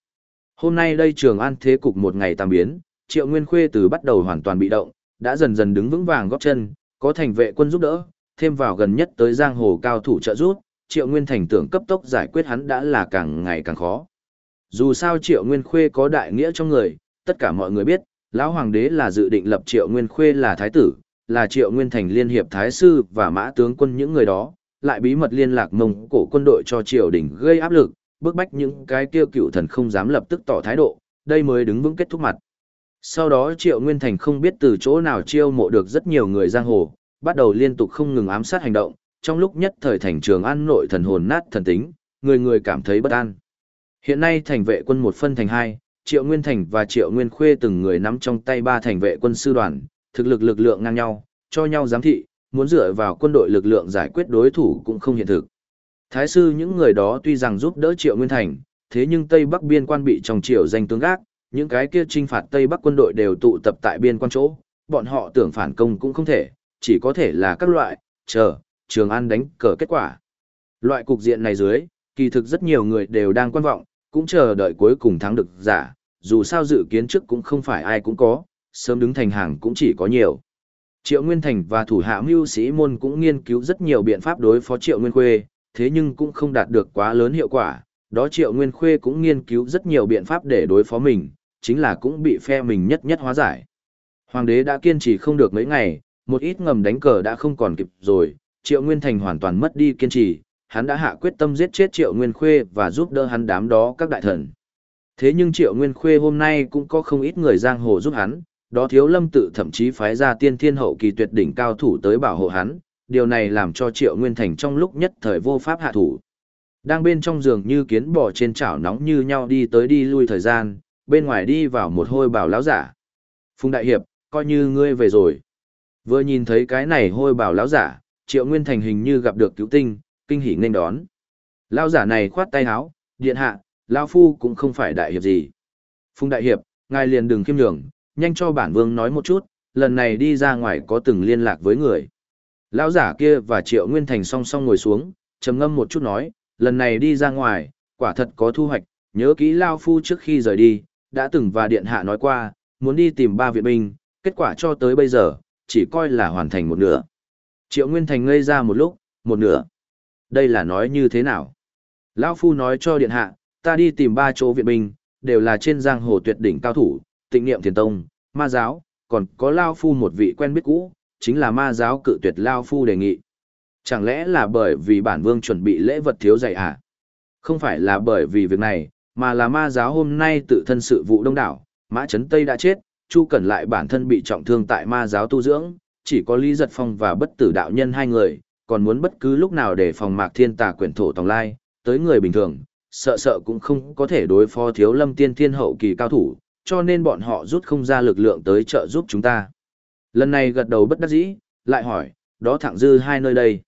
Hôm nay đây trường an thế cục một ngày tam biến, Triệu Nguyên Khuê từ bắt đầu hoàn toàn bị động, đã dần dần đứng vững vàng góp chân, có thành vệ quân giúp đỡ, thêm vào gần nhất tới giang hồ cao thủ trợ giúp, Triệu Nguyên Thành tưởng cấp tốc giải quyết hắn đã là càng ngày càng khó. Dù sao Triệu Nguyên Khuê có đại nghĩa trong người, tất cả mọi người biết, lão hoàng đế là dự định lập Triệu Nguyên Khuê là thái tử, là Triệu Nguyên Thành liên hiệp thái sư và mã tướng quân những người đó, lại bí mật liên lạc mông cổ quân đội cho triều đình gây áp lực, bức bách những cái kia cựu thần không dám lập tức tỏ thái độ, đây mới đứng vững kết thúc mặt. Sau đó Triệu Nguyên Thành không biết từ chỗ nào chiêu mộ được rất nhiều người giang hồ, bắt đầu liên tục không ngừng ám sát hành động, trong lúc nhất thời thành trường an nội thần hồn nát thần tính, người người cảm thấy bất an. Hiện nay thành vệ quân một phân thành hai, Triệu Nguyên Thành và Triệu Nguyên Khuê từng người nắm trong tay ba thành vệ quân sư đoàn, thực lực lực lượng ngang nhau, cho nhau giám thị, muốn dựa vào quân đội lực lượng giải quyết đối thủ cũng không hiện thực. Thái sư những người đó tuy rằng giúp đỡ Triệu Nguyên Thành, thế nhưng Tây Bắc biên quan bị trong triều danh tướng gác, những cái kia trinh phạt Tây Bắc quân đội đều tụ tập tại biên quan chỗ, bọn họ tưởng phản công cũng không thể, chỉ có thể là các loại, chờ, Trường An đánh cờ kết quả. Loại cục diện này dưới, kỳ thực rất nhiều người đều đang quan vọng, cũng chờ đợi cuối cùng thắng được giả, dù sao dự kiến trước cũng không phải ai cũng có, sớm đứng thành hàng cũng chỉ có nhiều. Triệu Nguyên Thành và thủ hạ mưu sĩ môn cũng nghiên cứu rất nhiều biện pháp đối phó Triệu Nguyên Khuê, thế nhưng cũng không đạt được quá lớn hiệu quả, đó Triệu Nguyên Khuê cũng nghiên cứu rất nhiều biện pháp để đối phó mình, chính là cũng bị phe mình nhất nhất hóa giải. Hoàng đế đã kiên trì không được mấy ngày, một ít ngầm đánh cờ đã không còn kịp rồi, Triệu Nguyên Thành hoàn toàn mất đi kiên trì, hắn đã hạ quyết tâm giết chết Triệu Nguyên Khuê và giúp đỡ hắn đám đó các đại thần. Thế nhưng Triệu Nguyên Khuê hôm nay cũng có không ít người giang hồ giúp hắn, đó thiếu lâm tự thậm chí phái ra tiên thiên hậu kỳ tuyệt đỉnh cao thủ tới bảo hộ hắn, điều này làm cho Triệu Nguyên Thành trong lúc nhất thời vô pháp hạ thủ. Đang bên trong giường như kiến bò trên chảo nóng như nhau đi tới đi lui thời gian, bên ngoài đi vào một hôi bảo lão giả. Phùng Đại Hiệp, coi như ngươi về rồi. Vừa nhìn thấy cái này hôi bảo lão giả, Triệu Nguyên Thành hình như gặp được cứu tinh, kinh hỉ nên đón. Lão giả này khoát tay áo, điện hạ, lão phu cũng không phải đại hiệp gì. Phùng Đại Hiệp, ngài liền đừng khiêm nhường, nhanh cho bản vương nói một chút, lần này đi ra ngoài có từng liên lạc với người. Lão giả kia và Triệu Nguyên Thành song song ngồi xuống, trầm ngâm một chút nói, lần này đi ra ngoài, quả thật có thu hoạch, nhớ kỹ Lao Phu trước khi rời đi, đã từng và Điện Hạ nói qua, muốn đi tìm ba viện binh, kết quả cho tới bây giờ, chỉ coi là hoàn thành một nửa. Triệu Nguyên Thành ngây ra một lúc, một nửa. Đây là nói như thế nào? Lão Phu nói cho Điện Hạ, ta đi tìm ba chỗ viện binh, đều là trên giang hồ tuyệt đỉnh cao thủ, tịnh niệm thiền tông, ma giáo, còn có Lao Phu một vị quen biết cũ, chính là ma giáo cự tuyệt Lao Phu đề nghị. Chẳng lẽ là bởi vì bản vương chuẩn bị lễ vật thiếu dạy à? Không phải là bởi vì việc này, mà là ma giáo hôm nay tự thân sự vụ đông đảo, Mã Trấn Tây đã chết, Chu Cẩn lại bản thân bị trọng thương tại ma giáo tu dưỡng, chỉ có Lý Giật Phong và bất tử đạo nhân hai người, còn muốn bất cứ lúc nào để phòng mạc thiên tà quyển thổ tòng lai, tới người bình thường, sợ sợ cũng không có thể đối phó thiếu lâm tiên thiên hậu kỳ cao thủ, cho nên bọn họ rút không ra lực lượng tới trợ giúp chúng ta. Lần này gật đầu bất đắc dĩ, lại hỏi, đó thẳng dư hai nơi đây.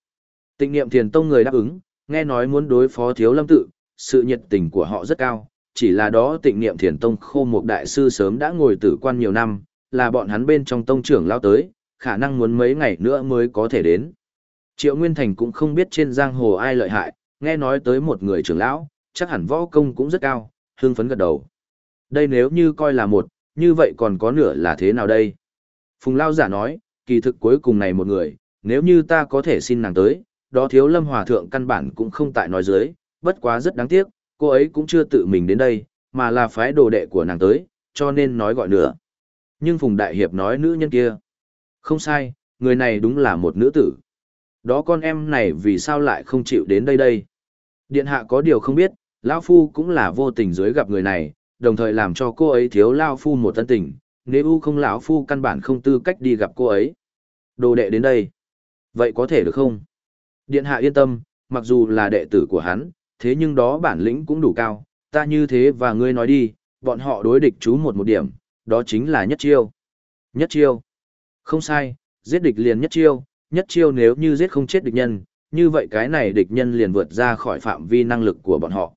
Tịnh niệm thiền tông người đáp ứng, nghe nói muốn đối phó thiếu lâm tự, sự nhiệt tình của họ rất cao, chỉ là đó tịnh niệm thiền tông khô một đại sư sớm đã ngồi tử quan nhiều năm, là bọn hắn bên trong tông trưởng lao tới, khả năng muốn mấy ngày nữa mới có thể đến. Triệu Nguyên Thành cũng không biết trên giang hồ ai lợi hại, nghe nói tới một người trưởng lão, chắc hẳn võ công cũng rất cao, hương phấn gật đầu. Đây nếu như coi là một, như vậy còn có nửa là thế nào đây? Phùng Lao giả nói, kỳ thực cuối cùng này một người, nếu như ta có thể xin nàng tới, đó thiếu lâm hòa thượng căn bản cũng không tại nói dưới, bất quá rất đáng tiếc, cô ấy cũng chưa tự mình đến đây, mà là phái đồ đệ của nàng tới, cho nên nói gọi nữa. Nhưng Phùng Đại Hiệp nói nữ nhân kia. Không sai, người này đúng là một nữ tử. Đó con em này vì sao lại không chịu đến đây đây? Điện hạ có điều không biết, lão Phu cũng là vô tình dưới gặp người này, đồng thời làm cho cô ấy thiếu lao Phu một tân tình, nếu u không lão Phu căn bản không tư cách đi gặp cô ấy. Đồ đệ đến đây. Vậy có thể được không? Điện hạ yên tâm, mặc dù là đệ tử của hắn, thế nhưng đó bản lĩnh cũng đủ cao, ta như thế và ngươi nói đi, bọn họ đối địch chú một một điểm, đó chính là nhất chiêu. Nhất chiêu. Không sai, giết địch liền nhất chiêu, nhất chiêu nếu như giết không chết địch nhân, như vậy cái này địch nhân liền vượt ra khỏi phạm vi năng lực của bọn họ.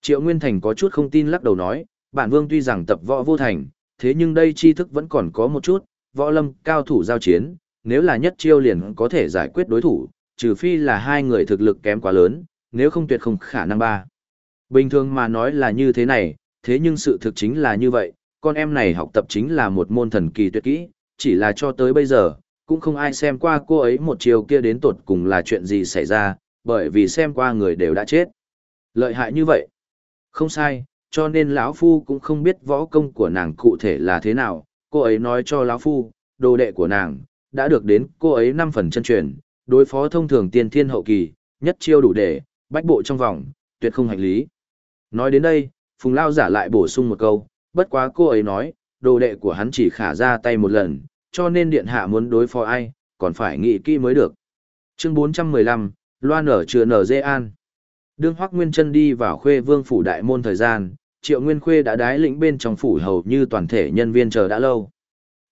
Triệu Nguyên Thành có chút không tin lắc đầu nói, bản vương tuy rằng tập võ vô thành, thế nhưng đây tri thức vẫn còn có một chút, võ lâm cao thủ giao chiến, nếu là nhất chiêu liền có thể giải quyết đối thủ, trừ phi là hai người thực lực kém quá lớn, nếu không tuyệt không khả năng ba. Bình thường mà nói là như thế này, thế nhưng sự thực chính là như vậy, con em này học tập chính là một môn thần kỳ tuyệt kỹ, chỉ là cho tới bây giờ, cũng không ai xem qua cô ấy một chiều kia đến tột cùng là chuyện gì xảy ra, bởi vì xem qua người đều đã chết. Lợi hại như vậy. Không sai, cho nên lão phu cũng không biết võ công của nàng cụ thể là thế nào, cô ấy nói cho lão phu, đồ đệ của nàng đã được đến cô ấy năm phần chân truyền, đối phó thông thường tiên thiên hậu kỳ, nhất chiêu đủ để, bách bộ trong vòng, tuyệt không hành lý. Nói đến đây, Phùng Lao giả lại bổ sung một câu, bất quá cô ấy nói, đồ đệ của hắn chỉ khả ra tay một lần, cho nên điện hạ muốn đối phó ai, còn phải nghĩ kỹ mới được. Chương 415, Loan ở chưa nở dê an. Đương Hoắc Nguyên Chân đi vào Khuê Vương phủ đại môn thời gian, Triệu Nguyên Khuê đã đái lĩnh bên trong phủ hầu như toàn thể nhân viên chờ đã lâu.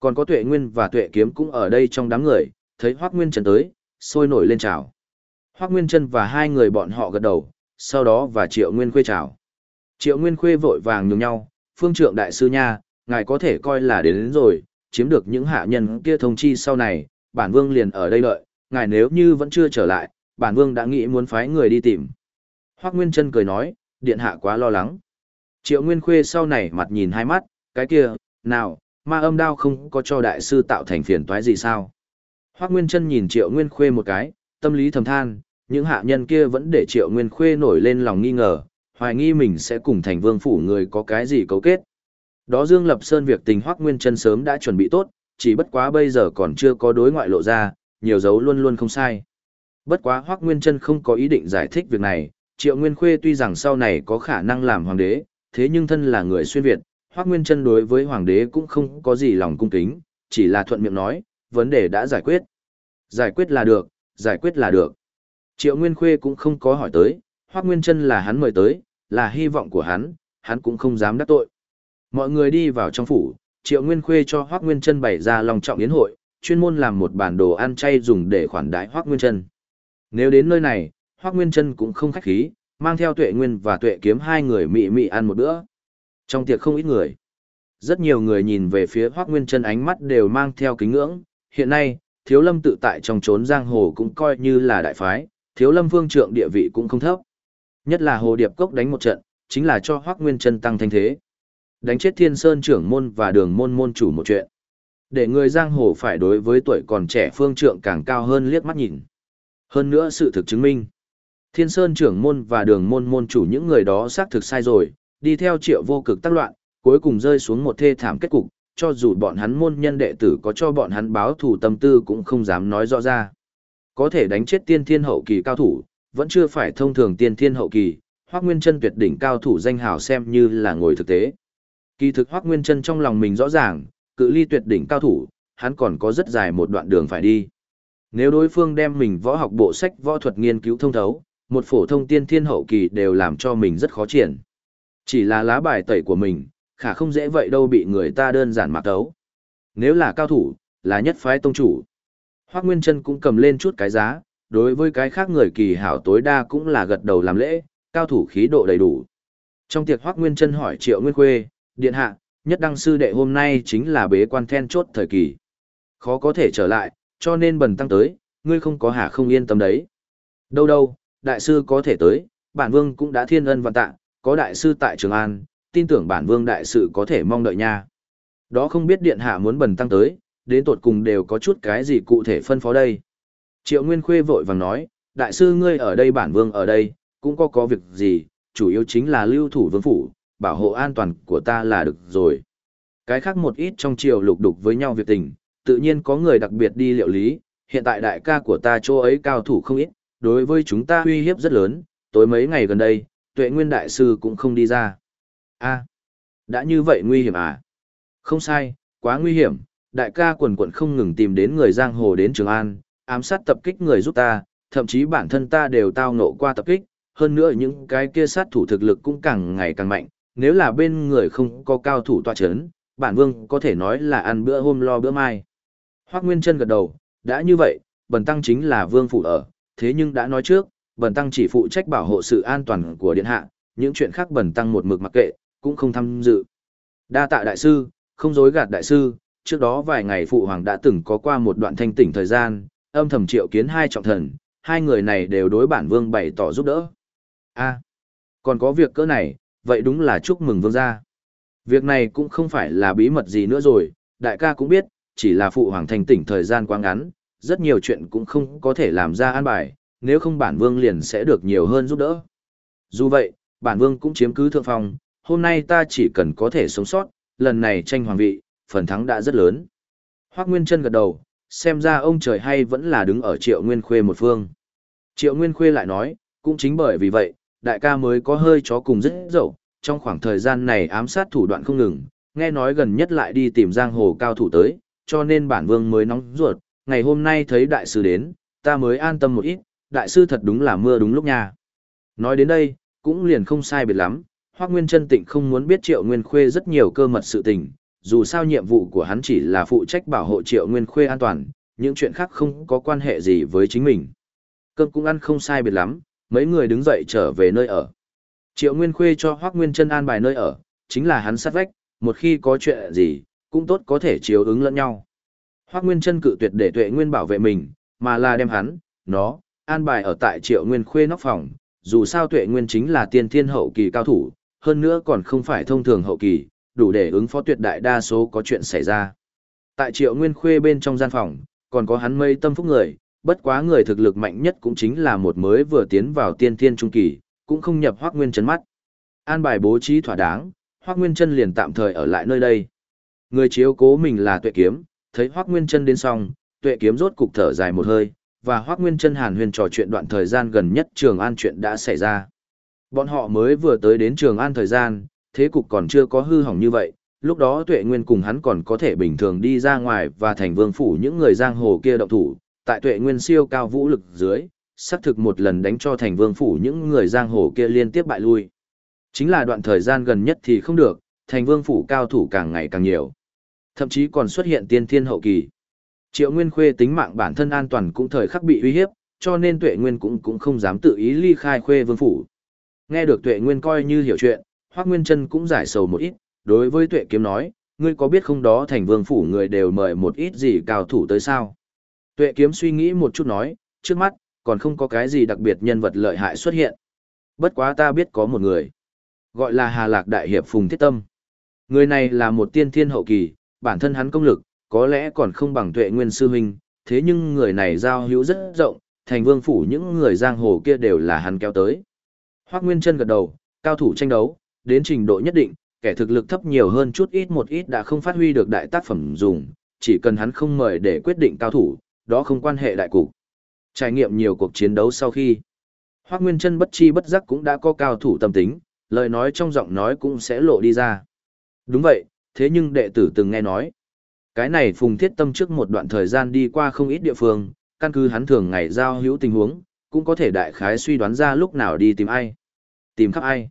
Còn có Tuệ Nguyên và Tuệ Kiếm cũng ở đây trong đám người, thấy Hoắc Nguyên Chân tới, sôi nổi lên chào. Hoắc Nguyên Chân và hai người bọn họ gật đầu, sau đó và Triệu Nguyên Khuê chào. Triệu Nguyên Khuê vội vàng nhường nhau, "Phương Trượng đại sư nha, ngài có thể coi là đến, đến rồi, chiếm được những hạ nhân kia thông chi sau này, bản vương liền ở đây đợi, ngài nếu như vẫn chưa trở lại, bản vương đã nghĩ muốn phái người đi tìm." Hoắc Nguyên Chân cười nói, "Điện hạ quá lo lắng." Triệu Nguyên Khuê sau này mặt nhìn hai mắt, "Cái kia, nào, ma âm đao không có cho đại sư tạo thành phiền toái gì sao?" Hoắc Nguyên Chân nhìn Triệu Nguyên Khuê một cái, tâm lý thầm than, những hạ nhân kia vẫn để Triệu Nguyên Khuê nổi lên lòng nghi ngờ, hoài nghi mình sẽ cùng thành vương phủ người có cái gì cấu kết. Đó Dương Lập Sơn việc tình Hoắc Nguyên Chân sớm đã chuẩn bị tốt, chỉ bất quá bây giờ còn chưa có đối ngoại lộ ra, nhiều dấu luôn luôn không sai. Bất quá Hoắc Nguyên Chân không có ý định giải thích việc này, Triệu Nguyên Khuê tuy rằng sau này có khả năng làm hoàng đế, thế nhưng thân là người xuyên Việt, Hoắc Nguyên Chân đối với hoàng đế cũng không có gì lòng cung kính, chỉ là thuận miệng nói, vấn đề đã giải quyết. Giải quyết là được, giải quyết là được. Triệu Nguyên Khuê cũng không có hỏi tới, Hoắc Nguyên Chân là hắn mời tới, là hy vọng của hắn, hắn cũng không dám đắc tội. Mọi người đi vào trong phủ, Triệu Nguyên Khuê cho Hoắc Nguyên Chân bày ra lòng trọng yến hội, chuyên môn làm một bản đồ ăn chay dùng để khoản đãi Hoắc Nguyên Chân. Nếu đến nơi này, Hoắc Nguyên Chân cũng không khách khí, mang theo Tuệ Nguyên và Tuệ Kiếm hai người mị mị ăn một bữa. Trong tiệc không ít người. Rất nhiều người nhìn về phía Hoắc Nguyên Chân ánh mắt đều mang theo kính ngưỡng, hiện nay, Thiếu Lâm tự tại trong chốn giang hồ cũng coi như là đại phái, Thiếu Lâm vương trượng địa vị cũng không thấp. Nhất là Hồ Điệp Cốc đánh một trận, chính là cho Hoắc Nguyên Chân tăng thanh thế. Đánh chết Thiên Sơn trưởng môn và Đường môn môn chủ một chuyện. Để người giang hồ phải đối với tuổi còn trẻ phương trượng càng cao hơn liếc mắt nhìn. Hơn nữa sự thực chứng minh, Thiên Sơn trưởng môn và Đường môn môn chủ những người đó xác thực sai rồi, đi theo Triệu Vô Cực tác loạn, cuối cùng rơi xuống một thê thảm kết cục, cho dù bọn hắn môn nhân đệ tử có cho bọn hắn báo thù tâm tư cũng không dám nói rõ ra. Có thể đánh chết tiên thiên hậu kỳ cao thủ, vẫn chưa phải thông thường tiên thiên hậu kỳ, Hoắc Nguyên Chân tuyệt đỉnh cao thủ danh hào xem như là ngồi thực tế. Kỳ thực Hoắc Nguyên Chân trong lòng mình rõ ràng, cự ly tuyệt đỉnh cao thủ, hắn còn có rất dài một đoạn đường phải đi. Nếu đối phương đem mình võ học bộ sách võ thuật nghiên cứu thông thấu, một phổ thông tiên thiên hậu kỳ đều làm cho mình rất khó triển. Chỉ là lá bài tẩy của mình, khả không dễ vậy đâu bị người ta đơn giản mạc tấu. Nếu là cao thủ, là nhất phái tông chủ. Hoác Nguyên Trân cũng cầm lên chút cái giá, đối với cái khác người kỳ hảo tối đa cũng là gật đầu làm lễ, cao thủ khí độ đầy đủ. Trong tiệc Hoác Nguyên Trân hỏi Triệu Nguyên Khuê, điện hạ, nhất đăng sư đệ hôm nay chính là bế quan then chốt thời kỳ. Khó có thể trở lại, cho nên bần tăng tới, ngươi không có hả không yên tâm đấy. Đâu đâu, đại sư có thể tới, bản vương cũng đã thiên ân vạn tạ, có đại sư tại Trường An, tin tưởng bản vương đại sự có thể mong đợi nha. Đó không biết điện hạ muốn bần tăng tới, đến tột cùng đều có chút cái gì cụ thể phân phó đây. Triệu Nguyên Khuê vội vàng nói, đại sư ngươi ở đây bản vương ở đây, cũng có có việc gì, chủ yếu chính là lưu thủ vương phủ, bảo hộ an toàn của ta là được rồi. Cái khác một ít trong triều lục đục với nhau việc tình, tự nhiên có người đặc biệt đi liệu lý, hiện tại đại ca của ta chỗ ấy cao thủ không ít, đối với chúng ta uy hiếp rất lớn, tối mấy ngày gần đây, tuệ nguyên đại sư cũng không đi ra a đã như vậy nguy hiểm à? Không sai, quá nguy hiểm, đại ca quần quận không ngừng tìm đến người giang hồ đến Trường An, ám sát tập kích người giúp ta, thậm chí bản thân ta đều tao nộ qua tập kích, hơn nữa những cái kia sát thủ thực lực cũng càng ngày càng mạnh, nếu là bên người không có cao thủ tọa chấn, bản vương có thể nói là ăn bữa hôm lo bữa mai. Hoác Nguyên chân gật đầu, đã như vậy, bần tăng chính là vương phủ ở, thế nhưng đã nói trước, bần tăng chỉ phụ trách bảo hộ sự an toàn của điện hạ, những chuyện khác bần tăng một mực mặc kệ, cũng không tham dự. Đa tạ đại sư, không dối gạt đại sư, trước đó vài ngày phụ hoàng đã từng có qua một đoạn thanh tỉnh thời gian, âm thầm triệu kiến hai trọng thần, hai người này đều đối bản vương bày tỏ giúp đỡ. a còn có việc cỡ này, vậy đúng là chúc mừng vương gia. Việc này cũng không phải là bí mật gì nữa rồi, đại ca cũng biết, chỉ là phụ hoàng thanh tỉnh thời gian quá ngắn, rất nhiều chuyện cũng không có thể làm ra an bài, nếu không bản vương liền sẽ được nhiều hơn giúp đỡ. Dù vậy, bản vương cũng chiếm cứ thượng phong, hôm nay ta chỉ cần có thể sống sót, lần này tranh hoàng vị, phần thắng đã rất lớn. Hoác Nguyên Trân gật đầu, xem ra ông trời hay vẫn là đứng ở triệu nguyên khuê một phương. Triệu Nguyên Khuê lại nói, cũng chính bởi vì vậy, đại ca mới có hơi chó cùng rất dậu, trong khoảng thời gian này ám sát thủ đoạn không ngừng, nghe nói gần nhất lại đi tìm giang hồ cao thủ tới, cho nên bản vương mới nóng ruột, ngày hôm nay thấy đại sư đến, ta mới an tâm một ít, đại sư thật đúng là mưa đúng lúc nha. Nói đến đây, cũng liền không sai biệt lắm, Hoắc Nguyên Chân Tịnh không muốn biết Triệu Nguyên Khuê rất nhiều cơ mật sự tình, dù sao nhiệm vụ của hắn chỉ là phụ trách bảo hộ Triệu Nguyên Khuê an toàn, những chuyện khác không có quan hệ gì với chính mình. Cơm cũng ăn không sai biệt lắm, mấy người đứng dậy trở về nơi ở. Triệu Nguyên Khuê cho Hoắc Nguyên Chân an bài nơi ở, chính là hắn sát vách, một khi có chuyện gì, cũng tốt có thể chiếu ứng lẫn nhau. Hoắc Nguyên Chân cự tuyệt để Tuệ Nguyên bảo vệ mình, mà là đem hắn, nó, an bài ở tại Triệu Nguyên Khuê nóc phòng, dù sao Tuệ Nguyên chính là tiên thiên hậu kỳ cao thủ, hơn nữa còn không phải thông thường hậu kỳ, đủ để ứng phó tuyệt đại đa số có chuyện xảy ra. Tại Triệu Nguyên Khuê bên trong gian phòng, còn có hắn mây tâm phúc người, bất quá người thực lực mạnh nhất cũng chính là một mới vừa tiến vào tiên thiên trung kỳ, cũng không nhập Hoắc Nguyên Chân mắt. An bài bố trí thỏa đáng, Hoắc Nguyên Chân liền tạm thời ở lại nơi đây. Người chiếu cố mình là Tuệ Kiếm, thấy Hoắc Nguyên Chân đến xong, Tuệ Kiếm rốt cục thở dài một hơi, và Hoắc Nguyên Chân Hàn Huyền trò chuyện đoạn thời gian gần nhất Trường An chuyện đã xảy ra. Bọn họ mới vừa tới đến Trường An thời gian, thế cục còn chưa có hư hỏng như vậy, lúc đó Tuệ Nguyên cùng hắn còn có thể bình thường đi ra ngoài và thành vương phủ những người giang hồ kia động thủ, tại Tuệ Nguyên siêu cao vũ lực dưới, xác thực một lần đánh cho thành vương phủ những người giang hồ kia liên tiếp bại lui. Chính là đoạn thời gian gần nhất thì không được, thành vương phủ cao thủ càng ngày càng nhiều. Thậm chí còn xuất hiện tiên thiên hậu kỳ. Triệu Nguyên Khuê tính mạng bản thân an toàn cũng thời khắc bị uy hiếp, cho nên Tuệ Nguyên cũng cũng không dám tự ý ly khai Khuê Vương phủ. Nghe được Tuệ Nguyên coi như hiểu chuyện, Hoắc Nguyên Chân cũng giải sầu một ít, đối với Tuệ Kiếm nói, ngươi có biết không đó thành Vương phủ người đều mời một ít gì cao thủ tới sao? Tuệ Kiếm suy nghĩ một chút nói, trước mắt còn không có cái gì đặc biệt nhân vật lợi hại xuất hiện. Bất quá ta biết có một người, gọi là Hà Lạc đại hiệp Phùng Thiết Tâm. Người này là một tiên thiên hậu kỳ, bản thân hắn công lực có lẽ còn không bằng tuệ nguyên sư huynh, thế nhưng người này giao hữu rất rộng, thành vương phủ những người giang hồ kia đều là hắn kéo tới. Hoác Nguyên chân gật đầu, cao thủ tranh đấu, đến trình độ nhất định, kẻ thực lực thấp nhiều hơn chút ít một ít đã không phát huy được đại tác phẩm dùng, chỉ cần hắn không mời để quyết định cao thủ, đó không quan hệ đại cục. Trải nghiệm nhiều cuộc chiến đấu sau khi, Hoác Nguyên chân bất chi bất giác cũng đã có cao thủ tâm tính, lời nói trong giọng nói cũng sẽ lộ đi ra. Đúng vậy, thế nhưng đệ tử từng nghe nói, cái này Phùng Thiết Tâm trước một đoạn thời gian đi qua không ít địa phương, căn cứ hắn thường ngày giao hữu tình huống, cũng có thể đại khái suy đoán ra lúc nào đi tìm ai. Tìm khắp ai.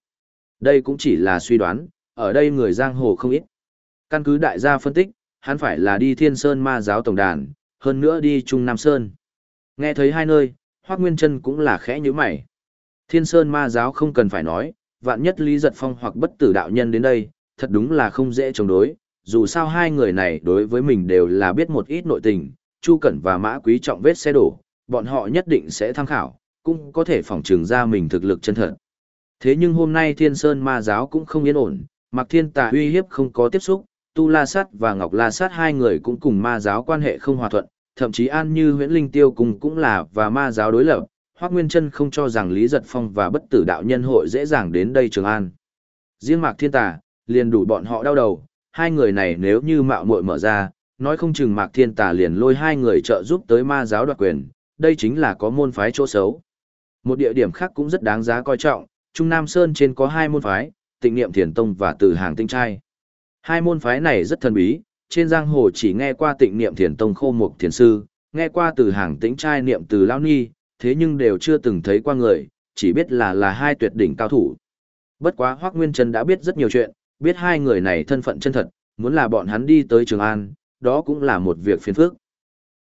Đây cũng chỉ là suy đoán, ở đây người giang hồ không ít. Căn cứ đại gia phân tích, hắn phải là đi Thiên Sơn Ma giáo tổng đàn, hơn nữa đi Trung Nam Sơn. Nghe thấy hai nơi, Hoác Nguyên Trân cũng là khẽ như mày. Thiên Sơn Ma giáo không cần phải nói, vạn nhất Lý Giật Phong hoặc bất tử đạo nhân đến đây, thật đúng là không dễ chống đối, dù sao hai người này đối với mình đều là biết một ít nội tình, Chu Cẩn và Mã Quý trọng vết xe đổ, bọn họ nhất định sẽ tham khảo, cũng có thể phỏng trường ra mình thực lực chân thật. Thế nhưng hôm nay Thiên Sơn Ma giáo cũng không yên ổn, Mạc Thiên Tà uy hiếp không có tiếp xúc, Tu La Sát và Ngọc La Sát hai người cũng cùng Ma giáo quan hệ không hòa thuận, thậm chí An Như Huyễn Linh Tiêu cùng cũng là và Ma giáo đối lập, Hoắc Nguyên Trân không cho rằng Lý Giật Phong và Bất Tử đạo nhân hội dễ dàng đến đây Trường An. Riêng Mạc Thiên Tà, liền đủ bọn họ đau đầu, hai người này nếu như mạo muội mở ra, nói không chừng Mạc Thiên Tà liền lôi hai người trợ giúp tới ma giáo đoạt quyền, đây chính là có môn phái chỗ xấu. Một địa điểm khác cũng rất đáng giá coi trọng, Trung Nam Sơn trên có hai môn phái, Tịnh Niệm Thiền Tông và Từ Hàng Tinh Trai. Hai môn phái này rất thần bí, trên giang hồ chỉ nghe qua Tịnh Niệm Thiền Tông Khô Mục Thiền Sư, nghe qua Từ Hàng Tĩnh Trai Niệm Từ Lao Ni, thế nhưng đều chưa từng thấy qua người, chỉ biết là là hai tuyệt đỉnh cao thủ. Bất quá Hoắc Nguyên Trần đã biết rất nhiều chuyện, biết hai người này thân phận chân thật, muốn là bọn hắn đi tới Trường An, đó cũng là một việc phiền phức.